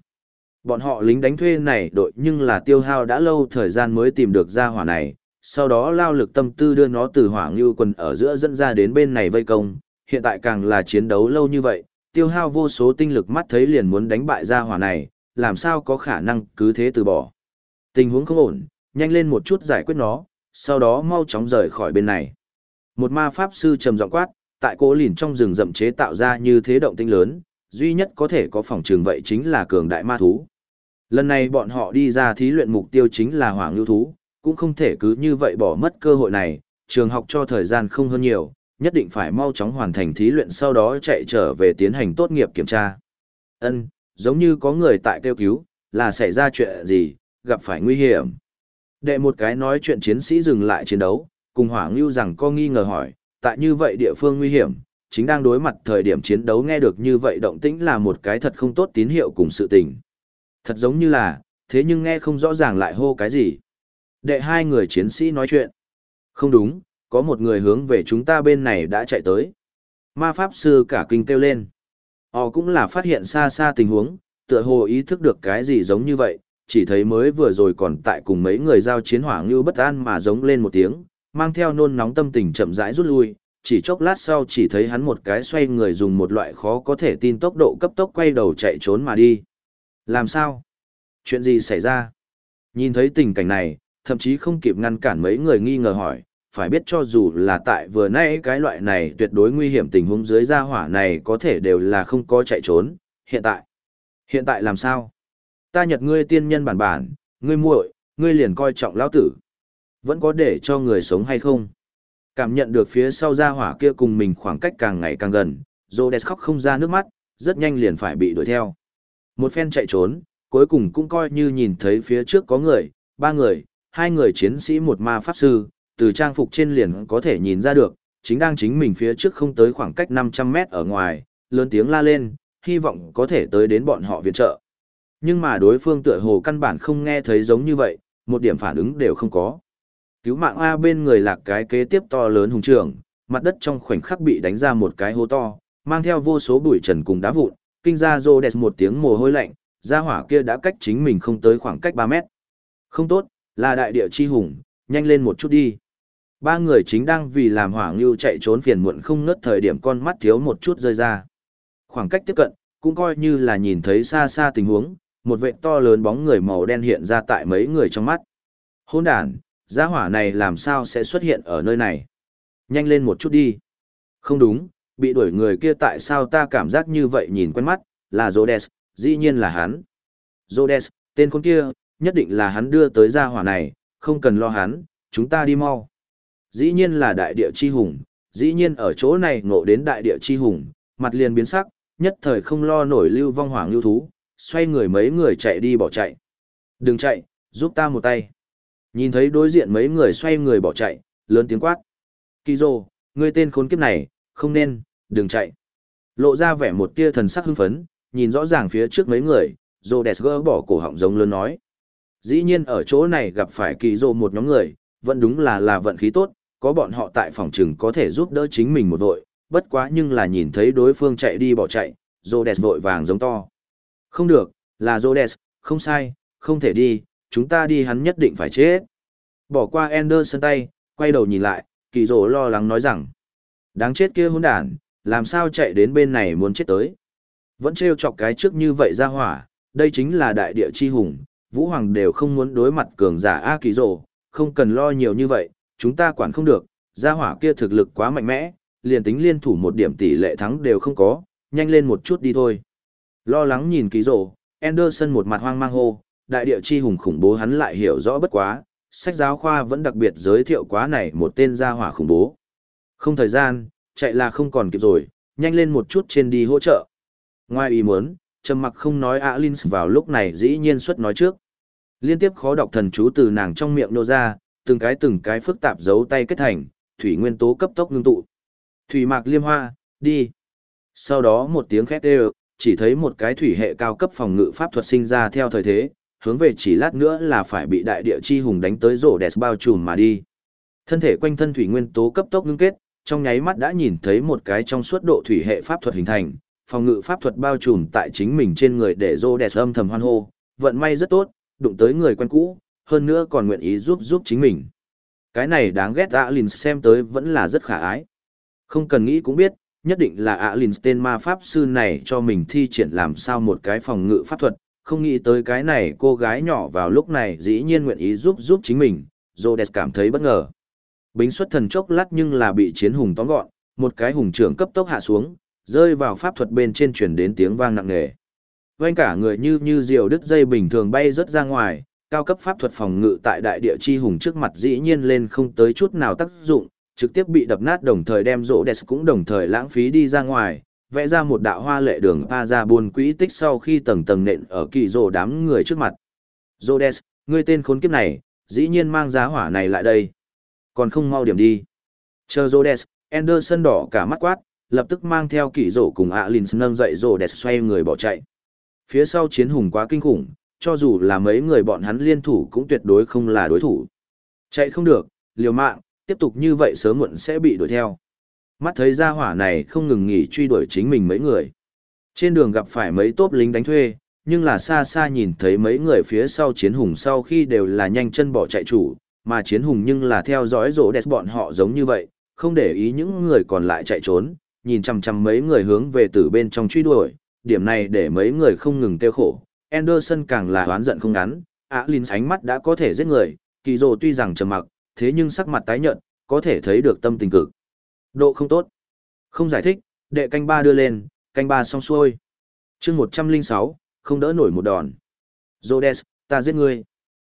Bọn họ lính đánh thuê này đội nhưng là tiêu hao đã lâu thời gian mới tìm được ra hỏa này, sau đó lao lực tâm tư đưa nó từ hỏa ngưu quần ở giữa dẫn ra đến bên này vây công, hiện tại càng là chiến đấu lâu như vậy, tiêu hao vô số tinh lực mắt thấy liền muốn đánh bại ra hỏa này, làm sao có khả năng cứ thế từ bỏ. Tình huống không ổn, nhanh lên một chút giải quyết nó, sau đó mau chóng rời khỏi bên này. Một ma pháp sư trầm giọng quát, tại cố lìn trong rừng rậm chế tạo ra như thế động tinh lớn, duy nhất có thể có phòng trường vậy chính là cường đại ma thú. Lần này bọn họ đi ra thí luyện mục tiêu chính là hoàng lưu thú, cũng không thể cứ như vậy bỏ mất cơ hội này, trường học cho thời gian không hơn nhiều, nhất định phải mau chóng hoàn thành thí luyện sau đó chạy trở về tiến hành tốt nghiệp kiểm tra. Ân, giống như có người tại kêu cứu, là xảy ra chuyện gì, gặp phải nguy hiểm. Đệ một cái nói chuyện chiến sĩ dừng lại chiến đấu, cùng Hỏa Ngưu rằng có nghi ngờ hỏi, tại như vậy địa phương nguy hiểm, chính đang đối mặt thời điểm chiến đấu nghe được như vậy động tĩnh là một cái thật không tốt tín hiệu cùng sự tình. Thật giống như là, thế nhưng nghe không rõ ràng lại hô cái gì. Đệ hai người chiến sĩ nói chuyện. Không đúng, có một người hướng về chúng ta bên này đã chạy tới. Ma Pháp Sư cả kinh kêu lên. Họ cũng là phát hiện xa xa tình huống, tựa hồ ý thức được cái gì giống như vậy, chỉ thấy mới vừa rồi còn tại cùng mấy người giao chiến hỏa như bất an mà giống lên một tiếng, mang theo nôn nóng tâm tình chậm rãi rút lui, chỉ chốc lát sau chỉ thấy hắn một cái xoay người dùng một loại khó có thể tin tốc độ cấp tốc quay đầu chạy trốn mà đi. Làm sao? Chuyện gì xảy ra? Nhìn thấy tình cảnh này, thậm chí không kịp ngăn cản mấy người nghi ngờ hỏi, phải biết cho dù là tại vừa nãy cái loại này tuyệt đối nguy hiểm tình huống dưới gia hỏa này có thể đều là không có chạy trốn, hiện tại. Hiện tại làm sao? Ta nhật ngươi tiên nhân bản bản, ngươi muội, ngươi liền coi trọng lão tử. Vẫn có để cho người sống hay không? Cảm nhận được phía sau gia hỏa kia cùng mình khoảng cách càng ngày càng gần, Rhodes khóc không ra nước mắt, rất nhanh liền phải bị đuổi theo. Một phen chạy trốn, cuối cùng cũng coi như nhìn thấy phía trước có người, ba người, hai người chiến sĩ một ma pháp sư, từ trang phục trên liền có thể nhìn ra được, chính đang chính mình phía trước không tới khoảng cách 500 mét ở ngoài, lớn tiếng la lên, hy vọng có thể tới đến bọn họ viện trợ. Nhưng mà đối phương tựa hồ căn bản không nghe thấy giống như vậy, một điểm phản ứng đều không có. Cứu mạng A bên người lạc cái kế tiếp to lớn hùng trưởng, mặt đất trong khoảnh khắc bị đánh ra một cái hố to, mang theo vô số bụi trần cùng đá vụn, kinh ra Rhodes một tiếng mồ hôi lạnh, ra hỏa kia đã cách chính mình không tới khoảng cách 3 mét. Không tốt, là đại địa chi hùng, nhanh lên một chút đi. Ba người chính đang vì làm hỏa ngưu chạy trốn phiền muộn không ngớt thời điểm con mắt thiếu một chút rơi ra. Khoảng cách tiếp cận, cũng coi như là nhìn thấy xa xa tình huống, một vệ to lớn bóng người màu đen hiện ra tại mấy người trong mắt. Hôn đàn, gia hỏa này làm sao sẽ xuất hiện ở nơi này? Nhanh lên một chút đi. Không đúng, bị đuổi người kia tại sao ta cảm giác như vậy nhìn quen mắt, là Rhodes, dĩ nhiên là hắn. Rhodes, tên con kia, nhất định là hắn đưa tới gia hỏa này, không cần lo hắn, chúng ta đi mau. Dĩ nhiên là đại địa chi hùng, dĩ nhiên ở chỗ này ngộ đến đại địa chi hùng, mặt liền biến sắc, nhất thời không lo nổi lưu vong hoàng lưu thú, xoay người mấy người chạy đi bỏ chạy. Đừng chạy, giúp ta một tay. Nhìn thấy đối diện mấy người xoay người bỏ chạy, lớn tiếng quát. Kỳ rồ, ngươi tên khốn kiếp này, không nên, đừng chạy. Lộ ra vẻ một tia thần sắc hưng phấn, nhìn rõ ràng phía trước mấy người, rồ đẹp gỡ bỏ cổ họng giống lớn nói. Dĩ nhiên ở chỗ này gặp phải kỳ rồ một nhóm người, vẫn đúng là là vận khí tốt, có bọn họ tại phòng trừng có thể giúp đỡ chính mình một vội, bất quá nhưng là nhìn thấy đối phương chạy đi bỏ chạy, Rhodes vội vàng giống to. Không được, là Rhodes, không sai, không thể đi, chúng ta đi hắn nhất định phải chết. Bỏ qua Anderson tay, quay đầu nhìn lại, kỳ rổ lo lắng nói rằng. Đáng chết kia hỗn đản, làm sao chạy đến bên này muốn chết tới. Vẫn trêu chọc cái trước như vậy ra hỏa, đây chính là đại địa chi hùng, Vũ Hoàng đều không muốn đối mặt cường giả A kỳ rổ, không cần lo nhiều như vậy, chúng ta quản không được, gia hỏa kia thực lực quá mạnh mẽ, liền tính liên thủ một điểm tỷ lệ thắng đều không có, nhanh lên một chút đi thôi. Lo lắng nhìn kỳ rổ, Anderson một mặt hoang mang hô, đại địa chi hùng khủng bố hắn lại hiểu rõ bất quá, sách giáo khoa vẫn đặc biệt giới thiệu quá này một tên gia hỏa khủng bố. Không thời gian, chạy là không còn kịp rồi, nhanh lên một chút trên đi hỗ trợ. Ngoài ý muốn, trầm mặc không nói Alins vào lúc này dĩ nhiên xuất nói trước. Liên tiếp khó đọc thần chú từ nàng trong miệng nô ra, từng cái từng cái phức tạp giấu tay kết thành, thủy nguyên tố cấp tốc ngưng tụ. Thủy mạc liêm hoa, đi. Sau đó một tiếng khét đều, chỉ thấy một cái thủy hệ cao cấp phòng ngự pháp thuật sinh ra theo thời thế, hướng về chỉ lát nữa là phải bị đại địa chi hùng đánh tới rổ đẹp bao trùm mà đi. Thân thể quanh thân thủy nguyên tố cấp tốc ngưng kết, trong nháy mắt đã nhìn thấy một cái trong suốt độ thủy hệ pháp thuật hình thành, phòng ngự pháp thuật bao trùm tại chính mình trên người để rô đẹp âm thầm hoan hô, vận may rất tốt, đụng tới người quen cũ, hơn nữa còn nguyện ý giúp giúp chính mình. Cái này đáng ghét Alin xem tới vẫn là rất khả ái. Không cần nghĩ cũng biết, nhất định là Alin tên ma pháp sư này cho mình thi triển làm sao một cái phòng ngự pháp thuật, không nghĩ tới cái này cô gái nhỏ vào lúc này dĩ nhiên nguyện ý giúp giúp chính mình, Rhodes cảm thấy bất ngờ. Bính xuất thần chốc lát nhưng là bị chiến hùng tóm gọn, một cái hùng trưởng cấp tốc hạ xuống, rơi vào pháp thuật bên trên chuyển đến tiếng vang nặng nề. Vành cả người như như diều đứt dây bình thường bay rất ra ngoài, cao cấp pháp thuật phòng ngự tại đại địa chi hùng trước mặt dĩ nhiên lên không tới chút nào tác dụng, trực tiếp bị đập nát đồng thời đem rỗ đẹp cũng đồng thời lãng phí đi ra ngoài, vẽ ra một đạo hoa lệ đường pa ra buôn quỹ tích sau khi tầng tầng nện ở kỳ rồ đám người trước mặt. Rhodes, ngươi tên khốn kiếp này, dĩ nhiên mang giá hỏa này lại đây. Còn không mau điểm đi. Chờ Rhodes, Anderson đỏ cả mắt quát, lập tức mang theo kỳ rổ cùng Alins nâng dậy Rhodes xoay người bỏ chạy. Phía sau chiến hùng quá kinh khủng, cho dù là mấy người bọn hắn liên thủ cũng tuyệt đối không là đối thủ. Chạy không được, liều mạng, tiếp tục như vậy sớm muộn sẽ bị đuổi theo. Mắt thấy ra hỏa này không ngừng nghỉ truy đuổi chính mình mấy người. Trên đường gặp phải mấy tốp lính đánh thuê, nhưng là xa xa nhìn thấy mấy người phía sau chiến hùng sau khi đều là nhanh chân bỏ chạy chủ, mà chiến hùng nhưng là theo dõi rỗ đẹp bọn họ giống như vậy, không để ý những người còn lại chạy trốn, nhìn chằm chằm mấy người hướng về từ bên trong truy đuổi, điểm này để mấy người không ngừng tiêu khổ, Anderson càng là oán giận không ngắn, linh ánh mắt đã có thể giết người, kỳ rồ tuy rằng trầm mặc, thế nhưng sắc mặt tái nhợt, có thể thấy được tâm tình cực. Độ không tốt. Không giải thích, đệ canh ba đưa lên, canh ba xong xuôi. chương 106, không đỡ nổi một đòn. Rhodes, ta giết ngươi.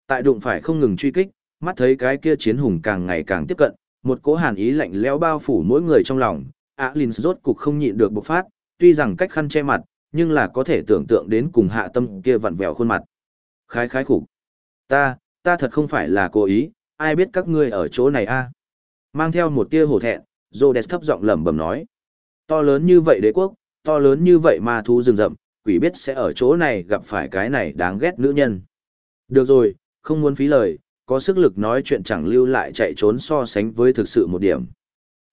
Tại đụng phải không ngừng truy kích, mắt thấy cái kia chiến hùng càng ngày càng tiếp cận, một cỗ hàn ý lạnh lẽo bao phủ mỗi người trong lòng, Alin rốt cục không nhịn được bộc phát, tuy rằng cách khăn che mặt, nhưng là có thể tưởng tượng đến cùng hạ tâm kia vặn vẹo khuôn mặt. Khái khái khủng. Ta, ta thật không phải là cố ý, ai biết các ngươi ở chỗ này a? Mang theo một tia hổ thẹn, Rhodes thấp giọng lẩm bẩm nói. To lớn như vậy đế quốc, to lớn như vậy ma thú rừng rậm, quỷ biết sẽ ở chỗ này gặp phải cái này đáng ghét nữ nhân. Được rồi, không muốn phí lời, có sức lực nói chuyện chẳng lưu lại chạy trốn so sánh với thực sự một điểm.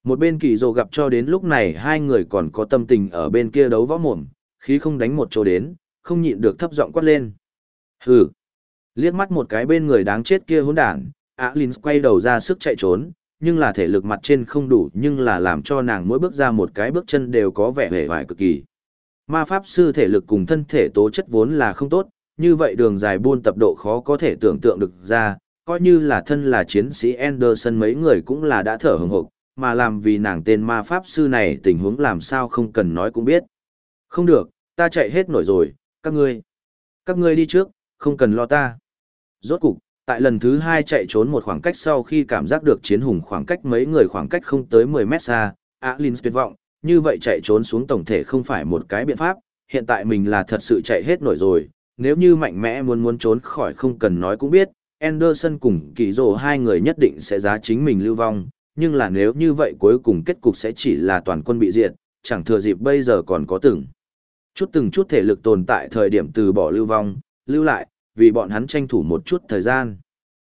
Một bên kỳ rồ gặp cho đến lúc này hai người còn có tâm tình ở bên kia đấu võ mồm, khí không đánh một chỗ đến, không nhịn được thấp giọng quát lên. Hừ. Liếc mắt một cái bên người đáng chết kia hỗn đản, Alins quay đầu ra sức chạy trốn, nhưng là thể lực mặt trên không đủ nhưng là làm cho nàng mỗi bước ra một cái bước chân đều có vẻ hề vải cực kỳ. Ma pháp sư thể lực cùng thân thể tố chất vốn là không tốt, như vậy đường dài buôn tập độ khó có thể tưởng tượng được ra, coi như là thân là chiến sĩ Anderson mấy người cũng là đã thở hừng hực, mà làm vì nàng tên ma pháp sư này tình huống làm sao không cần nói cũng biết. Không được, ta chạy hết nổi rồi, các ngươi. Các ngươi đi trước, không cần lo ta. Rốt cục, tại lần thứ hai chạy trốn một khoảng cách sau khi cảm giác được chiến hùng khoảng cách mấy người khoảng cách không tới 10 mét xa, Alin tuyệt vọng, như vậy chạy trốn xuống tổng thể không phải một cái biện pháp, hiện tại mình là thật sự chạy hết nổi rồi, nếu như mạnh mẽ muốn muốn trốn khỏi không cần nói cũng biết, Anderson cùng kỳ rồ hai người nhất định sẽ giá chính mình lưu vong, nhưng là nếu như vậy cuối cùng kết cục sẽ chỉ là toàn quân bị diệt, chẳng thừa dịp bây giờ còn có từng chút từng chút thể lực tồn tại thời điểm từ bỏ lưu vong, lưu lại, vì bọn hắn tranh thủ một chút thời gian.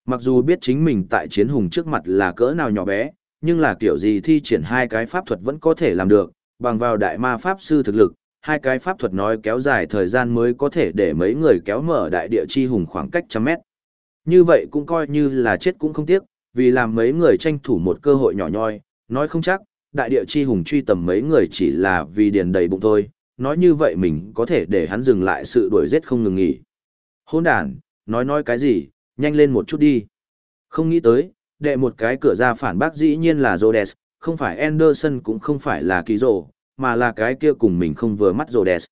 Mặc dù biết chính mình tại chiến hùng trước mặt là cỡ nào nhỏ bé, nhưng là kiểu gì thi triển hai cái pháp thuật vẫn có thể làm được, bằng vào đại ma pháp sư thực lực, hai cái pháp thuật nói kéo dài thời gian mới có thể để mấy người kéo mở đại địa chi hùng khoảng cách trăm mét. Như vậy cũng coi như là chết cũng không tiếc, vì làm mấy người tranh thủ một cơ hội nhỏ nhoi, nói không chắc, đại địa chi hùng truy tầm mấy người chỉ là vì điền đầy bụng thôi, nói như vậy mình có thể để hắn dừng lại sự đuổi giết không ngừng nghỉ. Hôn đàn, nói nói cái gì, nhanh lên một chút đi. Không nghĩ tới, đệ một cái cửa ra phản bác dĩ nhiên là Rhodes, không phải Anderson cũng không phải là ký rồ, mà là cái kia cùng mình không vừa mắt Rhodes.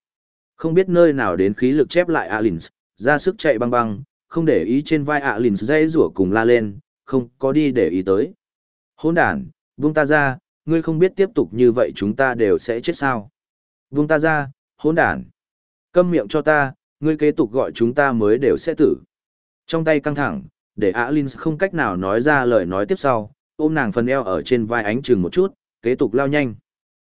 Không biết nơi nào đến khí lực chép lại Alins, ra sức chạy băng băng, không để ý trên vai Alins dây rủa cùng la lên, không có đi để ý tới. Hôn đàn, buông ta ra, ngươi không biết tiếp tục như vậy chúng ta đều sẽ chết sao. Buông ta ra, hôn đàn. Câm miệng cho ta, ngươi kế tục gọi chúng ta mới đều sẽ tử. Trong tay căng thẳng, để Alin không cách nào nói ra lời nói tiếp sau, ôm nàng phần eo ở trên vai ánh chừng một chút, kế tục lao nhanh.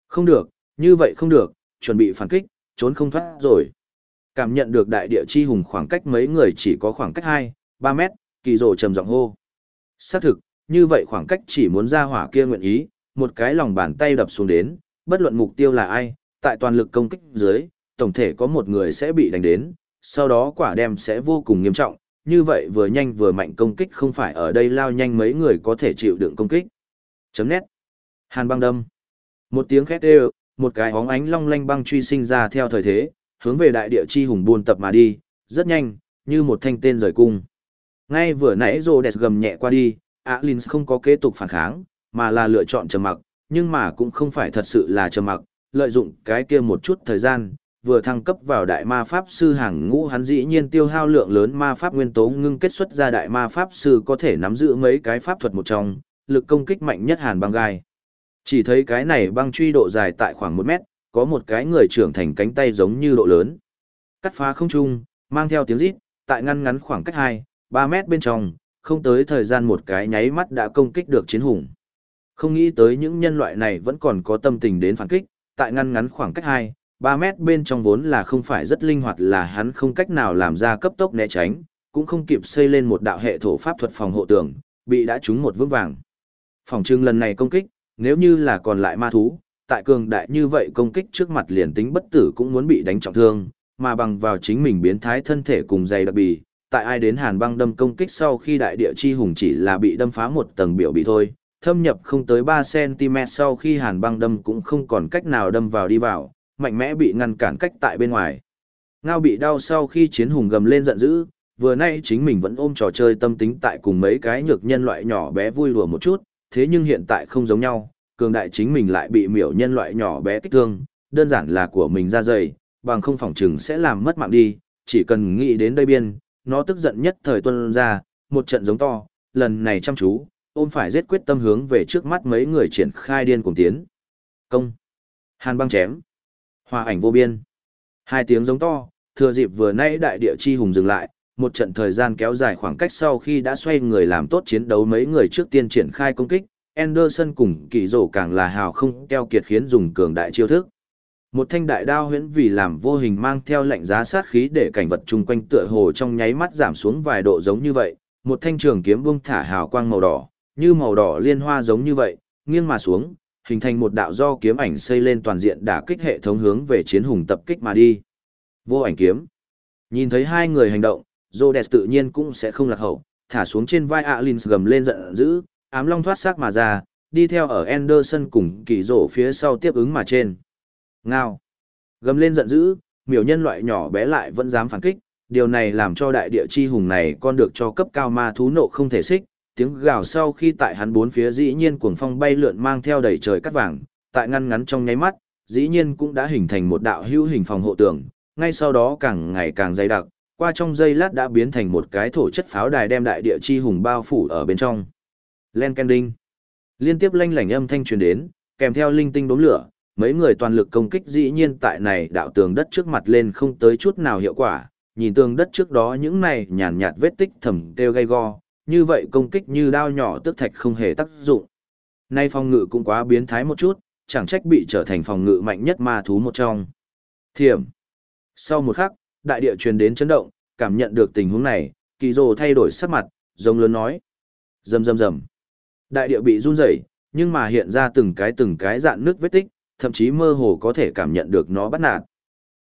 Không được, như vậy không được, chuẩn bị phản kích, trốn không thoát rồi. Cảm nhận được đại địa chi hùng khoảng cách mấy người chỉ có khoảng cách 2, 3 mét, kỳ rồ trầm giọng hô. Xác thực, như vậy khoảng cách chỉ muốn ra hỏa kia nguyện ý, một cái lòng bàn tay đập xuống đến, bất luận mục tiêu là ai, tại toàn lực công kích dưới, tổng thể có một người sẽ bị đánh đến, sau đó quả đem sẽ vô cùng nghiêm trọng, như vậy vừa nhanh vừa mạnh công kích không phải ở đây lao nhanh mấy người có thể chịu đựng công kích. Chấm nét. Hàn băng đâm. Một tiếng khét đều, một cái hóng ánh long lanh băng truy sinh ra theo thời thế, hướng về đại địa chi hùng buôn tập mà đi, rất nhanh, như một thanh tên rời cung. Ngay vừa nãy rồ đẹp gầm nhẹ qua đi, Alins không có kế tục phản kháng, mà là lựa chọn trầm mặc, nhưng mà cũng không phải thật sự là trầm mặc, lợi dụng cái kia một chút thời gian, vừa thăng cấp vào đại ma pháp sư hàng ngũ hắn dĩ nhiên tiêu hao lượng lớn ma pháp nguyên tố ngưng kết xuất ra đại ma pháp sư có thể nắm giữ mấy cái pháp thuật một trong, lực công kích mạnh nhất hàn băng gai. Chỉ thấy cái này băng truy độ dài tại khoảng một mét, có một cái người trưởng thành cánh tay giống như độ lớn. Cắt phá không trung, mang theo tiếng rít, tại ngăn ngắn khoảng cách 2, 3 mét bên trong, không tới thời gian một cái nháy mắt đã công kích được chiến hùng. Không nghĩ tới những nhân loại này vẫn còn có tâm tình đến phản kích, tại ngăn ngắn khoảng cách hai. 3 mét bên trong vốn là không phải rất linh hoạt là hắn không cách nào làm ra cấp tốc né tránh, cũng không kịp xây lên một đạo hệ thổ pháp thuật phòng hộ tường, bị đã trúng một vững vàng. Phòng trưng lần này công kích, nếu như là còn lại ma thú, tại cường đại như vậy công kích trước mặt liền tính bất tử cũng muốn bị đánh trọng thương, mà bằng vào chính mình biến thái thân thể cùng dày đặc bì, tại ai đến hàn băng đâm công kích sau khi đại địa chi hùng chỉ là bị đâm phá một tầng biểu bị thôi, thâm nhập không tới 3cm sau khi hàn băng đâm cũng không còn cách nào đâm vào đi vào, mạnh mẽ bị ngăn cản cách tại bên ngoài. Ngao bị đau sau khi chiến hùng gầm lên giận dữ, vừa nay chính mình vẫn ôm trò chơi tâm tính tại cùng mấy cái nhược nhân loại nhỏ bé vui đùa một chút, thế nhưng hiện tại không giống nhau, cường đại chính mình lại bị miểu nhân loại nhỏ bé kích thương, đơn giản là của mình ra dày, bằng không phòng trừng sẽ làm mất mạng đi, chỉ cần nghĩ đến đây biên, nó tức giận nhất thời tuân ra, một trận giống to, lần này chăm chú, ôm phải giết quyết tâm hướng về trước mắt mấy người triển khai điên cùng tiến. Công. Hàn băng chém. Hòa ảnh vô biên. Hai tiếng giống to, thừa dịp vừa nãy đại địa chi hùng dừng lại, một trận thời gian kéo dài khoảng cách sau khi đã xoay người làm tốt chiến đấu mấy người trước tiên triển khai công kích, Anderson cùng kỳ rổ càng là hào không keo kiệt khiến dùng cường đại chiêu thức. Một thanh đại đao huyễn vì làm vô hình mang theo lệnh giá sát khí để cảnh vật chung quanh tựa hồ trong nháy mắt giảm xuống vài độ giống như vậy, một thanh trường kiếm buông thả hào quang màu đỏ, như màu đỏ liên hoa giống như vậy, nghiêng mà xuống, hình thành một đạo do kiếm ảnh xây lên toàn diện đả kích hệ thống hướng về chiến hùng tập kích mà đi. Vô ảnh kiếm. Nhìn thấy hai người hành động, Rhodes tự nhiên cũng sẽ không lạc hậu, thả xuống trên vai Alins gầm lên giận dữ, ám long thoát xác mà ra, đi theo ở Anderson cùng kỳ rổ phía sau tiếp ứng mà trên. Ngao. Gầm lên giận dữ, miểu nhân loại nhỏ bé lại vẫn dám phản kích, điều này làm cho đại địa chi hùng này con được cho cấp cao ma thú nộ không thể xích, tiếng gào sau khi tại hắn bốn phía dĩ nhiên cuồng phong bay lượn mang theo đầy trời cắt vàng, tại ngăn ngắn trong nháy mắt, dĩ nhiên cũng đã hình thành một đạo hữu hình phòng hộ tường, ngay sau đó càng ngày càng dày đặc, qua trong giây lát đã biến thành một cái thổ chất pháo đài đem đại địa chi hùng bao phủ ở bên trong. Len Kending. Liên tiếp lanh lảnh âm thanh truyền đến, kèm theo linh tinh đốm lửa, mấy người toàn lực công kích dĩ nhiên tại này đạo tường đất trước mặt lên không tới chút nào hiệu quả, nhìn tường đất trước đó những này nhàn nhạt vết tích thầm kêu gay go, như vậy công kích như đao nhỏ tước thạch không hề tác dụng. Nay phòng ngự cũng quá biến thái một chút, chẳng trách bị trở thành phòng ngự mạnh nhất ma thú một trong. Thiểm. Sau một khắc, đại địa truyền đến chấn động, cảm nhận được tình huống này, kỳ rồ thay đổi sắc mặt, giống lớn nói. Rầm rầm rầm. Đại địa bị run rẩy, nhưng mà hiện ra từng cái từng cái dạn nước vết tích, thậm chí mơ hồ có thể cảm nhận được nó bắt nạt.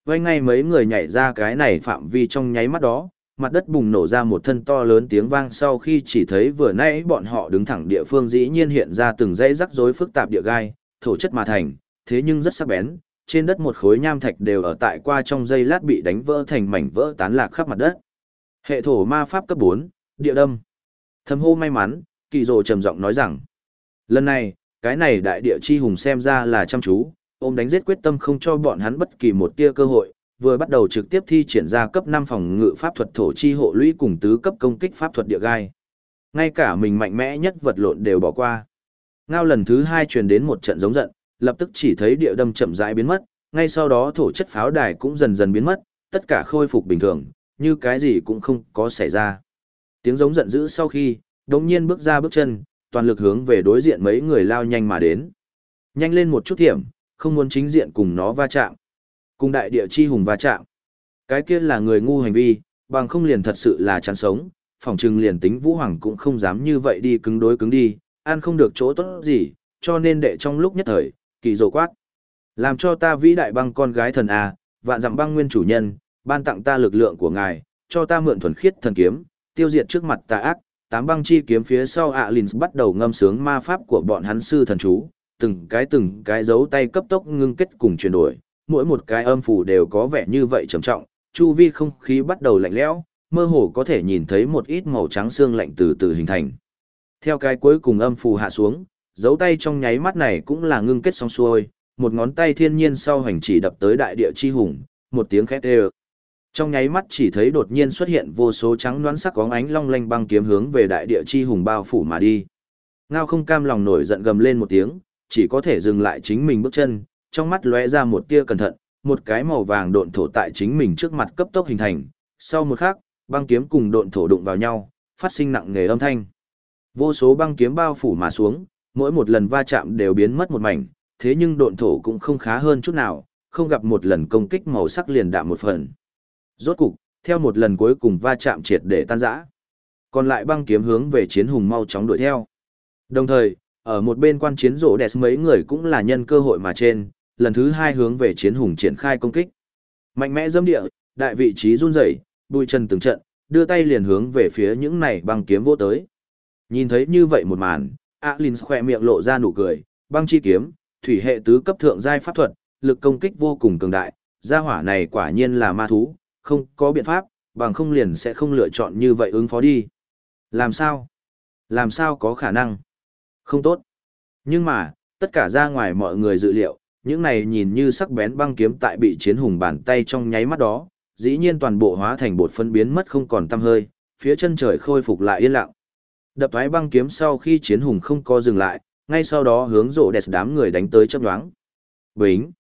Vây ngay mấy người nhảy ra cái này phạm vi trong nháy mắt đó, mặt đất bùng nổ ra một thân to lớn tiếng vang sau khi chỉ thấy vừa nãy bọn họ đứng thẳng địa phương dĩ nhiên hiện ra từng dãy rắc rối phức tạp địa gai, thổ chất mà thành, thế nhưng rất sắc bén, trên đất một khối nham thạch đều ở tại qua trong dây lát bị đánh vỡ thành mảnh vỡ tán lạc khắp mặt đất. Hệ thổ ma pháp cấp 4, địa đâm. Thầm hô may mắn, kỳ rồ trầm giọng nói rằng, lần này, cái này đại địa chi hùng xem ra là chăm chú, ôm đánh giết quyết tâm không cho bọn hắn bất kỳ một tia cơ hội, vừa bắt đầu trực tiếp thi triển ra cấp 5 phòng ngự pháp thuật thổ chi hộ lũy cùng tứ cấp công kích pháp thuật địa gai. Ngay cả mình mạnh mẽ nhất vật lộn đều bỏ qua. Ngao lần thứ hai truyền đến một trận giống giận, lập tức chỉ thấy địa đâm chậm rãi biến mất, ngay sau đó thổ chất pháo đài cũng dần dần biến mất, tất cả khôi phục bình thường, như cái gì cũng không có xảy ra. Tiếng giống giận dữ sau khi, đống nhiên bước ra bước chân, toàn lực hướng về đối diện mấy người lao nhanh mà đến. Nhanh lên một chút thiểm, không muốn chính diện cùng nó va chạm. Cùng đại địa chi hùng va chạm. Cái kia là người ngu hành vi, bằng không liền thật sự là chán sống, phòng trừng liền tính Vũ Hoàng cũng không dám như vậy đi cứng đối cứng đi, ăn không được chỗ tốt gì, cho nên đệ trong lúc nhất thời, kỳ rồ quát. Làm cho ta vĩ đại băng con gái thần à vạn dặm băng nguyên chủ nhân, ban tặng ta lực lượng của ngài, cho ta mượn thuần khiết thần kiếm, tiêu diệt trước mặt tà ác, tám băng chi kiếm phía sau ạ à bắt đầu ngâm sướng ma pháp của bọn hắn sư thần chú, từng cái từng cái dấu tay cấp tốc ngưng kết cùng chuyển đổi, mỗi một cái âm phủ đều có vẻ như vậy trầm trọng, chu vi không khí bắt đầu lạnh lẽo, mơ hồ có thể nhìn thấy một ít màu trắng xương lạnh từ từ hình thành. Theo cái cuối cùng âm phù hạ xuống, dấu tay trong nháy mắt này cũng là ngưng kết xong xuôi, một ngón tay thiên nhiên sau hành chỉ đập tới đại địa chi hùng, một tiếng khét đều. Trong nháy mắt chỉ thấy đột nhiên xuất hiện vô số trắng đoán sắc có ánh long lanh băng kiếm hướng về đại địa chi hùng bao phủ mà đi. Ngao không cam lòng nổi giận gầm lên một tiếng, chỉ có thể dừng lại chính mình bước chân, trong mắt lóe ra một tia cẩn thận, một cái màu vàng độn thổ tại chính mình trước mặt cấp tốc hình thành. Sau một khắc, băng kiếm cùng độn thổ đụng vào nhau, phát sinh nặng nề âm thanh. Vô số băng kiếm bao phủ mà xuống, mỗi một lần va chạm đều biến mất một mảnh, thế nhưng độn thổ cũng không khá hơn chút nào, không gặp một lần công kích màu sắc liền đạm một phần. Rốt cục, theo một lần cuối cùng va chạm triệt để tan rã. Còn lại băng kiếm hướng về chiến hùng mau chóng đuổi theo. Đồng thời, ở một bên quan chiến rổ đẹp mấy người cũng là nhân cơ hội mà trên, lần thứ hai hướng về chiến hùng triển khai công kích. Mạnh mẽ dâm địa, đại vị trí run rẩy, bùi chân từng trận, đưa tay liền hướng về phía những này băng kiếm vô tới. Nhìn thấy như vậy một màn, Alin khỏe miệng lộ ra nụ cười, băng chi kiếm, thủy hệ tứ cấp thượng giai pháp thuật, lực công kích vô cùng cường đại, gia hỏa này quả nhiên là ma thú, không có biện pháp, bằng không liền sẽ không lựa chọn như vậy ứng phó đi. Làm sao? Làm sao có khả năng? Không tốt. Nhưng mà, tất cả ra ngoài mọi người dự liệu, những này nhìn như sắc bén băng kiếm tại bị chiến hùng bàn tay trong nháy mắt đó, dĩ nhiên toàn bộ hóa thành bột phân biến mất không còn tăm hơi, phía chân trời khôi phục lại yên lặng. Đập thoái băng kiếm sau khi chiến hùng không có dừng lại, ngay sau đó hướng rổ đẹp đám người đánh tới chấp đoáng. Bính.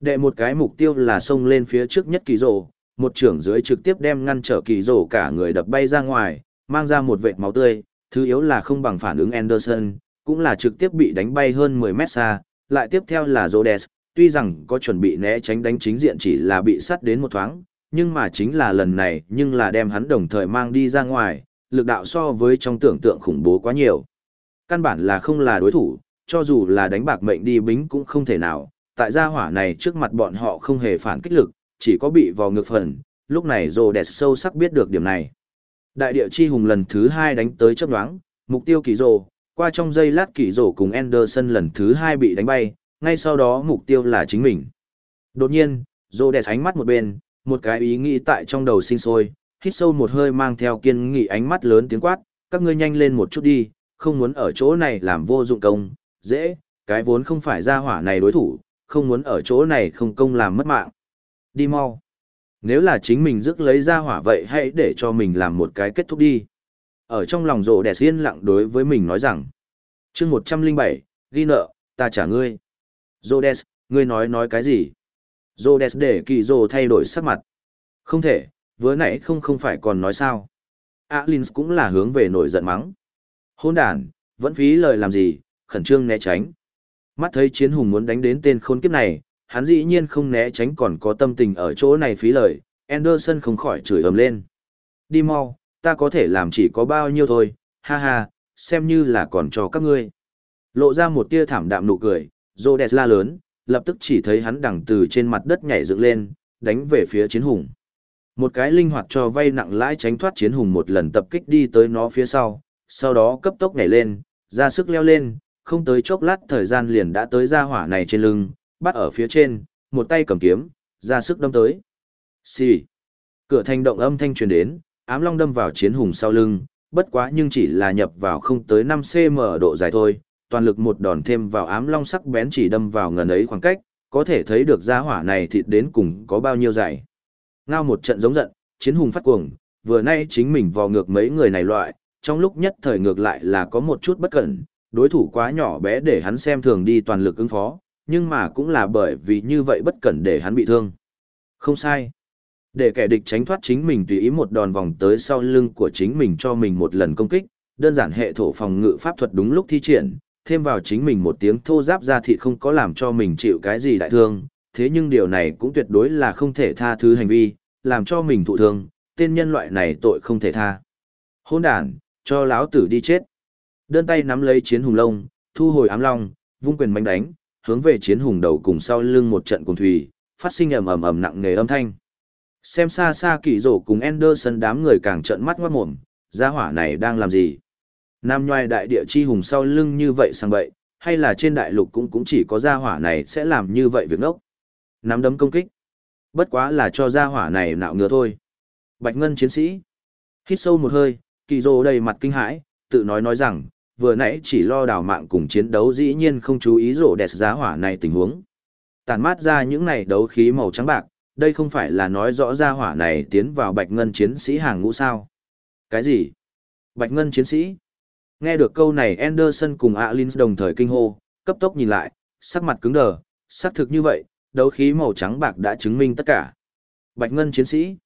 Đệ một cái mục tiêu là xông lên phía trước nhất kỳ rổ, một trưởng dưới trực tiếp đem ngăn trở kỳ rổ cả người đập bay ra ngoài, mang ra một vệt máu tươi, thứ yếu là không bằng phản ứng Anderson, cũng là trực tiếp bị đánh bay hơn 10 mét xa, lại tiếp theo là Rhodes, tuy rằng có chuẩn bị né tránh đánh chính diện chỉ là bị sát đến một thoáng, nhưng mà chính là lần này nhưng là đem hắn đồng thời mang đi ra ngoài, lực đạo so với trong tưởng tượng khủng bố quá nhiều. Căn bản là không là đối thủ, cho dù là đánh bạc mệnh đi bính cũng không thể nào, tại gia hỏa này trước mặt bọn họ không hề phản kích lực, chỉ có bị vào ngược phần, lúc này rồ đẹp sâu sắc biết được điểm này. Đại địa chi hùng lần thứ hai đánh tới chấp đoáng, mục tiêu kỳ rồ, qua trong giây lát kỳ rổ cùng Anderson lần thứ hai bị đánh bay, ngay sau đó mục tiêu là chính mình. Đột nhiên, rổ đẹp ánh mắt một bên, một cái ý nghĩ tại trong đầu sinh sôi, hít sâu một hơi mang theo kiên nghị ánh mắt lớn tiếng quát, các ngươi nhanh lên một chút đi, không muốn ở chỗ này làm vô dụng công, dễ, cái vốn không phải ra hỏa này đối thủ, không muốn ở chỗ này không công làm mất mạng. Đi mau. Nếu là chính mình rước lấy ra hỏa vậy hãy để cho mình làm một cái kết thúc đi. Ở trong lòng rộ đẹp yên lặng đối với mình nói rằng. chương 107, ghi nợ, ta trả ngươi. Rô Rhodes, ngươi nói nói cái gì? Rô Rhodes để kỳ Rô thay đổi sắc mặt. Không thể, vừa nãy không không phải còn nói sao. Alins cũng là hướng về nổi giận mắng. Hôn đàn, vẫn phí lời làm gì, khẩn trương né tránh. Mắt thấy chiến hùng muốn đánh đến tên khốn kiếp này, hắn dĩ nhiên không né tránh còn có tâm tình ở chỗ này phí lời, Anderson không khỏi chửi ầm lên. Đi mau, ta có thể làm chỉ có bao nhiêu thôi, ha ha, xem như là còn cho các ngươi. Lộ ra một tia thảm đạm nụ cười, Rhodes la lớn, lập tức chỉ thấy hắn đằng từ trên mặt đất nhảy dựng lên, đánh về phía chiến hùng. Một cái linh hoạt cho vay nặng lãi tránh thoát chiến hùng một lần tập kích đi tới nó phía sau, sau đó cấp tốc nhảy lên, ra sức leo lên, không tới chốc lát thời gian liền đã tới ra hỏa này trên lưng, bắt ở phía trên, một tay cầm kiếm, ra sức đâm tới. Xì. Cửa thành động âm thanh truyền đến, ám long đâm vào chiến hùng sau lưng, bất quá nhưng chỉ là nhập vào không tới 5cm độ dài thôi, toàn lực một đòn thêm vào ám long sắc bén chỉ đâm vào ngần ấy khoảng cách, có thể thấy được gia hỏa này thịt đến cùng có bao nhiêu dày. Ngao một trận giống giận, chiến hùng phát cuồng, vừa nay chính mình vò ngược mấy người này loại, trong lúc nhất thời ngược lại là có một chút bất cẩn, đối thủ quá nhỏ bé để hắn xem thường đi toàn lực ứng phó, nhưng mà cũng là bởi vì như vậy bất cẩn để hắn bị thương. Không sai. Để kẻ địch tránh thoát chính mình tùy ý một đòn vòng tới sau lưng của chính mình cho mình một lần công kích, đơn giản hệ thổ phòng ngự pháp thuật đúng lúc thi triển, thêm vào chính mình một tiếng thô giáp ra thịt không có làm cho mình chịu cái gì đại thương, thế nhưng điều này cũng tuyệt đối là không thể tha thứ hành vi, làm cho mình thụ thương, tên nhân loại này tội không thể tha. Hôn đàn, cho lão tử đi chết. Đơn tay nắm lấy chiến hùng lông, thu hồi ám long, vung quyền mánh đánh, hướng về chiến hùng đầu cùng sau lưng một trận cùng thủy, phát sinh ầm ầm ầm nặng nề âm thanh. Xem xa xa kỳ rổ cùng Anderson đám người càng trợn mắt ngoát mồm, gia hỏa này đang làm gì? Nam nhoai đại địa chi hùng sau lưng như vậy sang vậy, hay là trên đại lục cũng cũng chỉ có gia hỏa này sẽ làm như vậy việc ngốc. Nắm đấm công kích. Bất quá là cho gia hỏa này nạo ngứa thôi. Bạch Ngân chiến sĩ. Hít sâu một hơi, kỳ rồ đầy mặt kinh hãi, tự nói nói rằng, vừa nãy chỉ lo đào mạng cùng chiến đấu dĩ nhiên không chú ý rổ đẹp giá hỏa này tình huống. Tàn mát ra những này đấu khí màu trắng bạc, đây không phải là nói rõ ra hỏa này tiến vào bạch ngân chiến sĩ hàng ngũ sao. Cái gì? Bạch ngân chiến sĩ? Nghe được câu này Anderson cùng Alin đồng thời kinh hô, cấp tốc nhìn lại, sắc mặt cứng đờ, xác thực như vậy, đấu khí màu trắng bạc đã chứng minh tất cả. Bạch ngân chiến sĩ?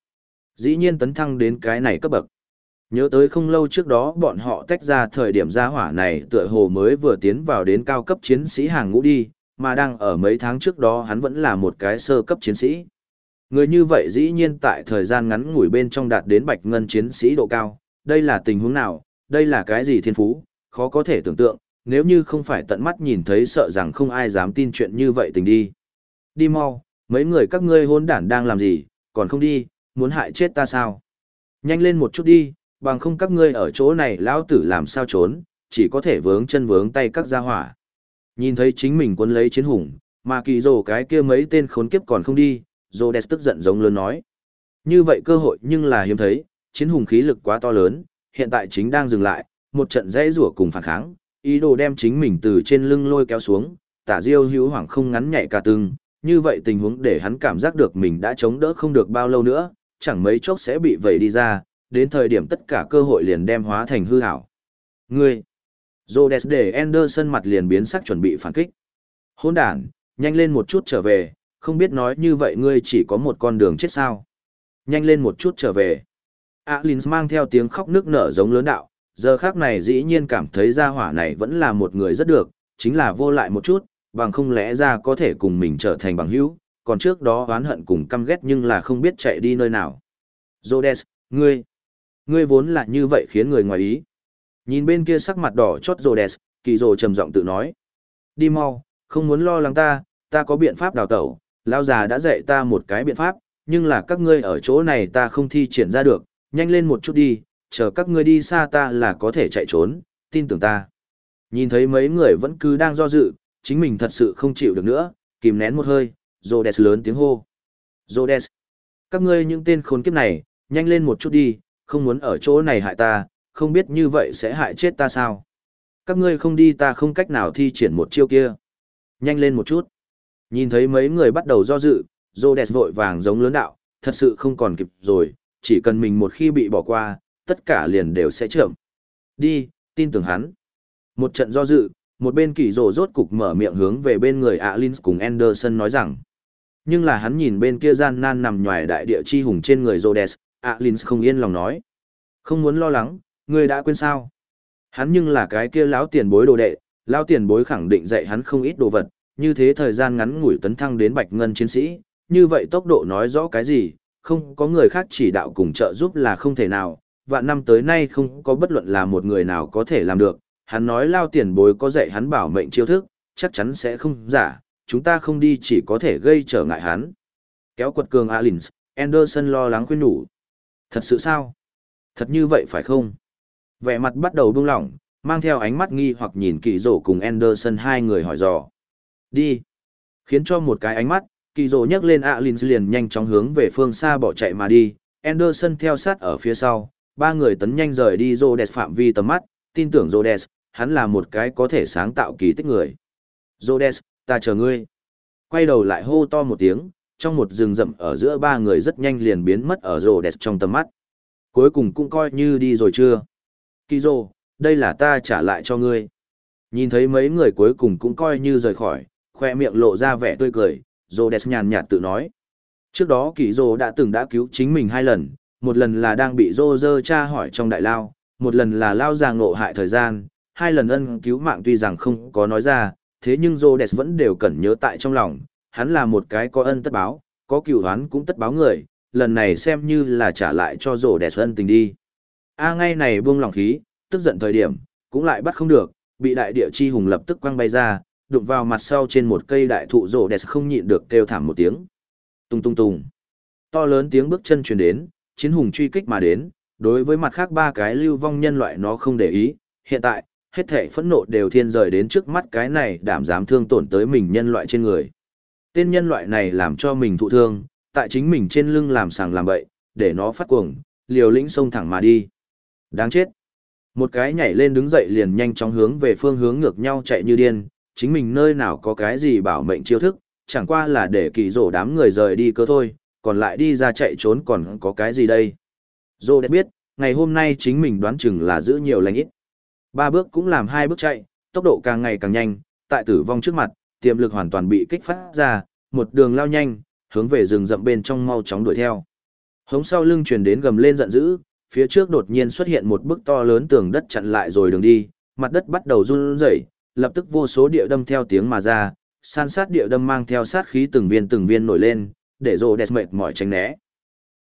Dĩ nhiên tấn thăng đến cái này cấp bậc. Nhớ tới không lâu trước đó bọn họ tách ra thời điểm gia hỏa này tựa hồ mới vừa tiến vào đến cao cấp chiến sĩ hàng ngũ đi, mà đang ở mấy tháng trước đó hắn vẫn là một cái sơ cấp chiến sĩ. Người như vậy dĩ nhiên tại thời gian ngắn ngủi bên trong đạt đến bạch ngân chiến sĩ độ cao, đây là tình huống nào, đây là cái gì thiên phú, khó có thể tưởng tượng, nếu như không phải tận mắt nhìn thấy sợ rằng không ai dám tin chuyện như vậy tình đi. Đi mau, mấy người các ngươi hôn đản đang làm gì, còn không đi, muốn hại chết ta sao? Nhanh lên một chút đi, bằng không các ngươi ở chỗ này lão tử làm sao trốn, chỉ có thể vướng chân vướng tay các gia hỏa. Nhìn thấy chính mình quân lấy chiến hùng, mà kỳ rồ cái kia mấy tên khốn kiếp còn không đi, rồ đẹp tức giận giống lớn nói. Như vậy cơ hội nhưng là hiếm thấy, chiến hùng khí lực quá to lớn, hiện tại chính đang dừng lại, một trận dãy rủa cùng phản kháng, ý đồ đem chính mình từ trên lưng lôi kéo xuống, tả diêu hữu hoảng không ngắn nhảy cả từng, như vậy tình huống để hắn cảm giác được mình đã chống đỡ không được bao lâu nữa, chẳng mấy chốc sẽ bị vẩy đi ra, đến thời điểm tất cả cơ hội liền đem hóa thành hư hảo. Ngươi! Rhodes để Anderson mặt liền biến sắc chuẩn bị phản kích. Hôn đàn, nhanh lên một chút trở về, không biết nói như vậy ngươi chỉ có một con đường chết sao. Nhanh lên một chút trở về. Alins mang theo tiếng khóc nước nở giống lớn đạo, giờ khác này dĩ nhiên cảm thấy gia hỏa này vẫn là một người rất được, chính là vô lại một chút, bằng không lẽ ra có thể cùng mình trở thành bằng hữu, còn trước đó oán hận cùng căm ghét nhưng là không biết chạy đi nơi nào. Rhodes, ngươi! Ngươi vốn là như vậy khiến người ngoài ý. Nhìn bên kia sắc mặt đỏ chót Rhodes, kỳ rồ trầm giọng tự nói. Đi mau, không muốn lo lắng ta, ta có biện pháp đào tẩu, lão già đã dạy ta một cái biện pháp, nhưng là các ngươi ở chỗ này ta không thi triển ra được, nhanh lên một chút đi, chờ các ngươi đi xa ta là có thể chạy trốn, tin tưởng ta. Nhìn thấy mấy người vẫn cứ đang do dự, chính mình thật sự không chịu được nữa, kìm nén một hơi, Rhodes lớn tiếng hô. Rhodes, các ngươi những tên khốn kiếp này, nhanh lên một chút đi, không muốn ở chỗ này hại ta, không biết như vậy sẽ hại chết ta sao. Các ngươi không đi ta không cách nào thi triển một chiêu kia. Nhanh lên một chút. Nhìn thấy mấy người bắt đầu do dự, Rhodes vội vàng giống lớn đạo, thật sự không còn kịp rồi, chỉ cần mình một khi bị bỏ qua, tất cả liền đều sẽ chậm. Đi, tin tưởng hắn. Một trận do dự, một bên kỳ rồ rốt cục mở miệng hướng về bên người Alins cùng Anderson nói rằng. Nhưng là hắn nhìn bên kia gian nan nằm nhòi đại địa chi hùng trên người Rhodes, Alins không yên lòng nói. Không muốn lo lắng, người đã quên sao. Hắn nhưng là cái kia lão tiền bối đồ đệ, lão tiền bối khẳng định dạy hắn không ít đồ vật, như thế thời gian ngắn ngủi tấn thăng đến bạch ngân chiến sĩ, như vậy tốc độ nói rõ cái gì, không có người khác chỉ đạo cùng trợ giúp là không thể nào, vạn năm tới nay không có bất luận là một người nào có thể làm được, hắn nói lao tiền bối có dạy hắn bảo mệnh chiêu thức, chắc chắn sẽ không giả, chúng ta không đi chỉ có thể gây trở ngại hắn. Kéo quật cường Alins, Anderson lo lắng khuyên nhủ. Thật sự sao? Thật như vậy phải không? Vẻ mặt bắt đầu buông lỏng, mang theo ánh mắt nghi hoặc nhìn kỳ rổ cùng Anderson hai người hỏi dò. Đi. Khiến cho một cái ánh mắt, kỳ rổ nhấc lên Alins liền nhanh chóng hướng về phương xa bỏ chạy mà đi, Anderson theo sát ở phía sau, ba người tấn nhanh rời đi Rhodes phạm vi tầm mắt, tin tưởng Rhodes, hắn là một cái có thể sáng tạo kỳ tích người. Rhodes, ta chờ ngươi. Quay đầu lại hô to một tiếng, trong một rừng rậm ở giữa ba người rất nhanh liền biến mất ở Rhodes trong tầm mắt. Cuối cùng cũng coi như đi rồi chưa. Kizo, đây là ta trả lại cho ngươi. Nhìn thấy mấy người cuối cùng cũng coi như rời khỏi, khoe miệng lộ ra vẻ tươi cười, Rhodes nhàn nhạt tự nói. Trước đó Kizo đã từng đã cứu chính mình hai lần, một lần là đang bị Rô Dơ tra hỏi trong đại lao, một lần là lao già ngộ hại thời gian, hai lần ân cứu mạng tuy rằng không có nói ra, thế nhưng Rhodes vẫn đều cần nhớ tại trong lòng, hắn là một cái có ân tất báo, có cựu hoán cũng tất báo người, lần này xem như là trả lại cho Rhodes ân tình đi. A ngay này buông lòng khí, tức giận thời điểm, cũng lại bắt không được, bị đại địa chi hùng lập tức quăng bay ra, đụng vào mặt sau trên một cây đại thụ Rhodes không nhịn được kêu thảm một tiếng. Tung tung tung. To lớn tiếng bước chân truyền đến, chiến hùng truy kích mà đến, đối với mặt khác ba cái lưu vong nhân loại nó không để ý, hiện tại, hết thể phẫn nộ đều thiên rời đến trước mắt cái này đảm dám thương tổn tới mình nhân loại trên người. Tên nhân loại này làm cho mình thụ thương, tại chính mình trên lưng làm sàng làm bậy, để nó phát cuồng, liều lĩnh xông thẳng mà đi. Đáng chết. Một cái nhảy lên đứng dậy liền nhanh chóng hướng về phương hướng ngược nhau chạy như điên, chính mình nơi nào có cái gì bảo mệnh chiêu thức, chẳng qua là để kỳ rổ đám người rời đi cơ thôi, còn lại đi ra chạy trốn còn có cái gì đây. Rô đẹp biết, ngày hôm nay chính mình đoán chừng là giữ nhiều lành ít. Ba bước cũng làm hai bước chạy, tốc độ càng ngày càng nhanh, tại tử vong trước mặt, tiềm lực hoàn toàn bị kích phát ra, một đường lao nhanh, hướng về rừng rậm bên trong mau chóng đuổi theo. Hống sau lưng truyền đến gầm lên giận dữ, phía trước đột nhiên xuất hiện một bức to lớn tường đất chặn lại rồi đường đi, mặt đất bắt đầu run rẩy, lập tức vô số địa đâm theo tiếng mà ra, san sát địa đâm mang theo sát khí từng viên từng viên nổi lên, để rồ đẹp mệt mỏi tránh né.